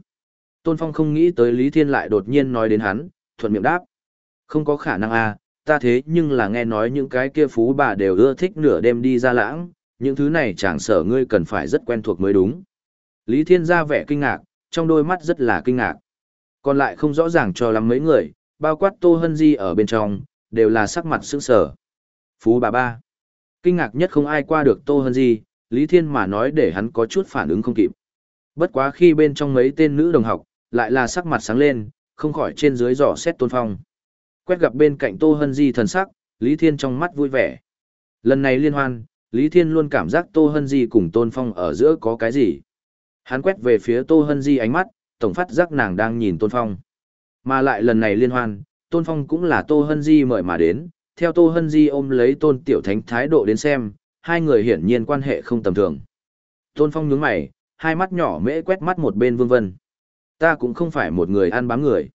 Tôn Phong không nghĩ tới Lý Thiên lại đột nhiên nói đến hắn, thuận miệng đáp. Không có khả năng A, ta thế nhưng là nghe nói những cái kia phú bà đều ưa thích nửa đêm đi ra lãng, những thứ này chẳng sở ngươi cần phải rất quen thuộc mới đúng. Lý Thiên ra vẻ kinh ngạc, trong đôi mắt rất là kinh ngạc. Còn lại không rõ ràng cho lắm mấy người, bao quát Tô Hân Di ở bên trong, đều là sắc mặt sững sờ. Phú bà ba. Kinh ngạc nhất không ai qua được Tô Hân Di, Lý Thiên mà nói để hắn có chút phản ứng không kịp. Bất quá khi bên trong mấy tên nữ đồng học, lại là sắc mặt sáng lên, không khỏi trên dưới dò xét tôn phong. Quét gặp bên cạnh Tô Hân Di thần sắc, Lý Thiên trong mắt vui vẻ. Lần này liên hoan, Lý Thiên luôn cảm giác Tô Hân Di cùng Tôn Phong ở giữa có cái gì. Hắn quét về phía Tô Hân Di ánh mắt, tổng phát giác nàng đang nhìn Tôn Phong. Mà lại lần này liên hoan, Tôn Phong cũng là Tô Hân Di mời mà đến, theo Tô Hân Di ôm lấy Tôn Tiểu Thánh thái độ đến xem, hai người hiển nhiên quan hệ không tầm thường. Tôn Phong nhướng mày, hai mắt nhỏ mễ quét mắt một bên Vương Vân. Ta cũng không phải một người ăn bám người.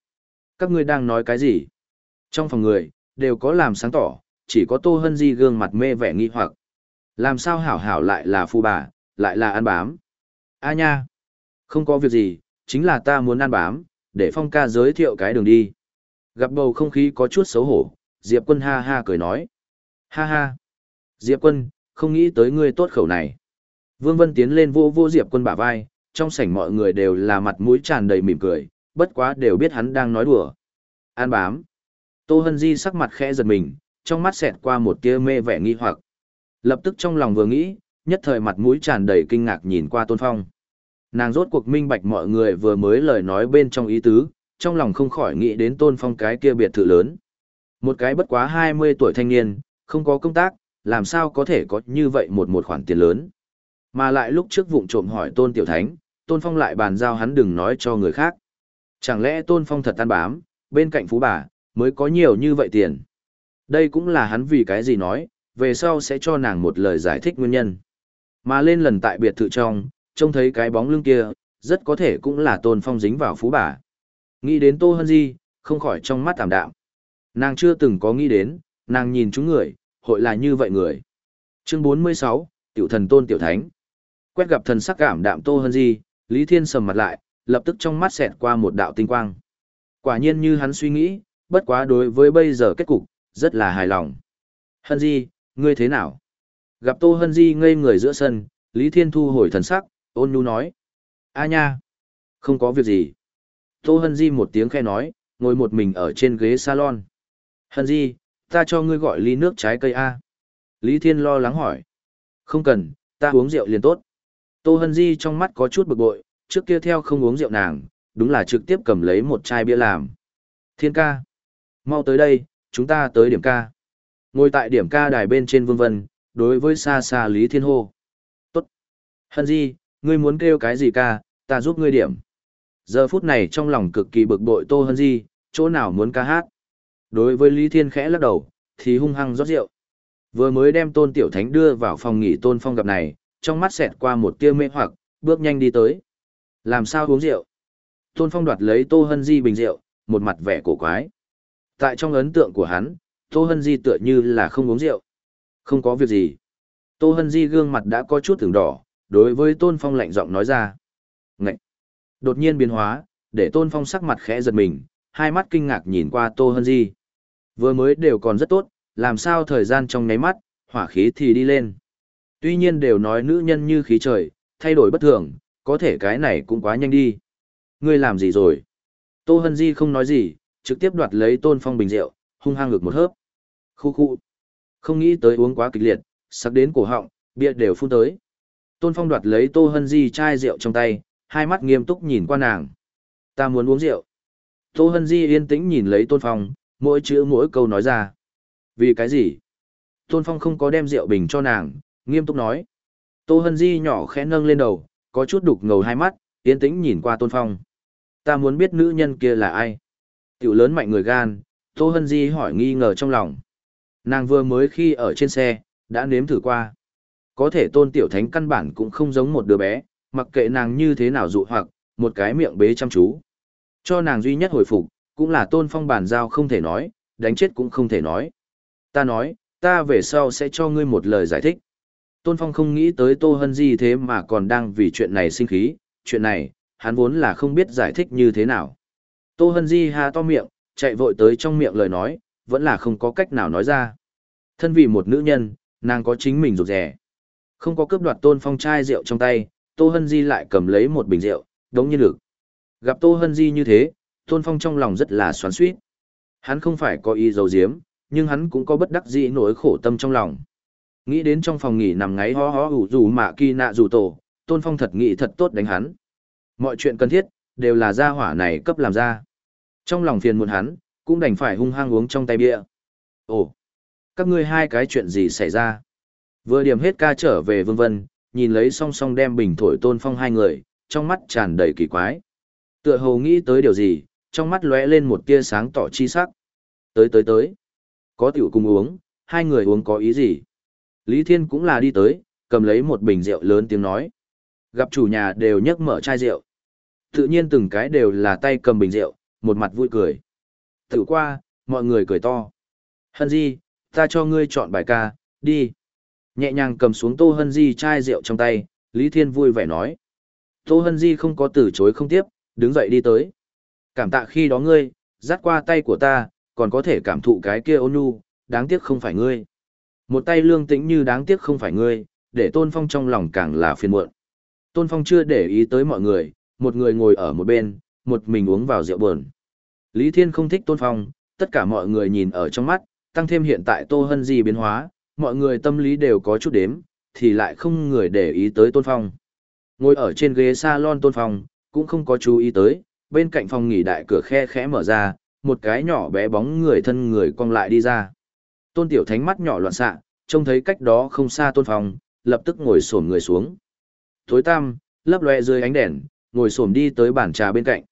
Các ngươi đang nói cái gì? Trong phòng người, đều có làm sáng tỏ, chỉ có Tô Hân Di gương mặt mê vẻ nghi hoặc. Làm sao hảo hảo lại là phu bà, lại là ăn bám. A nha, không có việc gì, chính là ta muốn ăn bám, để phong ca giới thiệu cái đường đi. Gặp bầu không khí có chút xấu hổ, Diệp quân ha ha cười nói. Ha ha, Diệp quân, không nghĩ tới ngươi tốt khẩu này. Vương Vân tiến lên vô vô Diệp quân bả vai, trong sảnh mọi người đều là mặt mũi tràn đầy mỉm cười, bất quá đều biết hắn đang nói đùa. An bám. Tô Hân Di sắc mặt khẽ giật mình, trong mắt xẹt qua một tia mê vẻ nghi hoặc. Lập tức trong lòng vừa nghĩ, nhất thời mặt mũi tràn đầy kinh ngạc nhìn qua Tôn Phong. Nàng rốt cuộc minh bạch mọi người vừa mới lời nói bên trong ý tứ, trong lòng không khỏi nghĩ đến Tôn Phong cái kia biệt thự lớn. Một cái bất quá 20 tuổi thanh niên, không có công tác, làm sao có thể có như vậy một một khoản tiền lớn. Mà lại lúc trước vụng trộm hỏi Tôn Tiểu Thánh, Tôn Phong lại bàn giao hắn đừng nói cho người khác. Chẳng lẽ Tôn Phong thật tan bám, bên cạnh phú bà, mới có nhiều như vậy tiền. Đây cũng là hắn vì cái gì nói, về sau sẽ cho nàng một lời giải thích nguyên nhân. Mà lên lần tại biệt thự trong, trông thấy cái bóng lưng kia, rất có thể cũng là Tôn Phong dính vào phú bà. Nghĩ đến Tô Hân Di, không khỏi trong mắt tạm đạm. Nàng chưa từng có nghĩ đến, nàng nhìn chúng người, hội là như vậy người. Chương 46, Tiểu thần Tôn Tiểu Thánh. Quét gặp thần sắc cảm đạm Tô Hân Di, Lý Thiên sầm mặt lại, lập tức trong mắt xẹt qua một đạo tinh quang. Quả nhiên như hắn suy nghĩ, bất quá đối với bây giờ kết cục, rất là hài lòng. Hân Di, ngươi thế nào? Gặp Tô Hân Di ngây người giữa sân, Lý Thiên thu hồi thần sắc, ôn nhu nói. A nha, không có việc gì. Tô Hân Di một tiếng khe nói, ngồi một mình ở trên ghế salon. Hân Di, ta cho ngươi gọi ly nước trái cây A. Lý Thiên lo lắng hỏi. Không cần, ta uống rượu liền tốt. Tô Hân Di trong mắt có chút bực bội, trước kia theo không uống rượu nàng, đúng là trực tiếp cầm lấy một chai bia làm. Thiên ca. Mau tới đây, chúng ta tới điểm ca. Ngồi tại điểm ca đài bên trên vương vân, đối với xa xa Lý Thiên hô. Tốt. Hân Di, ngươi muốn kêu cái gì ca, ta giúp ngươi điểm. Giờ phút này trong lòng cực kỳ bực bội Tô Hân Di, chỗ nào muốn ca hát. Đối với Lý Thiên khẽ lắc đầu, thì hung hăng rót rượu. Vừa mới đem Tôn Tiểu Thánh đưa vào phòng nghỉ Tôn Phong gặp này, trong mắt xẹt qua một tia mê hoặc, bước nhanh đi tới. Làm sao uống rượu? Tôn Phong đoạt lấy Tô Hân Di bình rượu, một mặt vẻ cổ quái. Tại trong ấn tượng của hắn, Tô Hân Di tựa như là không uống rượu. Không có việc gì. Tô Hân Di gương mặt đã có chút tưởng đỏ, đối với Tôn Phong lạnh giọng nói ra. Ngậy! Đột nhiên biến hóa, để Tôn Phong sắc mặt khẽ giật mình, hai mắt kinh ngạc nhìn qua Tô Hân Di. Vừa mới đều còn rất tốt, làm sao thời gian trong nháy mắt, hỏa khí thì đi lên. Tuy nhiên đều nói nữ nhân như khí trời, thay đổi bất thường, có thể cái này cũng quá nhanh đi. Ngươi làm gì rồi? Tô Hân Di không nói gì, trực tiếp đoạt lấy tôn phong bình rượu, hung hăng ngực một hớp. Khu khu. Không nghĩ tới uống quá kịch liệt, sắc đến cổ họng, bia đều phun tới. Tôn phong đoạt lấy Tô Hân Di chai rượu trong tay, hai mắt nghiêm túc nhìn qua nàng. Ta muốn uống rượu. Tô Hân Di yên tĩnh nhìn lấy tôn phong, mỗi chữ mỗi câu nói ra. Vì cái gì? Tôn phong không có đem rượu bình cho nàng, nghiêm túc nói. Tô Hân Di nhỏ khẽ nâng lên đầu, có chút đục ngầu hai mắt, yên tĩnh nhìn qua tôn phong. Ta muốn biết nữ nhân kia là ai? Tiểu lớn mạnh người gan, Tô Hân Di hỏi nghi ngờ trong lòng. Nàng vừa mới khi ở trên xe, đã nếm thử qua. Có thể tôn tiểu thánh căn bản cũng không giống một đứa bé, mặc kệ nàng như thế nào dụ hoặc, một cái miệng bế chăm chú. Cho nàng duy nhất hồi phục, cũng là tôn phong bàn giao không thể nói, đánh chết cũng không thể nói. Ta nói, ta về sau sẽ cho ngươi một lời giải thích. Tôn Phong không nghĩ tới Tô Hân Di thế mà còn đang vì chuyện này sinh khí, chuyện này, hắn vốn là không biết giải thích như thế nào. Tô Hân Di ha to miệng, chạy vội tới trong miệng lời nói, vẫn là không có cách nào nói ra. Thân vì một nữ nhân, nàng có chính mình rụt rẻ. Không có cướp đoạt Tôn Phong chai rượu trong tay, Tô Hân Di lại cầm lấy một bình rượu, đống nhiên được. Gặp Tô Hân Di như thế, Tôn Phong trong lòng rất là xoắn xuýt. Hắn không phải có ý dầu diếm, nhưng hắn cũng có bất đắc dĩ nỗi khổ tâm trong lòng. Nghĩ đến trong phòng nghỉ nằm ngáy ho ho ủ rủ mạ kỳ nạ rủ tổ, Tôn Phong thật nghĩ thật tốt đánh hắn. Mọi chuyện cần thiết, đều là gia hỏa này cấp làm ra. Trong lòng phiền muộn hắn, cũng đành phải hung hăng uống trong tay bia. Ồ, các ngươi hai cái chuyện gì xảy ra? Vừa điểm hết ca trở về vương vân, nhìn lấy song song đem bình thổi tôn phong hai người, trong mắt tràn đầy kỳ quái. Tựa hồ nghĩ tới điều gì, trong mắt lóe lên một tia sáng tỏ chi sắc. Tới tới tới. Có tiểu cùng uống, hai người uống có ý gì? Lý Thiên cũng là đi tới, cầm lấy một bình rượu lớn tiếng nói. Gặp chủ nhà đều nhấc mở chai rượu. Tự nhiên từng cái đều là tay cầm bình rượu, một mặt vui cười. Tự qua, mọi người cười to. Hân Di, ta cho ngươi chọn bài ca, đi. Nhẹ nhàng cầm xuống Tô Hân Di chai rượu trong tay, Lý Thiên vui vẻ nói. Tô Hân Di không có từ chối không tiếp, đứng dậy đi tới. Cảm tạ khi đó ngươi, dắt qua tay của ta, còn có thể cảm thụ cái kia ôn nhu, đáng tiếc không phải ngươi. Một tay lương tĩnh như đáng tiếc không phải ngươi, để Tôn Phong trong lòng càng là phiền muộn. Tôn Phong chưa để ý tới mọi người, một người ngồi ở một bên, một mình uống vào rượu buồn. Lý Thiên không thích Tôn Phong, tất cả mọi người nhìn ở trong mắt, tăng thêm hiện tại Tô Hân Di biến hóa, mọi người tâm lý đều có chút đếm, thì lại không người để ý tới Tôn Phong. Ngồi ở trên ghế salon Tôn Phong, cũng không có chú ý tới, bên cạnh phòng nghỉ đại cửa khe khẽ mở ra, một cái nhỏ bé bóng người thân người cong lại đi ra. Tôn Tiểu Thánh mắt nhỏ loạn xạ, trông thấy cách đó không xa Tôn Phong, lập tức ngồi xổm người xuống. Tối tăm, lấp loe dưới ánh đèn, ngồi xổm đi tới bàn trà bên cạnh.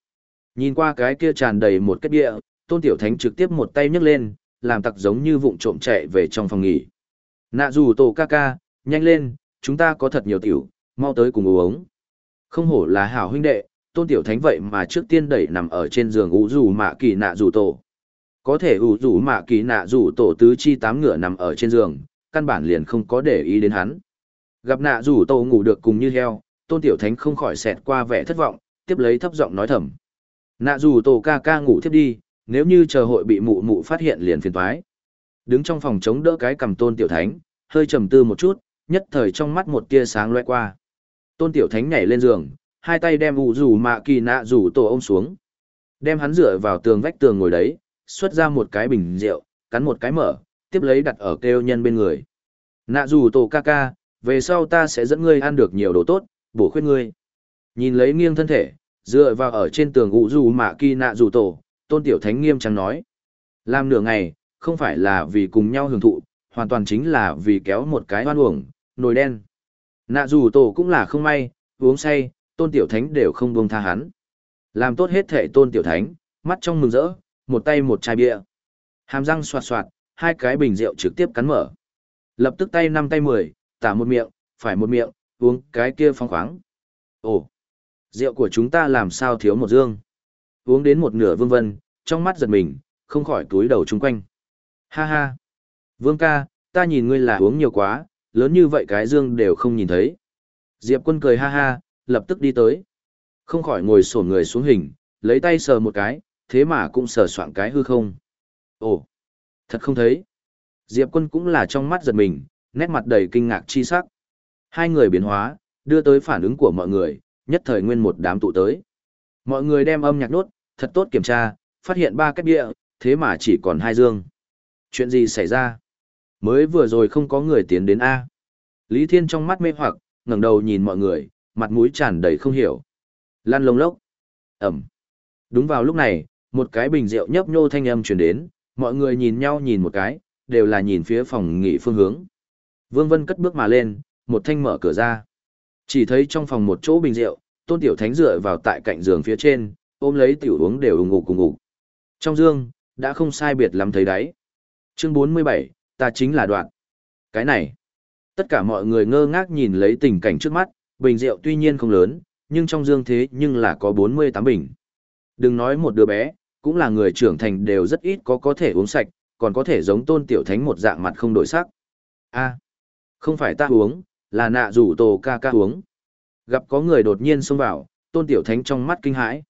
Nhìn qua cái kia tràn đầy một kết địa, Tôn Tiểu Thánh trực tiếp một tay nhấc lên, làm tặc giống như vụng trộm chạy về trong phòng nghỉ. Nạ dù tổ ca ca, nhanh lên, chúng ta có thật nhiều tiểu, mau tới cùng uống. Không hổ là hảo huynh đệ, tôn tiểu thánh vậy mà trước tiên đẩy nằm ở trên giường ủ rủ mạ kỳ nạ rủ tổ. Có thể ủ rủ mạ kỳ nạ rủ tổ tứ chi tám ngựa nằm ở trên giường, căn bản liền không có để ý đến hắn. Gặp nạ rủ tổ ngủ được cùng như heo, tôn tiểu thánh không khỏi xẹt qua vẻ thất vọng, tiếp lấy thấp giọng nói thầm. Nạ Dù tổ ca ca ngủ tiếp đi, nếu như chờ hội bị mụ mụ phát hiện liền phiền toái. Đứng trong phòng chống đỡ cái cầm tôn tiểu thánh, hơi trầm tư một chút, nhất thời trong mắt một tia sáng lóe qua. Tôn tiểu thánh nhảy lên giường, hai tay đem ủ rủ mạ kỳ nạ rủ tổ ông xuống. Đem hắn dựa vào tường vách tường ngồi đấy, xuất ra một cái bình rượu, cắn một cái mở, tiếp lấy đặt ở kêu nhân bên người. Nạ rủ tổ ca ca, về sau ta sẽ dẫn ngươi ăn được nhiều đồ tốt, bổ khuyết ngươi. Nhìn lấy nghiêng thân thể, dựa vào ở trên tường ụ dù mạ kỳ nạ dù tổ, tôn tiểu thánh nghiêm trang nói. Làm nửa ngày, không phải là vì cùng nhau hưởng thụ, hoàn toàn chính là vì kéo một cái hoan uổng, nồi đen. Nạ dù tổ cũng là không may, uống say, tôn tiểu thánh đều không buông tha hắn. Làm tốt hết thể tôn tiểu thánh, mắt trong mừng rỡ, một tay một chai bia. Hàm răng soạt soạt, hai cái bình rượu trực tiếp cắn mở. Lập tức tay năm tay mười, tả một miệng, phải một miệng, uống cái kia phong khoáng. Ồ, rượu của chúng ta làm sao thiếu một dương. Uống đến một nửa vương vân, trong mắt giật mình, không khỏi túi đầu chung quanh. Ha ha. Vương ca, ta nhìn ngươi là uống nhiều quá, lớn như vậy cái dương đều không nhìn thấy. Diệp quân cười ha ha, lập tức đi tới. Không khỏi ngồi sổ người xuống hình, lấy tay sờ một cái, thế mà cũng sờ soạn cái hư không. Ồ, thật không thấy. Diệp quân cũng là trong mắt giật mình, nét mặt đầy kinh ngạc chi sắc. Hai người biến hóa, đưa tới phản ứng của mọi người, nhất thời nguyên một đám tụ tới. Mọi người đem âm nhạc nốt, thật tốt kiểm tra, phát hiện ba cái địa, thế mà chỉ còn hai dương. Chuyện gì xảy ra? Mới vừa rồi không có người tiến đến A. Lý Thiên trong mắt mê hoặc, ngẩng đầu nhìn mọi người, mặt mũi tràn đầy không hiểu. Lan lông lốc. Ẩm. Đúng vào lúc này, một cái bình rượu nhấp nhô thanh âm truyền đến, mọi người nhìn nhau nhìn một cái, đều là nhìn phía phòng nghỉ phương hướng. Vương Vân cất bước mà lên, một thanh mở cửa ra. Chỉ thấy trong phòng một chỗ bình rượu, Tôn Tiểu Thánh dựa vào tại cạnh giường phía trên, ôm lấy tiểu uống đều ủng ngục cùng ngục. Trong dương, đã không sai biệt lắm thấy đấy Chương 47, ta chính là đoạn. Cái này, tất cả mọi người ngơ ngác nhìn lấy tình cảnh trước mắt, bình rượu tuy nhiên không lớn, nhưng trong dương thế nhưng là có 48 bình. Đừng nói một đứa bé, cũng là người trưởng thành đều rất ít có có thể uống sạch, còn có thể giống tôn tiểu thánh một dạng mặt không đổi sắc. a không phải ta uống, là nạ rủ tổ ca ca uống. Gặp có người đột nhiên xông vào, tôn tiểu thánh trong mắt kinh hãi.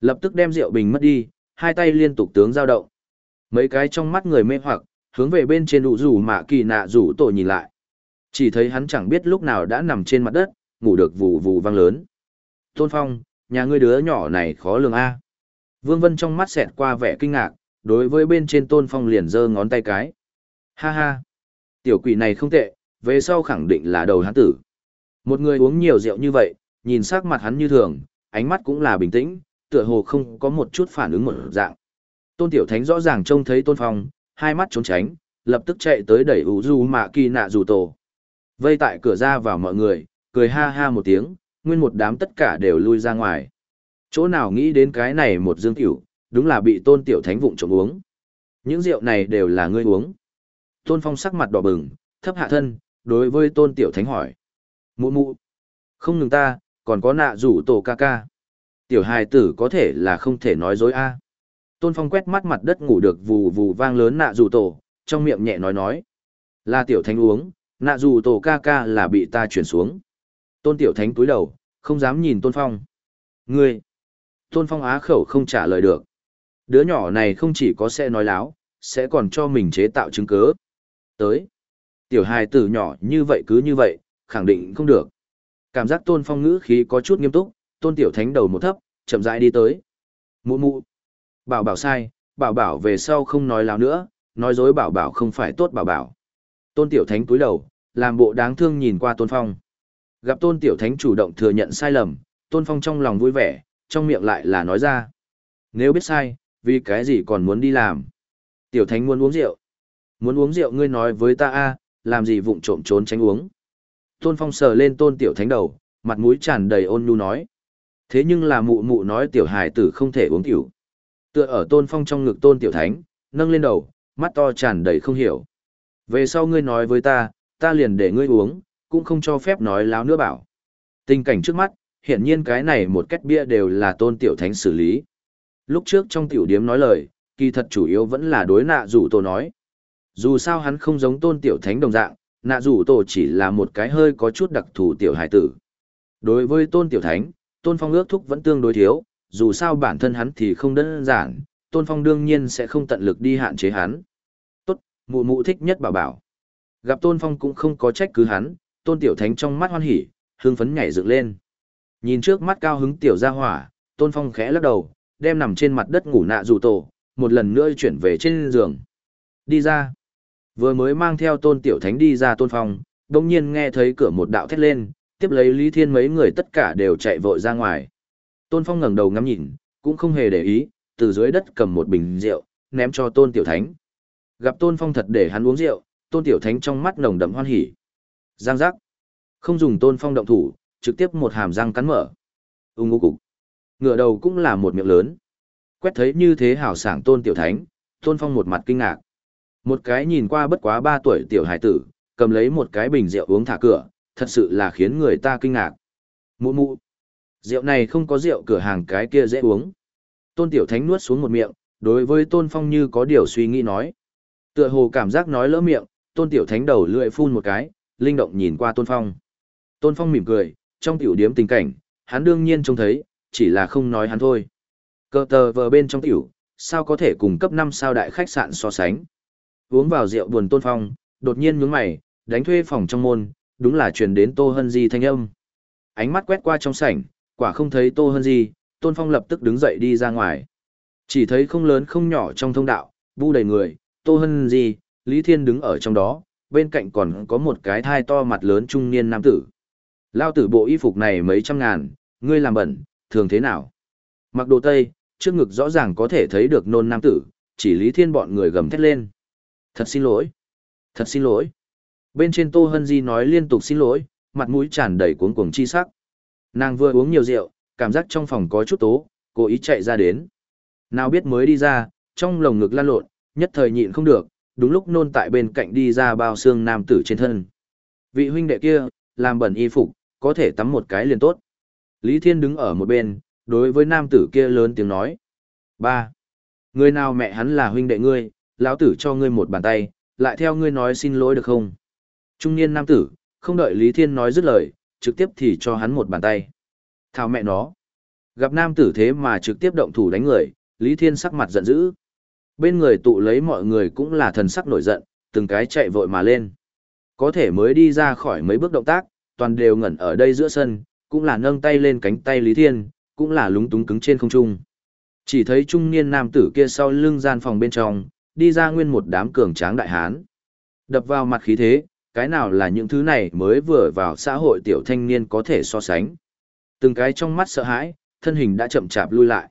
Lập tức đem rượu bình mất đi, hai tay liên tục tướng giao động. Mấy cái trong mắt người mê hoặc, hướng về bên trên đủ rủ mạ kỳ nạ rủ tổ nhìn lại. Chỉ thấy hắn chẳng biết lúc nào đã nằm trên mặt đất, ngủ được vù vù vang lớn. Tôn Phong, nhà ngươi đứa nhỏ này khó lường a. Vương Vân trong mắt xẹt qua vẻ kinh ngạc, đối với bên trên Tôn Phong liền giơ ngón tay cái. Ha ha, tiểu quỷ này không tệ, về sau khẳng định là đầu hắn tử. Một người uống nhiều rượu như vậy, nhìn sắc mặt hắn như thường, ánh mắt cũng là bình tĩnh, tựa hồ không có một chút phản ứng một dạng. Tôn Tiểu Thánh rõ ràng trông thấy Tôn Phong, hai mắt trốn tránh, lập tức chạy tới đẩy ủ du mạ kỳ nạ dù tổ. Vây tại cửa ra vào mọi người, cười ha ha một tiếng, nguyên một đám tất cả đều lui ra ngoài. Chỗ nào nghĩ đến cái này một dương tiểu, đúng là bị Tôn Tiểu Thánh vụng trộm uống. Những rượu này đều là ngươi uống. Tôn Phong sắc mặt đỏ bừng, thấp hạ thân, đối với Tôn Tiểu Thánh hỏi. Mụ mụ. Không ngừng ta, còn có nạ rủ tổ ca ca. Tiểu hài tử có thể là không thể nói dối a. Tôn Phong quét mắt mặt đất ngủ được vù vù vang lớn nạ rủ tổ, trong miệng nhẹ nói nói. Là tiểu thánh uống, nạ rủ tổ ca ca là bị ta chuyển xuống. Tôn tiểu thánh túi đầu, không dám nhìn Tôn Phong. Ngươi! Tôn Phong á khẩu không trả lời được. Đứa nhỏ này không chỉ có sẽ nói láo, sẽ còn cho mình chế tạo chứng cớ Tới. Tiểu hài tử nhỏ như vậy cứ như vậy, khẳng định không được. Cảm giác Tôn Phong ngữ khí có chút nghiêm túc, Tôn Tiểu Thánh đầu một thấp, chậm rãi đi tới. Mụ mụ. Bảo bảo sai, bảo bảo về sau không nói láo nữa, nói dối bảo bảo không phải tốt bảo bảo. Tôn Tiểu Thánh túi đầu, làm bộ đáng thương nhìn qua Tôn Phong. Gặp Tôn Tiểu Thánh chủ động thừa nhận sai lầm, Tôn Phong trong lòng vui vẻ, trong miệng lại là nói ra. Nếu biết sai, vì cái gì còn muốn đi làm? Tiểu Thánh muốn uống rượu. Muốn uống rượu ngươi nói với ta a, làm gì vụng trộm trốn tránh uống. Tôn Phong sờ lên Tôn Tiểu Thánh đầu, mặt mũi tràn đầy ôn nhu nói. Thế nhưng là mụ mụ nói tiểu hài tử không thể uống tiểu. Tựa ở Tôn Phong trong ngực Tôn Tiểu Thánh, nâng lên đầu, mắt to tràn đầy không hiểu. Về sau ngươi nói với ta, ta liền để ngươi uống, cũng không cho phép nói láo nữa bảo. Tình cảnh trước mắt, hiển nhiên cái này một cách bia đều là Tôn Tiểu Thánh xử lý. Lúc trước trong tiểu điếm nói lời, kỳ thật chủ yếu vẫn là đối nạ rủ tổ nói. Dù sao hắn không giống Tôn Tiểu Thánh đồng dạng, nạ rủ tổ chỉ là một cái hơi có chút đặc thù tiểu hải tử. Đối với Tôn Tiểu Thánh, Tôn Phong ước thúc vẫn tương đối thiếu, dù sao bản thân hắn thì không đơn giản, Tôn Phong đương nhiên sẽ không tận lực đi hạn chế hắn. Tốt, mụ mụ thích nhất bảo bảo. Gặp Tôn Phong cũng không có trách cứ hắn, Tôn Tiểu Thánh trong mắt hoan hỉ, hương phấn nhảy dựng lên. Nhìn trước mắt cao hứng tiểu gia hỏa, Tôn Phong khẽ lắc đầu, đem nằm trên mặt đất ngủ nạ rủ tổ, một lần nữa chuyển về trên giường. Đi ra. Vừa mới mang theo Tôn Tiểu Thánh đi ra Tôn Phong, đồng nhiên nghe thấy cửa một đạo thét lên, tiếp lấy Lý Thiên mấy người tất cả đều chạy vội ra ngoài. Tôn Phong ngẩng đầu ngắm nhìn, cũng không hề để ý, từ dưới đất cầm một bình rượu, ném cho Tôn Tiểu Thánh. Gặp Tôn Phong thật để hắn uống rượu, Tôn Tiểu Thánh trong mắt nồng đậm hoan hỉ. Giang giác. Không dùng Tôn Phong động thủ, trực tiếp một hàm răng cắn mở. Ung ngô cục. Ngựa đầu cũng là một miệng lớn. Quét thấy như thế hảo sảng Tôn Tiểu Thánh, Tôn Phong một mặt kinh ngạc. Một cái nhìn qua bất quá ba tuổi tiểu hải tử, cầm lấy một cái bình rượu uống thả cửa, thật sự là khiến người ta kinh ngạc. Mụ mụ. Rượu này không có rượu cửa hàng cái kia dễ uống. Tôn Tiểu Thánh nuốt xuống một miệng, đối với Tôn Phong như có điều suy nghĩ nói. Tựa hồ cảm giác nói lỡ miệng, Tôn Tiểu Thánh đầu lưỡi phun một cái, linh động nhìn qua Tôn Phong. Tôn Phong mỉm cười, trong tiểu điếm tình cảnh, hắn đương nhiên trông thấy, chỉ là không nói hắn thôi. Cơ tờ vờ bên trong tiểu, sao có thể cùng cấp 5 sao đại khách sạn so sánh. Uống vào rượu buồn Tôn Phong, đột nhiên nhướng mày, đánh thuê phòng trong môn, đúng là truyền đến Tô Hân Di thanh âm. Ánh mắt quét qua trong sảnh, quả không thấy Tô Hân Di, Tôn Phong lập tức đứng dậy đi ra ngoài. Chỉ thấy không lớn không nhỏ trong thông đạo, bu đầy người, Tô Hân Di, Lý Thiên đứng ở trong đó, bên cạnh còn có một cái thai to mặt lớn trung niên nam tử. Lao tử bộ y phục này mấy trăm ngàn, ngươi làm bẩn, thường thế nào? Mặc đồ tây, trước ngực rõ ràng có thể thấy được nôn nam tử, chỉ Lý Thiên bọn người gầm thét lên. Thật xin lỗi. Thật xin lỗi. Bên trên Tô Hân Di nói liên tục xin lỗi, mặt mũi tràn đầy cuống cuồng chi sắc. Nàng vừa uống nhiều rượu, cảm giác trong phòng có chút tố, cố ý chạy ra đến. Nào biết mới đi ra, trong lồng ngực lan lộn, nhất thời nhịn không được, đúng lúc nôn tại bên cạnh đi ra bao xương nam tử trên thân. Vị huynh đệ kia, làm bẩn y phục, có thể tắm một cái liền tốt. Lý Thiên đứng ở một bên, đối với nam tử kia lớn tiếng nói. ba Người nào mẹ hắn là huynh đệ ngươi, lão tử cho ngươi một bàn tay, lại theo ngươi nói xin lỗi được không? Trung niên nam tử, không đợi Lý Thiên nói dứt lời, trực tiếp thì cho hắn một bàn tay. Thảo mẹ nó. Gặp nam tử thế mà trực tiếp động thủ đánh người, Lý Thiên sắc mặt giận dữ. Bên người tụ lấy mọi người cũng là thần sắc nổi giận, từng cái chạy vội mà lên. Có thể mới đi ra khỏi mấy bước động tác, toàn đều ngẩn ở đây giữa sân, cũng là nâng tay lên cánh tay Lý Thiên, cũng là lúng túng cứng trên không trung. Chỉ thấy trung niên nam tử kia sau lưng gian phòng bên trong, đi ra nguyên một đám cường tráng đại hán. Đập vào mặt khí thế, cái nào là những thứ này mới vừa vào xã hội tiểu thanh niên có thể so sánh. Từng cái trong mắt sợ hãi, thân hình đã chậm chạp lui lại.